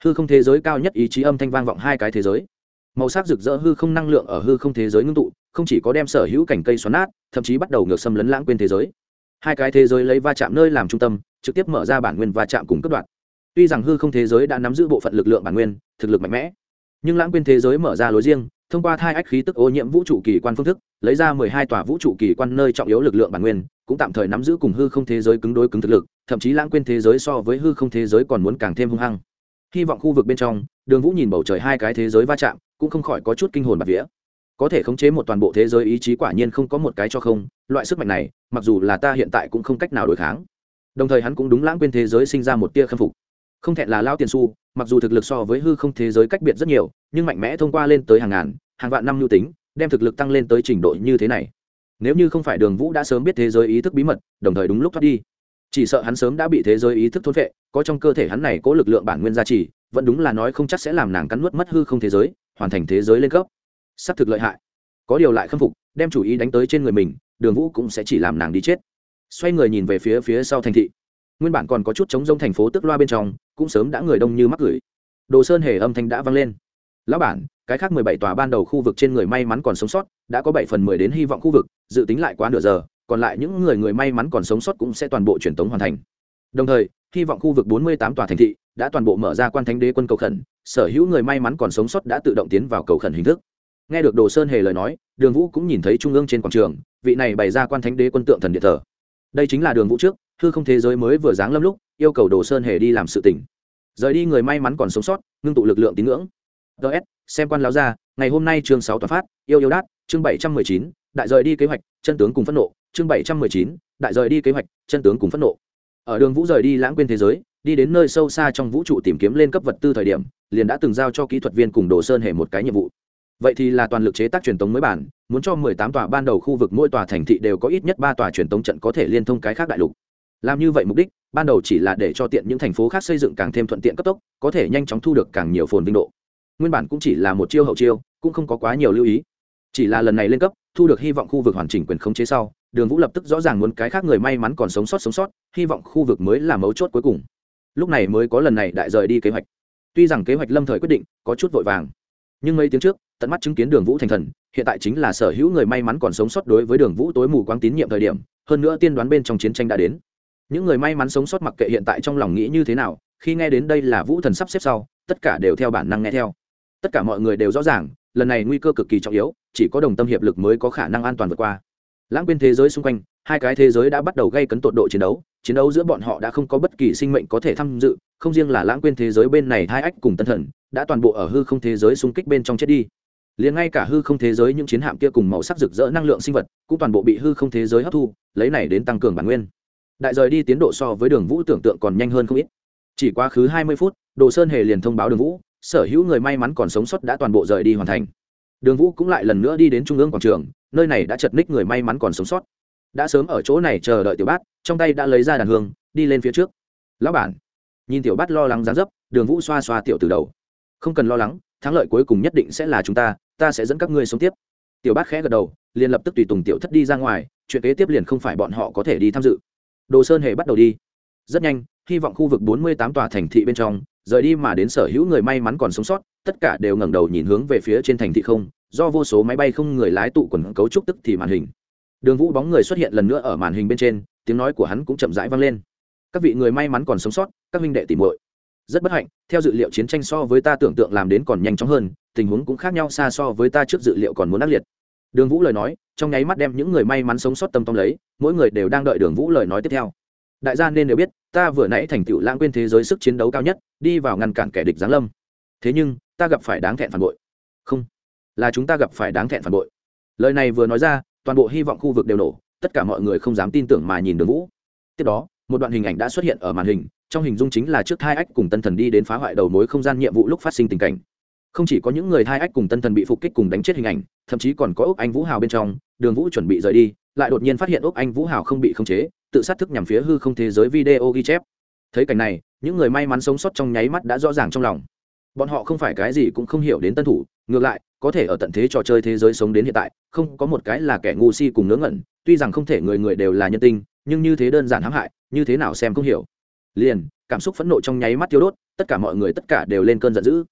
Hư không thế giới cao nhất ý chí âm thanh vang vọng hai cái thế giới. Màu sắc rực rỡ hư không năng lượng ở hư không thế giới ngưng tụ, không chỉ có đem sở hữu cảnh cây xoắn nát, thậm chí bắt đầu ngược xâm lấn lãng quên thế giới hai cái thế giới lấy va chạm nơi làm trung tâm, trực tiếp mở ra bản nguyên va chạm cùng cấp đoạn tuy rằng hư không thế giới đã nắm giữ bộ phận lực lượng bản nguyên, thực lực mạnh mẽ, nhưng lãng quên thế giới mở ra lối riêng, thông qua thai ách khí tức ô nhiễm vũ trụ kỳ quan phương thức, lấy ra mười hai tòa vũ trụ kỳ quan nơi trọng yếu lực lượng bản nguyên, cũng tạm thời nắm giữ cùng hư không thế giới cứng đối cứng thực lực, thậm chí lãng quên thế giới so với hư không thế giới còn muốn càng thêm hung hăng. Hy vọng khu vực bên trong, đường vũ nhìn bầu trời hai cái thế giới va chạm, cũng không khỏi có chút kinh hồn bạt vía. Có thể khống chế một toàn bộ thế giới ý chí quả nhiên không có một cái cho không, loại sức mạnh này mặc dù là ta hiện tại cũng không cách nào đối kháng. Đồng thời hắn cũng đúng lãng quên thế giới sinh ra một tia khâm phục. Không thẹn là lao tiền su mặc dù thực lực so với hư không thế giới cách biệt rất nhiều, nhưng mạnh mẽ thông qua lên tới hàng ngàn, hàng vạn năm nhu tính, đem thực lực tăng lên tới trình độ như thế này. Nếu như không phải đường vũ đã sớm biết thế giới ý thức bí mật, đồng thời đúng lúc thoát đi. Chỉ sợ hắn sớm đã bị thế giới ý thức thôn vệ có trong cơ thể hắn này có lực lượng bản nguyên gia trì, vẫn đúng là nói không chắc sẽ làm nàng cắn nuốt mất hư không thế giới, hoàn thành thế giới lên cấp. S thực lợi hại. Có điều lại khâm phục, đem chủ ý đánh tới trên người mình đường vũ cũng sẽ chỉ làm nàng đi chết. Xoay người nhìn về phía phía sau thành thị. Nguyên bản còn có chút chống rông thành phố tức loa bên trong, cũng sớm đã người đông như mắc gửi. Đồ sơn hề âm thanh đã vang lên. Lão bản, cái khác mười bảy tòa ban đầu khu vực trên người may mắn còn sống sót, đã có bảy phần mười đến hy vọng khu vực, dự tính lại quá nửa giờ, còn lại những người người may mắn còn sống sót cũng sẽ toàn bộ truyền tống hoàn thành. Đồng thời, hy vọng khu vực bốn mươi tám tòa thành thị đã toàn bộ mở ra quan thánh đế quân cầu khẩn, sở hữu người may mắn còn sống sót đã tự động tiến vào cầu khẩn hình thức nghe được đồ sơn hề lời nói, đường vũ cũng nhìn thấy trung ương trên quảng trường, vị này bày ra quan thánh đế quân tượng thần điện thờ. Đây chính là đường vũ trước, hư không thế giới mới vừa giáng lâm lúc, yêu cầu đồ sơn hề đi làm sự tỉnh rời đi người may mắn còn sống sót, ngưng tụ lực lượng tín ngưỡng. Ts xem quan láo ra, ngày hôm nay chương sáu toàn phát, yêu yêu đát, chương bảy trăm mười chín, đại rời đi kế hoạch, chân tướng cùng phẫn nộ, chương bảy trăm mười chín, đại rời đi kế hoạch, chân tướng cùng phẫn nộ. Ở đường vũ rời đi lãng quên thế giới, đi đến nơi sâu xa trong vũ trụ tìm kiếm lên cấp vật tư thời điểm, liền đã từng giao cho kỹ thuật viên cùng đồ sơn hề một cái nhiệm vụ vậy thì là toàn lực chế tác truyền tống mới bản, muốn cho mười tám tòa ban đầu khu vực mỗi tòa thành thị đều có ít nhất ba tòa truyền tống trận có thể liên thông cái khác đại lục. Làm như vậy mục đích, ban đầu chỉ là để cho tiện những thành phố khác xây dựng càng thêm thuận tiện cấp tốc, có thể nhanh chóng thu được càng nhiều phồn vinh độ. Nguyên bản cũng chỉ là một chiêu hậu chiêu, cũng không có quá nhiều lưu ý. Chỉ là lần này lên cấp, thu được hy vọng khu vực hoàn chỉnh quyền khống chế sau, đường vũ lập tức rõ ràng muốn cái khác người may mắn còn sống sót sống sót, hy vọng khu vực mới là mấu chốt cuối cùng. Lúc này mới có lần này đại rời đi kế hoạch. Tuy rằng kế hoạch lâm thời quyết định, có chút vội vàng. Nhưng mấy tiếng trước tận mắt chứng kiến đường vũ thành thần, hiện tại chính là sở hữu người may mắn còn sống sót đối với đường vũ tối mù quáng tín nhiệm thời điểm, hơn nữa tiên đoán bên trong chiến tranh đã đến. Những người may mắn sống sót mặc kệ hiện tại trong lòng nghĩ như thế nào, khi nghe đến đây là vũ thần sắp xếp sau, tất cả đều theo bản năng nghe theo. Tất cả mọi người đều rõ ràng, lần này nguy cơ cực kỳ trọng yếu, chỉ có đồng tâm hiệp lực mới có khả năng an toàn vượt qua. Lãng quên thế giới xung quanh, hai cái thế giới đã bắt đầu gây cấn tột độ chiến đấu chiến đấu giữa bọn họ đã không có bất kỳ sinh mệnh có thể tham dự, không riêng là lãng quên thế giới bên này hai ách cùng tân thần, đã toàn bộ ở hư không thế giới xung kích bên trong chết đi liền ngay cả hư không thế giới những chiến hạm kia cùng màu sắc rực rỡ năng lượng sinh vật cũng toàn bộ bị hư không thế giới hấp thu, lấy này đến tăng cường bản nguyên. Đại rời đi tiến độ so với đường vũ tưởng tượng còn nhanh hơn không ít. Chỉ quá khứ hai mươi phút, đồ sơn hề liền thông báo đường vũ, sở hữu người may mắn còn sống sót đã toàn bộ rời đi hoàn thành. Đường vũ cũng lại lần nữa đi đến trung ương quảng trường, nơi này đã chật ních người may mắn còn sống sót. Đã sớm ở chỗ này chờ đợi tiểu bát, trong tay đã lấy ra đàn hương, đi lên phía trước. Lão bản. Nhìn tiểu bát lo lắng dán dấp, đường vũ xoa xoa tiểu từ đầu. Không cần lo lắng, thắng lợi cuối cùng nhất định sẽ là chúng ta ta sẽ dẫn các ngươi sống tiếp. Tiểu bát khẽ gật đầu, liền lập tức tùy tùng tiểu thất đi ra ngoài, chuyện kế tiếp liền không phải bọn họ có thể đi tham dự. Đồ sơn hề bắt đầu đi. Rất nhanh, hy vọng khu vực bốn mươi tám tòa thành thị bên trong, rời đi mà đến sở hữu người may mắn còn sống sót, tất cả đều ngẩng đầu nhìn hướng về phía trên thành thị không, do vô số máy bay không người lái tụ quần cấu trúc tức thì màn hình. Đường vũ bóng người xuất hiện lần nữa ở màn hình bên trên, tiếng nói của hắn cũng chậm rãi vang lên. Các vị người may mắn còn sống sót, các huynh đệ tìm muội rất bất hạnh, theo dự liệu chiến tranh so với ta tưởng tượng làm đến còn nhanh chóng hơn, tình huống cũng khác nhau xa so với ta trước dự liệu còn muốn ác liệt. Đường vũ lời nói, trong nháy mắt đem những người may mắn sống sót tâm tông lấy, mỗi người đều đang đợi đường vũ lời nói tiếp theo. Đại gia nên đều biết, ta vừa nãy thành tựu lãng quên thế giới sức chiến đấu cao nhất, đi vào ngăn cản kẻ địch giáng lâm. Thế nhưng, ta gặp phải đáng thẹn phản bội. Không, là chúng ta gặp phải đáng thẹn phản bội. Lời này vừa nói ra, toàn bộ hy vọng khu vực đều nổ, tất cả mọi người không dám tin tưởng mà nhìn đường vũ. Tiếp đó một đoạn hình ảnh đã xuất hiện ở màn hình, trong hình dung chính là trước hai ách cùng tân thần đi đến phá hoại đầu mối không gian nhiệm vụ lúc phát sinh tình cảnh. Không chỉ có những người hai ách cùng tân thần bị phục kích cùng đánh chết hình ảnh, thậm chí còn có úc anh vũ hào bên trong, đường vũ chuẩn bị rời đi, lại đột nhiên phát hiện úc anh vũ hào không bị khống chế, tự sát thức nhằm phía hư không thế giới video ghi chép. Thấy cảnh này, những người may mắn sống sót trong nháy mắt đã rõ ràng trong lòng. Bọn họ không phải cái gì cũng không hiểu đến tân thủ, ngược lại, có thể ở tận thế trò chơi thế giới sống đến hiện tại, không có một cái là kẻ ngu si cùng ngớ ngẩn, tuy rằng không thể người người đều là nhân tinh nhưng như thế đơn giản hãm hại, như thế nào xem không hiểu. Liền, cảm xúc phẫn nộ trong nháy mắt tiêu đốt, tất cả mọi người tất cả đều lên cơn giận dữ.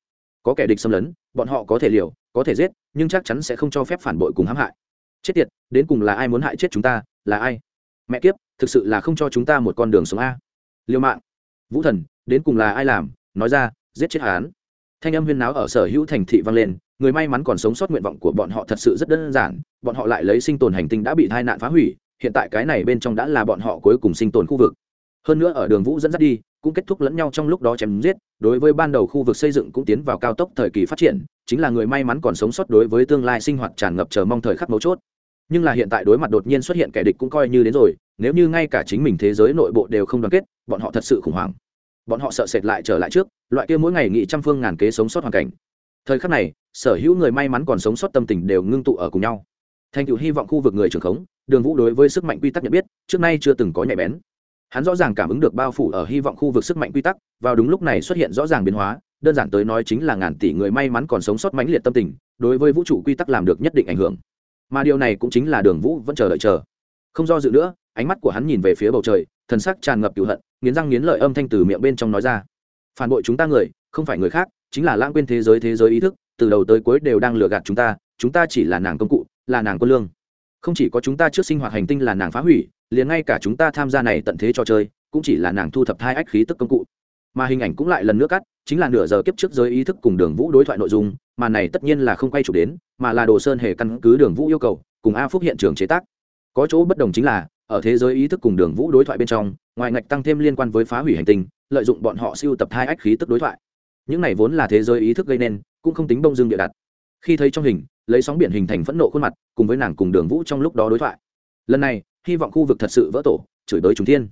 Có kẻ địch xâm lấn, bọn họ có thể liều, có thể giết, nhưng chắc chắn sẽ không cho phép phản bội cùng hãm hại. Chết tiệt, đến cùng là ai muốn hại chết chúng ta, là ai? Mẹ kiếp, thực sự là không cho chúng ta một con đường sống a. Liêu mạng. Vũ thần, đến cùng là ai làm? Nói ra, giết chết hắn. Thanh âm huyên náo ở sở hữu thành thị vang lên, người may mắn còn sống sót nguyện vọng của bọn họ thật sự rất đơn giản, bọn họ lại lấy sinh tồn hành tinh đã bị tai nạn phá hủy hiện tại cái này bên trong đã là bọn họ cuối cùng sinh tồn khu vực. Hơn nữa ở đường vũ dẫn dắt đi, cũng kết thúc lẫn nhau trong lúc đó chém giết, đối với ban đầu khu vực xây dựng cũng tiến vào cao tốc thời kỳ phát triển, chính là người may mắn còn sống sót đối với tương lai sinh hoạt tràn ngập chờ mong thời khắc mấu chốt. Nhưng là hiện tại đối mặt đột nhiên xuất hiện kẻ địch cũng coi như đến rồi, nếu như ngay cả chính mình thế giới nội bộ đều không đoàn kết, bọn họ thật sự khủng hoảng. Bọn họ sợ sệt lại trở lại trước, loại kia mỗi ngày nghị trăm phương ngàn kế sống sót hoàn cảnh. Thời khắc này, sở hữu người may mắn còn sống sót tâm tình đều ngưng tụ ở cùng nhau. Thành tựu hy vọng khu vực người trưởng khống đường vũ đối với sức mạnh quy tắc nhận biết, trước nay chưa từng có nhạy bén. Hắn rõ ràng cảm ứng được bao phủ ở hy vọng khu vực sức mạnh quy tắc, vào đúng lúc này xuất hiện rõ ràng biến hóa, đơn giản tới nói chính là ngàn tỷ người may mắn còn sống sót mãnh liệt tâm tình, đối với vũ trụ quy tắc làm được nhất định ảnh hưởng. Mà điều này cũng chính là đường vũ vẫn chờ đợi chờ. Không do dự nữa, ánh mắt của hắn nhìn về phía bầu trời, thần sắc tràn ngập cựu hận, nghiến răng nghiến lợi âm thanh từ miệng bên trong nói ra. Phản bội chúng ta người, không phải người khác, chính là lãng quên thế giới thế giới ý thức, từ đầu tới cuối đều đang lừa gạt chúng ta chúng ta chỉ là nàng công cụ, là nàng quân lương không chỉ có chúng ta trước sinh hoạt hành tinh là nàng phá hủy, liền ngay cả chúng ta tham gia này tận thế trò chơi, cũng chỉ là nàng thu thập hai ách khí tức công cụ. Mà hình ảnh cũng lại lần nữa cắt, chính là nửa giờ kiếp trước giới ý thức cùng đường vũ đối thoại nội dung, mà này tất nhiên là không quay chụp đến, mà là đồ sơn hề căn cứ đường vũ yêu cầu, cùng a phúc hiện trường chế tác. Có chỗ bất đồng chính là, ở thế giới ý thức cùng đường vũ đối thoại bên trong, ngoài ngạch tăng thêm liên quan với phá hủy hành tinh, lợi dụng bọn họ siêu tập hai ách khí tức đối thoại. Những này vốn là thế giới ý thức gây nên, cũng không tính bông dương địa đặt. Khi thấy trong hình lấy sóng biển hình thành phẫn nộ khuôn mặt, cùng với nàng cùng đường vũ trong lúc đó đối thoại. Lần này, hy vọng khu vực thật sự vỡ tổ, chửi bới chúng thiên.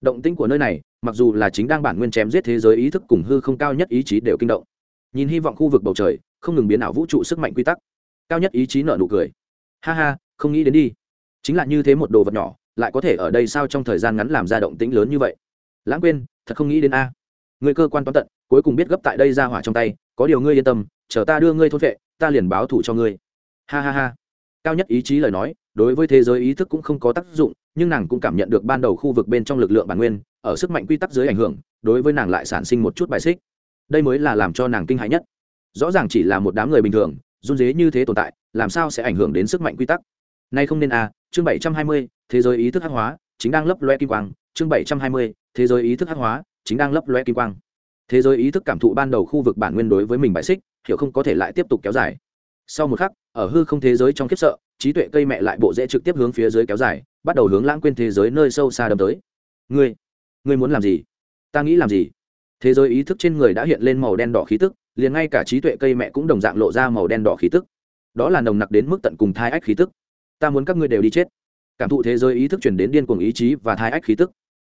Động tĩnh của nơi này, mặc dù là chính đang bản nguyên chém giết thế giới ý thức cùng hư không cao nhất ý chí đều kinh động. Nhìn hy vọng khu vực bầu trời, không ngừng biến ảo vũ trụ sức mạnh quy tắc. Cao nhất ý chí nợ nụ cười. Ha ha, không nghĩ đến đi. Chính là như thế một đồ vật nhỏ, lại có thể ở đây sao trong thời gian ngắn làm ra động tĩnh lớn như vậy? Lãng quên, thật không nghĩ đến a. Người cơ quan toán tận, cuối cùng biết gấp tại đây ra hỏa trong tay, có điều ngươi yên tâm, chờ ta đưa ngươi thôn vệ ta liền báo thủ cho ngươi. Ha ha ha. Cao nhất ý chí lời nói, đối với thế giới ý thức cũng không có tác dụng, nhưng nàng cũng cảm nhận được ban đầu khu vực bên trong lực lượng bản nguyên, ở sức mạnh quy tắc dưới ảnh hưởng, đối với nàng lại sản sinh một chút bài xích. Đây mới là làm cho nàng kinh hãi nhất. Rõ ràng chỉ là một đám người bình thường, run dế như thế tồn tại, làm sao sẽ ảnh hưởng đến sức mạnh quy tắc? Nay không nên à chương bảy trăm hai mươi, thế giới ý thức hắc hóa, chính đang lấp loe kim quang, chương bảy trăm hai mươi, thế giới ý thức hắc hóa, chính đang lấp loe kim quang thế giới ý thức cảm thụ ban đầu khu vực bản nguyên đối với mình bại xích, hiểu không có thể lại tiếp tục kéo dài. Sau một khắc, ở hư không thế giới trong khiếp sợ, trí tuệ cây mẹ lại bộ dễ trực tiếp hướng phía dưới kéo dài, bắt đầu hướng lãng quên thế giới nơi sâu xa đâm tới. Ngươi ngươi muốn làm gì? Ta nghĩ làm gì? Thế giới ý thức trên người đã hiện lên màu đen đỏ khí tức, liền ngay cả trí tuệ cây mẹ cũng đồng dạng lộ ra màu đen đỏ khí tức. Đó là nồng nặc đến mức tận cùng thai ách khí tức. Ta muốn các ngươi đều đi chết. Cảm thụ thế giới ý thức chuyển đến điên cuồng ý chí và thai ách khí tức.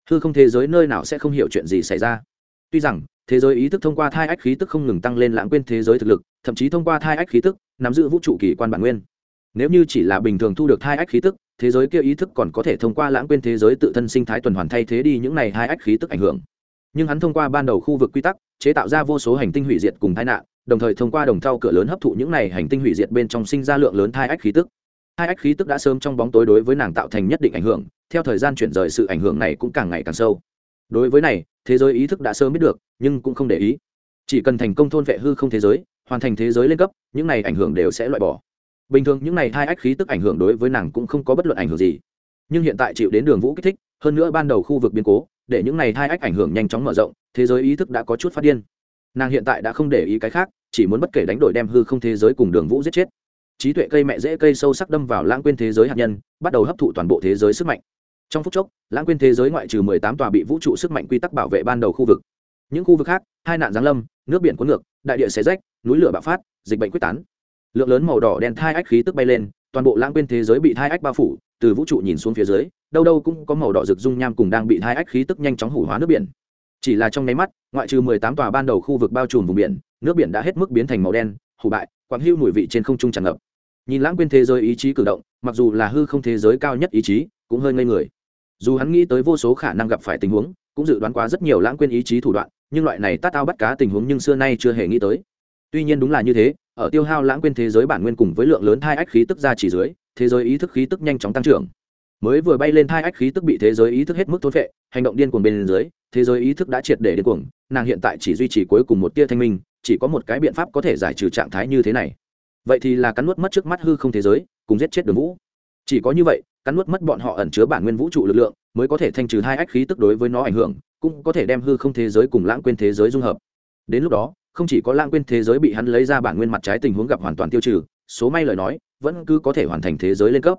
Hư không thế giới nơi nào sẽ không hiểu chuyện gì xảy ra. Tuy rằng thế giới ý thức thông qua thai ách khí tức không ngừng tăng lên lãng quên thế giới thực lực, thậm chí thông qua thai ách khí tức, nắm giữ vũ trụ kỳ quan bản nguyên. Nếu như chỉ là bình thường thu được thai ách khí tức, thế giới kia ý thức còn có thể thông qua lãng quên thế giới tự thân sinh thái tuần hoàn thay thế đi những này hai ách khí tức ảnh hưởng. Nhưng hắn thông qua ban đầu khu vực quy tắc, chế tạo ra vô số hành tinh hủy diệt cùng tai nạn, đồng thời thông qua đồng thau cửa lớn hấp thụ những này hành tinh hủy diệt bên trong sinh ra lượng lớn thai ách khí tức. Hai ách khí tức đã sớm trong bóng tối đối với nàng tạo thành nhất định ảnh hưởng, theo thời gian chuyển rời sự ảnh hưởng này cũng càng ngày càng sâu. Đối với này thế giới ý thức đã sớm biết được, nhưng cũng không để ý. Chỉ cần thành công thôn vệ hư không thế giới, hoàn thành thế giới lên cấp, những này ảnh hưởng đều sẽ loại bỏ. Bình thường những này hai ách khí tức ảnh hưởng đối với nàng cũng không có bất luận ảnh hưởng gì. Nhưng hiện tại chịu đến đường vũ kích thích, hơn nữa ban đầu khu vực biến cố, để những này hai ách ảnh hưởng nhanh chóng mở rộng, thế giới ý thức đã có chút phát điên. Nàng hiện tại đã không để ý cái khác, chỉ muốn bất kể đánh đổi đem hư không thế giới cùng đường vũ giết chết. Trí tuệ cây mẹ dễ cây sâu sắc đâm vào lãng quên thế giới hạt nhân, bắt đầu hấp thụ toàn bộ thế giới sức mạnh trong phút chốc, lãng quên thế giới ngoại trừ mười tám tòa bị vũ trụ sức mạnh quy tắc bảo vệ ban đầu khu vực. Những khu vực khác, hai nạn giáng lâm, nước biển cuốn ngược, đại địa xé rách, núi lửa bạo phát, dịch bệnh quyết tán. Lượng lớn màu đỏ đen thai ách khí tức bay lên, toàn bộ lãng quên thế giới bị thai ách bao phủ, từ vũ trụ nhìn xuống phía dưới, đâu đâu cũng có màu đỏ rực dung nham cùng đang bị thai ách khí tức nhanh chóng hủ hóa nước biển. Chỉ là trong nháy mắt, ngoại trừ mười tám tòa ban đầu khu vực bao trùm vùng biển, nước biển đã hết mức biến thành màu đen, hủ bại quặng hưu mùi vị trên không trung tràn ngập. Nhìn lãng quên thế giới ý chí cử động, mặc dù là hư không thế giới cao nhất ý chí, cũng hơi ngây người dù hắn nghĩ tới vô số khả năng gặp phải tình huống, cũng dự đoán quá rất nhiều lãng quên ý chí thủ đoạn, nhưng loại này tát ao bắt cá tình huống nhưng xưa nay chưa hề nghĩ tới. Tuy nhiên đúng là như thế, ở tiêu hao lãng quên thế giới bản nguyên cùng với lượng lớn thai ách khí tức ra chỉ dưới, thế giới ý thức khí tức nhanh chóng tăng trưởng. Mới vừa bay lên thai ách khí tức bị thế giới ý thức hết mức thôn vệ hành động điên cuồng bên dưới, thế giới ý thức đã triệt để điên cuồng, nàng hiện tại chỉ duy trì cuối cùng một tia thanh minh, chỉ có một cái biện pháp có thể giải trừ trạng thái như thế này. Vậy thì là cắn nuốt mất trước mắt hư không thế giới, cùng giết chết đường vũ. Chỉ có như vậy cắn nuốt mất bọn họ ẩn chứa bản nguyên vũ trụ lực lượng, mới có thể thanh trừ hai ách khí tức đối với nó ảnh hưởng, cũng có thể đem hư không thế giới cùng lãng quên thế giới dung hợp. Đến lúc đó, không chỉ có lãng quên thế giới bị hắn lấy ra bản nguyên mặt trái tình huống gặp hoàn toàn tiêu trừ, số may lời nói, vẫn cứ có thể hoàn thành thế giới lên cấp.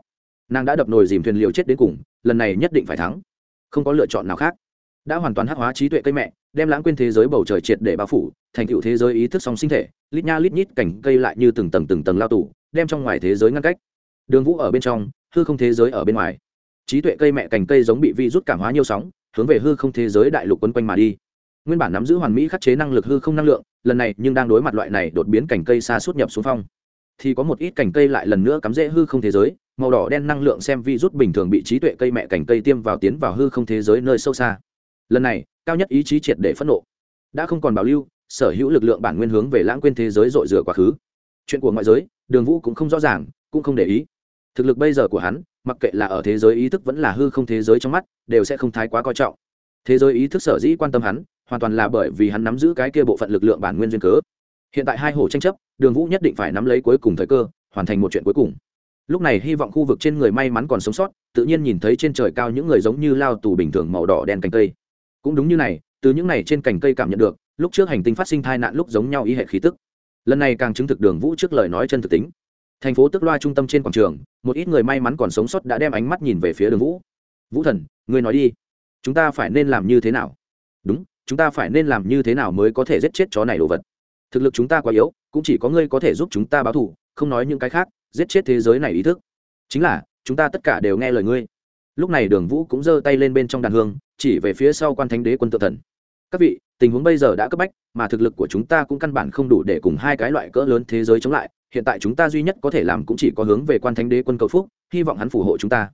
Nàng đã đập nồi dìm thuyền liều chết đến cùng, lần này nhất định phải thắng. Không có lựa chọn nào khác. Đã hoàn toàn hắc hóa trí tuệ cây mẹ, đem lãng quên thế giới bầu trời triệt để bao phủ, thành tựu thế giới ý thức song sinh thể, lít nha lít nhít cảnh cây lại như từng tầng từng tầng lao tủ đem trong ngoài thế giới ngăn cách. Đường vũ ở bên trong hư không thế giới ở bên ngoài. Trí tuệ cây mẹ cành cây giống bị vi rút cảm hóa nhiều sóng, hướng về hư không thế giới đại lục quấn quanh mà đi. Nguyên bản nắm giữ hoàn mỹ khắc chế năng lực hư không năng lượng, lần này nhưng đang đối mặt loại này đột biến cành cây xa suốt nhập xuống phong. Thì có một ít cành cây lại lần nữa cắm rễ hư không thế giới, màu đỏ đen năng lượng xem vi rút bình thường bị trí tuệ cây mẹ cành cây tiêm vào tiến vào hư không thế giới nơi sâu xa. Lần này, cao nhất ý chí triệt để phẫn nộ. Đã không còn bảo lưu, sở hữu lực lượng bản nguyên hướng về lãng quên thế giới dội rửa quá khứ. Chuyện của ngoại giới, đường vũ cũng không rõ ràng, cũng không để ý thực lực bây giờ của hắn, mặc kệ là ở thế giới ý thức vẫn là hư không thế giới trong mắt, đều sẽ không thái quá coi trọng. Thế giới ý thức sở dĩ quan tâm hắn, hoàn toàn là bởi vì hắn nắm giữ cái kia bộ phận lực lượng bản nguyên duyên cớ. Hiện tại hai hồ tranh chấp, đường vũ nhất định phải nắm lấy cuối cùng thời cơ, hoàn thành một chuyện cuối cùng. Lúc này hy vọng khu vực trên người may mắn còn sống sót, tự nhiên nhìn thấy trên trời cao những người giống như lao tù bình thường màu đỏ đen cành cây. Cũng đúng như này, từ những này trên cành cây cảm nhận được, lúc trước hành tinh phát sinh tai nạn lúc giống nhau ý hệ khí tức. Lần này càng chứng thực đường vũ trước lời nói chân thực tính thành phố tức loa trung tâm trên quảng trường, một ít người may mắn còn sống sót đã đem ánh mắt nhìn về phía đường vũ. Vũ thần, ngươi nói đi, chúng ta phải nên làm như thế nào? Đúng, chúng ta phải nên làm như thế nào mới có thể giết chết chó này đồ vật? Thực lực chúng ta quá yếu, cũng chỉ có ngươi có thể giúp chúng ta báo thù, không nói những cái khác, giết chết thế giới này ý thức. Chính là, chúng ta tất cả đều nghe lời ngươi. Lúc này đường vũ cũng giơ tay lên bên trong đàn hương, chỉ về phía sau quan thánh đế quân tự thần. Các vị, tình huống bây giờ đã cấp bách, mà thực lực của chúng ta cũng căn bản không đủ để cùng hai cái loại cỡ lớn thế giới chống lại hiện tại chúng ta duy nhất có thể làm cũng chỉ có hướng về quan thánh đế quân cầu phúc, hy vọng hắn phù hộ chúng ta.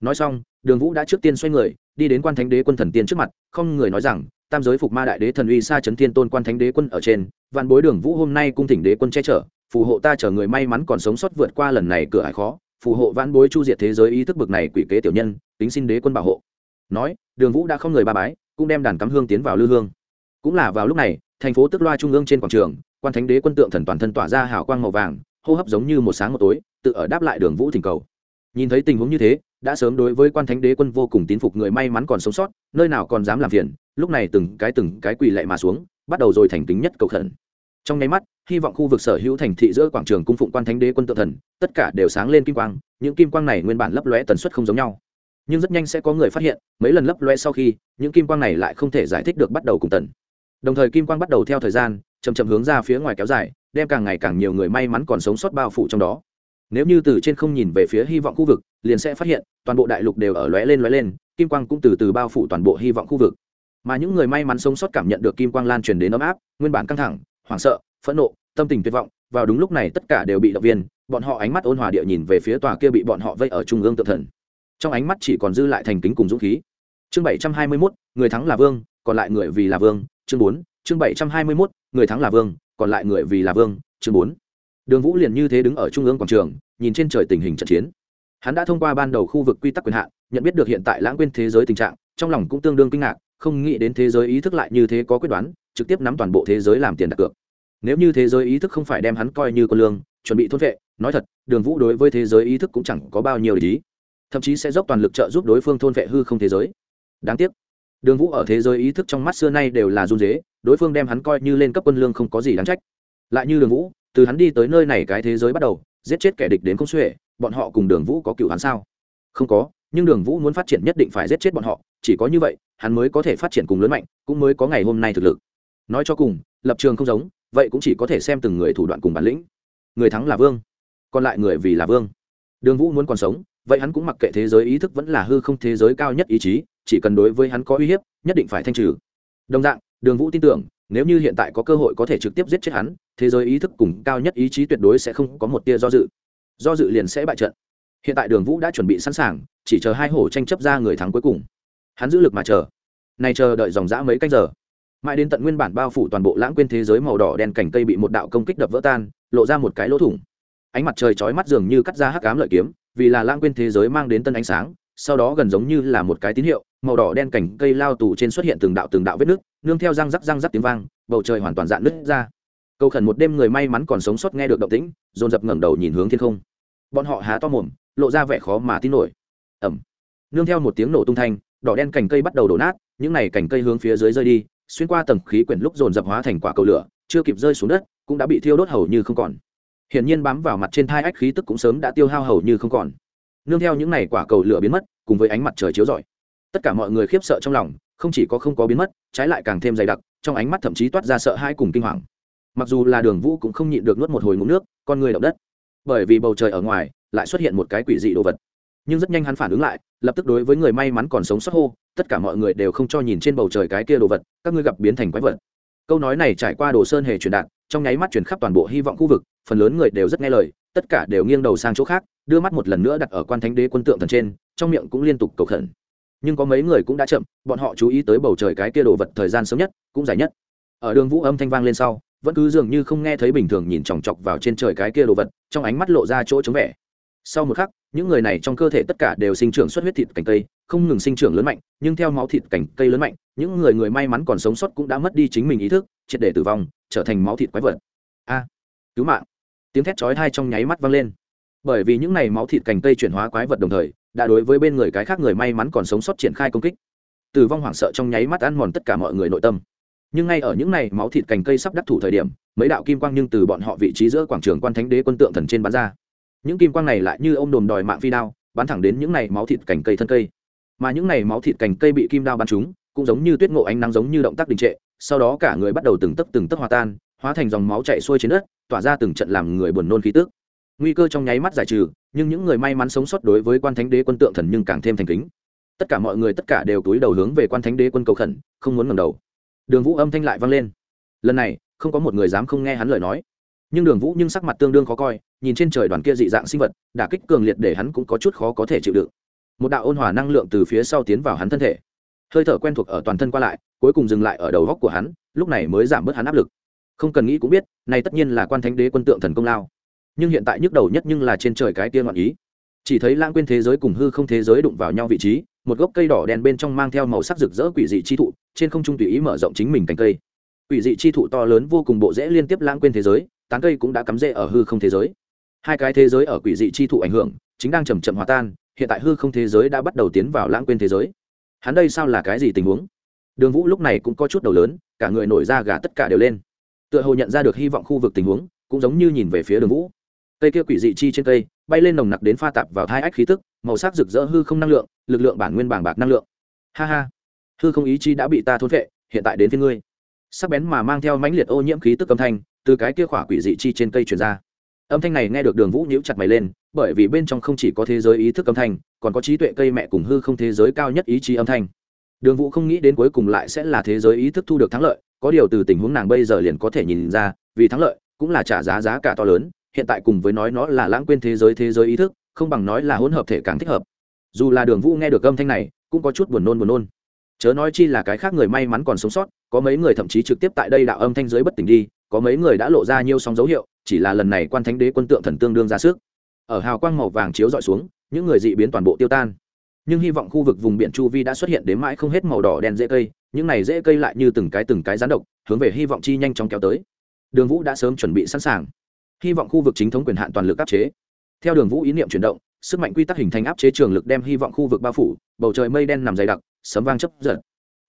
Nói xong, đường vũ đã trước tiên xoay người, đi đến quan thánh đế quân thần tiên trước mặt, không người nói rằng, tam giới phục ma đại đế thần uy sa chấn thiên tôn quan thánh đế quân ở trên, vạn bối đường vũ hôm nay cung thỉnh đế quân che chở, phù hộ ta chở người may mắn còn sống sót vượt qua lần này cửa hải khó, phù hộ vạn bối chu diệt thế giới ý thức bực này quỷ kế tiểu nhân, tính xin đế quân bảo hộ. Nói, đường vũ đã không người ba bái, cũng đem đàn cắm hương tiến vào lư hương. Cũng là vào lúc này, thành phố tức loa trung ương trên quảng trường quan thánh đế quân tượng thần toàn thân tỏa ra hào quang màu vàng, hô hấp giống như một sáng một tối, tự ở đáp lại đường vũ thỉnh cầu. Nhìn thấy tình huống như thế, đã sớm đối với quan thánh đế quân vô cùng tín phục người may mắn còn sống sót, nơi nào còn dám làm phiền, lúc này từng cái từng cái quỳ lệ mà xuống, bắt đầu rồi thành tính nhất cầu khẩn. Trong nháy mắt, hy vọng khu vực sở hữu thành thị giữa quảng trường cung phụng quan thánh đế quân tự thần, tất cả đều sáng lên kim quang, những kim quang này nguyên bản lấp lóe tần suất không giống nhau. Nhưng rất nhanh sẽ có người phát hiện, mấy lần lấp lóe sau khi, những kim quang này lại không thể giải thích được bắt đầu cùng tần. Đồng thời kim quang bắt đầu theo thời gian chầm chậm hướng ra phía ngoài kéo dài, đem càng ngày càng nhiều người may mắn còn sống sót bao phủ trong đó. Nếu như từ trên không nhìn về phía hy vọng khu vực, liền sẽ phát hiện, toàn bộ đại lục đều ở lóe lên lóe lên, kim quang cũng từ từ bao phủ toàn bộ hy vọng khu vực. Mà những người may mắn sống sót cảm nhận được kim quang lan truyền đến ấm áp, nguyên bản căng thẳng, hoảng sợ, phẫn nộ, tâm tình tuyệt vọng, vào đúng lúc này tất cả đều bị động viên, bọn họ ánh mắt ôn hòa địa nhìn về phía tòa kia bị bọn họ vây ở trung ương tự thần. Trong ánh mắt chỉ còn dư lại thành kính cùng dũng khí. Chương bảy trăm hai mươi mốt, người thắng là vương, còn lại người vì là vương, chương bốn, chương bảy trăm hai mươi mốt người thắng là vương, còn lại người vì là vương, chương bốn. Đường vũ liền như thế đứng ở trung ương quảng trường, nhìn trên trời tình hình trận chiến. Hắn đã thông qua ban đầu khu vực quy tắc quyền hạn, nhận biết được hiện tại lãng quên thế giới tình trạng, trong lòng cũng tương đương kinh ngạc, không nghĩ đến thế giới ý thức lại như thế có quyết đoán, trực tiếp nắm toàn bộ thế giới làm tiền đặt cược. Nếu như thế giới ý thức không phải đem hắn coi như con lương, chuẩn bị thôn vệ, nói thật, đường vũ đối với thế giới ý thức cũng chẳng có bao nhiêu lý thậm chí sẽ dốc toàn lực trợ giúp đối phương thôn vệ hư không thế giới. Đáng tiếc, đường vũ ở thế giới ý thức trong mắt xưa nay đều là run dế đối phương đem hắn coi như lên cấp quân lương không có gì đáng trách. Lại như đường vũ, từ hắn đi tới nơi này cái thế giới bắt đầu, giết chết kẻ địch đến không xuể, bọn họ cùng đường vũ có cựu hắn sao? Không có, nhưng đường vũ muốn phát triển nhất định phải giết chết bọn họ, chỉ có như vậy, hắn mới có thể phát triển cùng lớn mạnh, cũng mới có ngày hôm nay thực lực. Nói cho cùng, lập trường không giống, vậy cũng chỉ có thể xem từng người thủ đoạn cùng bản lĩnh. Người thắng là vương, còn lại người vì là vương. Đường vũ muốn còn sống, vậy hắn cũng mặc kệ thế giới ý thức vẫn là hư không thế giới cao nhất ý chí, chỉ cần đối với hắn có uy hiếp, nhất định phải thanh trừ. Đồng dạng đường vũ tin tưởng, nếu như hiện tại có cơ hội có thể trực tiếp giết chết hắn, thế giới ý thức cùng cao nhất ý chí tuyệt đối sẽ không có một tia do dự. Do dự liền sẽ bại trận. Hiện tại đường vũ đã chuẩn bị sẵn sàng, chỉ chờ hai hổ tranh chấp ra người thắng cuối cùng. Hắn giữ lực mà chờ. Này chờ đợi dòng dã mấy canh giờ. Mãi đến tận nguyên bản bao phủ toàn bộ lãng quên thế giới màu đỏ đen cảnh cây bị một đạo công kích đập vỡ tan, lộ ra một cái lỗ thủng. Ánh mặt trời chói mắt dường như cắt ra hắc ám lợi kiếm, vì là lãng quên thế giới mang đến tân ánh sáng, sau đó gần giống như là một cái tín hiệu, màu đỏ đen cảnh cây lao tù trên xuất hiện từng đạo từng đạo vết nước nương theo răng rắc răng rắc tiếng vang, bầu trời hoàn toàn dạn nứt ra. Cầu khẩn một đêm người may mắn còn sống sót nghe được động tĩnh, dồn dập ngẩng đầu nhìn hướng thiên không. Bọn họ há to mồm, lộ ra vẻ khó mà tin nổi. Ẩm nương theo một tiếng nổ tung thanh, đỏ đen cành cây bắt đầu đổ nát, những này cành cây hướng phía dưới rơi đi, xuyên qua tầng khí quyển lúc dồn dập hóa thành quả cầu lửa, chưa kịp rơi xuống đất, cũng đã bị thiêu đốt hầu như không còn. Hiển nhiên bám vào mặt trên thai ách khí tức cũng sớm đã tiêu hao hầu như không còn. Nương theo những này quả cầu lửa biến mất, cùng với ánh mặt trời chiếu rọi. Tất cả mọi người khiếp sợ trong lòng không chỉ có không có biến mất, trái lại càng thêm dày đặc, trong ánh mắt thậm chí toát ra sợ hãi cùng kinh hoàng. Mặc dù là đường vũ cũng không nhịn được nuốt một hồi ngụm nước, con người động đất. Bởi vì bầu trời ở ngoài, lại xuất hiện một cái quỷ dị đồ vật. Nhưng rất nhanh hắn phản ứng lại, lập tức đối với người may mắn còn sống sót hô, tất cả mọi người đều không cho nhìn trên bầu trời cái kia đồ vật, các ngươi gặp biến thành quái vật. Câu nói này trải qua đồ sơn hề truyền đạt, trong nháy mắt truyền khắp toàn bộ hy vọng khu vực, phần lớn người đều rất nghe lời, tất cả đều nghiêng đầu sang chỗ khác, đưa mắt một lần nữa đặt ở quan thánh đế quân tượng thần trên, trong miệng cũng liên tục cầu khẩn nhưng có mấy người cũng đã chậm, bọn họ chú ý tới bầu trời cái kia đồ vật thời gian sớm nhất, cũng dài nhất. Ở đường vũ âm thanh vang lên sau, vẫn cứ dường như không nghe thấy bình thường nhìn chòng chọc vào trên trời cái kia đồ vật, trong ánh mắt lộ ra chỗ chống vẻ. Sau một khắc, những người này trong cơ thể tất cả đều sinh trưởng xuất huyết thịt cành cây, không ngừng sinh trưởng lớn mạnh, nhưng theo máu thịt cành cây lớn mạnh, những người người may mắn còn sống sót cũng đã mất đi chính mình ý thức, triệt để tử vong, trở thành máu thịt quái vật. A à, cứu mạng. Tiếng thét chói tai trong nháy mắt vang lên. Bởi vì những này máu thịt cành cây chuyển hóa quái vật đồng thời đã đối với bên người cái khác người may mắn còn sống sót triển khai công kích. Tử vong hoảng sợ trong nháy mắt ăn mòn tất cả mọi người nội tâm. Nhưng ngay ở những này, máu thịt cành cây sắp đắc thủ thời điểm, mấy đạo kim quang nhưng từ bọn họ vị trí giữa quảng trường quan thánh đế quân tượng thần trên bắn ra. Những kim quang này lại như ô m đồm đòi mạng phi đao, bắn thẳng đến những này máu thịt cành cây thân cây. Mà những này máu thịt cành cây bị kim đao bắn trúng, cũng giống như tuyết ngộ ánh nắng giống như động tác đình trệ, sau đó cả người bắt đầu từng tấc từng tấc hòa tan, hóa thành dòng máu chạy xuôi trên đất, tỏa ra từng trận làm người buồn nôn khí tức nguy cơ trong nháy mắt giải trừ, nhưng những người may mắn sống sót đối với quan thánh đế quân tượng thần nhưng càng thêm thành kính. Tất cả mọi người, tất cả đều túi đầu hướng về quan thánh đế quân cầu khẩn, không muốn ngẩng đầu. Đường vũ âm thanh lại vang lên. Lần này, không có một người dám không nghe hắn lời nói. Nhưng đường vũ nhưng sắc mặt tương đương khó coi, nhìn trên trời đoàn kia dị dạng sinh vật, đả kích cường liệt để hắn cũng có chút khó có thể chịu đựng. Một đạo ôn hòa năng lượng từ phía sau tiến vào hắn thân thể. Hơi thở quen thuộc ở toàn thân qua lại, cuối cùng dừng lại ở đầu góc của hắn, lúc này mới giảm bớt hắn áp lực. Không cần nghĩ cũng biết, này tất nhiên là quan thánh đế quân tượng thần công lao nhưng hiện tại nhức đầu nhất nhưng là trên trời cái tiên ngoạn ý. Chỉ thấy lãng quên thế giới cùng hư không thế giới đụng vào nhau vị trí, một gốc cây đỏ đen bên trong mang theo màu sắc rực rỡ quỷ dị chi thụ, trên không trung tùy ý mở rộng chính mình cành cây. Quỷ dị chi thụ to lớn vô cùng bộ rễ liên tiếp lãng quên thế giới, tán cây cũng đã cắm rễ ở hư không thế giới. Hai cái thế giới ở quỷ dị chi thụ ảnh hưởng, chính đang chầm chậm hòa tan, hiện tại hư không thế giới đã bắt đầu tiến vào lãng quên thế giới. Hắn đây sao là cái gì tình huống? Đường vũ lúc này cũng có chút đầu lớn, cả người nổi ra gà tất cả đều lên. Tựa hồ nhận ra được hy vọng khu vực tình huống, cũng giống như nhìn về phía đường vũ cây kia quỷ dị chi trên cây, bay lên nồng nặc đến pha tạp vào hai ách khí tức, màu sắc rực rỡ hư không năng lượng, lực lượng bản nguyên bảng bạc năng lượng. Ha ha, hư không ý chi đã bị ta thôn vệ hiện tại đến phía ngươi. Sắc bén mà mang theo mãnh liệt ô nhiễm khí tức âm thanh, từ cái kia khỏa quỷ dị chi trên cây truyền ra. Âm thanh này nghe được đường vũ nhíu chặt mày lên, bởi vì bên trong không chỉ có thế giới ý thức âm thanh, còn có trí tuệ cây mẹ cùng hư không thế giới cao nhất ý chí âm thanh. Đường vũ không nghĩ đến cuối cùng lại sẽ là thế giới ý thức thu được thắng lợi, có điều từ tình huống nàng bây giờ liền có thể nhìn ra, vì thắng lợi cũng là trả giá giá cả to lớn hiện tại cùng với nói nó là lãng quên thế giới thế giới ý thức, không bằng nói là hỗn hợp thể càng thích hợp. Dù là đường vũ nghe được âm thanh này, cũng có chút buồn nôn buồn nôn. Chớ nói chi là cái khác người may mắn còn sống sót, có mấy người thậm chí trực tiếp tại đây đạo âm thanh giới bất tỉnh đi, có mấy người đã lộ ra nhiều sóng dấu hiệu, chỉ là lần này quan thánh đế quân tượng thần tương đương ra sức. Ở hào quang màu vàng chiếu dọi xuống, những người dị biến toàn bộ tiêu tan. Nhưng hy vọng khu vực vùng biển chu vi đã xuất hiện đến mãi không hết màu đỏ đen dễ cây, những này dễ cây lại như từng cái từng cái rán độc, hướng về hy vọng chi nhanh chóng kéo tới. Đường vũ đã sớm chuẩn bị sẵn sàng hy vọng khu vực chính thống quyền hạn toàn lực áp chế. Theo đường vũ ý niệm chuyển động, sức mạnh quy tắc hình thành áp chế trường lực đem hy vọng khu vực bao phủ, bầu trời mây đen nằm dày đặc, sấm vang chấp giật.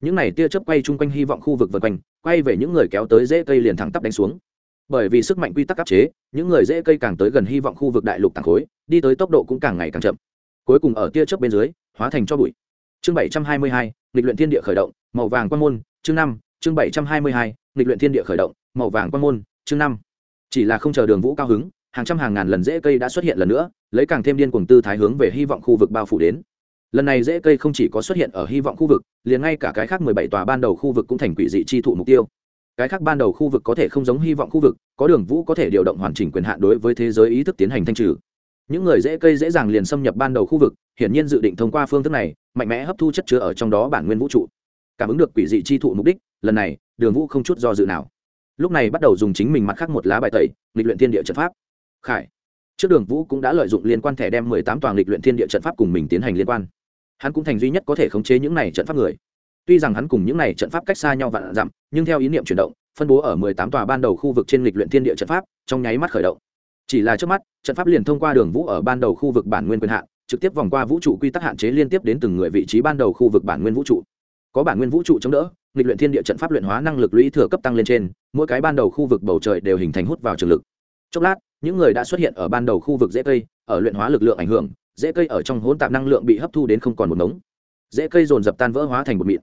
Những này tia chớp quay chung quanh hy vọng khu vực vật quanh, quay về những người kéo tới dễ cây liền thẳng tắp đánh xuống. Bởi vì sức mạnh quy tắc áp chế, những người dễ cây càng tới gần hy vọng khu vực đại lục tàng khối, đi tới tốc độ cũng càng ngày càng chậm. Cuối cùng ở tia chớp bên dưới, hóa thành cho bụi. Chương bảy trăm hai mươi hai, nghịch luyện thiên địa khởi động, màu vàng quan môn, chương năm, chương bảy trăm hai mươi hai, nghịch luyện thiên địa khởi động, màu vàng quan môn, chương năm chỉ là không chờ đường vũ cao hứng, hàng trăm hàng ngàn lần rễ cây đã xuất hiện lần nữa, lấy càng thêm điên cuồng tư thái hướng về hy vọng khu vực bao phủ đến. Lần này rễ cây không chỉ có xuất hiện ở hy vọng khu vực, liền ngay cả cái khác mười bảy tòa ban đầu khu vực cũng thành quỷ dị chi thụ mục tiêu. Cái khác ban đầu khu vực có thể không giống hy vọng khu vực, có đường vũ có thể điều động hoàn chỉnh quyền hạn đối với thế giới ý thức tiến hành thanh trừ. Những người dễ cây dễ dàng liền xâm nhập ban đầu khu vực, hiển nhiên dự định thông qua phương thức này, mạnh mẽ hấp thu chất chứa ở trong đó bản nguyên vũ trụ. Cảm ứng được quỷ dị chi thụ mục đích, lần này, đường vũ không chút do dự nào lúc này bắt đầu dùng chính mình mặt khác một lá bài tẩy lịch luyện thiên địa trận pháp. Khải, trước đường vũ cũng đã lợi dụng liên quan thẻ đem mười tám toàn lịch luyện thiên địa trận pháp cùng mình tiến hành liên quan. Hắn cũng thành duy nhất có thể khống chế những này trận pháp người. Tuy rằng hắn cùng những này trận pháp cách xa nhau vạn dặm, nhưng theo ý niệm chuyển động, phân bố ở mười tám tòa ban đầu khu vực trên lịch luyện thiên địa trận pháp, trong nháy mắt khởi động. Chỉ là trước mắt, trận pháp liền thông qua đường vũ ở ban đầu khu vực bản nguyên quyền hạn, trực tiếp vòng qua vũ trụ quy tắc hạn chế liên tiếp đến từng người vị trí ban đầu khu vực bản nguyên vũ trụ. Có bản nguyên vũ trụ chống đỡ nghịch luyện thiên địa trận pháp luyện hóa năng lực lũy thừa cấp tăng lên trên, mỗi cái ban đầu khu vực bầu trời đều hình thành hút vào trường lực. Chốc lát, những người đã xuất hiện ở ban đầu khu vực dễ cây, ở luyện hóa lực lượng ảnh hưởng dễ cây ở trong hỗn tạp năng lượng bị hấp thu đến không còn một ngống. Dễ cây dồn dập tan vỡ hóa thành một mịn.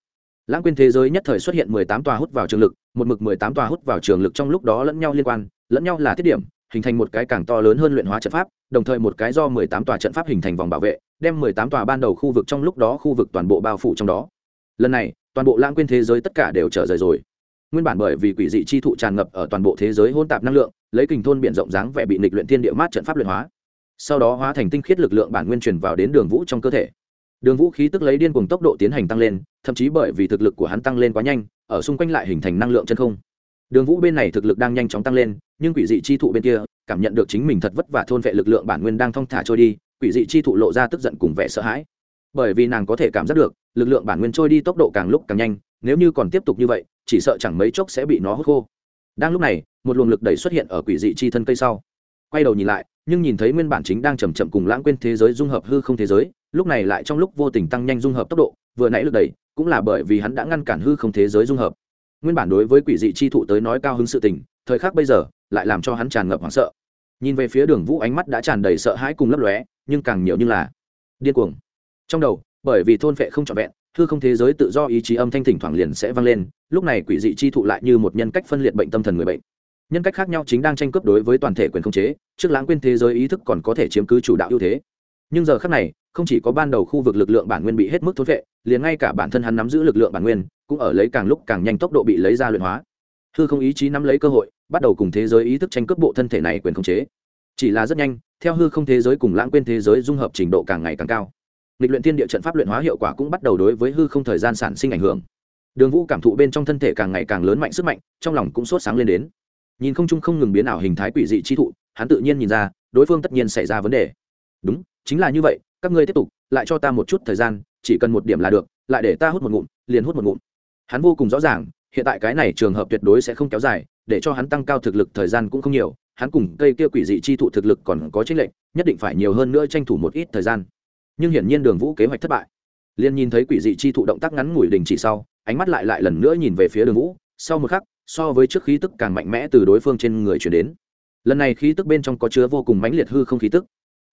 Lãng quên thế giới nhất thời xuất hiện mười tám tòa hút vào trường lực, một mực mười tám tòa hút vào trường lực trong lúc đó lẫn nhau liên quan, lẫn nhau là tiết điểm, hình thành một cái càng to lớn hơn luyện hóa trận pháp, đồng thời một cái do mười tám tòa trận pháp hình thành vòng bảo vệ, đem mười tám tòa ban đầu khu vực trong lúc đó khu vực toàn bộ bao phủ trong đó. Lần này toàn bộ lãng quên thế giới tất cả đều trở rời rồi. Nguyên bản bởi vì quỷ dị chi thụ tràn ngập ở toàn bộ thế giới hôn tạp năng lượng, lấy kình thôn biển rộng dáng vẻ bị nịch luyện thiên địa mát trận pháp luyện hóa. Sau đó hóa thành tinh khiết lực lượng bản nguyên truyền vào đến đường vũ trong cơ thể. Đường vũ khí tức lấy điên cùng tốc độ tiến hành tăng lên, thậm chí bởi vì thực lực của hắn tăng lên quá nhanh, ở xung quanh lại hình thành năng lượng chân không. Đường vũ bên này thực lực đang nhanh chóng tăng lên, nhưng quỷ dị chi thụ bên kia, cảm nhận được chính mình thật vất vả thôn vệ lực lượng bản nguyên đang thong thả trôi đi, quỷ dị chi thụ lộ ra tức giận cùng vẻ sợ hãi bởi vì nàng có thể cảm giác được, lực lượng bản nguyên trôi đi tốc độ càng lúc càng nhanh, nếu như còn tiếp tục như vậy, chỉ sợ chẳng mấy chốc sẽ bị nó hút khô. Đang lúc này, một luồng lực đẩy xuất hiện ở quỷ dị chi thân cây sau. Quay đầu nhìn lại, nhưng nhìn thấy nguyên bản chính đang chầm chậm cùng lãng quên thế giới dung hợp hư không thế giới, lúc này lại trong lúc vô tình tăng nhanh dung hợp tốc độ, vừa nãy lực đẩy, cũng là bởi vì hắn đã ngăn cản hư không thế giới dung hợp. Nguyên bản đối với quỷ dị chi thụ tới nói cao hứng sự tình, thời khắc bây giờ, lại làm cho hắn tràn ngập hoảng sợ. Nhìn về phía đường vũ ánh mắt đã tràn đầy sợ hãi cùng lấp lóe, nhưng càng nhiều như là điên cuồng trong đầu, bởi vì thôn vệ không trọn vẹn, hư không thế giới tự do ý chí âm thanh thỉnh thoảng liền sẽ vang lên, lúc này quỷ dị chi thụ lại như một nhân cách phân liệt bệnh tâm thần người bệnh. Nhân cách khác nhau chính đang tranh cướp đối với toàn thể quyền không chế, trước lãng quên thế giới ý thức còn có thể chiếm cứ chủ đạo ưu thế. Nhưng giờ khác này, không chỉ có ban đầu khu vực lực lượng bản nguyên bị hết mức thối vệ liền ngay cả bản thân hắn nắm giữ lực lượng bản nguyên, cũng ở lấy càng lúc càng nhanh tốc độ bị lấy ra luyện hóa. Hư không ý chí nắm lấy cơ hội, bắt đầu cùng thế giới ý thức tranh cướp bộ thân thể này quyền không chế. Chỉ là rất nhanh, theo hư không thế giới cùng lãng quên thế giới dung hợp trình độ càng ngày càng cao nghịch luyện thiên địa trận pháp luyện hóa hiệu quả cũng bắt đầu đối với hư không thời gian sản sinh ảnh hưởng. Đường vũ cảm thụ bên trong thân thể càng ngày càng lớn mạnh sức mạnh, trong lòng cũng sốt sáng lên đến. Nhìn không trung không ngừng biến ảo hình thái quỷ dị chi thụ, hắn tự nhiên nhìn ra, đối phương tất nhiên xảy ra vấn đề. Đúng, chính là như vậy, các ngươi tiếp tục, lại cho ta một chút thời gian, chỉ cần một điểm là được, lại để ta hút một ngụm, liền hút một ngụm. Hắn vô cùng rõ ràng, hiện tại cái này trường hợp tuyệt đối sẽ không kéo dài, để cho hắn tăng cao thực lực thời gian cũng không nhiều, hắn cùng cây kia quỷ dị chi thụ thực lực còn có chênh lệnh nhất định phải nhiều hơn nữa tranh thủ một ít thời gian nhưng hiển nhiên đường vũ kế hoạch thất bại. Liên nhìn thấy quỷ dị chi thụ động tác ngắn ngủi đình chỉ sau, ánh mắt lại lại lần nữa nhìn về phía đường vũ, sau một khắc, so với trước khí tức càng mạnh mẽ từ đối phương trên người chuyển đến. Lần này khí tức bên trong có chứa vô cùng mãnh liệt hư không khí tức.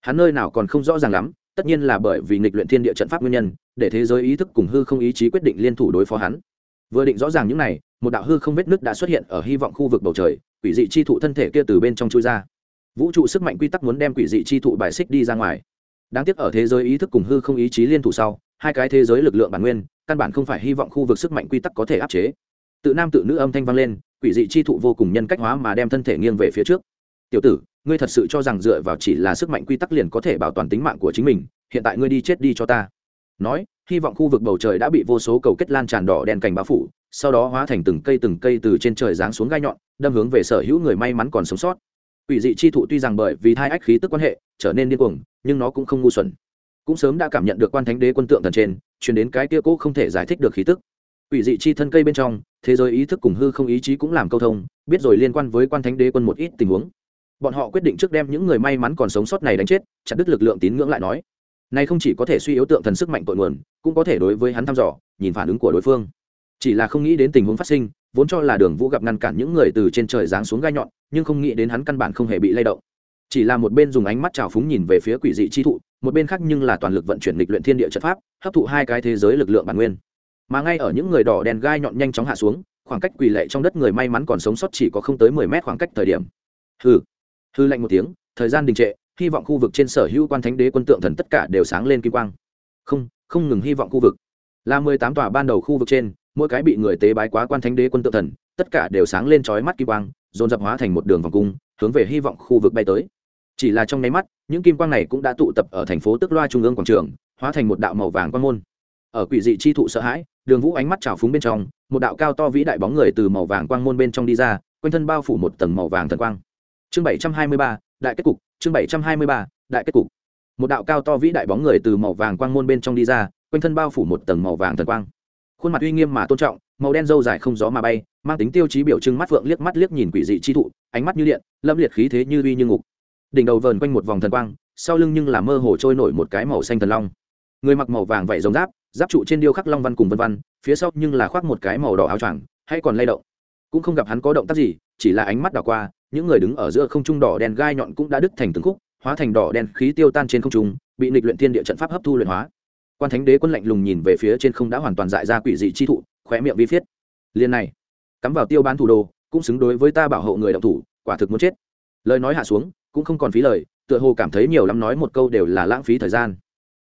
Hắn nơi nào còn không rõ ràng lắm, tất nhiên là bởi vì nghịch luyện thiên địa trận pháp nguyên nhân, để thế giới ý thức cùng hư không ý chí quyết định liên thủ đối phó hắn. Vừa định rõ ràng những này, một đạo hư không vết nứt đã xuất hiện ở hy vọng khu vực bầu trời, quỷ dị chi thụ thân thể kia từ bên trong chui ra. Vũ trụ sức mạnh quy tắc muốn đem quỷ dị chi thụ bài xích đi ra ngoài đáng tiếc ở thế giới ý thức cùng hư không ý chí liên thủ sau, hai cái thế giới lực lượng bản nguyên, căn bản không phải hy vọng khu vực sức mạnh quy tắc có thể áp chế. Tự nam tự nữ âm thanh vang lên, quỷ dị chi thụ vô cùng nhân cách hóa mà đem thân thể nghiêng về phía trước. Tiểu tử, ngươi thật sự cho rằng dựa vào chỉ là sức mạnh quy tắc liền có thể bảo toàn tính mạng của chính mình, hiện tại ngươi đi chết đi cho ta. Nói, hy vọng khu vực bầu trời đã bị vô số cầu kết lan tràn đỏ đen cành bao phủ, sau đó hóa thành từng cây từng cây từ trên trời giáng xuống gai nhọn, đâm hướng về sở hữu người may mắn còn sống sót. Quỷ dị chi thụ tuy rằng bởi vì thai ách khí tức quan hệ trở nên điên cuồng, nhưng nó cũng không ngu xuẩn. Cũng sớm đã cảm nhận được quan thánh đế quân tượng thần trên chuyển đến cái kia cố không thể giải thích được khí tức. Quỷ dị chi thân cây bên trong, thế giới ý thức cùng hư không ý chí cũng làm câu thông, biết rồi liên quan với quan thánh đế quân một ít tình huống. Bọn họ quyết định trước đem những người may mắn còn sống sót này đánh chết, chặt đứt lực lượng tín ngưỡng lại nói. Này không chỉ có thể suy yếu tượng thần sức mạnh tội nguồn, cũng có thể đối với hắn thăm dò, nhìn phản ứng của đối phương. Chỉ là không nghĩ đến tình huống phát sinh vốn cho là đường vũ gặp ngăn cản những người từ trên trời giáng xuống gai nhọn, nhưng không nghĩ đến hắn căn bản không hề bị lay động. Chỉ là một bên dùng ánh mắt trào phúng nhìn về phía quỷ dị chi thụ, một bên khác nhưng là toàn lực vận chuyển lịch luyện thiên địa trận pháp, hấp thụ hai cái thế giới lực lượng bản nguyên. Mà ngay ở những người đỏ đèn gai nhọn nhanh chóng hạ xuống, khoảng cách quỷ lệ trong đất người may mắn còn sống sót chỉ có không tới mười mét khoảng cách thời điểm. Hư hư lạnh một tiếng, thời gian đình trệ, hy vọng khu vực trên sở hữu quan thánh đế quân tượng thần tất cả đều sáng lên kim quang. Không không ngừng hy vọng khu vực. Là mười tám tòa ban đầu khu vực trên mỗi cái bị người tế bái quá quan thánh đế quân tự thần, tất cả đều sáng lên trói mắt kim quang, dồn dập hóa thành một đường vòng cung, hướng về hy vọng khu vực bay tới. Chỉ là trong nháy mắt, những kim quang này cũng đã tụ tập ở thành phố tức loa trung ương quảng trường, hóa thành một đạo màu vàng quan môn. Ở quỷ dị chi thụ sợ hãi, đường vũ ánh mắt trào phúng bên trong, một đạo cao to vĩ đại bóng người từ màu vàng quang môn bên trong đi ra, quanh thân bao phủ một tầng màu vàng thần quang. Chương bảy trăm hai mươi ba, đại kết cục, chương bảy trăm hai mươi ba, đại kết cục. Một đạo cao to vĩ đại bóng người từ màu vàng quang môn bên trong đi ra, quanh thân bao phủ một tầng màu vàng thần quang khuôn mặt uy nghiêm mà tôn trọng, màu đen râu dài không gió mà bay, mang tính tiêu chí biểu trưng mắt vượng liếc mắt liếc nhìn quỷ dị chi thụ, ánh mắt như điện, lâm liệt khí thế như uy như ngục. Đỉnh đầu vờn quanh một vòng thần quang, sau lưng nhưng là mơ hồ trôi nổi một cái màu xanh thần long. Người mặc màu vàng vảy giống giáp giáp trụ trên điêu khắc long văn cùng vân văn, phía sau nhưng là khoác một cái màu đỏ áo choàng, hay còn lay động. Cũng không gặp hắn có động tác gì, chỉ là ánh mắt đảo qua, những người đứng ở giữa không trung đỏ đen gai nhọn cũng đã đứt thành từng khúc, hóa thành đỏ đen khí tiêu tan trên không trung, bị nịch luyện thiên địa trận pháp hấp thu luyện hóa quan thánh đế quân lạnh lùng nhìn về phía trên không đã hoàn toàn dại ra quỷ dị chi thụ, khóe miệng vi phiết. Liên này, cắm vào tiêu bán thủ đồ, cũng xứng đối với ta bảo hộ người động thủ, quả thực muốn chết. Lời nói hạ xuống, cũng không còn phí lời, tựa hồ cảm thấy nhiều lắm nói một câu đều là lãng phí thời gian.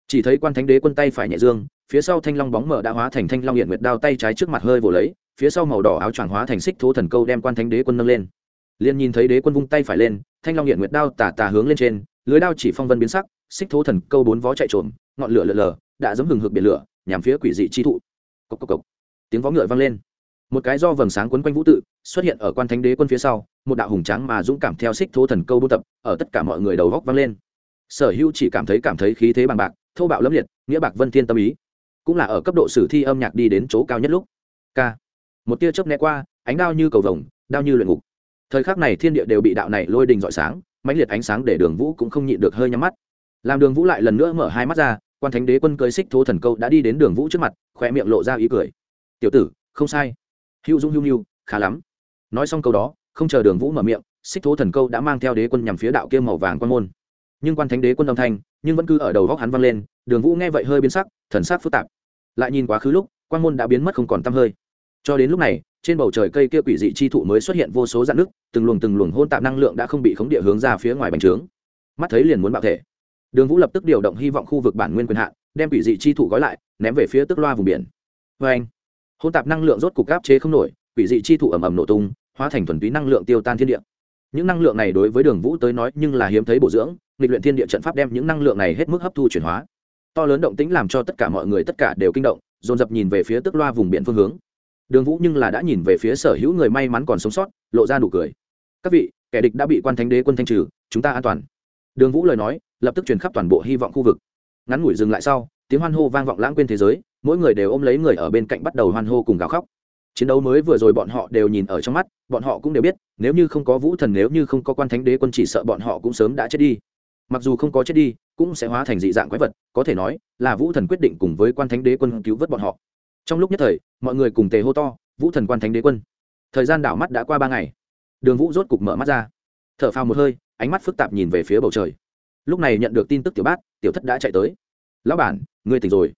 Chỉ thấy quan thánh đế quân tay phải nhẹ dương, phía sau thanh long bóng mở đã hóa thành thanh long hiện nguyệt đao tay trái trước mặt hơi vồ lấy, phía sau màu đỏ áo choàng hóa thành xích thố thần câu đem quan thánh đế quân nâng lên. Liền nhìn thấy đế quân vung tay phải lên, thanh long hiện nguyệt đao tà tà hướng lên trên, lưới đao chỉ phong vân biến sắc, xích thố thần câu bốn vó chạy trộm ngọn lửa lờ lờ đã giống hừng hực biển lửa, nhằm phía quỷ dị chi thụ. Cốc cốc cốc. tiếng vó ngựa vang lên. Một cái do vầng sáng quấn quanh vũ tự xuất hiện ở quan thánh đế quân phía sau, một đạo hùng tráng mà dũng cảm theo xích thố thần câu buôn tập, ở tất cả mọi người đầu góc vang lên. Sở hữu chỉ cảm thấy cảm thấy khí thế bằng bạc, thô bạo lâm liệt, nghĩa bạc vân thiên tâm ý. Cũng là ở cấp độ sử thi âm nhạc đi đến chỗ cao nhất lúc. K. Một tia chớp né qua, ánh đao như cầu vồng, đao như luyện ngục. Thời khắc này thiên địa đều bị đạo này lôi đình dọi sáng, mãnh liệt ánh sáng để đường vũ cũng không nhịn được hơi nhắm mắt. Làm đường vũ lại lần nữa mở hai mắt ra quan thánh đế quân cưới xích thố thần câu đã đi đến đường vũ trước mặt khoe miệng lộ ra ý cười. Tiểu tử, không sai. Hữu dung hữu nhu khá lắm. Nói xong câu đó, không chờ đường vũ mở miệng, xích thố thần câu đã mang theo đế quân nhằm phía đạo kia màu vàng quan môn. Nhưng quan thánh đế quân âm thanh nhưng vẫn cứ ở đầu góc hắn văng lên, đường vũ nghe vậy hơi biến sắc, thần sắc phức tạp. Lại nhìn quá khứ lúc, quan môn đã biến mất không còn tăm hơi. Cho đến lúc này, trên bầu trời cây kia quỷ dị chi thụ mới xuất hiện vô số dạn nước từng luồng từng luồng hôn tạp năng lượng đã không bị khống địa hướng ra phía ngoài bành trướng. Mắt thấy liền muốn bạo thể đường vũ lập tức điều động hy vọng khu vực bản nguyên quyền hạn, đem quỷ dị chi thụ gói lại, ném về phía tức loa vùng biển. Vê anh hôn tạp năng lượng rốt cục áp chế không nổi, quỷ dị chi thụ ầm ầm nổ tung, hóa thành thuần túy năng lượng tiêu tan thiên địa. Những năng lượng này đối với đường vũ tới nói nhưng là hiếm thấy bổ dưỡng, nghịch luyện thiên địa trận pháp đem những năng lượng này hết mức hấp thu chuyển hóa. To lớn động tĩnh làm cho tất cả mọi người tất cả đều kinh động, dồn dập nhìn về phía tức loa vùng biển phương hướng. Đường vũ nhưng là đã nhìn về phía sở hữu người may mắn còn sống sót, lộ ra nụ cười. Các vị, kẻ địch đã bị quan thánh đế quân thanh trừ, chúng ta an toàn đường vũ lời nói, lập tức truyền khắp toàn bộ hy vọng khu vực. Ngắn ngủi dừng lại sau, tiếng hoan hô vang vọng lãng quên thế giới, mỗi người đều ôm lấy người ở bên cạnh bắt đầu hoan hô cùng gào khóc. Chiến đấu mới vừa rồi bọn họ đều nhìn ở trong mắt, bọn họ cũng đều biết, nếu như không có vũ thần, nếu như không có quan thánh đế quân chỉ sợ bọn họ cũng sớm đã chết đi. Mặc dù không có chết đi, cũng sẽ hóa thành dị dạng quái vật, có thể nói là vũ thần quyết định cùng với quan thánh đế quân cứu vớt bọn họ. Trong lúc nhất thời, mọi người cùng tề hô to, vũ thần, quan thánh đế quân. Thời gian đảo mắt đã qua ba ngày. Đường vũ rốt cục mở mắt ra. Thở phào phao một hơi ánh mắt phức tạp nhìn về phía bầu trời. Lúc này nhận được tin tức tiểu bát, tiểu thất đã chạy tới. Lão bản, ngươi tỉnh rồi.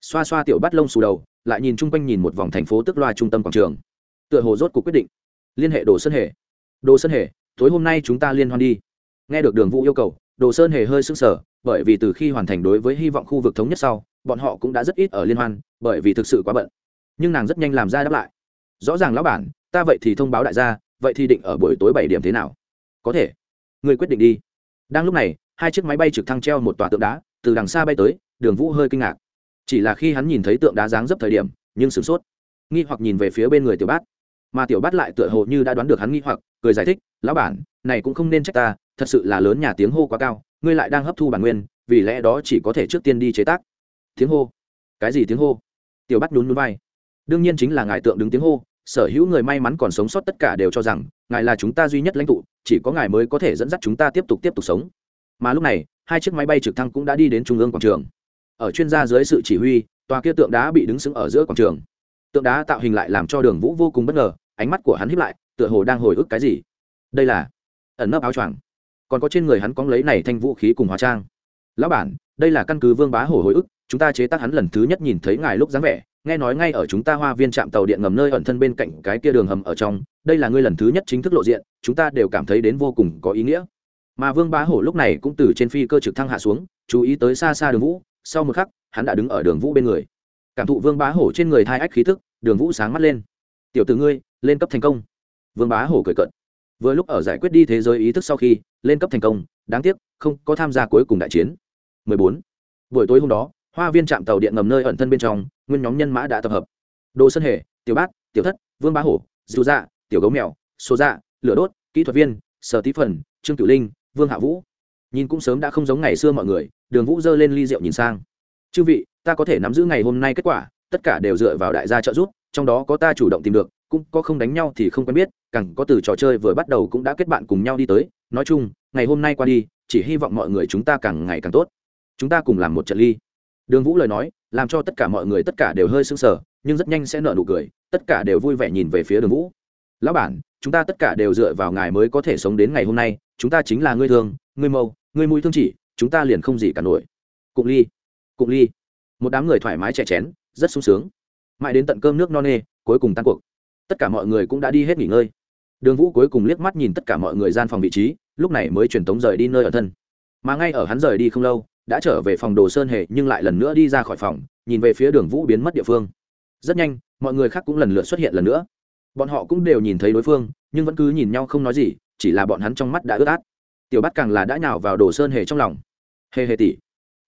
Xoa xoa tiểu bát lông xù đầu, lại nhìn chung quanh nhìn một vòng thành phố tức loa trung tâm quảng trường. Tựa hồ rốt cuộc quyết định. Liên hệ đồ sơn hề. Đồ sơn hề, tối hôm nay chúng ta liên hoan đi. Nghe được đường vũ yêu cầu, đồ sơn hề hơi sững sờ, bởi vì từ khi hoàn thành đối với hy vọng khu vực thống nhất sau, bọn họ cũng đã rất ít ở liên hoan, bởi vì thực sự quá bận. Nhưng nàng rất nhanh làm ra đáp lại. Rõ ràng lão bản, ta vậy thì thông báo đại gia, vậy thì định ở buổi tối bảy điểm thế nào? Có thể người quyết định đi. Đang lúc này, hai chiếc máy bay trực thăng treo một tòa tượng đá, từ đằng xa bay tới, đường vũ hơi kinh ngạc. Chỉ là khi hắn nhìn thấy tượng đá dáng dấp thời điểm, nhưng sửng sốt. Nghi hoặc nhìn về phía bên người tiểu bát. Mà tiểu bát lại tựa hồ như đã đoán được hắn nghi hoặc, cười giải thích, lão bản, này cũng không nên trách ta, thật sự là lớn nhà tiếng hô quá cao, ngươi lại đang hấp thu bản nguyên, vì lẽ đó chỉ có thể trước tiên đi chế tác. Tiếng hô. Cái gì tiếng hô? Tiểu bát nhún núi vai. Đương nhiên chính là ngài tượng đứng tiếng hô sở hữu người may mắn còn sống sót tất cả đều cho rằng, ngài là chúng ta duy nhất lãnh tụ, chỉ có ngài mới có thể dẫn dắt chúng ta tiếp tục tiếp tục sống. Mà lúc này, hai chiếc máy bay trực thăng cũng đã đi đến trung ương quảng trường. Ở chuyên gia dưới sự chỉ huy, tòa kia tượng đá bị đứng sững ở giữa quảng trường. Tượng đá tạo hình lại làm cho đường vũ vô cùng bất ngờ, ánh mắt của hắn hiếp lại, tựa hồ đang hồi ức cái gì. Đây là ẩn nấp áo choàng. Còn có trên người hắn cóng lấy này thanh vũ khí cùng hóa trang. Lão bản, đây là căn cứ vương bá hổ hồi ức, chúng ta chế tác hắn lần thứ nhất nhìn thấy ngài lúc dáng vẻ nghe nói ngay ở chúng ta hoa viên trạm tàu điện ngầm nơi ẩn thân bên cạnh cái kia đường hầm ở trong, đây là ngươi lần thứ nhất chính thức lộ diện, chúng ta đều cảm thấy đến vô cùng có ý nghĩa. Mà vương bá hổ lúc này cũng từ trên phi cơ trực thăng hạ xuống, chú ý tới xa xa đường vũ, sau một khắc, hắn đã đứng ở đường vũ bên người. Cảm thụ vương bá hổ trên người thai ách khí thức đường vũ sáng mắt lên. Tiểu t ử ngươi, lên cấp thành công. Vương bá hổ cười cận vừa lúc ở giải quyết đi thế giới ý thức sau khi, lên cấp thành công, đáng tiếc, không có tham gia cuối cùng đại chiến. 14. buổi tối hôm đó, hoa viên trạm tàu điện ngầm nơi ẩn thân bên trong nguyên nhóm nhân mã đã tập hợp. Đồ sân hề, tiểu bát, tiểu thất, vương bá hổ dù dạ tiểu gấu mèo số dạ lửa đốt, kỹ thuật viên, sở tí phần, trương cửu linh, vương hạ vũ. Nhìn cũng sớm đã không giống ngày xưa mọi người, đường vũ giơ lên ly rượu nhìn sang. Chư vị, ta có thể nắm giữ ngày hôm nay kết quả, tất cả đều dựa vào đại gia trợ giúp, trong đó có ta chủ động tìm được, cũng có không đánh nhau thì không quen biết, càng có từ trò chơi vừa bắt đầu cũng đã kết bạn cùng nhau đi tới. Nói chung, ngày hôm nay qua đi, chỉ hy vọng mọi người chúng ta càng ngày càng tốt. Chúng ta cùng làm một trận ly. Đường vũ lời nói làm cho tất cả mọi người tất cả đều hơi sưng sờ, nhưng rất nhanh sẽ nợ nụ cười, tất cả đều vui vẻ nhìn về phía đường vũ. Lão bản, chúng ta tất cả đều dựa vào ngài mới có thể sống đến ngày hôm nay, chúng ta chính là ngươi thương, ngươi mâu, ngươi mũi thương chỉ, chúng ta liền không gì cả nổi. Cụng ly cụng ly. Một đám người thoải mái chè chén, rất sung sướng. Mãi đến tận cơm nước no nê, cuối cùng tan cuộc. Tất cả mọi người cũng đã đi hết nghỉ ngơi. Đường vũ cuối cùng liếc mắt nhìn tất cả mọi người gian phòng vị trí, lúc này mới truyền tống rời đi nơi ở thân mà ngay ở hắn rời đi không lâu, đã trở về phòng đồ sơn hề nhưng lại lần nữa đi ra khỏi phòng, nhìn về phía đường vũ biến mất địa phương. Rất nhanh, mọi người khác cũng lần lượt xuất hiện lần nữa. Bọn họ cũng đều nhìn thấy đối phương, nhưng vẫn cứ nhìn nhau không nói gì, chỉ là bọn hắn trong mắt đã ướt át. Tiểu bát càng là đã nhào vào đồ sơn hề trong lòng. Hề hề tỉ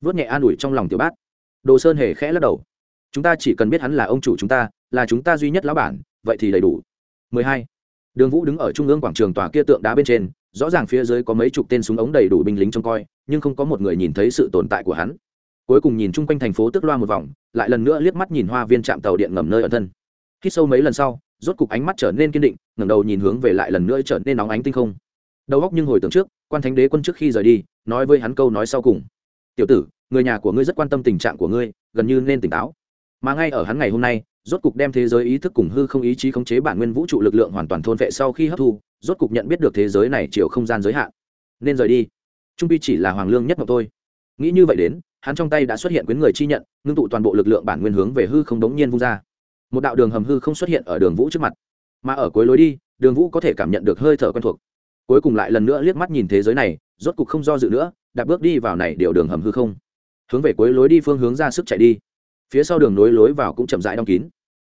vớt nhẹ an ủi trong lòng tiểu bát. Đồ sơn hề khẽ lắc đầu. Chúng ta chỉ cần biết hắn là ông chủ chúng ta, là chúng ta duy nhất lão bản, vậy thì đầy đủ. 12 đường vũ đứng ở trung ương quảng trường tòa kia tượng đá bên trên, rõ ràng phía dưới có mấy chục tên súng ống đầy đủ binh lính trông coi, nhưng không có một người nhìn thấy sự tồn tại của hắn. Cuối cùng nhìn chung quanh thành phố tức loa một vòng, lại lần nữa liếc mắt nhìn hoa viên trạm tàu điện ngầm nơi ở thân. Khi sâu mấy lần sau, rốt cục ánh mắt trở nên kiên định, ngẩng đầu nhìn hướng về lại lần nữa trở nên nóng ánh tinh không. Đầu óc nhưng hồi tưởng trước, quan thánh đế quân trước khi rời đi, nói với hắn câu nói sau cùng. Tiểu tử, người nhà của ngươi rất quan tâm tình trạng của ngươi, gần như nên tỉnh táo. Mà ngay ở hắn ngày hôm nay rốt cục đem thế giới ý thức cùng hư không ý chí khống chế bản nguyên vũ trụ lực lượng hoàn toàn thôn vệ sau khi hấp thu, rốt cục nhận biết được thế giới này chiều không gian giới hạn. Nên rời đi. Trung pi chỉ là hoàng lương nhất ngọc tôi nghĩ như vậy đến, hắn trong tay đã xuất hiện quyến người chi nhận, ngưng tụ toàn bộ lực lượng bản nguyên hướng về hư không đống nhiên vung ra. Một đạo đường hầm hư không xuất hiện ở đường vũ trước mặt. Mà ở cuối lối đi, đường vũ có thể cảm nhận được hơi thở quen thuộc. Cuối cùng lại lần nữa liếc mắt nhìn thế giới này, rốt cục không do dự nữa, đạp bước đi vào này điều đường hầm hư không. Hướng về cuối lối đi phương hướng ra sức chạy đi phía sau đường nối lối vào cũng chậm rãi đóng kín.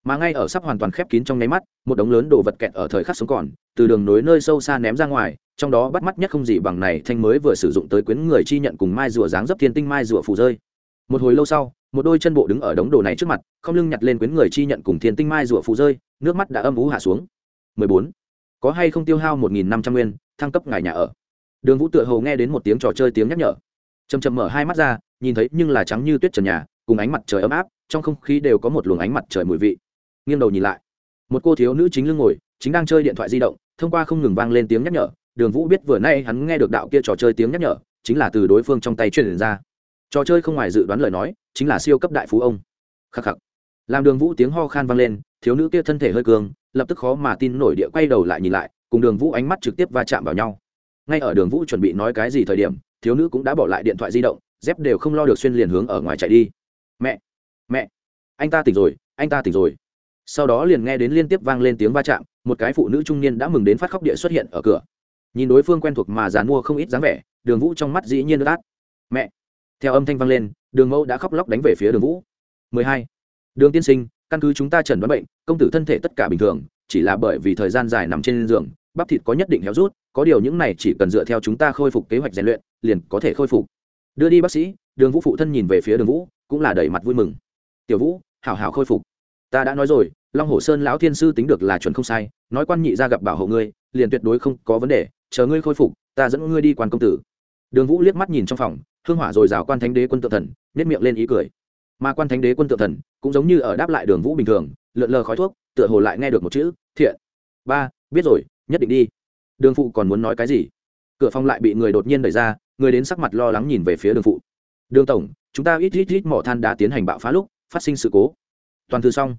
Mà ngay ở sắp hoàn toàn khép kín trong nháy mắt, một đống lớn đồ vật kẹt ở thời khắc sống còn, từ đường nối nơi sâu xa ném ra ngoài, trong đó bắt mắt nhất không gì bằng này thanh mới vừa sử dụng tới quyến người chi nhận cùng mai rùa dáng dấp thiên tinh mai rùa phù rơi. Một hồi lâu sau, một đôi chân bộ đứng ở đống đồ này trước mặt, không lưng nhặt lên quyến người chi nhận cùng thiên tinh mai rùa phù rơi, nước mắt đã âm ú hạ xuống. 14. có hay không tiêu hao 1.500 nguyên, thăng cấp ngài nhà ở? Đường vũ tựa hồ nghe đến một tiếng trò chơi tiếng nhắc nhở chầm chầm mở hai mắt ra, nhìn thấy nhưng là trắng như tuyết trần nhà, cùng ánh mặt trời ấm áp, trong không khí đều có một luồng ánh mặt trời mùi vị. Nghiêng đầu nhìn lại, một cô thiếu nữ chính lưng ngồi, chính đang chơi điện thoại di động, thông qua không ngừng vang lên tiếng nhắc nhở, đường vũ biết vừa nay hắn nghe được đạo kia trò chơi tiếng nhắc nhở, chính là từ đối phương trong tay truyền ra. Trò chơi không ngoài dự đoán lời nói, chính là siêu cấp đại phú ông. Khắc khắc. Làm đường vũ tiếng ho khan vang lên, thiếu nữ kia thân thể hơi cường, lập tức khó mà tin nổi địa quay đầu lại nhìn lại, cùng đường vũ ánh mắt trực tiếp va chạm vào nhau. Ngay ở đường vũ chuẩn bị nói cái gì thời điểm thiếu nữ cũng đã bỏ lại điện thoại di động dép đều không lo được xuyên liền hướng ở ngoài chạy đi. Mẹ mẹ, anh ta tỉnh rồi, anh ta tỉnh rồi. Sau đó liền nghe đến liên tiếp vang lên tiếng va chạm, một cái phụ nữ trung niên đã mừng đến phát khóc địa xuất hiện ở cửa. Nhìn đối phương quen thuộc mà dàn mua không ít dáng vẻ, đường vũ trong mắt dĩ nhiên ướt át. Mẹ, theo âm thanh vang lên, đường mẫu đã khóc lóc đánh về phía đường vũ. 12. đường tiên sinh, căn cứ chúng ta chẩn đoán bệnh, công tử thân thể tất cả bình thường, chỉ là bởi vì thời gian dài nằm trên giường, bắp thịt có nhất định héo rút, có điều những này chỉ cần dựa theo chúng ta khôi phục kế hoạch rèn luyện liền có thể khôi phục. Đưa đi bác sĩ, đường vũ phụ thân nhìn về phía đường vũ, cũng là đầy mặt vui mừng. Tiểu vũ, hảo hảo khôi phục. Ta đã nói rồi, long hồ sơn lão thiên sư tính được là chuẩn không sai, nói quan nhị ra gặp bảo hộ ngươi, liền tuyệt đối không có vấn đề, chờ ngươi khôi phục, ta dẫn ngươi đi quan công tử. Đường vũ liếc mắt nhìn trong phòng, hương hỏa rồi rào quan thánh đế quân tự thần nếp miệng lên ý cười. Mà quan thánh đế quân tự thần, cũng giống như ở đáp lại đường vũ bình thường, lượn lờ khói thuốc, tựa hồ lại nghe được một chữ, thiện. Ba, biết rồi, nhất định đi. Đường phụ còn muốn nói cái gì? Cửa phòng lại bị người đột nhiên đẩy ra người đến sắc mặt lo lắng nhìn về phía đường phụ. Đường tổng, chúng ta ít ít ít mỏ than đã tiến hành bạo phá lúc phát sinh sự cố. Toàn thư xong.